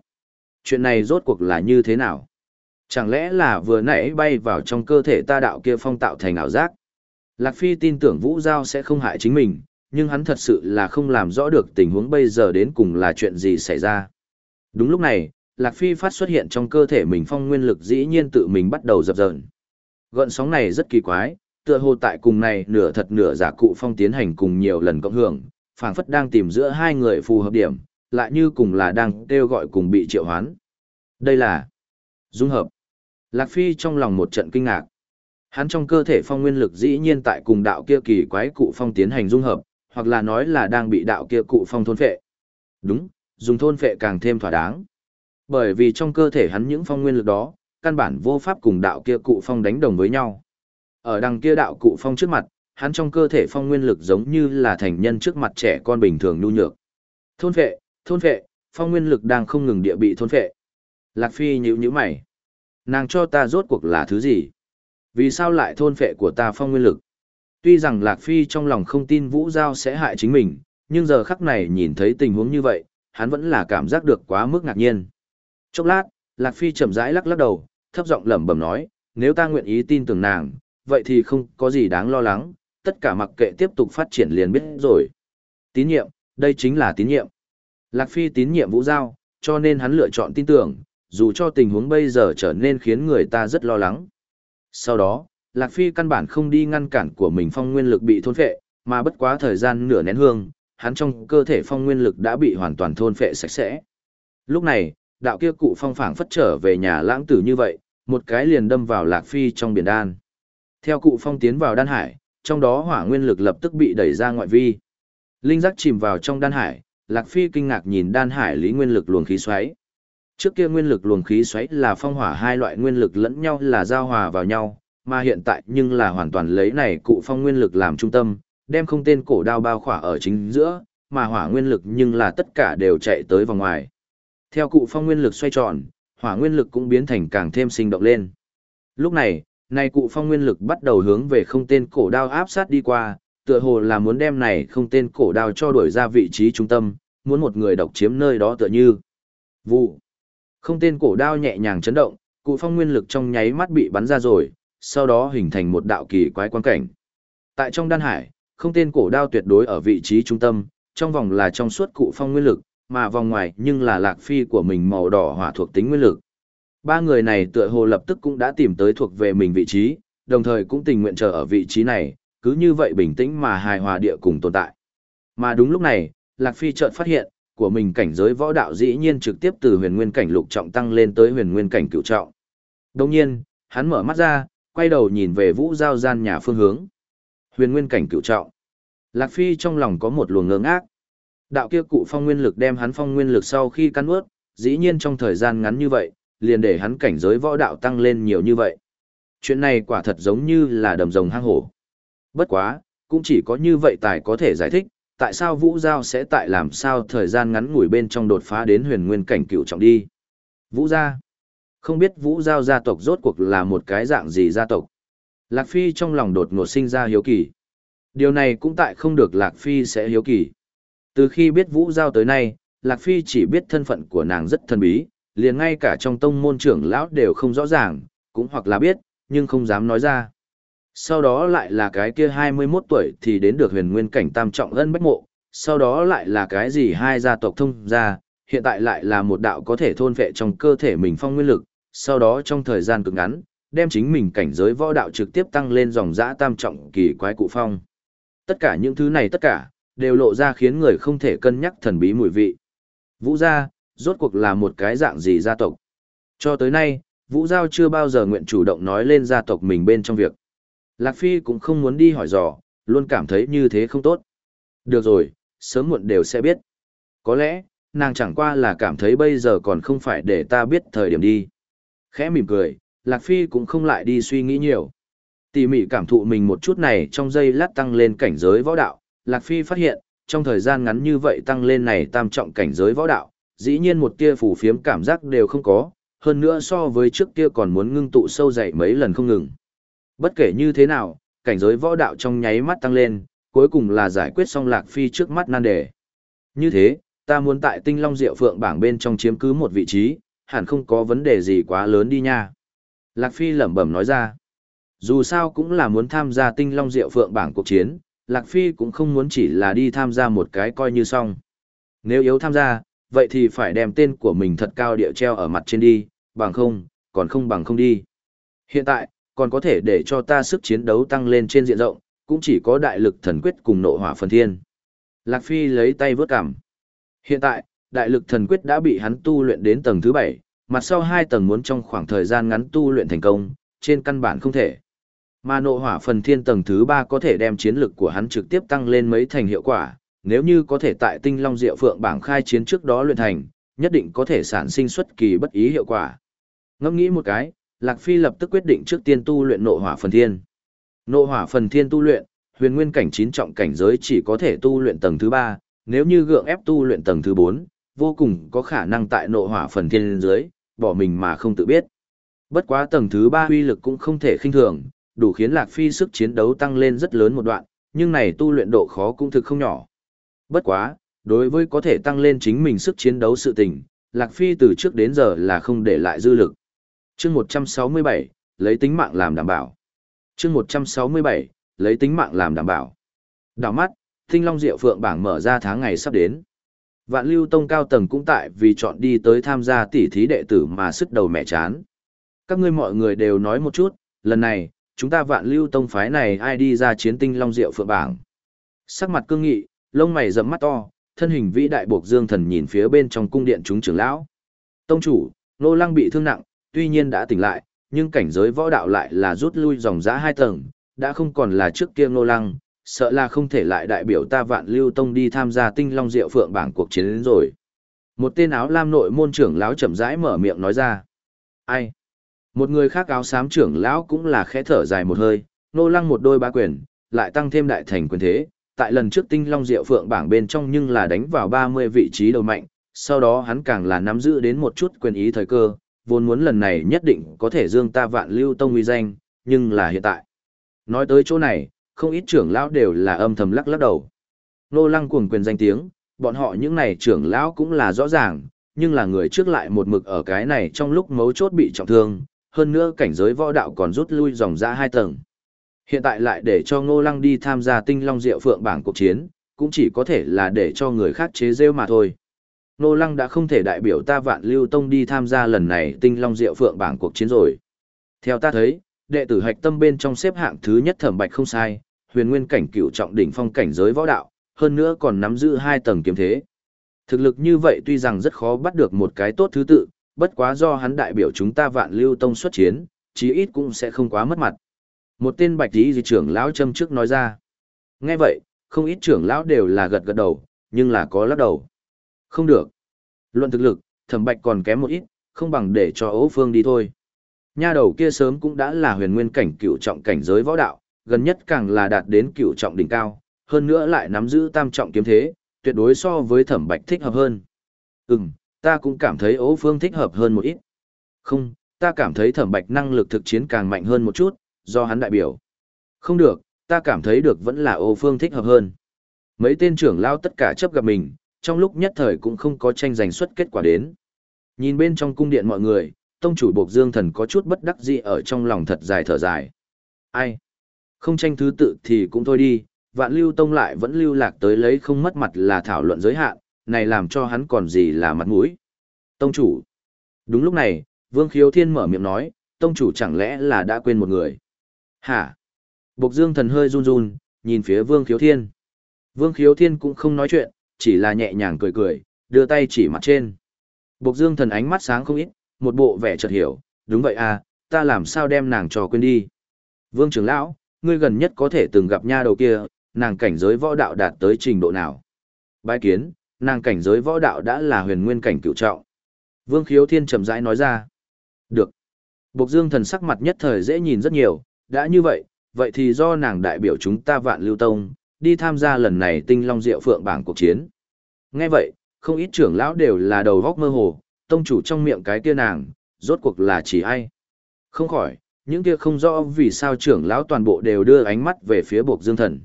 Chuyện này rốt cuộc là như thế nào? Chẳng lẽ là vừa nãy bay vào trong cơ thể ta đạo kia phong tạo thành ảo giác? Lạc Phi tin tưởng Vũ Giao sẽ không hại chính mình, nhưng hắn thật sự là không làm rõ được tình huống bây giờ đến cùng là chuyện gì xảy ra. Đúng lúc này, Lạc Phi phát xuất hiện trong cơ thể mình phong nguyên lực dĩ nhiên tự mình bắt đầu dập dờn. Gợn sóng này rất kỳ quái, tựa hồ tại cùng này nửa thật nửa giả cụ phong tiến hành cùng nhiều lần cộng hưởng, phảng phất đang tìm giữa hai người phù hợp điểm, lại như cùng là đang kêu gọi cùng bị triệu hoán. Đây là dung hợp. Lạc Phi trong lòng một trận kinh ngạc. Hắn trong cơ thể phong nguyên lực dĩ nhiên tại cùng đạo kia kỳ quái cụ phong tiến hành dung hợp, hoặc là nói là đang bị đạo kia cụ phong thôn phệ. Đúng, dùng thôn phệ càng thêm thỏa đáng. Bởi vì trong cơ thể hắn những phong nguyên lực đó, căn bản vô pháp cùng đạo kia cụ phong đánh đồng với nhau. Ở đằng kia đạo cụ phong trước mặt, hắn trong cơ thể phong nguyên lực giống như là thành nhân trước mặt trẻ con bình thường nhu nhược. Thôn phệ, thôn phệ, phong nguyên lực đang không ngừng địa bị thôn phệ. Lạc Phi nhíu nhíu mày. Nàng cho ta rốt cuộc là thứ gì? Vì sao lại thôn phệ của ta phong nguyên lực? Tuy rằng Lạc Phi trong lòng không tin Vũ Giao sẽ hại chính mình, nhưng giờ khắc này nhìn thấy tình huống như vậy, hắn vẫn là cảm giác được quá mức ngạc nhiên. Chốc lát, Lạc Phi chậm rãi lắc lắc đầu, thấp giọng lẩm bẩm nói, nếu ta nguyện ý tin tưởng nàng, vậy thì không có gì đáng lo lắng, tất cả mặc kệ tiếp tục phát triển liền biết rồi. Tín nhiệm, đây chính là tín nhiệm. Lạc Phi tín nhiệm Vũ Giao, cho nên hắn lựa chọn tin tưởng, dù cho tình huống bây giờ trở nên khiến người ta rất lo lắng. Sau đó, Lạc Phi căn bản không đi ngăn cản của mình phong nguyên lực bị thôn phệ, mà bất quá thời gian nửa nén hương, hắn trong cơ thể phong nguyên lực đã bị hoàn toàn thôn phệ sạch sẽ. Lúc này, đạo kia cụ phong phảng phất trở về nhà lãng tử như vậy, một cái liền đâm vào Lạc Phi trong biển đan. Theo cụ phong tiến vào đan hải, trong đó hỏa nguyên lực lập tức bị đẩy ra ngoại vi. Linh giác chìm vào trong đan hải, Lạc Phi kinh ngạc nhìn đan hải lý nguyên lực luồng khí xoáy. Trước kia nguyên lực luồng khí xoáy là phong hỏa hai loại nguyên lực lẫn nhau là giao hòa vào nhau, mà hiện tại nhưng là hoàn toàn lấy này cụ phong nguyên lực làm trung tâm, đem không tên cổ đao bao khỏa ở chính giữa, mà hỏa nguyên lực nhưng là tất cả đều chạy tới vòng ngoài. Theo cụ phong nguyên lực xoay tròn, hỏa nguyên lực cũng biến thành càng thêm sinh động lên. Lúc này, này cụ phong nguyên lực bắt đầu hướng về không tên cổ đao áp sát đi qua, tựa hồ là muốn đem này không tên cổ đao cho đuổi ra vị trí trung tâm, muốn một người độc chiếm nơi đó tựa như. Vụ. Không tên cổ đao nhẹ nhàng chấn động, cụ phong nguyên lực trong nháy mắt bị bắn ra rồi, sau đó hình thành một đạo kỳ quái quan cảnh. Tại trong đan hải, không tên cổ đao tuyệt đối ở vị trí trung tâm, trong vòng là trong suốt cụ phong nguyên lực, mà vòng ngoài nhưng là lạc phi của mình màu đỏ hỏa thuộc tính nguyên lực. Ba người này tựa hồ lập tức cũng đã tìm tới thuộc về mình vị trí, đồng thời cũng tình nguyện chờ ở vị trí này, cứ như vậy bình tĩnh mà hài hòa địa cùng tồn tại. Mà đúng lúc này, Lạc Phi chợt phát hiện, của mình cảnh giới võ đạo dĩ nhiên trực tiếp từ huyền nguyên cảnh lục trọng tăng lên tới huyền nguyên cảnh cửu trọng. Đồng nhiên, hắn mở mắt ra, quay đầu nhìn về vũ giao gian nhà phương hướng. Huyền nguyên cảnh cửu trọng. Lạc Phi trong lòng có một luồng ngơ ngác. Đạo kia cụ phong nguyên lực đem hắn phong nguyên lực sau khi căn ướt, dĩ nhiên trong thời gian ngắn như vậy, liền để hắn cảnh giới võ đạo tăng lên nhiều như vậy. Chuyện này quả thật giống như là đầm rồng hang hổ. Bất quá, cũng chỉ có như vậy tài có thể giải thích, tại sao Vũ Giao sẽ tại làm sao thời gian ngắn ngủi bên trong đột phá đến huyền nguyên cảnh cựu trọng đi. Vũ Gia. Không biết Vũ Giao gia tộc rốt cuộc là một cái dạng gì gia tộc. Lạc Phi trong lòng đột ngột sinh ra hiếu kỳ. Điều này cũng tại không được Lạc Phi sẽ hiếu kỳ. Từ khi biết Vũ Giao tới nay, Lạc Phi chỉ biết thân phận của nàng rất thần bí, liền ngay cả trong tông môn trưởng lão đều không rõ ràng, cũng hoặc là biết, nhưng không dám nói ra. Sau đó lại là cái kia 21 tuổi thì đến được huyền nguyên cảnh tam trọng ân bách mộ, sau đó lại là cái gì hai gia tộc thông gia, hiện tại lại là một đạo có thể thôn vệ trong cơ thể mình phong nguyên lực, sau đó trong thời gian cực ngắn, đem chính mình cảnh giới võ đạo trực tiếp tăng lên dòng dã tam trọng kỳ quái cụ phong. Tất cả những thứ này tất cả, đều lộ ra khiến người không thể cân nhắc thần bí mùi vị. Vũ gia, rốt cuộc là một cái dạng gì gia tộc. Cho tới nay, Vũ Giao chưa bao giờ nguyện chủ động nói lên gia tộc mình bên trong việc. Lạc Phi cũng không muốn đi hỏi dò, luôn cảm thấy như thế không tốt. Được rồi, sớm muộn đều sẽ biết. Có lẽ, nàng chẳng qua là cảm thấy bây giờ còn không phải để ta biết thời điểm đi. Khẽ mỉm cười, Lạc Phi cũng không lại đi suy nghĩ nhiều. Tỉ mỉ cảm thụ mình một chút này trong giây lát tăng lên cảnh giới võ đạo, Lạc Phi phát hiện, trong thời gian ngắn như vậy tăng lên này tam trọng cảnh giới võ đạo, dĩ nhiên một tia phủ phiếm cảm giác đều không có, hơn nữa so với trước kia còn muốn ngưng tụ sâu dày mấy lần không ngừng. Bất kể như thế nào, cảnh giới võ đạo trong nháy mắt tăng lên, cuối cùng là giải quyết xong Lạc Phi trước mắt nan đề. Như thế, ta muốn tại tinh long diệu phượng bảng bên trong chiếm cứ một vị trí, hẳn không có vấn đề gì quá lớn đi nha. Lạc Phi lẩm bẩm nói ra. Dù sao cũng là muốn tham gia tinh long diệu phượng bảng cuộc chiến, Lạc Phi cũng không muốn chỉ là đi tham gia một cái coi như xong. Nếu yếu tham gia, vậy thì phải đem tên của mình thật cao địa treo ở mặt trên đi, bằng không, còn không bằng không đi. Hiện tại, còn có thể để cho ta sức chiến đấu tăng lên trên diện rộng, cũng chỉ có đại lực thần quyết cùng nộ hỏa phần thiên. Lạc Phi lấy tay vớt cảm. Hiện tại, đại lực thần quyết đã bị hắn tu luyện đến tầng thứ 7, mặt sau hai tầng muốn trong khoảng thời gian ngắn tu luyện thành công, trên căn bản không thể. Mà nộ hỏa phần thiên tầng thứ 3 có thể đem chiến lực của hắn trực tiếp tăng lên mấy thành hiệu quả, nếu như có thể tại tinh long diệu phượng bảng khai chiến trước đó luyện thành, nhất định có thể sản sinh xuất kỳ bất ý hiệu quả. Ngẫm nghĩ một cái, Lạc Phi lập tức quyết định trước tiên tu luyện nộ hỏa phần thiên. Nộ hỏa phần thiên tu luyện, huyền nguyên cảnh chín trọng cảnh giới chỉ có thể tu luyện tầng thứ 3, nếu như gượng ép tu luyện tầng thứ 4, vô cùng có khả năng tại nộ hỏa phần thiên dưới, bỏ mình mà không tự biết. Bất quá tầng thứ 3 uy lực cũng không thể khinh thường, đủ khiến Lạc Phi sức chiến đấu tăng lên rất lớn một đoạn, nhưng này tu luyện độ khó cũng thực không nhỏ. Bất quá, đối với có thể tăng lên chính mình sức chiến đấu sự tình, Lạc Phi từ trước đến giờ là không để lại dư lực. chương 167, lấy tính mạng làm đảm bảo. chương 167, lấy tính mạng làm đảm bảo. Đảo mắt, Thinh Long Diệu Phượng bảng mở ra tháng ngày sắp đến. Vạn Lưu Tông cao tầng cũng tại vì chọn đi tới tham gia tỉ thí đệ tử mà sức đầu mẹ chán. Các ngươi mọi người đều nói một chút, lần này, chúng ta Vạn Lưu Tông phái này ai đi ra chiến Tinh Long Diệu Phượng bảng. Sắc mặt cương nghị, lông mày rậm mắt to, thân hình vĩ đại buộc dương thần nhìn phía bên trong cung điện chúng trưởng lão. Tông chủ, nô lăng bị thương nặng, tuy nhiên đã tỉnh lại, nhưng cảnh giới võ đạo lại là rút lui dòng giã hai tầng, đã không còn là trước kia nô lăng, sợ là không thể lại đại biểu ta vạn lưu tông đi tham gia tinh long diệu phượng bảng cuộc chiến đến rồi. Một tên áo lam nội môn trưởng lão chậm rãi mở miệng nói ra. Ai? Một người khác áo xám trưởng lão cũng là khẽ thở dài một hơi, nô lăng một đôi ba quyền, lại tăng thêm đại thành quyền thế, tại lần trước tinh long diệu phượng bảng bên trong nhưng là đánh vào 30 vị trí đầu mạnh, sau đó hắn càng là nắm giữ đến một chút quyền ý thời cơ, vốn muốn lần này nhất định có thể dương ta vạn lưu tông uy danh, nhưng là hiện tại. Nói tới chỗ này, không ít trưởng lão đều là âm thầm lắc lắc đầu. Nô lăng cuồng quyền danh tiếng, bọn họ những này trưởng lão cũng là rõ ràng, nhưng là người trước lại một mực ở cái này trong lúc mấu chốt bị trọng thương, hơn nữa cảnh giới võ đạo còn rút lui dòng ra hai tầng. Hiện tại lại để cho Ngô Lăng đi tham gia tinh long diệu phượng bảng cuộc chiến, cũng chỉ có thể là để cho người khác chế rêu mà thôi. Ngô Lăng đã không thể đại biểu ta vạn lưu tông đi tham gia lần này tinh long diệu phượng bảng cuộc chiến rồi. Theo ta thấy, đệ tử hạch tâm bên trong xếp hạng thứ nhất thẩm bạch không sai, huyền nguyên cảnh cựu trọng đỉnh phong cảnh giới võ đạo, hơn nữa còn nắm giữ hai tầng kiếm thế. Thực lực như vậy tuy rằng rất khó bắt được một cái tốt thứ tự, bất quá do hắn đại biểu chúng ta vạn lưu tông xuất chiến, chí ít cũng sẽ không quá mất mặt. Một tên bạch tí di trưởng lão châm trước nói ra. Nghe vậy, không ít trưởng lão đều là gật gật đầu, nhưng là có lắc đầu. Không được. Luận thực lực, thẩm bạch còn kém một ít, không bằng để cho ấu phương đi thôi. Nha đầu kia sớm cũng đã là huyền nguyên cảnh cựu trọng cảnh giới võ đạo, gần nhất càng là đạt đến cựu trọng đỉnh cao, hơn nữa lại nắm giữ tam trọng kiếm thế, tuyệt đối so với thẩm bạch thích hợp hơn. Ừm, ta cũng cảm thấy Âu phương thích hợp hơn một ít. Không, ta cảm thấy thẩm bạch năng lực thực chiến càng mạnh hơn một chút, do hắn đại biểu. Không được, ta cảm thấy được vẫn là ô phương thích hợp hơn. Mấy tên trưởng lao tất cả chấp gặp mình, trong lúc nhất thời cũng không có tranh giành xuất kết quả đến. Nhìn bên trong cung điện mọi người, tông chủ buộc dương thần có chút bất đắc dĩ ở trong lòng thật dài thở dài. Ai? Không tranh thứ tự thì cũng thôi đi, vạn lưu tông lại vẫn lưu lạc tới lấy không mất mặt là thảo luận giới hạn, này làm cho hắn còn gì là mặt mũi. Tông chủ. Đúng lúc này, Vương Khiếu Thiên mở miệng nói, tông chủ chẳng lẽ là đã quên một người. Hả? Bộc Dương thần hơi run run, nhìn phía Vương Khiếu Thiên. Vương Khiếu Thiên cũng không nói chuyện, chỉ là nhẹ nhàng cười cười, đưa tay chỉ mặt trên. Bộc Dương thần ánh mắt sáng không ít, một bộ vẻ chợt hiểu, đúng vậy à, ta làm sao đem nàng trò quên đi. Vương trưởng lão, ngươi gần nhất có thể từng gặp nha đầu kia, nàng cảnh giới võ đạo đạt tới trình độ nào? Bái kiến, nàng cảnh giới võ đạo đã là huyền nguyên cảnh cựu trọng. Vương Khiếu Thiên trầm rãi nói ra. Được. Bộc Dương thần sắc mặt nhất thời dễ nhìn rất nhiều, đã như vậy, vậy thì do nàng đại biểu chúng ta vạn lưu tông, đi tham gia lần này tinh long diệu phượng bảng cuộc chiến. Nghe vậy, không ít trưởng lão đều là đầu góc mơ hồ, tông chủ trong miệng cái kia nàng, rốt cuộc là chỉ ai. Không khỏi, những kia không rõ vì sao trưởng lão toàn bộ đều đưa ánh mắt về phía Bộc Dương Thần.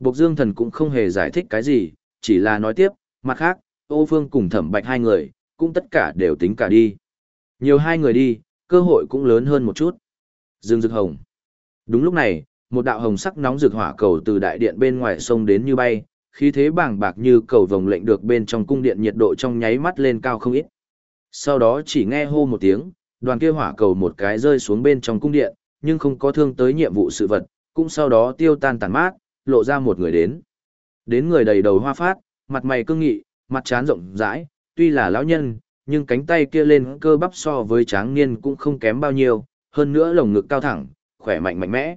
Bộc Dương Thần cũng không hề giải thích cái gì, chỉ là nói tiếp, mặt khác, Ô Phương cùng Thẩm Bạch hai người, cũng tất cả đều tính cả đi. Nhiều hai người đi, cơ hội cũng lớn hơn một chút. Dương Dực Hồng. Đúng lúc này, một đạo hồng sắc nóng rực hỏa cầu từ đại điện bên ngoài sông đến như bay, khí thế bàng bạc như cầu vồng lệnh được bên trong cung điện nhiệt độ trong nháy mắt lên cao không ít. Sau đó chỉ nghe hô một tiếng, đoàn kia hỏa cầu một cái rơi xuống bên trong cung điện, nhưng không có thương tới nhiệm vụ sự vật, cũng sau đó tiêu tan tàn mát, lộ ra một người đến. Đến người đầy đầu hoa phát, mặt mày cương nghị, mặt trán rộng rãi, tuy là lão nhân, nhưng cánh tay kia lên cơ bắp so với tráng niên cũng không kém bao nhiêu, hơn nữa lồng ngực cao thẳng, khỏe mạnh mạnh mẽ.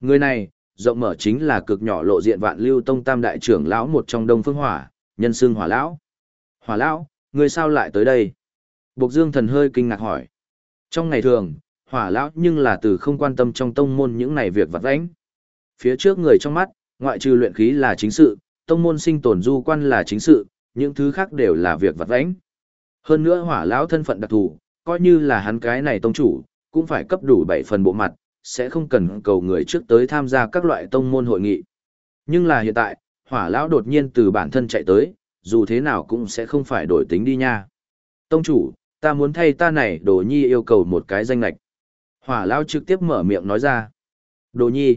Người này, rộng mở chính là cực nhỏ lộ diện vạn lưu tông tam đại trưởng lão một trong đông phương hỏa, nhân xương hỏa lão. Hỏa lão, người sao lại tới đây? Bộc Dương thần hơi kinh ngạc hỏi. Trong ngày thường, hỏa lão nhưng là từ không quan tâm trong tông môn những này việc vặt vãnh. Phía trước người trong mắt, ngoại trừ luyện khí là chính sự, tông môn sinh tồn du quan là chính sự, những thứ khác đều là việc vặt vãnh. Hơn nữa hỏa lão thân phận đặc thù, coi như là hắn cái này tông chủ, cũng phải cấp đủ 7 phần bộ mặt, sẽ không cần cầu người trước tới tham gia các loại tông môn hội nghị. Nhưng là hiện tại, hỏa lão đột nhiên từ bản thân chạy tới, dù thế nào cũng sẽ không phải đổi tính đi nha. Tông chủ, ta muốn thay ta này đồ nhi yêu cầu một cái danh lạch. Hỏa lão trực tiếp mở miệng nói ra. Đồ nhi.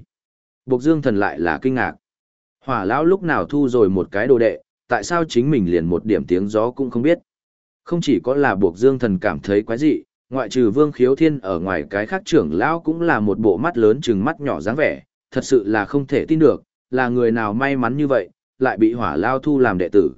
Bộc dương thần lại là kinh ngạc. Hỏa lão lúc nào thu rồi một cái đồ đệ, tại sao chính mình liền một điểm tiếng gió cũng không biết. Không chỉ có là buộc dương thần cảm thấy quái dị, ngoại trừ vương khiếu thiên ở ngoài cái khác trưởng lão cũng là một bộ mắt lớn chừng mắt nhỏ dáng vẻ, thật sự là không thể tin được, là người nào may mắn như vậy, lại bị hỏa lao thu làm đệ tử.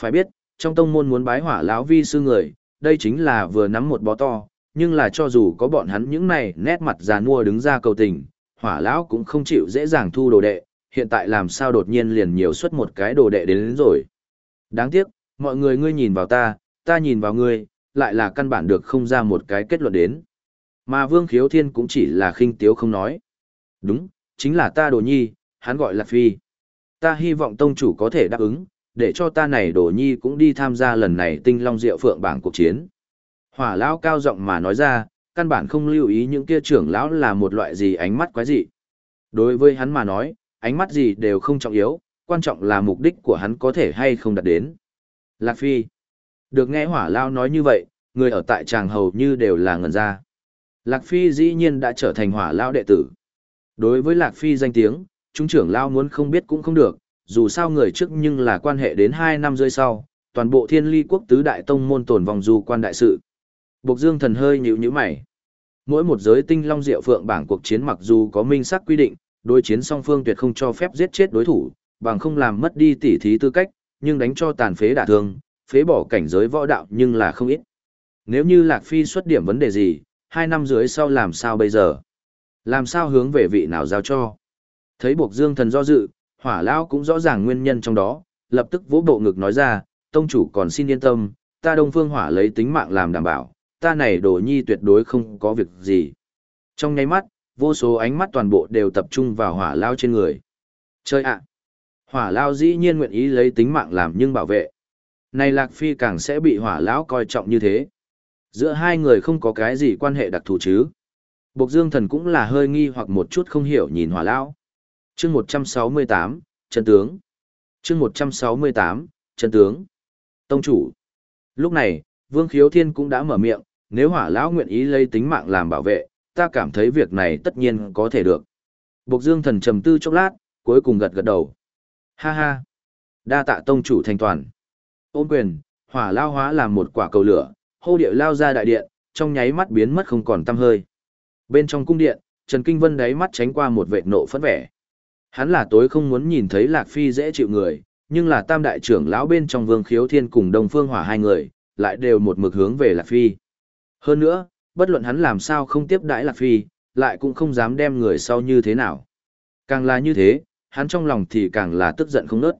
Phải biết, trong tông môn muốn bái hỏa lão vi sư người, đây chính là vừa nắm một bó to, nhưng là cho dù có bọn hắn những này nét mặt già nua đứng ra cầu tình, hỏa lão cũng không chịu dễ dàng thu đồ đệ, hiện tại làm sao đột nhiên liền nhiều xuất một cái đồ đệ đến, đến rồi. Đáng tiếc, mọi người ngươi nhìn vào ta, ta nhìn vào ngươi, lại là căn bản được không ra một cái kết luận đến. Mà Vương Khiếu Thiên cũng chỉ là khinh tiếu không nói. Đúng, chính là ta đồ nhi, hắn gọi là Phi. Ta hy vọng tông chủ có thể đáp ứng, để cho ta này đồ nhi cũng đi tham gia lần này tinh long diệu phượng bảng cuộc chiến. Hỏa lão cao giọng mà nói ra, căn bản không lưu ý những kia trưởng lão là một loại gì ánh mắt quái dị. Đối với hắn mà nói, ánh mắt gì đều không trọng yếu, quan trọng là mục đích của hắn có thể hay không đạt đến. Lạc Phi. Được nghe hỏa lao nói như vậy, người ở tại tràng hầu như đều là ngần ra. Lạc Phi dĩ nhiên đã trở thành hỏa lao đệ tử. Đối với Lạc Phi danh tiếng, chúng trưởng lao muốn không biết cũng không được, dù sao người trước nhưng là quan hệ đến 2 năm rơi sau, toàn bộ thiên ly quốc tứ đại tông môn tồn vòng du quan đại sự. Bộc dương thần hơi nhíu nhíu mày. Mỗi một giới tinh long diệu phượng bảng cuộc chiến mặc dù có minh xác quy định, đối chiến song phương tuyệt không cho phép giết chết đối thủ, bằng không làm mất đi tỉ thí tư cách, nhưng đánh cho tàn phế đả thương, phế bỏ cảnh giới võ đạo nhưng là không ít. Nếu như Lạc Phi xuất điểm vấn đề gì, hai năm dưới sau làm sao bây giờ? Làm sao hướng về vị nào giao cho? Thấy buộc dương thần do dự, hỏa lao cũng rõ ràng nguyên nhân trong đó, lập tức vỗ bộ ngực nói ra, tông chủ còn xin yên tâm, ta đông phương hỏa lấy tính mạng làm đảm bảo, ta này đồ nhi tuyệt đối không có việc gì. Trong nháy mắt, vô số ánh mắt toàn bộ đều tập trung vào hỏa lao trên người. Chơi ạ! Hỏa lao dĩ nhiên nguyện ý lấy tính mạng làm nhưng bảo vệ. Này Lạc Phi càng sẽ bị hỏa lão coi trọng như thế. Giữa hai người không có cái gì quan hệ đặc thù chứ. Bộc Dương Thần cũng là hơi nghi hoặc một chút không hiểu nhìn hỏa lão. Chương 168, chân tướng. Chương 168, chân tướng. Tông chủ. Lúc này, Vương Khiếu Thiên cũng đã mở miệng, nếu hỏa lão nguyện ý lấy tính mạng làm bảo vệ, ta cảm thấy việc này tất nhiên có thể được. Bộc Dương Thần trầm tư chốc lát, cuối cùng gật gật đầu. Ha ha. Đa tạ tông chủ thành toàn. Ôn quyền, hỏa lao hóa làm một quả cầu lửa, hô điệu lao ra đại điện, trong nháy mắt biến mất không còn tăm hơi. Bên trong cung điện, Trần Kinh Vân đáy mắt tránh qua một vệt nộ phẫn vẻ. Hắn là tối không muốn nhìn thấy Lạc Phi dễ chịu người, nhưng là tam đại trưởng lão bên trong Vương Khiếu Thiên cùng Đông Phương Hỏa hai người, lại đều một mực hướng về Lạc Phi. Hơn nữa, bất luận hắn làm sao không tiếp đãi Lạc Phi, lại cũng không dám đem người sau như thế nào. Càng là như thế, hắn trong lòng thì càng là tức giận không nớt.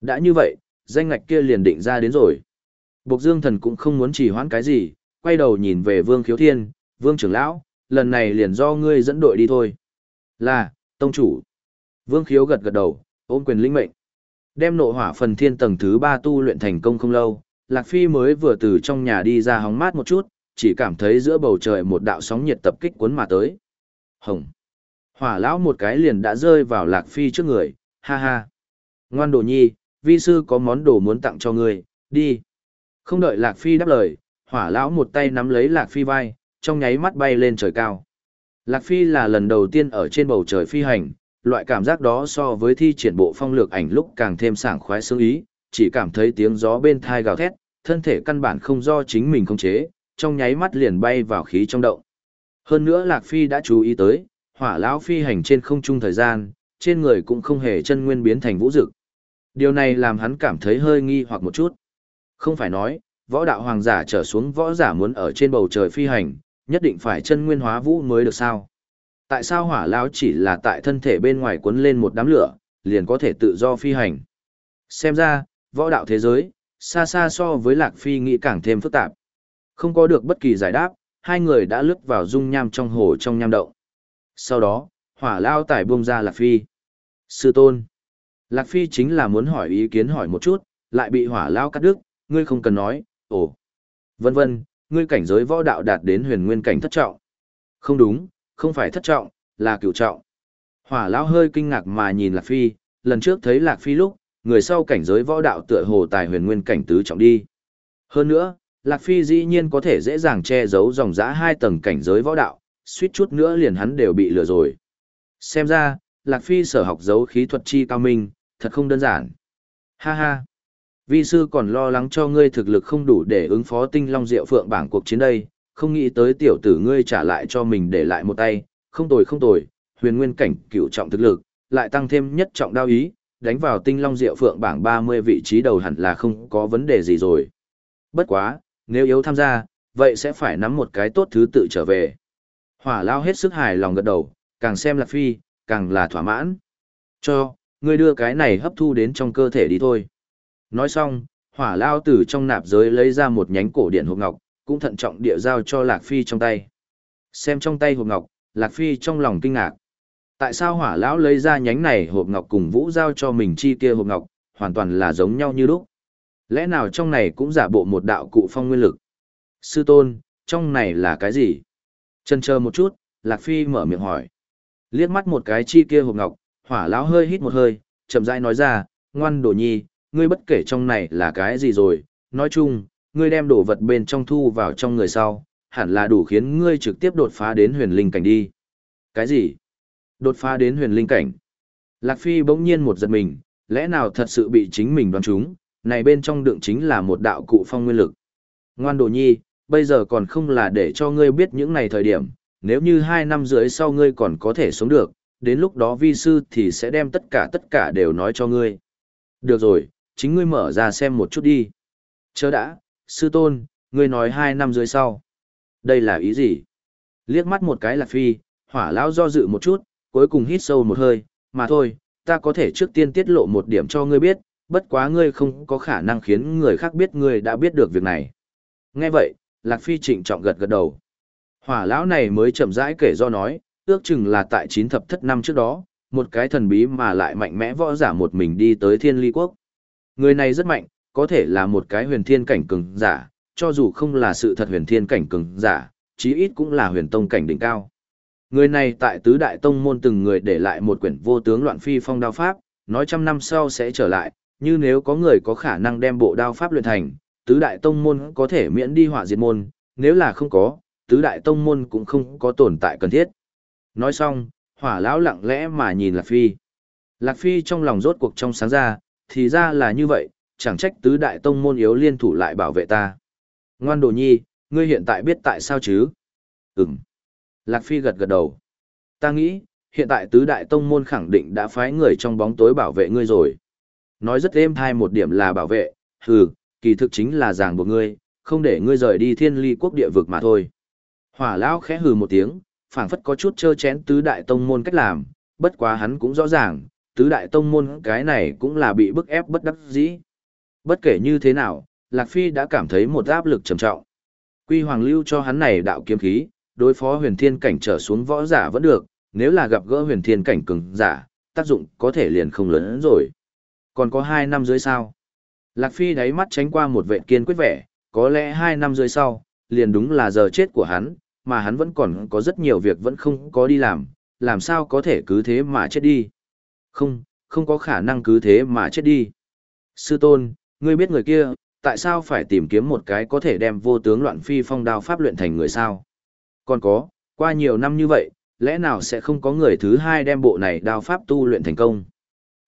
Đã như vậy, danh ngạch kia liền định ra đến rồi. Bộc Dương Thần cũng không muốn trì hoãn cái gì, quay đầu nhìn về Vương Khiếu Thiên, Vương trưởng lão, lần này liền do ngươi dẫn đội đi thôi. Là, tông chủ. Vương khiếu gật gật đầu, ôm quyền linh mệnh. Đem nộ hỏa phần thiên tầng thứ ba tu luyện thành công không lâu, Lạc Phi mới vừa từ trong nhà đi ra hóng mát một chút, chỉ cảm thấy giữa bầu trời một đạo sóng nhiệt tập kích cuốn mà tới. Hồng. Hỏa lão một cái liền đã rơi vào Lạc Phi trước người, ha ha. Ngoan đồ nhi, vi sư có món đồ muốn tặng cho ngươi, đi. Không đợi Lạc Phi đáp lời, hỏa lão một tay nắm lấy Lạc Phi vai, trong nháy mắt bay lên trời cao. Lạc Phi là lần đầu tiên ở trên bầu trời phi hành, loại cảm giác đó so với thi triển bộ phong lược ảnh lúc càng thêm sảng khoái sướng ý, chỉ cảm thấy tiếng gió bên thai gào thét, thân thể căn bản không do chính mình khống chế, trong nháy mắt liền bay vào khí trong động. Hơn nữa Lạc Phi đã chú ý tới, hỏa lão phi hành trên không trung thời gian, trên người cũng không hề chân nguyên biến thành vũ dực. Điều này làm hắn cảm thấy hơi nghi hoặc một chút. Không phải nói, võ đạo hoàng giả trở xuống võ giả muốn ở trên bầu trời phi hành, nhất định phải chân nguyên hóa vũ mới được sao? Tại sao hỏa lão chỉ là tại thân thể bên ngoài cuốn lên một đám lửa, liền có thể tự do phi hành? Xem ra, võ đạo thế giới, xa xa so với lạc phi nghĩ càng thêm phức tạp. Không có được bất kỳ giải đáp, hai người đã lướt vào dung nham trong hồ trong nham động. Sau đó, hỏa lao tải buông ra lạc phi. Sư tôn. Lạc phi chính là muốn hỏi ý kiến hỏi một chút, lại bị hỏa lao cắt đứt, ngươi không cần nói, ồ. Vân vân, ngươi cảnh giới võ đạo đạt đến huyền nguyên cảnh thất trọng. Không đúng, không phải thất trọng, là cửu trọng. Hỏa lão hơi kinh ngạc mà nhìn Lạc Phi, lần trước thấy Lạc Phi lúc, người sau cảnh giới võ đạo tựa hồ tài huyền nguyên cảnh tứ trọng đi. Hơn nữa, Lạc Phi dĩ nhiên có thể dễ dàng che giấu dòng dã hai tầng cảnh giới võ đạo, suýt chút nữa liền hắn đều bị lừa rồi. Xem ra, Lạc Phi sở học giấu khí thuật chi cao minh, thật không đơn giản. Ha ha. Vi sư còn lo lắng cho ngươi thực lực không đủ để ứng phó tinh long diệu phượng bảng cuộc chiến đây, không nghĩ tới tiểu tử ngươi trả lại cho mình để lại một tay, không tồi không tồi, huyền nguyên cảnh cựu trọng thực lực, lại tăng thêm nhất trọng đao ý, đánh vào tinh long diệu phượng bảng 30 vị trí đầu hẳn là không có vấn đề gì rồi. Bất quá, nếu yếu tham gia, vậy sẽ phải nắm một cái tốt thứ tự trở về. Hỏa lao hết sức hài lòng gật đầu, càng xem là phi, càng là thỏa mãn. Cho, ngươi đưa cái này hấp thu đến trong cơ thể đi thôi. Nói xong, hỏa lao từ trong nạp giới lấy ra một nhánh cổ điện hộp ngọc, cũng thận trọng địa giao cho Lạc Phi trong tay. Xem trong tay hộp ngọc, Lạc Phi trong lòng kinh ngạc. Tại sao hỏa lão lấy ra nhánh này hộp ngọc cùng vũ giao cho mình chi kia hộp ngọc, hoàn toàn là giống nhau như lúc. Lẽ nào trong này cũng giả bộ một đạo cụ phong nguyên lực? Sư tôn, trong này là cái gì? Chân chờ một chút, Lạc Phi mở miệng hỏi. Liếc mắt một cái chi kia hộp ngọc, hỏa lão hơi hít một hơi, chậm rãi nói ra, ngoan đồ nhi, ngươi bất kể trong này là cái gì rồi, nói chung, ngươi đem đồ vật bên trong thu vào trong người sau, hẳn là đủ khiến ngươi trực tiếp đột phá đến huyền linh cảnh đi. Cái gì? Đột phá đến huyền linh cảnh. Lạc Phi bỗng nhiên một giật mình, lẽ nào thật sự bị chính mình đoán trúng, này bên trong đựng chính là một đạo cụ phong nguyên lực. Ngoan đồ nhi, bây giờ còn không là để cho ngươi biết những này thời điểm, nếu như hai năm rưỡi sau ngươi còn có thể sống được, đến lúc đó vi sư thì sẽ đem tất cả tất cả đều nói cho ngươi. Được rồi, chính ngươi mở ra xem một chút đi. Chớ đã, sư tôn, ngươi nói hai năm dưới sau. Đây là ý gì? Liếc mắt một cái là phi, hỏa lão do dự một chút, cuối cùng hít sâu một hơi, mà thôi, ta có thể trước tiên tiết lộ một điểm cho ngươi biết, bất quá ngươi không có khả năng khiến người khác biết ngươi đã biết được việc này. Nghe vậy, Lạc Phi trịnh trọng gật gật đầu. Hỏa lão này mới chậm rãi kể do nói, ước chừng là tại chín thập thất năm trước đó, một cái thần bí mà lại mạnh mẽ võ giả một mình đi tới thiên ly quốc. Người này rất mạnh, có thể là một cái huyền thiên cảnh cường giả, cho dù không là sự thật huyền thiên cảnh cường giả, chí ít cũng là huyền tông cảnh đỉnh cao. Người này tại tứ đại tông môn từng người để lại một quyển vô tướng loạn phi phong đao pháp, nói trăm năm sau sẽ trở lại, như nếu có người có khả năng đem bộ đao pháp luyện thành, tứ đại tông môn có thể miễn đi họa diệt môn, nếu là không có, tứ đại tông môn cũng không có tồn tại cần thiết. Nói xong, hỏa lão lặng lẽ mà nhìn Lạc Phi. Lạc Phi trong lòng rốt cuộc trong sáng ra, thì ra là như vậy, chẳng trách tứ đại tông môn yếu liên thủ lại bảo vệ ta. Ngoan đồ nhi, ngươi hiện tại biết tại sao chứ? Ừm. Lạc Phi gật gật đầu. Ta nghĩ, hiện tại tứ đại tông môn khẳng định đã phái người trong bóng tối bảo vệ ngươi rồi. Nói rất êm thai một điểm là bảo vệ, hừ, kỳ thực chính là ràng buộc ngươi, không để ngươi rời đi thiên ly quốc địa vực mà thôi. Hỏa lão khẽ hừ một tiếng, phảng phất có chút trơ chén tứ đại tông môn cách làm, bất quá hắn cũng rõ ràng, tứ đại tông môn cái này cũng là bị bức ép bất đắc dĩ. Bất kể như thế nào, Lạc Phi đã cảm thấy một áp lực trầm trọng. Quy Hoàng lưu cho hắn này đạo kiếm khí, đối phó huyền thiên cảnh trở xuống võ giả vẫn được, nếu là gặp gỡ huyền thiên cảnh cường giả, tác dụng có thể liền không lớn hơn rồi. Còn có hai năm dưới sao? Lạc Phi đáy mắt tránh qua một vệ kiên quyết vẻ, có lẽ hai năm dưới sau, liền đúng là giờ chết của hắn, mà hắn vẫn còn có rất nhiều việc vẫn không có đi làm, làm sao có thể cứ thế mà chết đi. Không, không có khả năng cứ thế mà chết đi. Sư tôn, ngươi biết người kia, tại sao phải tìm kiếm một cái có thể đem vô tướng loạn phi phong đao pháp luyện thành người sao? Còn có, qua nhiều năm như vậy, lẽ nào sẽ không có người thứ hai đem bộ này đao pháp tu luyện thành công?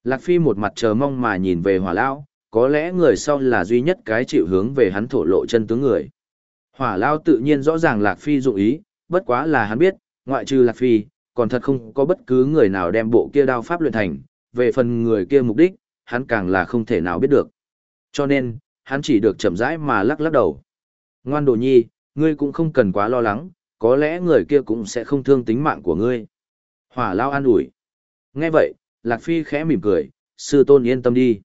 Lạc Phi một mặt chờ mong mà nhìn về hỏa lão, có lẽ người sau là duy nhất cái chịu hướng về hắn thổ lộ chân tướng người. Hỏa Lao tự nhiên rõ ràng Lạc Phi dụng ý, bất quá là hắn biết, ngoại trừ Lạc Phi, còn thật không có bất cứ người nào đem bộ kia đao pháp luyện thành, về phần người kia mục đích, hắn càng là không thể nào biết được. Cho nên, hắn chỉ được chậm rãi mà lắc lắc đầu. Ngoan đồ nhi, ngươi cũng không cần quá lo lắng, có lẽ người kia cũng sẽ không thương tính mạng của ngươi. Hỏa Lao an ủi. Nghe vậy, Lạc Phi khẽ mỉm cười, sư tôn yên tâm đi.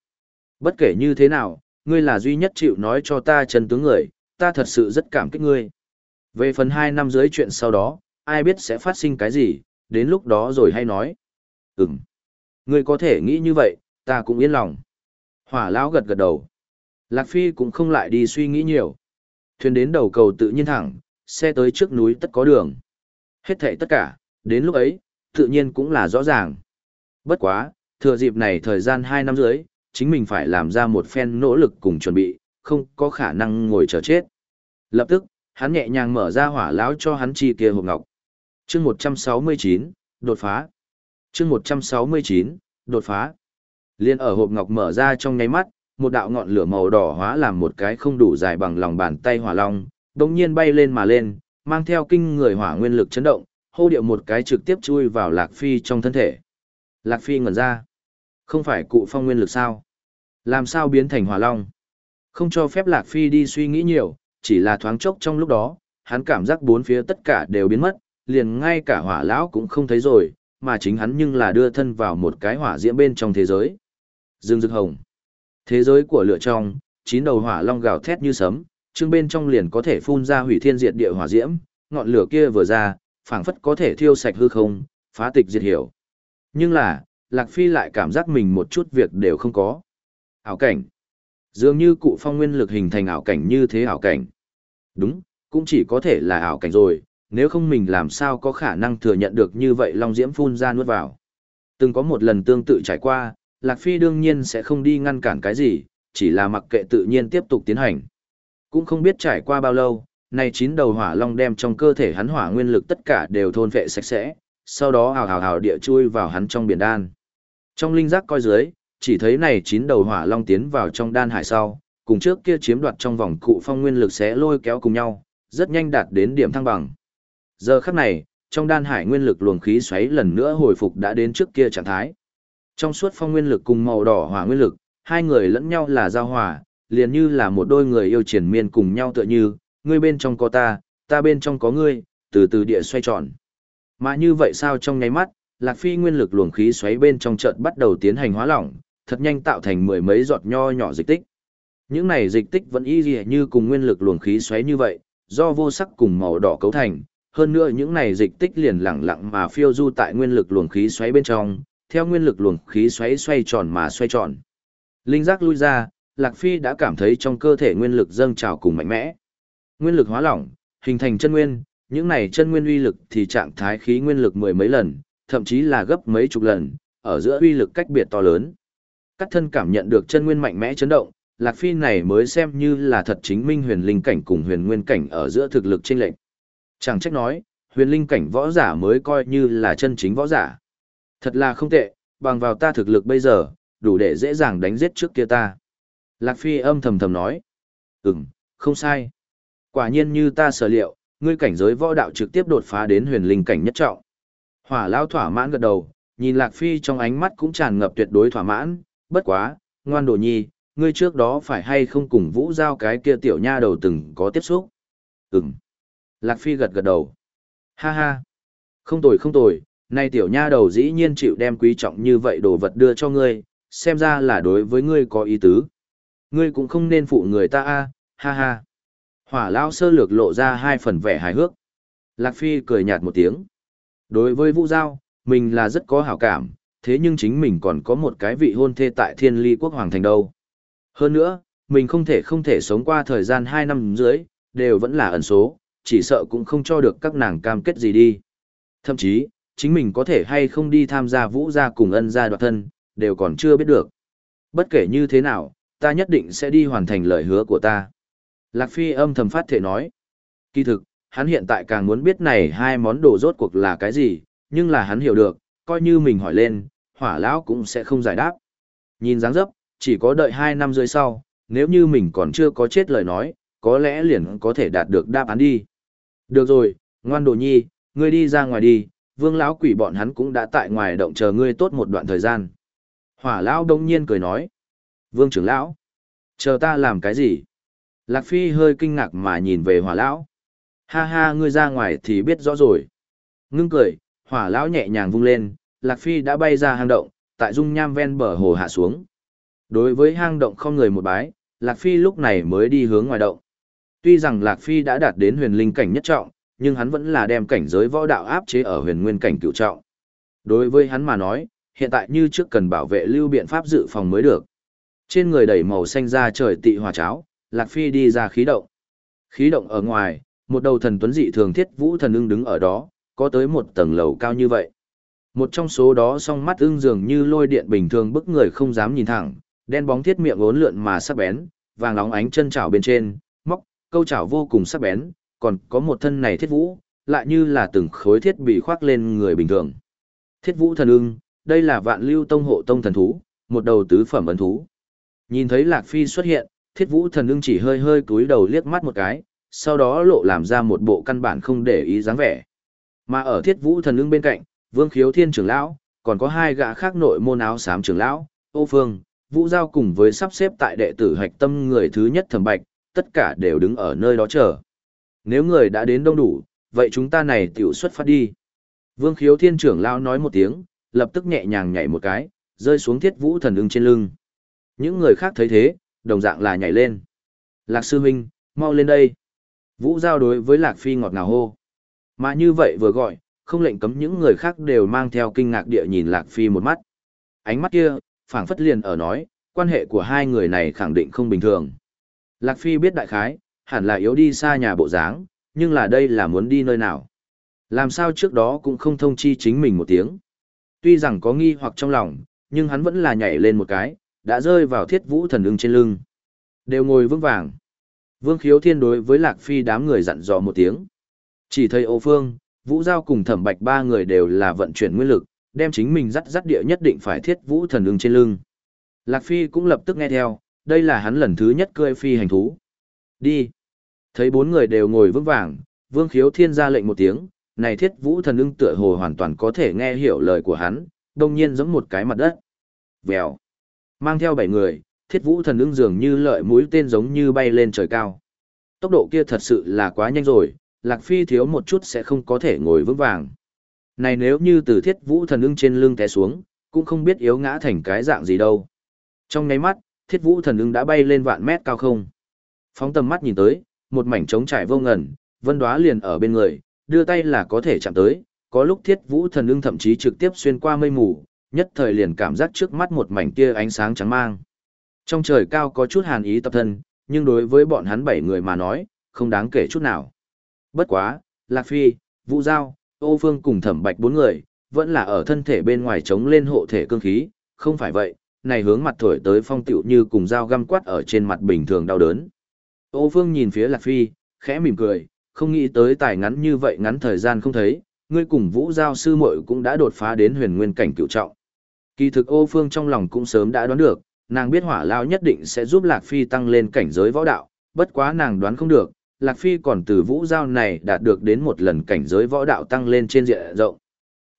Bất kể như thế nào, ngươi là duy nhất chịu nói cho ta chân tướng người, ta thật sự rất cảm kích ngươi. Về phần hai năm dưới chuyện sau đó, ai biết sẽ phát sinh cái gì, đến lúc đó rồi hay nói. Ừm. Ngươi có thể nghĩ như vậy, ta cũng yên lòng. Hỏa lão gật gật đầu. Lạc Phi cũng không lại đi suy nghĩ nhiều. Thuyền đến đầu cầu tự nhiên thẳng, xe tới trước núi tất có đường. Hết thảy tất cả, đến lúc ấy, tự nhiên cũng là rõ ràng. Bất quá, thừa dịp này thời gian 2 năm dưới, chính mình phải làm ra một phen nỗ lực cùng chuẩn bị, không có khả năng ngồi chờ chết. Lập tức, hắn nhẹ nhàng mở ra hỏa lão cho hắn chi kia hộp ngọc. Chương 169, đột phá. Chương 169, đột phá. Liên ở hộp ngọc mở ra trong nháy mắt, một đạo ngọn lửa màu đỏ hóa làm một cái không đủ dài bằng lòng bàn tay hỏa long, đột nhiên bay lên mà lên, mang theo kinh người hỏa nguyên lực chấn động, hô điệu một cái trực tiếp chui vào Lạc Phi trong thân thể. Lạc Phi ngẩn ra. Không phải cụ phong nguyên lực sao? Làm sao biến thành hỏa long? Không cho phép Lạc Phi đi suy nghĩ nhiều, chỉ là thoáng chốc trong lúc đó, hắn cảm giác bốn phía tất cả đều biến mất, liền ngay cả hỏa lão cũng không thấy rồi, mà chính hắn nhưng là đưa thân vào một cái hỏa diễm bên trong thế giới. Dương Dực Hồng. Thế giới của lửa trong, chín đầu hỏa long gào thét như sấm, chương bên trong liền có thể phun ra hủy thiên diệt địa hỏa diễm, ngọn lửa kia vừa ra, phảng phất có thể thiêu sạch hư không, phá tịch diệt hiểu. Nhưng là, Lạc Phi lại cảm giác mình một chút việc đều không có. Ảo cảnh. Dường như cụ phong nguyên lực hình thành ảo cảnh như thế ảo cảnh. Đúng, cũng chỉ có thể là ảo cảnh rồi, nếu không mình làm sao có khả năng thừa nhận được như vậy Long Diễm phun ra nuốt vào. Từng có một lần tương tự trải qua, Lạc Phi đương nhiên sẽ không đi ngăn cản cái gì, chỉ là mặc kệ tự nhiên tiếp tục tiến hành. Cũng không biết trải qua bao lâu, này chín đầu hỏa long đem trong cơ thể hắn hỏa nguyên lực tất cả đều thôn vệ sạch sẽ, sau đó hào hào hào địa chui vào hắn trong biển đan. Trong linh giác coi dưới, chỉ thấy này chín đầu hỏa long tiến vào trong đan hải sau, cùng trước kia chiếm đoạt trong vòng cụ phong nguyên lực sẽ lôi kéo cùng nhau, rất nhanh đạt đến điểm thăng bằng. Giờ khắc này, trong đan hải nguyên lực luồng khí xoáy lần nữa hồi phục đã đến trước kia trạng thái. Trong suốt phong nguyên lực cùng màu đỏ hỏa nguyên lực, hai người lẫn nhau là giao hòa, liền như là một đôi người yêu triển miên cùng nhau tựa như, ngươi bên trong có ta, ta bên trong có ngươi, từ từ địa xoay tròn. Mà như vậy sao trong nháy mắt, Lạc Phi nguyên lực luồng khí xoáy bên trong trận bắt đầu tiến hành hóa lỏng, thật nhanh tạo thành mười mấy giọt nho nhỏ dịch tích. Những này dịch tích vẫn y dị như cùng nguyên lực luồng khí xoáy như vậy, do vô sắc cùng màu đỏ cấu thành, hơn nữa những này dịch tích liền lặng lặng mà phiêu du tại nguyên lực luồng khí xoáy bên trong, theo nguyên lực luồng khí xoáy xoay tròn mà xoay tròn. Linh giác lui ra, Lạc Phi đã cảm thấy trong cơ thể nguyên lực dâng trào cùng mạnh mẽ. Nguyên lực hóa lỏng, hình thành chân nguyên, những này chân nguyên uy lực thì trạng thái khí nguyên lực mười mấy lần, thậm chí là gấp mấy chục lần, ở giữa uy lực cách biệt to lớn. Cắt thân cảm nhận được chân nguyên mạnh mẽ chấn động, Lạc Phi này mới xem như là thật chính minh huyền linh cảnh cùng huyền nguyên cảnh ở giữa thực lực chênh lệch. Chẳng trách nói, huyền linh cảnh võ giả mới coi như là chân chính võ giả. Thật là không tệ, bằng vào ta thực lực bây giờ, đủ để dễ dàng đánh giết trước kia ta. Lạc Phi âm thầm thầm nói. Ừm, không sai. Quả nhiên như ta sở liệu, ngươi cảnh giới võ đạo trực tiếp đột phá đến huyền linh cảnh nhất trọng. Hỏa lao thỏa mãn gật đầu, nhìn Lạc Phi trong ánh mắt cũng tràn ngập tuyệt đối thỏa mãn, bất quá, ngoan đồ nhi, ngươi trước đó phải hay không cùng vũ giao cái kia tiểu nha đầu từng có tiếp xúc. Ừm. Lạc Phi gật gật đầu. Ha ha. Không tồi không tồi, nay tiểu nha đầu dĩ nhiên chịu đem quý trọng như vậy đồ vật đưa cho ngươi, xem ra là đối với ngươi có ý tứ. Ngươi cũng không nên phụ người ta a, ha ha. Hỏa lao sơ lược lộ ra hai phần vẻ hài hước. Lạc Phi cười nhạt một tiếng. Đối với Vũ Giao, mình là rất có hảo cảm, thế nhưng chính mình còn có một cái vị hôn thê tại thiên ly quốc hoàng thành đâu. Hơn nữa, mình không thể không thể sống qua thời gian hai năm dưới, đều vẫn là ẩn số, chỉ sợ cũng không cho được các nàng cam kết gì đi. Thậm chí, chính mình có thể hay không đi tham gia vũ gia cùng ân gia đoạt thân, đều còn chưa biết được. Bất kể như thế nào, ta nhất định sẽ đi hoàn thành lời hứa của ta. Lạc Phi âm thầm phát thể nói. Kỳ thực, hắn hiện tại càng muốn biết này hai món đồ rốt cuộc là cái gì, nhưng là hắn hiểu được, coi như mình hỏi lên, hỏa lão cũng sẽ không giải đáp. Nhìn dáng dấp, chỉ có đợi hai năm dưới sau, nếu như mình còn chưa có chết lời nói, có lẽ liền có thể đạt được đáp án đi. Được rồi, ngoan đồ nhi, ngươi đi ra ngoài đi, vương lão quỷ bọn hắn cũng đã tại ngoài động chờ ngươi tốt một đoạn thời gian. Hỏa lão đông nhiên cười nói. Vương trưởng lão, chờ ta làm cái gì? Lạc Phi hơi kinh ngạc mà nhìn về hỏa lão. Ha ha ngươi ra ngoài thì biết rõ rồi. Ngưng cười, hỏa lão nhẹ nhàng vung lên, Lạc Phi đã bay ra hang động, tại dung nham ven bờ hồ hạ xuống. Đối với hang động không người một bái, Lạc Phi lúc này mới đi hướng ngoài động. Tuy rằng Lạc Phi đã đạt đến huyền linh cảnh nhất trọng, nhưng hắn vẫn là đem cảnh giới võ đạo áp chế ở huyền nguyên cảnh cựu trọng. Đối với hắn mà nói, hiện tại như trước cần bảo vệ lưu biện pháp dự phòng mới được. Trên người đầy màu xanh ra trời tị hòa cháo, Lạc Phi đi ra khí động. Khí động ở ngoài, một đầu thần tuấn dị thường thiết vũ thần ưng đứng ở đó, có tới một tầng lầu cao như vậy. Một trong số đó song mắt ưng dường như lôi điện bình thường bức người không dám nhìn thẳng, đen bóng thiết miệng ốn lượn mà sắc bén, vàng nóng ánh chân chảo bên trên, móc, câu chảo vô cùng sắc bén, còn có một thân này thiết vũ, lại như là từng khối thiết bị khoác lên người bình thường. Thiết vũ thần ưng, đây là vạn lưu tông hộ tông thần thú, một đầu tứ phẩm ấn thú. Nhìn thấy Lạc Phi xuất hiện, thiết vũ thần ưng chỉ hơi hơi cúi đầu liếc mắt một cái, sau đó lộ làm ra một bộ căn bản không để ý dáng vẻ. Mà ở thiết vũ thần ưng bên cạnh, vương khiếu thiên trưởng lão, còn có hai gã khác nội môn áo xám trưởng lão, ô phương, vũ giao cùng với sắp xếp tại đệ tử hạch tâm người thứ nhất thẩm bạch, tất cả đều đứng ở nơi đó chờ. Nếu người đã đến đông đủ, vậy chúng ta này tiểu xuất phát đi. Vương khiếu thiên trưởng lão nói một tiếng, lập tức nhẹ nhàng nhảy một cái, rơi xuống thiết vũ thần ưng trên lưng. Những người khác thấy thế, đồng dạng là nhảy lên. Lạc sư huynh, mau lên đây. Vũ giao đối với Lạc Phi ngọt ngào hô. Mà như vậy vừa gọi, không lệnh cấm những người khác đều mang theo kinh ngạc địa nhìn Lạc Phi một mắt. Ánh mắt kia, phảng phất liền ở nói, quan hệ của hai người này khẳng định không bình thường. Lạc Phi biết đại khái, hẳn là yếu đi xa nhà bộ dáng, nhưng là đây là muốn đi nơi nào. Làm sao trước đó cũng không thông chi chính mình một tiếng. Tuy rằng có nghi hoặc trong lòng, nhưng hắn vẫn là nhảy lên một cái, đã rơi vào thiết vũ thần ưng trên lưng. Đều ngồi vững vàng. Vương khiếu thiên đối với Lạc Phi đám người dặn dò một tiếng. Chỉ thấy ô phương, vũ giao cùng thẩm bạch ba người đều là vận chuyển nguyên lực, đem chính mình dắt dắt địa nhất định phải thiết vũ thần ưng trên lưng. Lạc Phi cũng lập tức nghe theo, đây là hắn lần thứ nhất cưỡi phi hành thú. Đi. Thấy bốn người đều ngồi vững vàng, Vương Khiếu Thiên ra lệnh một tiếng, này thiết vũ thần ưng tựa hồ hoàn toàn có thể nghe hiểu lời của hắn, đồng nhiên giống một cái mặt đất. Vèo. Mang theo bảy người, thiết vũ thần ưng dường như lợi mũi tên giống như bay lên trời cao. Tốc độ kia thật sự là quá nhanh rồi, Lạc Phi thiếu một chút sẽ không có thể ngồi vững vàng. Này nếu như từ thiết vũ thần ưng trên lưng té xuống, cũng không biết yếu ngã thành cái dạng gì đâu. Trong nháy mắt, thiết vũ thần ưng đã bay lên vạn mét cao không. Phóng tầm mắt nhìn tới, một mảnh trống trải vô ngần, vân đoá liền ở bên người, đưa tay là có thể chạm tới, có lúc thiết vũ thần ưng thậm chí trực tiếp xuyên qua mây mù, nhất thời liền cảm giác trước mắt một mảnh kia ánh sáng trắng mang. Trong trời cao có chút hàn ý tập thân, nhưng đối với bọn hắn bảy người mà nói, không đáng kể chút nào. Bất quá, Lạc Phi, Vũ Giao, Ô Phương cùng thẩm bạch bốn người, vẫn là ở thân thể bên ngoài chống lên hộ thể cương khí, không phải vậy, này hướng mặt thổi tới phong tiệu như cùng dao găm quát ở trên mặt bình thường đau đớn. Ô Phương nhìn phía Lạc Phi, khẽ mỉm cười, không nghĩ tới tài ngắn như vậy ngắn thời gian không thấy, ngươi cùng Vũ Giao sư muội cũng đã đột phá đến huyền nguyên cảnh cựu trọng. Kỳ thực Ô Phương trong lòng cũng sớm đã đoán được, nàng biết hỏa lao nhất định sẽ giúp Lạc Phi tăng lên cảnh giới võ đạo, bất quá nàng đoán không được, Lạc Phi còn từ Vũ Giao này đạt được đến một lần cảnh giới võ đạo tăng lên trên diện rộng.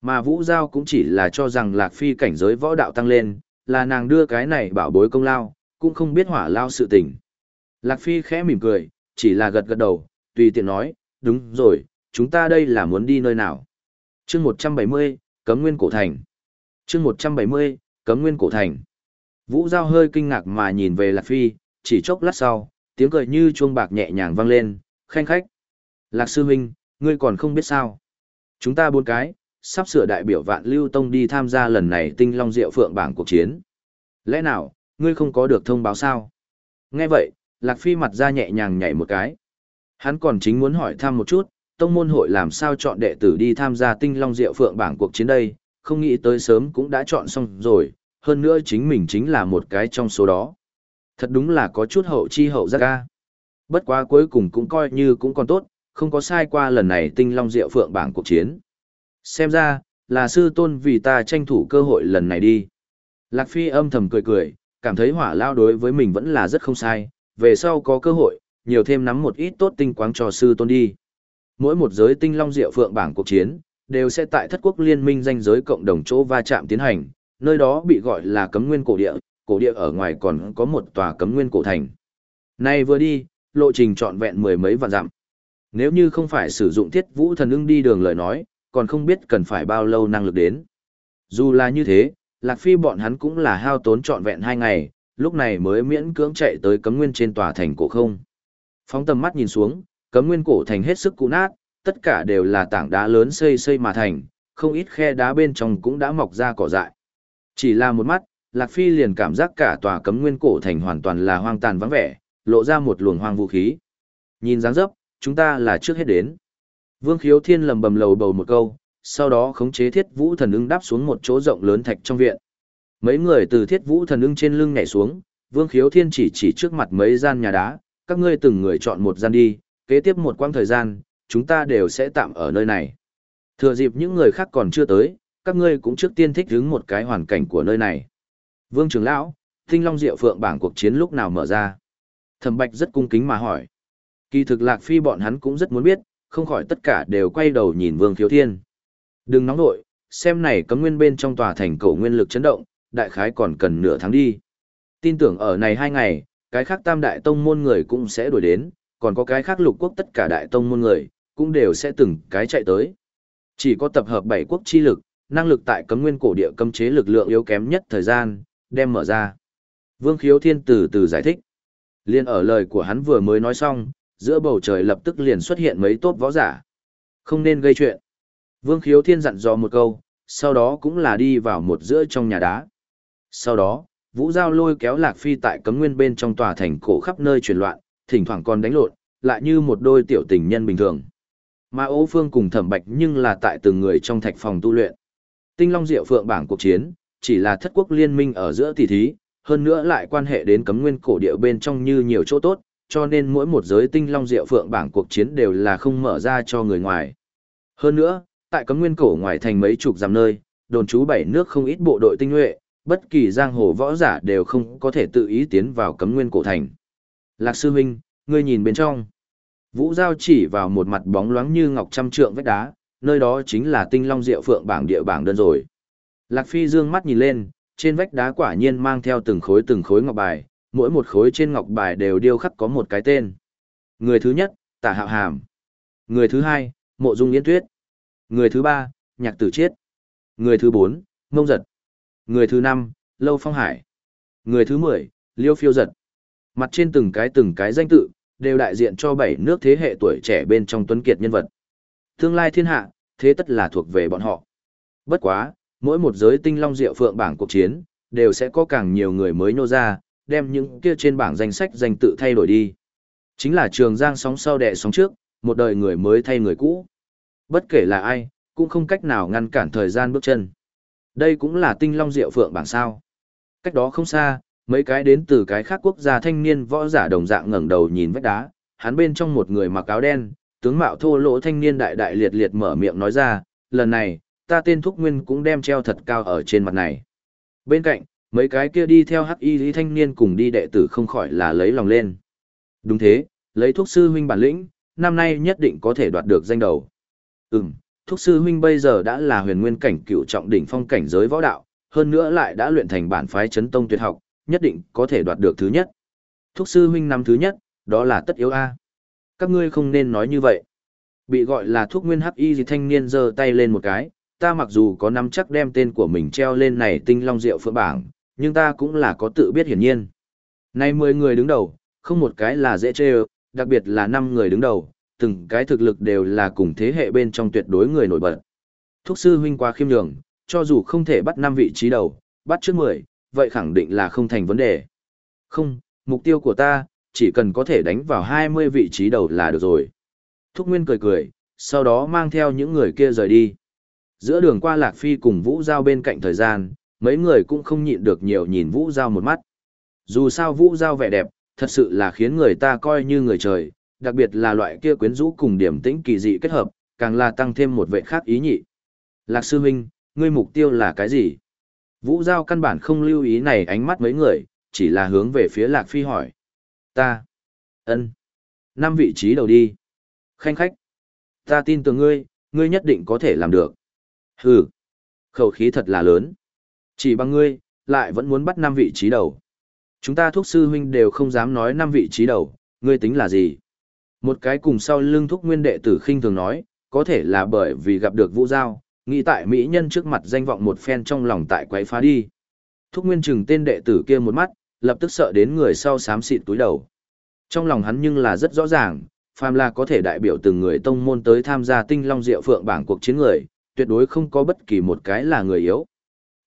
Mà Vũ Giao cũng chỉ là cho rằng Lạc Phi cảnh giới võ đạo tăng lên, là nàng đưa cái này bảo bối công lao, cũng không biết hỏa lao sự tình. Lạc Phi khẽ mỉm cười, chỉ là gật gật đầu, tùy tiện nói, đúng rồi, chúng ta đây là muốn đi nơi nào. chương 170, Cấm Nguyên Cổ Thành chương 170, Cấm Nguyên Cổ Thành. Vũ Giao hơi kinh ngạc mà nhìn về Lạc Phi, chỉ chốc lát sau, tiếng cười như chuông bạc nhẹ nhàng vang lên, khanh khách. Lạc sư huynh, ngươi còn không biết sao. Chúng ta bốn cái, sắp sửa đại biểu vạn lưu tông đi tham gia lần này tinh long diệu phượng bảng cuộc chiến. Lẽ nào, ngươi không có được thông báo sao? Nghe vậy, Lạc Phi mặt ra nhẹ nhàng nhảy một cái. Hắn còn chính muốn hỏi thăm một chút, tông môn hội làm sao chọn đệ tử đi tham gia tinh long diệu phượng bảng cuộc chiến đây, không nghĩ tới sớm cũng đã chọn xong rồi, hơn nữa chính mình chính là một cái trong số đó. Thật đúng là có chút hậu chi hậu giác ca. Bất quá cuối cùng cũng coi như cũng còn tốt, không có sai qua lần này tinh long diệu phượng bảng cuộc chiến. Xem ra, là sư tôn vì ta tranh thủ cơ hội lần này đi. Lạc Phi âm thầm cười cười, cảm thấy hỏa lao đối với mình vẫn là rất không sai, về sau có cơ hội, nhiều thêm nắm một ít tốt tinh quáng cho sư tôn đi. Mỗi một giới tinh long diệu phượng bảng cuộc chiến, đều sẽ tại thất quốc liên minh danh giới cộng đồng chỗ va chạm tiến hành, nơi đó bị gọi là cấm nguyên cổ địa, cổ địa ở ngoài còn có một tòa cấm nguyên cổ thành. Nay vừa đi, lộ trình trọn vẹn mười mấy vạn dặm. Nếu như không phải sử dụng thiết vũ thần ưng đi đường lời nói, còn không biết cần phải bao lâu năng lực đến. Dù là như thế, Lạc Phi bọn hắn cũng là hao tốn trọn vẹn hai ngày, lúc này mới miễn cưỡng chạy tới cấm nguyên trên tòa thành cổ không. Phóng tầm mắt nhìn xuống, cấm nguyên cổ thành hết sức cũ nát, tất cả đều là tảng đá lớn xây xây mà thành, không ít khe đá bên trong cũng đã mọc ra cỏ dại. Chỉ là một mắt, Lạc Phi liền cảm giác cả tòa cấm nguyên cổ thành hoàn toàn là hoang tàn vắng vẻ, lộ ra một luồng hoang vũ khí. Nhìn dáng dấp, chúng ta là trước hết đến. Vương Khiếu Thiên lầm bầm lầu bầu một câu, sau đó khống chế thiết vũ thần ưng đáp xuống một chỗ rộng lớn thạch trong viện. Mấy người từ thiết vũ thần ưng trên lưng nhảy xuống, Vương Khiếu Thiên chỉ chỉ trước mặt mấy gian nhà đá, các ngươi từng người chọn một gian đi, kế tiếp một quãng thời gian, chúng ta đều sẽ tạm ở nơi này. Thừa dịp những người khác còn chưa tới, các ngươi cũng trước tiên thích hứng một cái hoàn cảnh của nơi này. Vương trưởng lão, Tinh Long Diệu Phượng bảng cuộc chiến lúc nào mở ra? Thẩm Bạch rất cung kính mà hỏi. Kỳ thực Lạc Phi bọn hắn cũng rất muốn biết, không khỏi tất cả đều quay đầu nhìn Vương thiếu Thiên. Đừng nóng nội, xem này cấm nguyên bên trong tòa thành cổ nguyên lực chấn động, đại khái còn cần nửa tháng đi. Tin tưởng ở này hai ngày, cái khác tam đại tông môn người cũng sẽ đuổi đến, còn có cái khác lục quốc tất cả đại tông môn người, cũng đều sẽ từng cái chạy tới. Chỉ có tập hợp bảy quốc chi lực, năng lực tại cấm nguyên cổ địa cấm chế lực lượng yếu kém nhất thời gian, đem mở ra. Vương Khiếu Thiên từ từ giải thích. Liên ở lời của hắn vừa mới nói xong, giữa bầu trời lập tức liền xuất hiện mấy tốt võ giả. Không nên gây chuyện. Vương Khiếu Thiên dặn dò một câu, sau đó cũng là đi vào một giữa trong nhà đá. Sau đó, Vũ Giao lôi kéo Lạc Phi tại cấm nguyên bên trong tòa thành cổ khắp nơi truyền loạn, thỉnh thoảng còn đánh lộn, lại như một đôi tiểu tình nhân bình thường. Mà Ô Phương cùng Thẩm Bạch nhưng là tại từng người trong thạch phòng tu luyện. Tinh Long Diệu Phượng bảng cuộc chiến, chỉ là thất quốc liên minh ở giữa tỷ thí, hơn nữa lại quan hệ đến cấm nguyên cổ địa bên trong như nhiều chỗ tốt, cho nên mỗi một giới Tinh Long Diệu Phượng bảng cuộc chiến đều là không mở ra cho người ngoài. Hơn nữa, tại cấm nguyên cổ ngoài thành mấy chục dặm nơi, đồn trú bảy nước không ít bộ đội tinh nhuệ, bất kỳ giang hồ võ giả đều không có thể tự ý tiến vào cấm nguyên cổ thành. Lạc sư huynh, ngươi nhìn bên trong. Vũ Giao chỉ vào một mặt bóng loáng như ngọc trăm trượng vách đá, nơi đó chính là tinh long diệu phượng bảng địa bảng đơn rồi. Lạc Phi dương mắt nhìn lên, trên vách đá quả nhiên mang theo từng khối từng khối ngọc bài, mỗi một khối trên ngọc bài đều điêu khắc có một cái tên. Người thứ nhất, Tả Hạo Hàm. Người thứ hai, Mộ Dung Yến Tuyết. Người thứ ba, Nhạc Tử Chiết. Người thứ bốn, Mông Giật. Người thứ năm, Lâu Phong Hải. Người thứ mười, Liêu Phiêu Giật. Mặt trên từng cái từng cái danh tự, đều đại diện cho bảy nước thế hệ tuổi trẻ bên trong tuấn kiệt nhân vật. Tương lai thiên hạ, thế tất là thuộc về bọn họ. Bất quá, mỗi một giới tinh long diệu phượng bảng cuộc chiến, đều sẽ có càng nhiều người mới nô ra, đem những kia trên bảng danh sách danh tự thay đổi đi. Chính là trường giang sóng sau đẻ sóng trước, một đời người mới thay người cũ. Bất kể là ai, cũng không cách nào ngăn cản thời gian bước chân. Đây cũng là tinh long diệu phượng bảng sao. Cách đó không xa, mấy cái đến từ cái khác quốc gia thanh niên võ giả đồng dạng ngẩng đầu nhìn vách đá, hắn bên trong một người mặc áo đen, tướng mạo thô lỗ thanh niên đại đại liệt liệt mở miệng nói ra, lần này, ta tên Thúc Nguyên cũng đem treo thật cao ở trên mặt này. Bên cạnh, mấy cái kia đi theo hắc y lý thanh niên cùng đi đệ tử không khỏi là lấy lòng lên. Đúng thế, lấy thuốc sư huynh bản lĩnh, năm nay nhất định có thể đoạt được danh đầu. Ừm, thuốc sư huynh bây giờ đã là huyền nguyên cảnh cựu trọng đỉnh phong cảnh giới võ đạo, hơn nữa lại đã luyện thành bản phái chấn tông tuyệt học, nhất định có thể đoạt được thứ nhất. Thuốc sư huynh năm thứ nhất, đó là tất yếu A. Các ngươi không nên nói như vậy. Bị gọi là thuốc nguyên hắc y gì thanh niên giơ tay lên một cái, ta mặc dù có nắm chắc đem tên của mình treo lên này tinh long rượu phượng bảng, nhưng ta cũng là có tự biết hiển nhiên. Nay 10 người đứng đầu, không một cái là dễ chê đặc biệt là 5 người đứng đầu, từng cái thực lực đều là cùng thế hệ bên trong tuyệt đối người nổi bật. thúc sư huynh quá khiêm nhường, cho dù không thể bắt 5 vị trí đầu, bắt trước 10, vậy khẳng định là không thành vấn đề. Không, mục tiêu của ta, chỉ cần có thể đánh vào 20 vị trí đầu là được rồi. Thúc Nguyên cười cười, sau đó mang theo những người kia rời đi. Giữa đường qua Lạc Phi cùng Vũ Giao bên cạnh thời gian, mấy người cũng không nhịn được nhiều nhìn Vũ Giao một mắt. Dù sao Vũ Giao vẻ đẹp, thật sự là khiến người ta coi như người trời, đặc biệt là loại kia quyến rũ cùng điểm tĩnh kỳ dị kết hợp, càng là tăng thêm một vệ khác ý nhị. Lạc sư minh ngươi mục tiêu là cái gì? Vũ Giao căn bản không lưu ý này ánh mắt mấy người, chỉ là hướng về phía Lạc Phi hỏi. Ta. ân Năm vị trí đầu đi. Khanh khách. Ta tin tưởng ngươi, ngươi nhất định có thể làm được. Hừ. Khẩu khí thật là lớn. Chỉ bằng ngươi, lại vẫn muốn bắt năm vị trí đầu. Chúng ta thuốc sư huynh đều không dám nói năm vị trí đầu, ngươi tính là gì? Một cái cùng sau lưng thuốc nguyên đệ tử khinh thường nói, có thể là bởi vì gặp được vũ giao, nghĩ tại mỹ nhân trước mặt danh vọng một phen trong lòng tại quấy phá đi. Thúc nguyên chừng tên đệ tử kia một mắt, lập tức sợ đến người sau xám xịt túi đầu. Trong lòng hắn nhưng là rất rõ ràng, phàm là có thể đại biểu từng người tông môn tới tham gia tinh long diệu phượng bảng cuộc chiến người, tuyệt đối không có bất kỳ một cái là người yếu.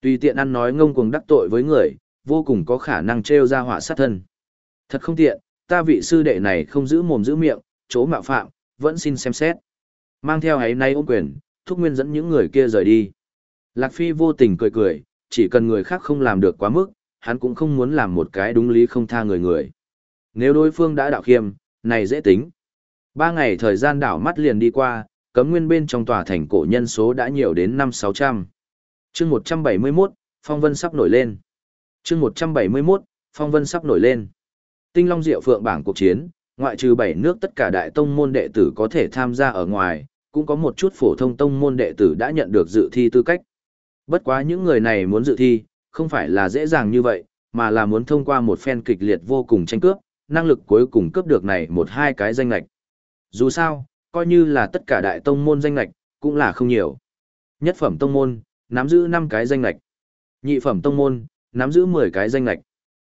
Tùy tiện ăn nói ngông cuồng đắc tội với người, vô cùng có khả năng trêu ra họa sát thân. Thật không tiện, ta vị sư đệ này không giữ mồm giữ miệng, chỗ mạo phạm, vẫn xin xem xét. Mang theo ấy nay ôm quyền, thúc nguyên dẫn những người kia rời đi. Lạc Phi vô tình cười cười, chỉ cần người khác không làm được quá mức, hắn cũng không muốn làm một cái đúng lý không tha người người. Nếu đối phương đã đạo khiêm, này dễ tính. Ba ngày thời gian đảo mắt liền đi qua, cấm nguyên bên trong tòa thành cổ nhân số đã nhiều đến năm sáu trăm. chương một trăm bảy mươi 171, phong vân sắp nổi lên. chương một trăm bảy mươi 171, phong vân sắp nổi lên. Tinh Long Diệu Phượng bảng cuộc chiến, ngoại trừ bảy nước tất cả đại tông môn đệ tử có thể tham gia ở ngoài, cũng có một chút phổ thông tông môn đệ tử đã nhận được dự thi tư cách. Bất quá những người này muốn dự thi, không phải là dễ dàng như vậy, mà là muốn thông qua một phen kịch liệt vô cùng tranh cướp, năng lực cuối cùng cướp được này một hai cái danh lạch. Dù sao, coi như là tất cả đại tông môn danh lạch, cũng là không nhiều. Nhất phẩm tông môn, nắm giữ 5 cái danh lạch. Nhị phẩm tông môn, nắm giữ 10 cái danh lạch.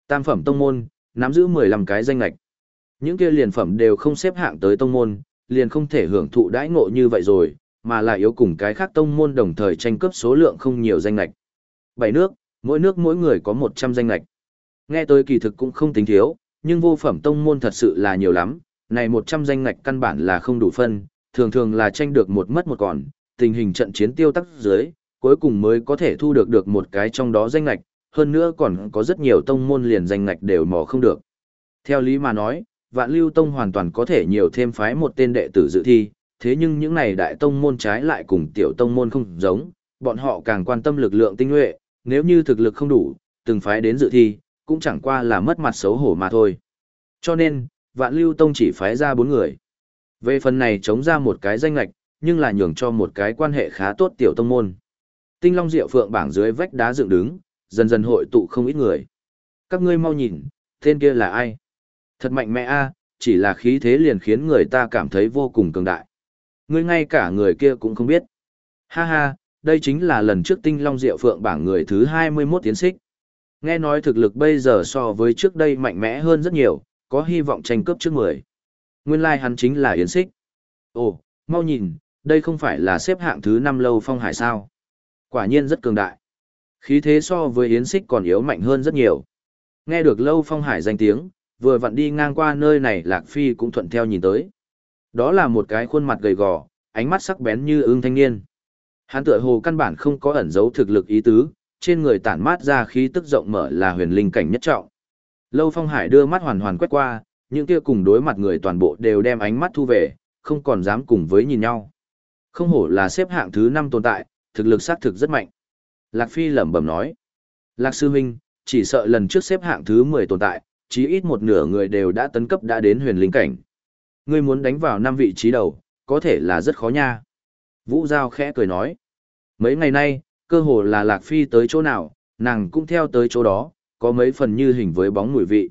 Tam phẩm tông môn, nắm giữ 15 cái danh lạch. Những kia liền phẩm đều không xếp hạng tới tông môn, liền không thể hưởng thụ đãi ngộ như vậy rồi, mà là yếu cùng cái khác tông môn đồng thời tranh cướp số lượng không nhiều danh lạch. Bảy nước, mỗi nước mỗi người có 100 danh lạch. Nghe tới kỳ thực cũng không tính thiếu, nhưng vô phẩm tông môn thật sự là nhiều lắm, này 100 danh lạch căn bản là không đủ phân, thường thường là tranh được một mất một còn, tình hình trận chiến tiêu tắc dưới, cuối cùng mới có thể thu được được một cái trong đó danh lạch, hơn nữa còn có rất nhiều tông môn liền danh lạch đều mò không được. Theo lý mà nói, vạn lưu tông hoàn toàn có thể nhiều thêm phái một tên đệ tử dự thi, thế nhưng những này đại tông môn trái lại cùng tiểu tông môn không giống, bọn họ càng quan tâm lực lượng tinh nhuệ, nếu như thực lực không đủ, từng phái đến dự thi, cũng chẳng qua là mất mặt xấu hổ mà thôi. Cho nên, vạn lưu tông chỉ phái ra bốn người. Về phần này chống ra một cái danh lạch, nhưng là nhường cho một cái quan hệ khá tốt tiểu tông môn. Tinh Long Diệu Phượng bảng dưới vách đá dựng đứng, dần dần hội tụ không ít người. Các ngươi mau nhìn, tên kia là ai? Thật mạnh mẽ a, chỉ là khí thế liền khiến người ta cảm thấy vô cùng cường đại. Ngươi ngay cả người kia cũng không biết. Ha ha, đây chính là lần trước Tinh Long Diệu Phượng bảng người thứ 21 tiến xích. Nghe nói thực lực bây giờ so với trước đây mạnh mẽ hơn rất nhiều, có hy vọng tranh cướp trước 10. Nguyên lai like hắn chính là Yến Xích. Ồ, mau nhìn, đây không phải là xếp hạng thứ 5 lâu phong hải sao. Quả nhiên rất cường đại. Khí thế so với Yến Xích còn yếu mạnh hơn rất nhiều. Nghe được lâu phong hải danh tiếng, vừa vặn đi ngang qua nơi này Lạc Phi cũng thuận theo nhìn tới. Đó là một cái khuôn mặt gầy gò, ánh mắt sắc bén như ương thanh niên. Hắn tựa hồ căn bản không có ẩn giấu thực lực ý tứ, trên người tản mát ra khí tức rộng mở là huyền linh cảnh nhất trọng. Lâu Phong Hải đưa mắt hoàn hoàn quét qua, những kia cùng đối mặt người toàn bộ đều đem ánh mắt thu về, không còn dám cùng với nhìn nhau. Không hổ là xếp hạng thứ 5 tồn tại, thực lực xác thực rất mạnh. Lạc Phi lẩm bẩm nói. Lạc Sư Minh, chỉ sợ lần trước xếp hạng thứ 10 tồn tại, chí ít một nửa người đều đã tấn cấp đã đến huyền linh cảnh. Ngươi muốn đánh vào năm vị trí đầu, có thể là rất khó nha. Vũ Giao khẽ cười nói. Mấy ngày nay, cơ hồ là Lạc Phi tới chỗ nào, nàng cũng theo tới chỗ đó, có mấy phần như hình với bóng mùi vị.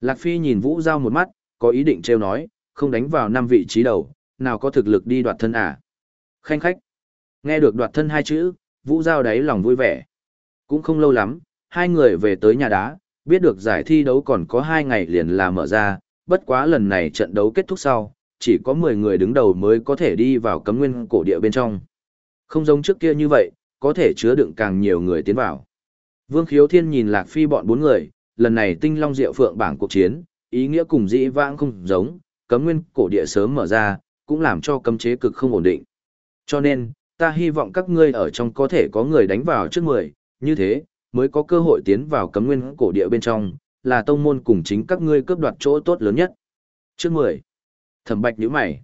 Lạc Phi nhìn Vũ Giao một mắt, có ý định trêu nói, không đánh vào năm vị trí đầu, nào có thực lực đi đoạt thân à. Khanh khách. Nghe được đoạt thân hai chữ, Vũ Giao đáy lòng vui vẻ. Cũng không lâu lắm, hai người về tới nhà đá, biết được giải thi đấu còn có hai ngày liền là mở ra, bất quá lần này trận đấu kết thúc sau, chỉ có 10 người đứng đầu mới có thể đi vào cấm nguyên cổ địa bên trong. Không giống trước kia như vậy, có thể chứa đựng càng nhiều người tiến vào. Vương Khiếu Thiên nhìn Lạc Phi bọn bốn người, lần này tinh long diệu phượng bảng cuộc chiến, ý nghĩa cùng dĩ vãng không giống, cấm nguyên cổ địa sớm mở ra, cũng làm cho cấm chế cực không ổn định. Cho nên, ta hy vọng các ngươi ở trong có thể có người đánh vào trước mười, như thế, mới có cơ hội tiến vào cấm nguyên cổ địa bên trong, là tông môn cùng chính các ngươi cướp đoạt chỗ tốt lớn nhất. Trước mười, Thẩm Bạch nhíu mày.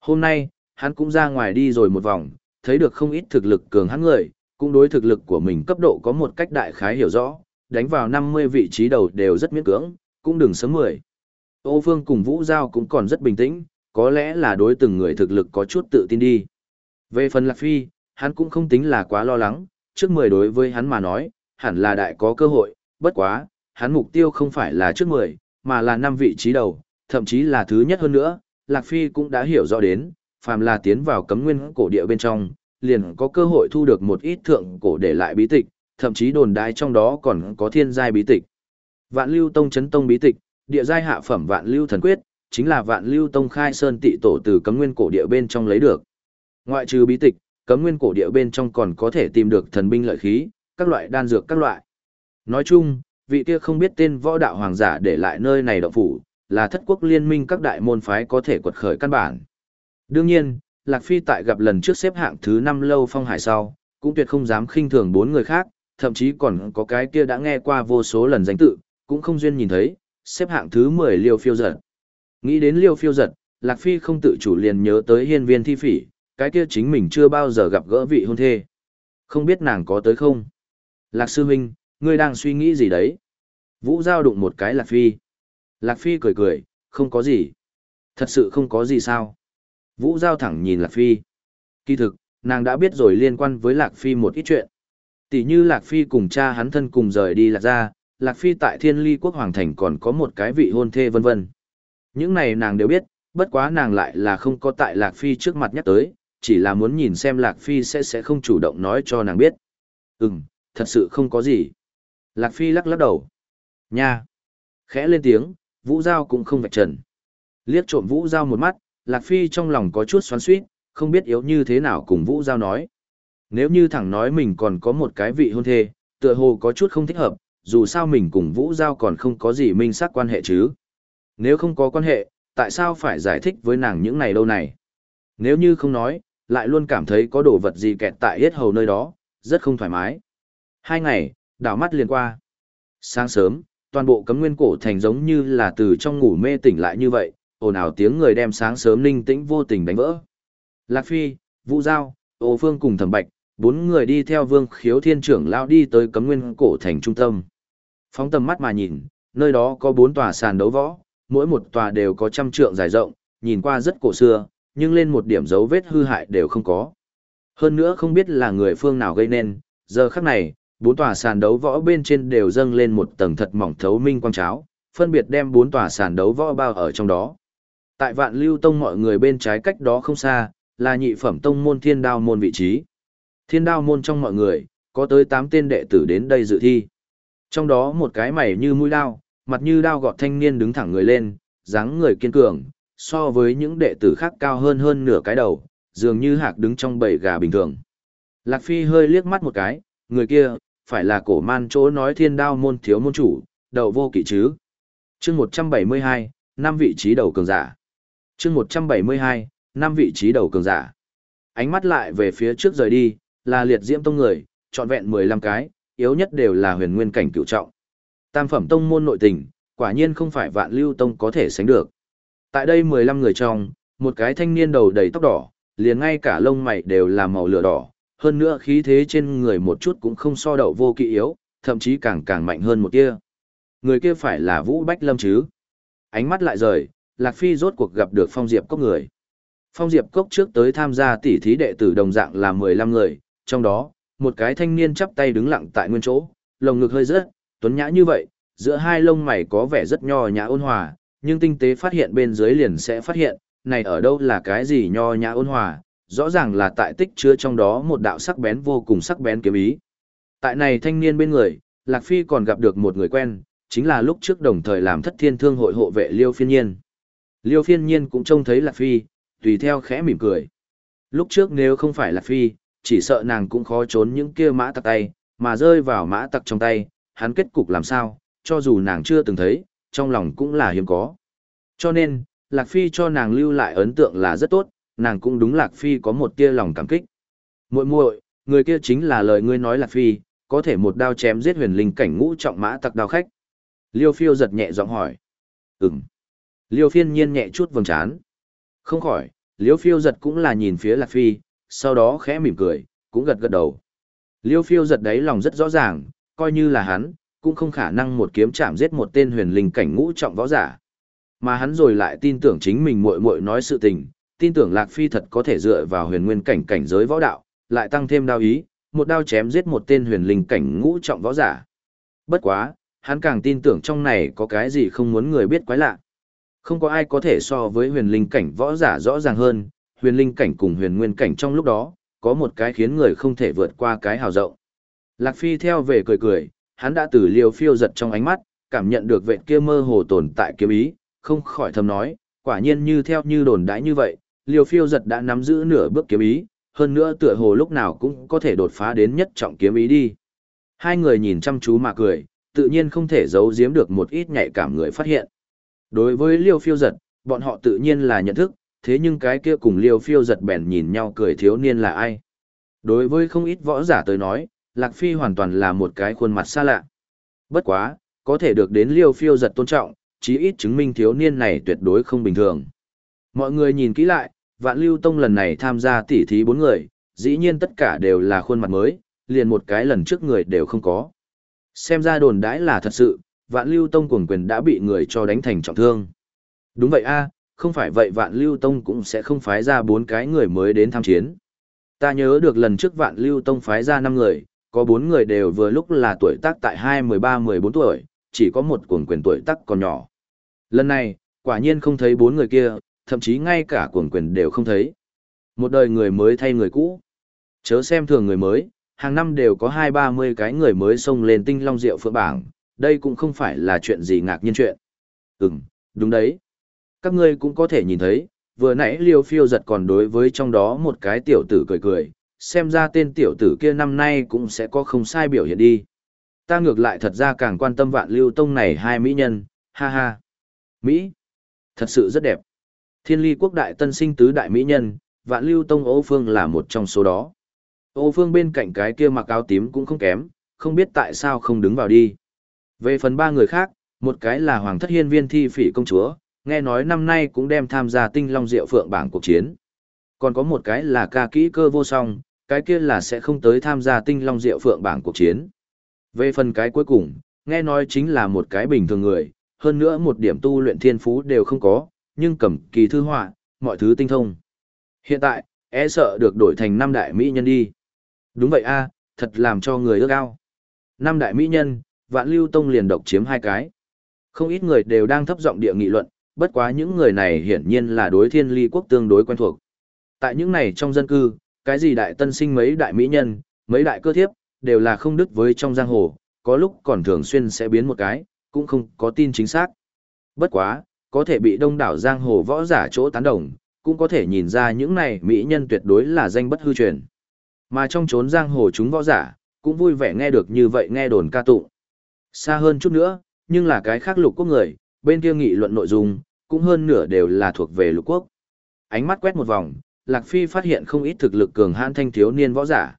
Hôm nay, hắn cũng ra ngoài đi rồi một vòng, thấy được không ít thực lực cường hắn người, cũng đối thực lực của mình cấp độ có một cách đại khái hiểu rõ, đánh vào 50 vị trí đầu đều rất miễn cưỡng, cũng đừng sớm 10. Ô Phương cùng Vũ Giao cũng còn rất bình tĩnh, có lẽ là đối từng người thực lực có chút tự tin đi. Về phần Lạc Phi, hắn cũng không tính là quá lo lắng, trước 10 đối với hắn mà nói, hẳn là đại có cơ hội, bất quá, hắn mục tiêu không phải là trước 10, mà là 5 vị trí đầu, thậm chí là thứ nhất hơn nữa, Lạc Phi cũng đã hiểu rõ đến, phàm là tiến vào cấm nguyên cổ địa bên trong, liền có cơ hội thu được một ít thượng cổ để lại bí tịch, thậm chí đồn đại trong đó còn có thiên giai bí tịch. Vạn Lưu Tông chấn tông bí tịch, địa giai hạ phẩm Vạn Lưu thần quyết, chính là Vạn Lưu Tông khai sơn tị tổ từ cấm nguyên cổ địa bên trong lấy được. Ngoại trừ bí tịch, cấm nguyên cổ địa bên trong còn có thể tìm được thần binh lợi khí, các loại đan dược các loại. Nói chung, vị kia không biết tên võ đạo hoàng giả để lại nơi này động phủ, là thất quốc liên minh các đại môn phái có thể quật khởi căn bản. Đương nhiên, Lạc Phi tại gặp lần trước xếp hạng thứ 5 lâu phong hải sau, cũng tuyệt không dám khinh thường bốn người khác, thậm chí còn có cái kia đã nghe qua vô số lần danh tự, cũng không duyên nhìn thấy, xếp hạng thứ 10 liêu phiêu giật. Nghĩ đến liêu phiêu giật, Lạc Phi không tự chủ liền nhớ tới hiên viên thi phỉ, cái kia chính mình chưa bao giờ gặp gỡ vị hôn thê. Không biết nàng có tới không? Lạc sư huynh, ngươi đang suy nghĩ gì đấy? Vũ giao đụng một cái Lạc Phi. Lạc Phi cười cười, không có gì. Thật sự không có gì sao? Vũ giao thẳng nhìn Lạc Phi. Kỳ thực, nàng đã biết rồi liên quan với Lạc Phi một ít chuyện. Tỷ như Lạc Phi cùng cha hắn thân cùng rời đi Lạc ra, Lạc Phi tại Thiên Ly Quốc Hoàng Thành còn có một cái vị hôn thê vân vân. Những này nàng đều biết, bất quá nàng lại là không có tại Lạc Phi trước mặt nhắc tới, chỉ là muốn nhìn xem Lạc Phi sẽ sẽ không chủ động nói cho nàng biết. Ừm, thật sự không có gì. Lạc Phi lắc lắc đầu. Nha. Khẽ lên tiếng, Vũ Giao cũng không vạch trần. Liếc trộm Vũ Giao một mắt, Lạc Phi trong lòng có chút xoắn suýt, không biết yếu như thế nào cùng Vũ Giao nói. Nếu như thẳng nói mình còn có một cái vị hôn thê, tựa hồ có chút không thích hợp, dù sao mình cùng Vũ Giao còn không có gì minh xác quan hệ chứ. Nếu không có quan hệ, tại sao phải giải thích với nàng những này lâu này? Nếu như không nói, lại luôn cảm thấy có đồ vật gì kẹt tại hết hầu nơi đó, rất không thoải mái. Hai ngày, đảo mắt liền qua. Sáng sớm, toàn bộ cấm nguyên cổ thành giống như là từ trong ngủ mê tỉnh lại như vậy, ồn ào tiếng người đem sáng sớm ninh tĩnh vô tình đánh vỡ. Lạc Phi, Vũ Giao, Ô Phương cùng Thẩm Bạch, bốn người đi theo Vương Khiếu Thiên trưởng lao đi tới cấm nguyên cổ thành trung tâm. Phóng tầm mắt mà nhìn, nơi đó có bốn tòa sàn đấu võ, mỗi một tòa đều có trăm trượng dài rộng, nhìn qua rất cổ xưa, nhưng lên một điểm dấu vết hư hại đều không có. Hơn nữa không biết là người phương nào gây nên, giờ khắc này, bốn tòa sàn đấu võ bên trên đều dâng lên một tầng thật mỏng thấu minh quang cháo, phân biệt đem bốn tòa sàn đấu võ bao ở trong đó. Tại vạn lưu tông mọi người bên trái cách đó không xa, là nhị phẩm tông môn thiên đao môn vị trí. Thiên đao môn trong mọi người, có tới 8 tên đệ tử đến đây dự thi. Trong đó một cái mày như mũi đao, mặt như đao gọt thanh niên đứng thẳng người lên, dáng người kiên cường, so với những đệ tử khác cao hơn hơn nửa cái đầu, dường như hạc đứng trong bầy gà bình thường. Lạc Phi hơi liếc mắt một cái, người kia, phải là cổ man chỗ nói thiên đao môn thiếu môn chủ, đầu vô kỵ chứ. chương 172, năm vị trí đầu cường giả. chương 172, năm vị trí đầu cường giả. Ánh mắt lại về phía trước rời đi, là liệt diễm tông người, trọn vẹn 15 cái, yếu nhất đều là huyền nguyên cảnh cựu trọng. Tam phẩm tông môn nội tình, quả nhiên không phải vạn lưu tông có thể sánh được. Tại đây 15 người trong, một cái thanh niên đầu đầy tóc đỏ, liền ngay cả lông mày đều là màu lửa đỏ, hơn nữa khí thế trên người một chút cũng không so đậu vô kỵ yếu, thậm chí càng càng mạnh hơn một tia. Người kia phải là Vũ Bách Lâm chứ? Ánh mắt lại rời, Lạc Phi rốt cuộc gặp được Phong Diệp Cốc người. Phong Diệp Cốc trước tới tham gia tỉ thí đệ tử đồng dạng là 15 người, trong đó, một cái thanh niên chắp tay đứng lặng tại nguyên chỗ, lồng ngực hơi rớt, tuấn nhã như vậy, giữa hai lông mày có vẻ rất nho nhã ôn hòa, nhưng tinh tế phát hiện bên dưới liền sẽ phát hiện, này ở đâu là cái gì nho nhã ôn hòa, rõ ràng là tại tích chứa trong đó một đạo sắc bén vô cùng sắc bén kiếm ý. Tại này thanh niên bên người, Lạc Phi còn gặp được một người quen, chính là lúc trước đồng thời làm thất thiên thương hội hộ vệ Liêu Phiên Nhiên. Liêu Phiên Nhiên cũng trông thấy Lạc Phi, tùy theo khẽ mỉm cười. Lúc trước nếu không phải Lạc Phi, chỉ sợ nàng cũng khó trốn những kia mã tặc tay, mà rơi vào mã tặc trong tay, hắn kết cục làm sao, cho dù nàng chưa từng thấy, trong lòng cũng là hiếm có. Cho nên, Lạc Phi cho nàng lưu lại ấn tượng là rất tốt, nàng cũng đúng Lạc Phi có một tia lòng cảm kích. muội muội người kia chính là lời ngươi nói Lạc Phi, có thể một đao chém giết huyền linh cảnh ngũ trọng mã tặc đao khách. Liêu phiêu giật nhẹ giọng hỏi. Ừm. Liêu phiên nhiên nhẹ chút vầng trán. Không khỏi, liêu phiêu giật cũng là nhìn phía Lạc Phi, sau đó khẽ mỉm cười, cũng gật gật đầu. Liêu phiêu giật đấy lòng rất rõ ràng, coi như là hắn, cũng không khả năng một kiếm chạm giết một tên huyền linh cảnh ngũ trọng võ giả. Mà hắn rồi lại tin tưởng chính mình muội muội nói sự tình, tin tưởng Lạc Phi thật có thể dựa vào huyền nguyên cảnh cảnh giới võ đạo, lại tăng thêm đao ý, một đao chém giết một tên huyền linh cảnh ngũ trọng võ giả. Bất quá, hắn càng tin tưởng trong này có cái gì không muốn người biết quái lạ. Không có ai có thể so với huyền linh cảnh võ giả rõ ràng hơn, huyền linh cảnh cùng huyền nguyên cảnh trong lúc đó, có một cái khiến người không thể vượt qua cái hào rộng. Lạc Phi theo về cười cười, hắn đã từ liều phiêu giật trong ánh mắt, cảm nhận được vệt kia mơ hồ tồn tại kiếm ý, không khỏi thầm nói, quả nhiên như theo như đồn đãi như vậy, liều phiêu giật đã nắm giữ nửa bước kiếm ý, hơn nữa tựa hồ lúc nào cũng có thể đột phá đến nhất trọng kiếm ý đi. Hai người nhìn chăm chú mà cười, tự nhiên không thể giấu giếm được một ít nhạy cảm người phát hiện. Đối với liêu phiêu giật, bọn họ tự nhiên là nhận thức, thế nhưng cái kia cùng liêu phiêu giật bèn nhìn nhau cười thiếu niên là ai. Đối với không ít võ giả tới nói, Lạc Phi hoàn toàn là một cái khuôn mặt xa lạ. Bất quá, có thể được đến liêu phiêu giật tôn trọng, chí ít chứng minh thiếu niên này tuyệt đối không bình thường. Mọi người nhìn kỹ lại, vạn lưu tông lần này tham gia tỉ thí bốn người, dĩ nhiên tất cả đều là khuôn mặt mới, liền một cái lần trước người đều không có. Xem ra đồn đãi là thật sự, vạn lưu tông cuồng quyền đã bị người cho đánh thành trọng thương. Đúng vậy a không phải vậy vạn lưu tông cũng sẽ không phái ra bốn cái người mới đến tham chiến. Ta nhớ được lần trước vạn lưu tông phái ra năm người, có bốn người đều vừa lúc là tuổi tác tại hai mười ba mười bốn tuổi, chỉ có một cuồng quyền tuổi tác còn nhỏ. Lần này, quả nhiên không thấy bốn người kia, thậm chí ngay cả cuồng quyền đều không thấy. Một đời người mới thay người cũ. Chớ xem thường người mới, hàng năm đều có hai ba mươi cái người mới xông lên tinh long rượu phượng bảng, đây cũng không phải là chuyện gì ngạc nhiên chuyện. Ừm, đúng đấy. Các ngươi cũng có thể nhìn thấy, vừa nãy liêu phiêu giật còn đối với trong đó một cái tiểu tử cười cười, xem ra tên tiểu tử kia năm nay cũng sẽ có không sai biểu hiện đi. Ta ngược lại thật ra càng quan tâm vạn lưu tông này hai mỹ nhân, ha ha. Mỹ, thật sự rất đẹp. Thiên ly quốc đại tân sinh tứ đại mỹ nhân, vạn lưu tông ô phương là một trong số đó. Ô phương bên cạnh cái kia mặc áo tím cũng không kém, không biết tại sao không đứng vào đi. Về phần ba người khác, một cái là Hoàng thất hiên viên thi phỉ công chúa, nghe nói năm nay cũng đem tham gia tinh long diệu phượng bảng cuộc chiến. Còn có một cái là ca kỹ cơ vô song, cái kia là sẽ không tới tham gia tinh long diệu phượng bảng cuộc chiến. Về phần cái cuối cùng, nghe nói chính là một cái bình thường người, hơn nữa một điểm tu luyện thiên phú đều không có, nhưng cầm kỳ thư họa, mọi thứ tinh thông. Hiện tại, e sợ được đổi thành năm đại mỹ nhân đi. Đúng vậy a, thật làm cho người ước ao. Năm đại mỹ nhân, vạn lưu tông liền độc chiếm hai cái. Không ít người đều đang thấp giọng địa nghị luận, bất quá những người này hiển nhiên là đối thiên ly quốc tương đối quen thuộc. Tại những này trong dân cư, cái gì đại tân sinh mấy đại mỹ nhân, mấy đại cơ thiếp, đều là không đứt với trong giang hồ, có lúc còn thường xuyên sẽ biến một cái, cũng không có tin chính xác. Bất quá, có thể bị đông đảo giang hồ võ giả chỗ tán đồng, cũng có thể nhìn ra những này mỹ nhân tuyệt đối là danh bất hư truyền. Mà trong chốn giang hồ chúng võ giả, cũng vui vẻ nghe được như vậy nghe đồn ca tụng. Xa hơn chút nữa, nhưng là cái khác lục quốc người, bên kia nghị luận nội dung, cũng hơn nửa đều là thuộc về lục quốc. Ánh mắt quét một vòng, Lạc Phi phát hiện không ít thực lực cường hãn thanh thiếu niên võ giả.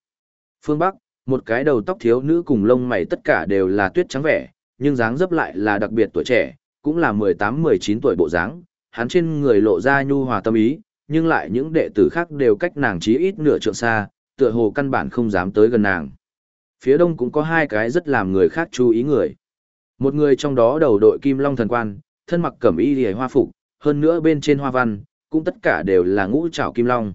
Phương Bắc, một cái đầu tóc thiếu nữ cùng lông mày tất cả đều là tuyết trắng vẻ, nhưng dáng dấp lại là đặc biệt tuổi trẻ, cũng là 18-19 tuổi bộ dáng, hắn trên người lộ ra nhu hòa tâm ý, nhưng lại những đệ tử khác đều cách nàng chí ít nửa trượng xa, tựa hồ căn bản không dám tới gần nàng. Phía đông cũng có hai cái rất làm người khác chú ý người. Một người trong đó đầu đội kim long thần quan, thân mặc cẩm y liễu hoa phục, hơn nữa bên trên hoa văn, cũng tất cả đều là ngũ trảo kim long.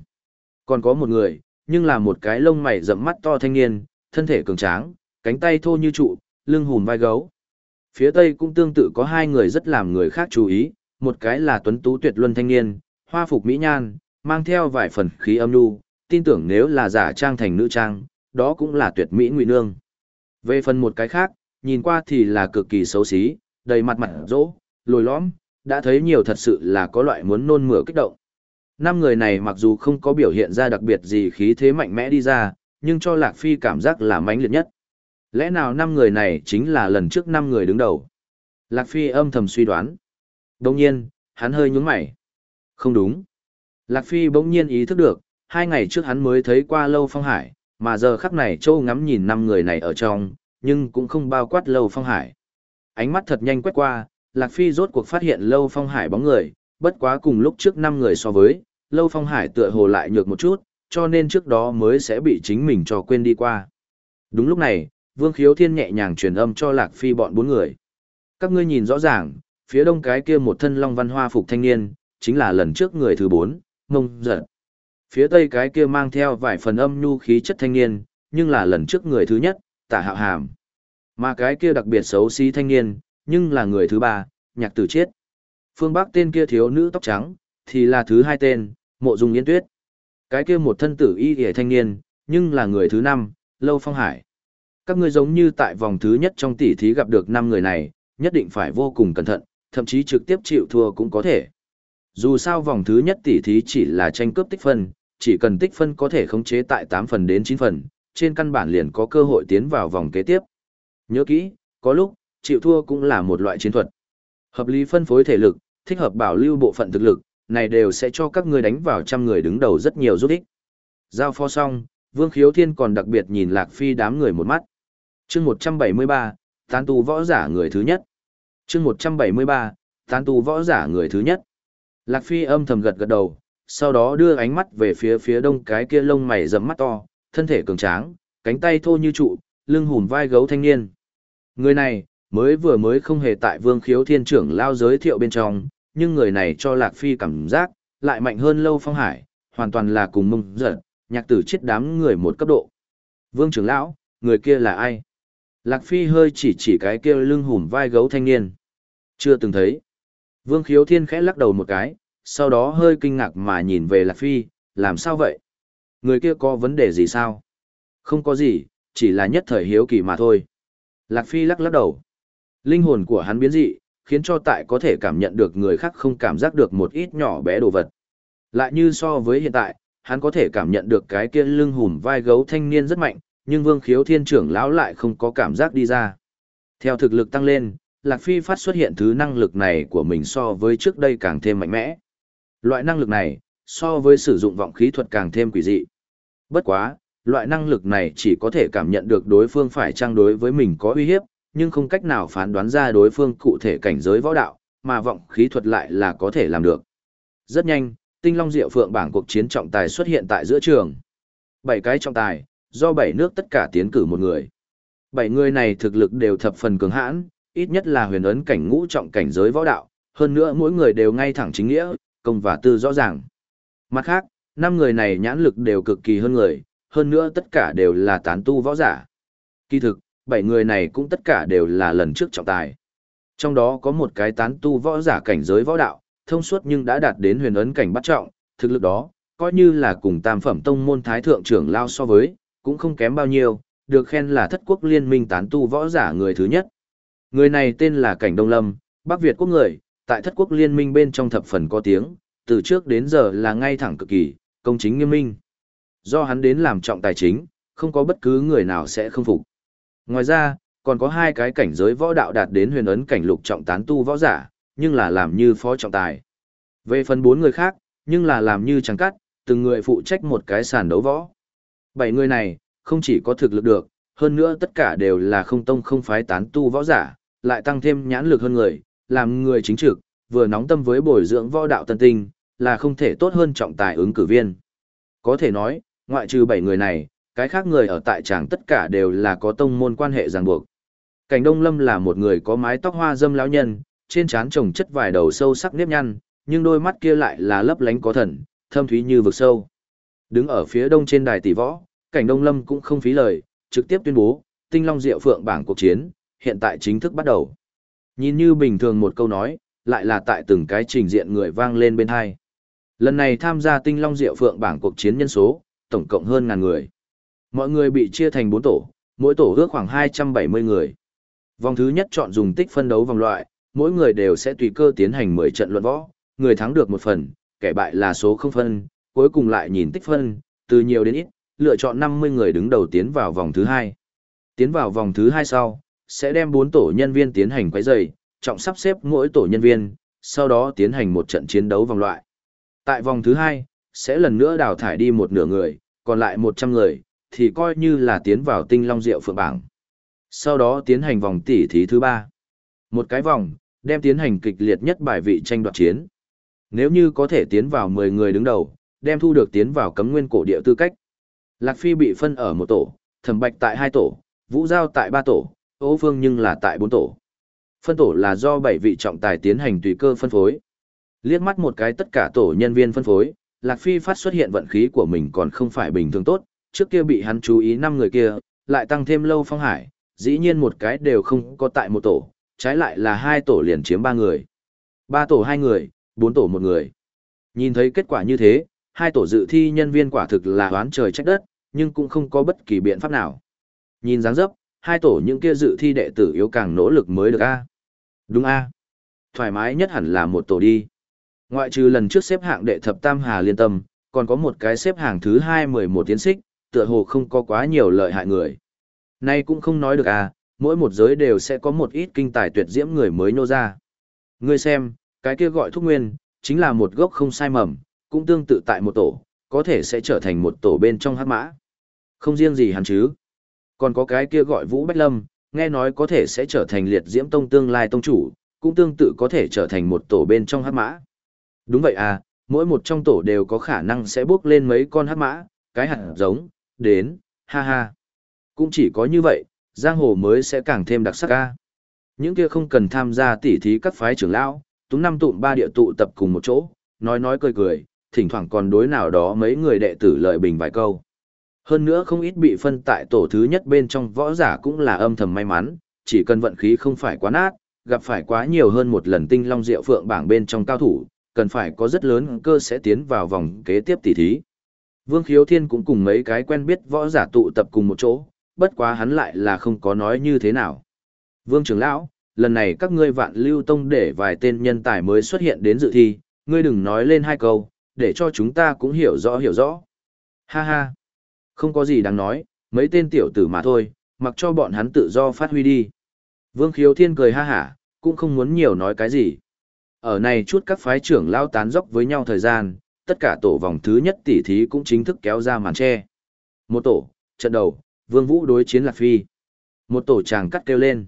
Còn có một người, nhưng là một cái lông mày rậm mắt to thanh niên, thân thể cường tráng, cánh tay thô như trụ, lưng hùn vai gấu. Phía tây cũng tương tự có hai người rất làm người khác chú ý, một cái là tuấn tú tuyệt luân thanh niên, hoa phục mỹ nhan, mang theo vài phần khí âm nhu, tin tưởng nếu là giả trang thành nữ trang, đó cũng là tuyệt mỹ ngụy nương. Về phần một cái khác, nhìn qua thì là cực kỳ xấu xí, đầy mặt mặt rỗ, lồi lõm, đã thấy nhiều thật sự là có loại muốn nôn mửa kích động. Năm người này mặc dù không có biểu hiện ra đặc biệt gì khí thế mạnh mẽ đi ra, nhưng cho Lạc Phi cảm giác là mãnh liệt nhất. Lẽ nào năm người này chính là lần trước năm người đứng đầu? Lạc Phi âm thầm suy đoán. Đồng nhiên, hắn hơi nhướng mày. Không đúng. Lạc Phi bỗng nhiên ý thức được, hai ngày trước hắn mới thấy qua Lâu Phong Hải, mà giờ khắc này Châu ngắm nhìn năm người này ở trong, nhưng cũng không bao quát Lâu Phong Hải. Ánh mắt thật nhanh quét qua, Lạc Phi rốt cuộc phát hiện Lâu Phong Hải bóng người, bất quá cùng lúc trước năm người so với, Lâu Phong Hải tựa hồ lại nhược một chút, cho nên trước đó mới sẽ bị chính mình cho quên đi qua. Đúng lúc này, Vương Khiếu Thiên nhẹ nhàng truyền âm cho Lạc Phi bọn bốn người. Các ngươi nhìn rõ ràng, phía đông cái kia một thân long văn hoa phục thanh niên, chính là lần trước người thứ bốn, ngông giật. Phía tây cái kia mang theo vài phần âm nhu khí chất thanh niên, nhưng là lần trước người thứ nhất, tả hạo hàm. Mà cái kia đặc biệt xấu xí thanh niên, nhưng là người thứ ba, nhạc tử chiết. Phương Bắc tên kia thiếu nữ tóc trắng, thì là thứ hai tên, mộ dung yên tuyết. Cái kia một thân tử y hề thanh niên, nhưng là người thứ năm, lâu phong hải. Các ngươi giống như tại vòng thứ nhất trong tỷ thí gặp được năm người này, nhất định phải vô cùng cẩn thận, thậm chí trực tiếp chịu thua cũng có thể. Dù sao vòng thứ nhất tỷ thí chỉ là tranh cướp tích phân, chỉ cần tích phân có thể khống chế tại 8 phần đến 9 phần, trên căn bản liền có cơ hội tiến vào vòng kế tiếp. Nhớ kỹ, có lúc, chịu thua cũng là một loại chiến thuật. Hợp lý phân phối thể lực, thích hợp bảo lưu bộ phận thực lực, này đều sẽ cho các ngươi đánh vào trăm người đứng đầu rất nhiều giúp ích. Giao phó xong, Vương Khiếu Thiên còn đặc biệt nhìn Lạc Phi đám người một mắt chương 173, tán tu võ giả người thứ nhất. chương 173, tán tu võ giả người thứ nhất. Lạc Phi âm thầm gật gật đầu, sau đó đưa ánh mắt về phía phía đông cái kia lông mày rậm mắt to, thân thể cường tráng, cánh tay thô như trụ, lưng hùn vai gấu thanh niên. Người này, mới vừa mới không hề tại vương khiếu thiên trưởng lao giới thiệu bên trong, nhưng người này cho Lạc Phi cảm giác, lại mạnh hơn lâu phong hải, hoàn toàn là cùng mông giật, nhạc tử chết đám người một cấp độ. Vương trưởng lão, người kia là ai? Lạc Phi hơi chỉ chỉ cái kia lưng hùm vai gấu thanh niên. Chưa từng thấy. Vương khiếu thiên khẽ lắc đầu một cái, sau đó hơi kinh ngạc mà nhìn về Lạc Phi, làm sao vậy? Người kia có vấn đề gì sao? Không có gì, chỉ là nhất thời hiếu kỳ mà thôi. Lạc Phi lắc lắc đầu. Linh hồn của hắn biến dị, khiến cho tại có thể cảm nhận được người khác không cảm giác được một ít nhỏ bé đồ vật. Lại như so với hiện tại, hắn có thể cảm nhận được cái kia lưng hùm vai gấu thanh niên rất mạnh, nhưng vương khiếu thiên trưởng lão lại không có cảm giác đi ra. Theo thực lực tăng lên, Lạc Phi phát xuất hiện thứ năng lực này của mình so với trước đây càng thêm mạnh mẽ. Loại năng lực này, so với sử dụng vọng khí thuật càng thêm quỷ dị. Bất quá, loại năng lực này chỉ có thể cảm nhận được đối phương phải trang đối với mình có uy hiếp, nhưng không cách nào phán đoán ra đối phương cụ thể cảnh giới võ đạo, mà vọng khí thuật lại là có thể làm được. Rất nhanh, Tinh Long Diệu Phượng bảng cuộc chiến trọng tài xuất hiện tại giữa trường. Bảy cái trọng tài, do bảy nước tất cả tiến cử một người. Bảy người này thực lực đều thập phần cường hãn, ít nhất là huyền ấn cảnh ngũ trọng cảnh giới võ đạo, hơn nữa mỗi người đều ngay thẳng chính nghĩa, công và tư rõ ràng. Mặt khác, năm người này nhãn lực đều cực kỳ hơn người, hơn nữa tất cả đều là tán tu võ giả. Kỳ thực, bảy người này cũng tất cả đều là lần trước trọng tài. Trong đó có một cái tán tu võ giả cảnh giới võ đạo, thông suốt nhưng đã đạt đến huyền ấn cảnh bắt trọng, thực lực đó, coi như là cùng tam phẩm tông môn thái thượng trưởng lao so với, cũng không kém bao nhiêu, được khen là thất quốc liên minh tán tu võ giả người thứ nhất. Người này tên là Cảnh Đông Lâm, Bắc Việt quốc người, tại thất quốc liên minh bên trong thập phần có tiếng, từ trước đến giờ là ngay thẳng cực kỳ, công chính nghiêm minh. Do hắn đến làm trọng tài chính, không có bất cứ người nào sẽ không phục. Ngoài ra, còn có hai cái cảnh giới võ đạo đạt đến huyền ấn cảnh lục trọng tán tu võ giả, nhưng là làm như phó trọng tài. Về phần bốn người khác, nhưng là làm như trắng cắt, từng người phụ trách một cái sàn đấu võ. Bảy người này, không chỉ có thực lực được, hơn nữa tất cả đều là không tông không phái tán tu võ giả, lại tăng thêm nhãn lực hơn người, làm người chính trực, vừa nóng tâm với bồi dưỡng võ đạo tân tinh, là không thể tốt hơn trọng tài ứng cử viên. Có thể nói, ngoại trừ bảy người này, cái khác người ở tại tràng tất cả đều là có tông môn quan hệ ràng buộc. Cảnh Đông Lâm là một người có mái tóc hoa dâm lão nhân, trên trán trồng chất vài đầu sâu sắc nếp nhăn, nhưng đôi mắt kia lại là lấp lánh có thần, thâm thúy như vực sâu. Đứng ở phía đông trên đài tỷ võ, Cảnh Đông Lâm cũng không phí lời, trực tiếp tuyên bố, Tinh Long Diệu Phượng bảng cuộc chiến, hiện tại chính thức bắt đầu. Nhìn như bình thường một câu nói, lại là tại từng cái trình diện người vang lên bên hai. Lần này tham gia Tinh Long Diệu Phượng bảng cuộc chiến nhân số, tổng cộng hơn ngàn người. Mọi người bị chia thành 4 tổ, mỗi tổ ước khoảng 270 người. Vòng thứ nhất chọn dùng tích phân đấu vòng loại, mỗi người đều sẽ tùy cơ tiến hành 10 trận luận võ, người thắng được một phần, kẻ bại là số không phân, cuối cùng lại nhìn tích phân, từ nhiều đến ít, lựa chọn 50 người đứng đầu tiến vào vòng thứ hai. Tiến vào vòng thứ hai sau, sẽ đem 4 tổ nhân viên tiến hành quấy rầy, trọng sắp xếp mỗi tổ nhân viên, sau đó tiến hành một trận chiến đấu vòng loại. Tại vòng thứ hai, sẽ lần nữa đào thải đi một nửa người, còn lại 100 người, thì coi như là tiến vào tinh long rượu phượng bảng. Sau đó tiến hành vòng tỷ thí thứ ba. Một cái vòng, đem tiến hành kịch liệt nhất bài vị tranh đoạt chiến. Nếu như có thể tiến vào 10 người đứng đầu, đem thu được tiến vào cấm nguyên cổ địa tư cách. Lạc Phi bị phân ở một tổ, Thẩm Bạch tại hai tổ, Vũ Giao tại ba tổ, Ô Phương nhưng là tại bốn tổ. Phân tổ là do bảy vị trọng tài tiến hành tùy cơ phân phối. Liếc mắt một cái tất cả tổ nhân viên phân phối, Lạc Phi phát xuất hiện vận khí của mình còn không phải bình thường tốt, trước kia bị hắn chú ý năm người kia, lại tăng thêm lâu phong hải, dĩ nhiên một cái đều không có tại một tổ, trái lại là hai tổ liền chiếm ba người. Ba tổ hai người, bốn tổ một người. Nhìn thấy kết quả như thế, hai tổ dự thi nhân viên quả thực là oán trời trách đất, nhưng cũng không có bất kỳ biện pháp nào. Nhìn dáng dấp, hai tổ những kia dự thi đệ tử yếu càng nỗ lực mới được a. Đúng a. Thoải mái nhất hẳn là một tổ đi. Ngoại trừ lần trước xếp hạng đệ thập tam hà liên tâm, còn có một cái xếp hạng thứ hai mười một tiến xích, tựa hồ không có quá nhiều lợi hại người. Nay cũng không nói được à, mỗi một giới đều sẽ có một ít kinh tài tuyệt diễm người mới nô ra. Ngươi xem, cái kia gọi thúc nguyên, chính là một gốc không sai mầm, cũng tương tự tại một tổ, có thể sẽ trở thành một tổ bên trong hắc mã. Không riêng gì hắn chứ. Còn có cái kia gọi Vũ Bách Lâm, nghe nói có thể sẽ trở thành liệt diễm tông tương lai tông chủ, cũng tương tự có thể trở thành một tổ bên trong hắc mã. Đúng vậy à, mỗi một trong tổ đều có khả năng sẽ bước lên mấy con hắc mã, cái hạt giống, đến, ha ha. Cũng chỉ có như vậy, giang hồ mới sẽ càng thêm đặc sắc ca. Những kia không cần tham gia tỉ thí các phái trưởng lão, túng năm tụm ba địa tụ tập cùng một chỗ, nói nói cười cười, thỉnh thoảng còn đối nào đó mấy người đệ tử lợi bình vài câu. Hơn nữa không ít bị phân tại tổ thứ nhất bên trong võ giả cũng là âm thầm may mắn, chỉ cần vận khí không phải quá nát, gặp phải quá nhiều hơn một lần tinh long diệu phượng bảng bên trong cao thủ, cần phải có rất lớn cơ sẽ tiến vào vòng kế tiếp tỷ thí. Vương Khiếu Thiên cũng cùng mấy cái quen biết võ giả tụ tập cùng một chỗ, bất quá hắn lại là không có nói như thế nào. Vương trưởng lão, lần này các ngươi vạn lưu tông để vài tên nhân tài mới xuất hiện đến dự thi, ngươi đừng nói lên hai câu, để cho chúng ta cũng hiểu rõ hiểu rõ. Ha ha, không có gì đáng nói, mấy tên tiểu tử mà thôi, mặc cho bọn hắn tự do phát huy đi. Vương Khiếu Thiên cười ha hả, cũng không muốn nhiều nói cái gì. Ở này chút các phái trưởng lao tán dốc với nhau thời gian, tất cả tổ vòng thứ nhất tỷ thí cũng chính thức kéo ra màn che. Một tổ, trận đầu, Vương Vũ đối chiến Lạc Phi. Một tổ chàng cắt kêu lên.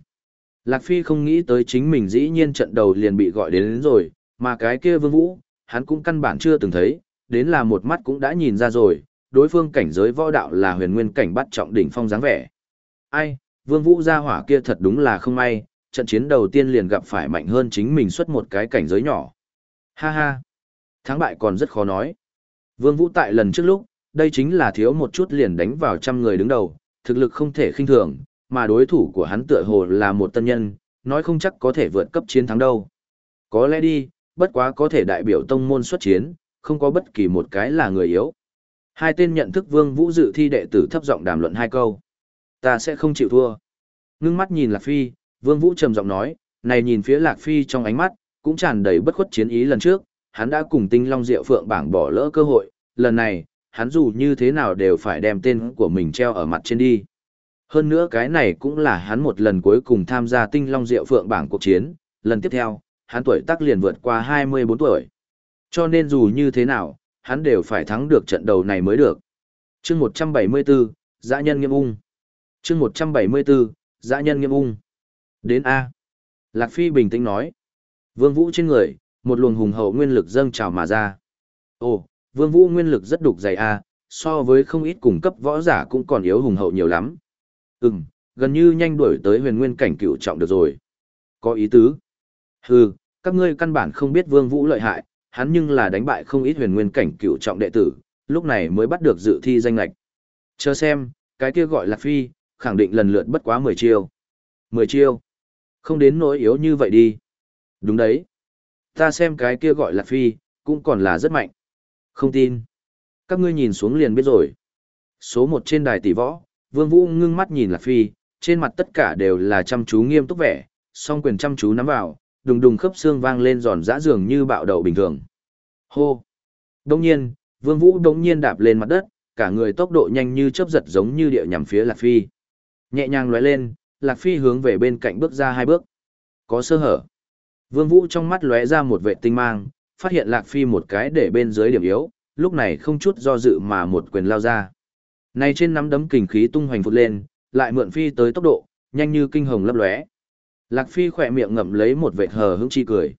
Lạc Phi không nghĩ tới chính mình dĩ nhiên trận đầu liền bị gọi đến, đến rồi, mà cái kia Vương Vũ, hắn cũng căn bản chưa từng thấy, đến là một mắt cũng đã nhìn ra rồi, đối phương cảnh giới võ đạo là huyền nguyên cảnh bắt trọng đỉnh phong dáng vẻ. Ai, Vương Vũ gia hỏa kia thật đúng là không may, trận chiến đầu tiên liền gặp phải mạnh hơn chính mình xuất một cái cảnh giới nhỏ. Ha ha, thắng bại còn rất khó nói. Vương Vũ tại lần trước lúc, đây chính là thiếu một chút liền đánh vào trăm người đứng đầu, thực lực không thể khinh thường, mà đối thủ của hắn tựa hồ là một tân nhân, nói không chắc có thể vượt cấp chiến thắng đâu. Có lẽ đi, bất quá có thể đại biểu tông môn xuất chiến, không có bất kỳ một cái là người yếu. Hai tên nhận thức Vương Vũ dự thi đệ tử thấp giọng đàm luận hai câu. Ta sẽ không chịu thua. Ngưng mắt nhìn Lạc Phi, Vương Vũ trầm giọng nói, này nhìn phía Lạc Phi trong ánh mắt, cũng tràn đầy bất khuất chiến ý lần trước, hắn đã cùng Tinh Long Diệu Phượng bảng bỏ lỡ cơ hội, lần này, hắn dù như thế nào đều phải đem tên của mình treo ở mặt trên đi. Hơn nữa cái này cũng là hắn một lần cuối cùng tham gia Tinh Long Diệu Phượng bảng cuộc chiến, lần tiếp theo, hắn tuổi tác liền vượt qua 24 tuổi. Cho nên dù như thế nào, hắn đều phải thắng được trận đầu này mới được. chương 174, dã nhân nghiêm ung. chương 174, dã nhân nghiêm ung. Đến A. Lạc Phi bình tĩnh nói. Vương Vũ trên người, một luồng hùng hậu nguyên lực dâng trào mà ra. Ồ, Vương Vũ nguyên lực rất đục dày A, so với không ít cùng cấp võ giả cũng còn yếu hùng hậu nhiều lắm. Ừm, gần như nhanh đuổi tới huyền nguyên cảnh cựu trọng được rồi. Có ý tứ. Hừ, các ngươi căn bản không biết Vương Vũ lợi hại, hắn nhưng là đánh bại không ít huyền nguyên cảnh cựu trọng đệ tử, lúc này mới bắt được dự thi danh lạch. Chờ xem, cái kia gọi là phi, khẳng định lần lượt bất quá 10 chiêu. 10 chiêu. Không đến nỗi yếu như vậy đi. Đúng đấy. Ta xem cái kia gọi là phi, cũng còn là rất mạnh. Không tin. Các ngươi nhìn xuống liền biết rồi. Số 1 trên đài tỷ võ, Vương Vũ ngưng mắt nhìn Lạc Phi, trên mặt tất cả đều là chăm chú nghiêm túc vẻ, song quyền chăm chú nắm vào, đùng đùng khớp xương vang lên giòn giã dường như bạo đậu bình thường. Hô! Đông nhiên, Vương Vũ đống nhiên đạp lên mặt đất, cả người tốc độ nhanh như chớp giật giống như địa nhằm phía Lạc Phi. Nhẹ nhàng lóe lên, Lạc Phi hướng về bên cạnh bước ra hai bước. Có sơ hở. Vương Vũ trong mắt lóe ra một vệ tinh mang, phát hiện Lạc Phi một cái để bên dưới điểm yếu, lúc này không chút do dự mà một quyền lao ra. Này trên nắm đấm kình khí tung hoành phụt lên, lại mượn Phi tới tốc độ, nhanh như kinh hồng lấp lóe. Lạc Phi khỏe miệng ngậm lấy một vệt hờ hững chi cười.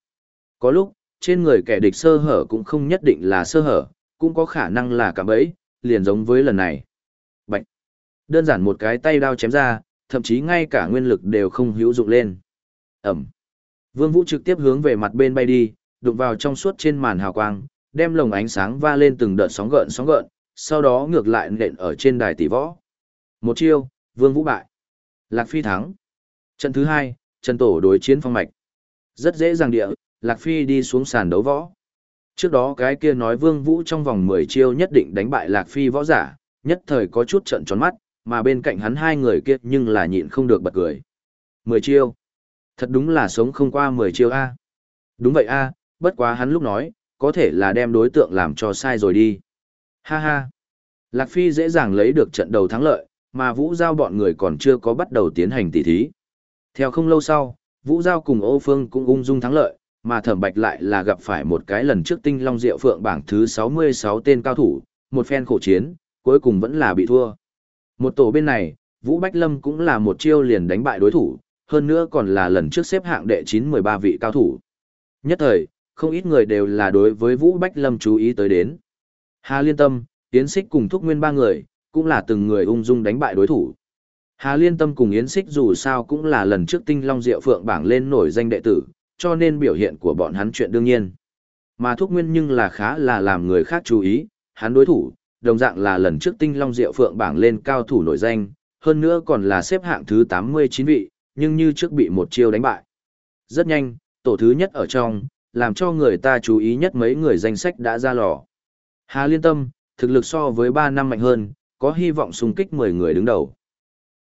Có lúc, trên người kẻ địch sơ hở cũng không nhất định là sơ hở, cũng có khả năng là cả bẫy, liền giống với lần này. Bạch! Đơn giản một cái tay đao chém ra, thậm chí ngay cả nguyên lực đều không hữu dụng lên. Ẩm! Vương Vũ trực tiếp hướng về mặt bên bay đi, đụng vào trong suốt trên màn hào quang, đem lồng ánh sáng va lên từng đợt sóng gợn sóng gợn, sau đó ngược lại nện ở trên đài tỷ võ. Một chiêu, Vương Vũ bại. Lạc Phi thắng. Trận thứ hai, Trần Tổ đối chiến phong mạch. Rất dễ dàng địa, Lạc Phi đi xuống sàn đấu võ. Trước đó cái kia nói Vương Vũ trong vòng 10 chiêu nhất định đánh bại Lạc Phi võ giả, nhất thời có chút trận tròn mắt, mà bên cạnh hắn hai người kia nhưng là nhịn không được bật cười. 10 chiêu. Thật đúng là sống không qua 10 chiêu A. Đúng vậy A, bất quá hắn lúc nói, có thể là đem đối tượng làm cho sai rồi đi. Ha ha. Lạc Phi dễ dàng lấy được trận đầu thắng lợi, mà Vũ Giao bọn người còn chưa có bắt đầu tiến hành tỉ thí. Theo không lâu sau, Vũ Giao cùng Ô Phương cũng ung dung thắng lợi, mà Thẩm Bạch lại là gặp phải một cái lần trước Tinh Long Diệu Phượng bảng thứ 66 tên cao thủ, một phen khổ chiến, cuối cùng vẫn là bị thua. Một tổ bên này, Vũ Bách Lâm cũng là một chiêu liền đánh bại đối thủ, hơn nữa còn là lần trước xếp hạng đệ 9-13 vị cao thủ. Nhất thời, không ít người đều là đối với Vũ Bách Lâm chú ý tới đến. Hà Liên Tâm, tiến Xích cùng Thúc Nguyên ba người, cũng là từng người ung dung đánh bại đối thủ. Hà Liên Tâm cùng Yến Xích dù sao cũng là lần trước Tinh Long Diệu Phượng bảng lên nổi danh đệ tử, cho nên biểu hiện của bọn hắn chuyện đương nhiên. Mà Thúc Nguyên nhưng là khá là làm người khác chú ý, hắn đối thủ, đồng dạng là lần trước Tinh Long Diệu Phượng bảng lên cao thủ nổi danh, hơn nữa còn là xếp hạng thứ 89 vị, nhưng như trước bị một chiêu đánh bại. Rất nhanh, tổ thứ nhất ở trong, làm cho người ta chú ý nhất mấy người danh sách đã ra lò. Hà Liên Tâm, thực lực so với 3 năm mạnh hơn, có hy vọng xung kích 10 người đứng đầu.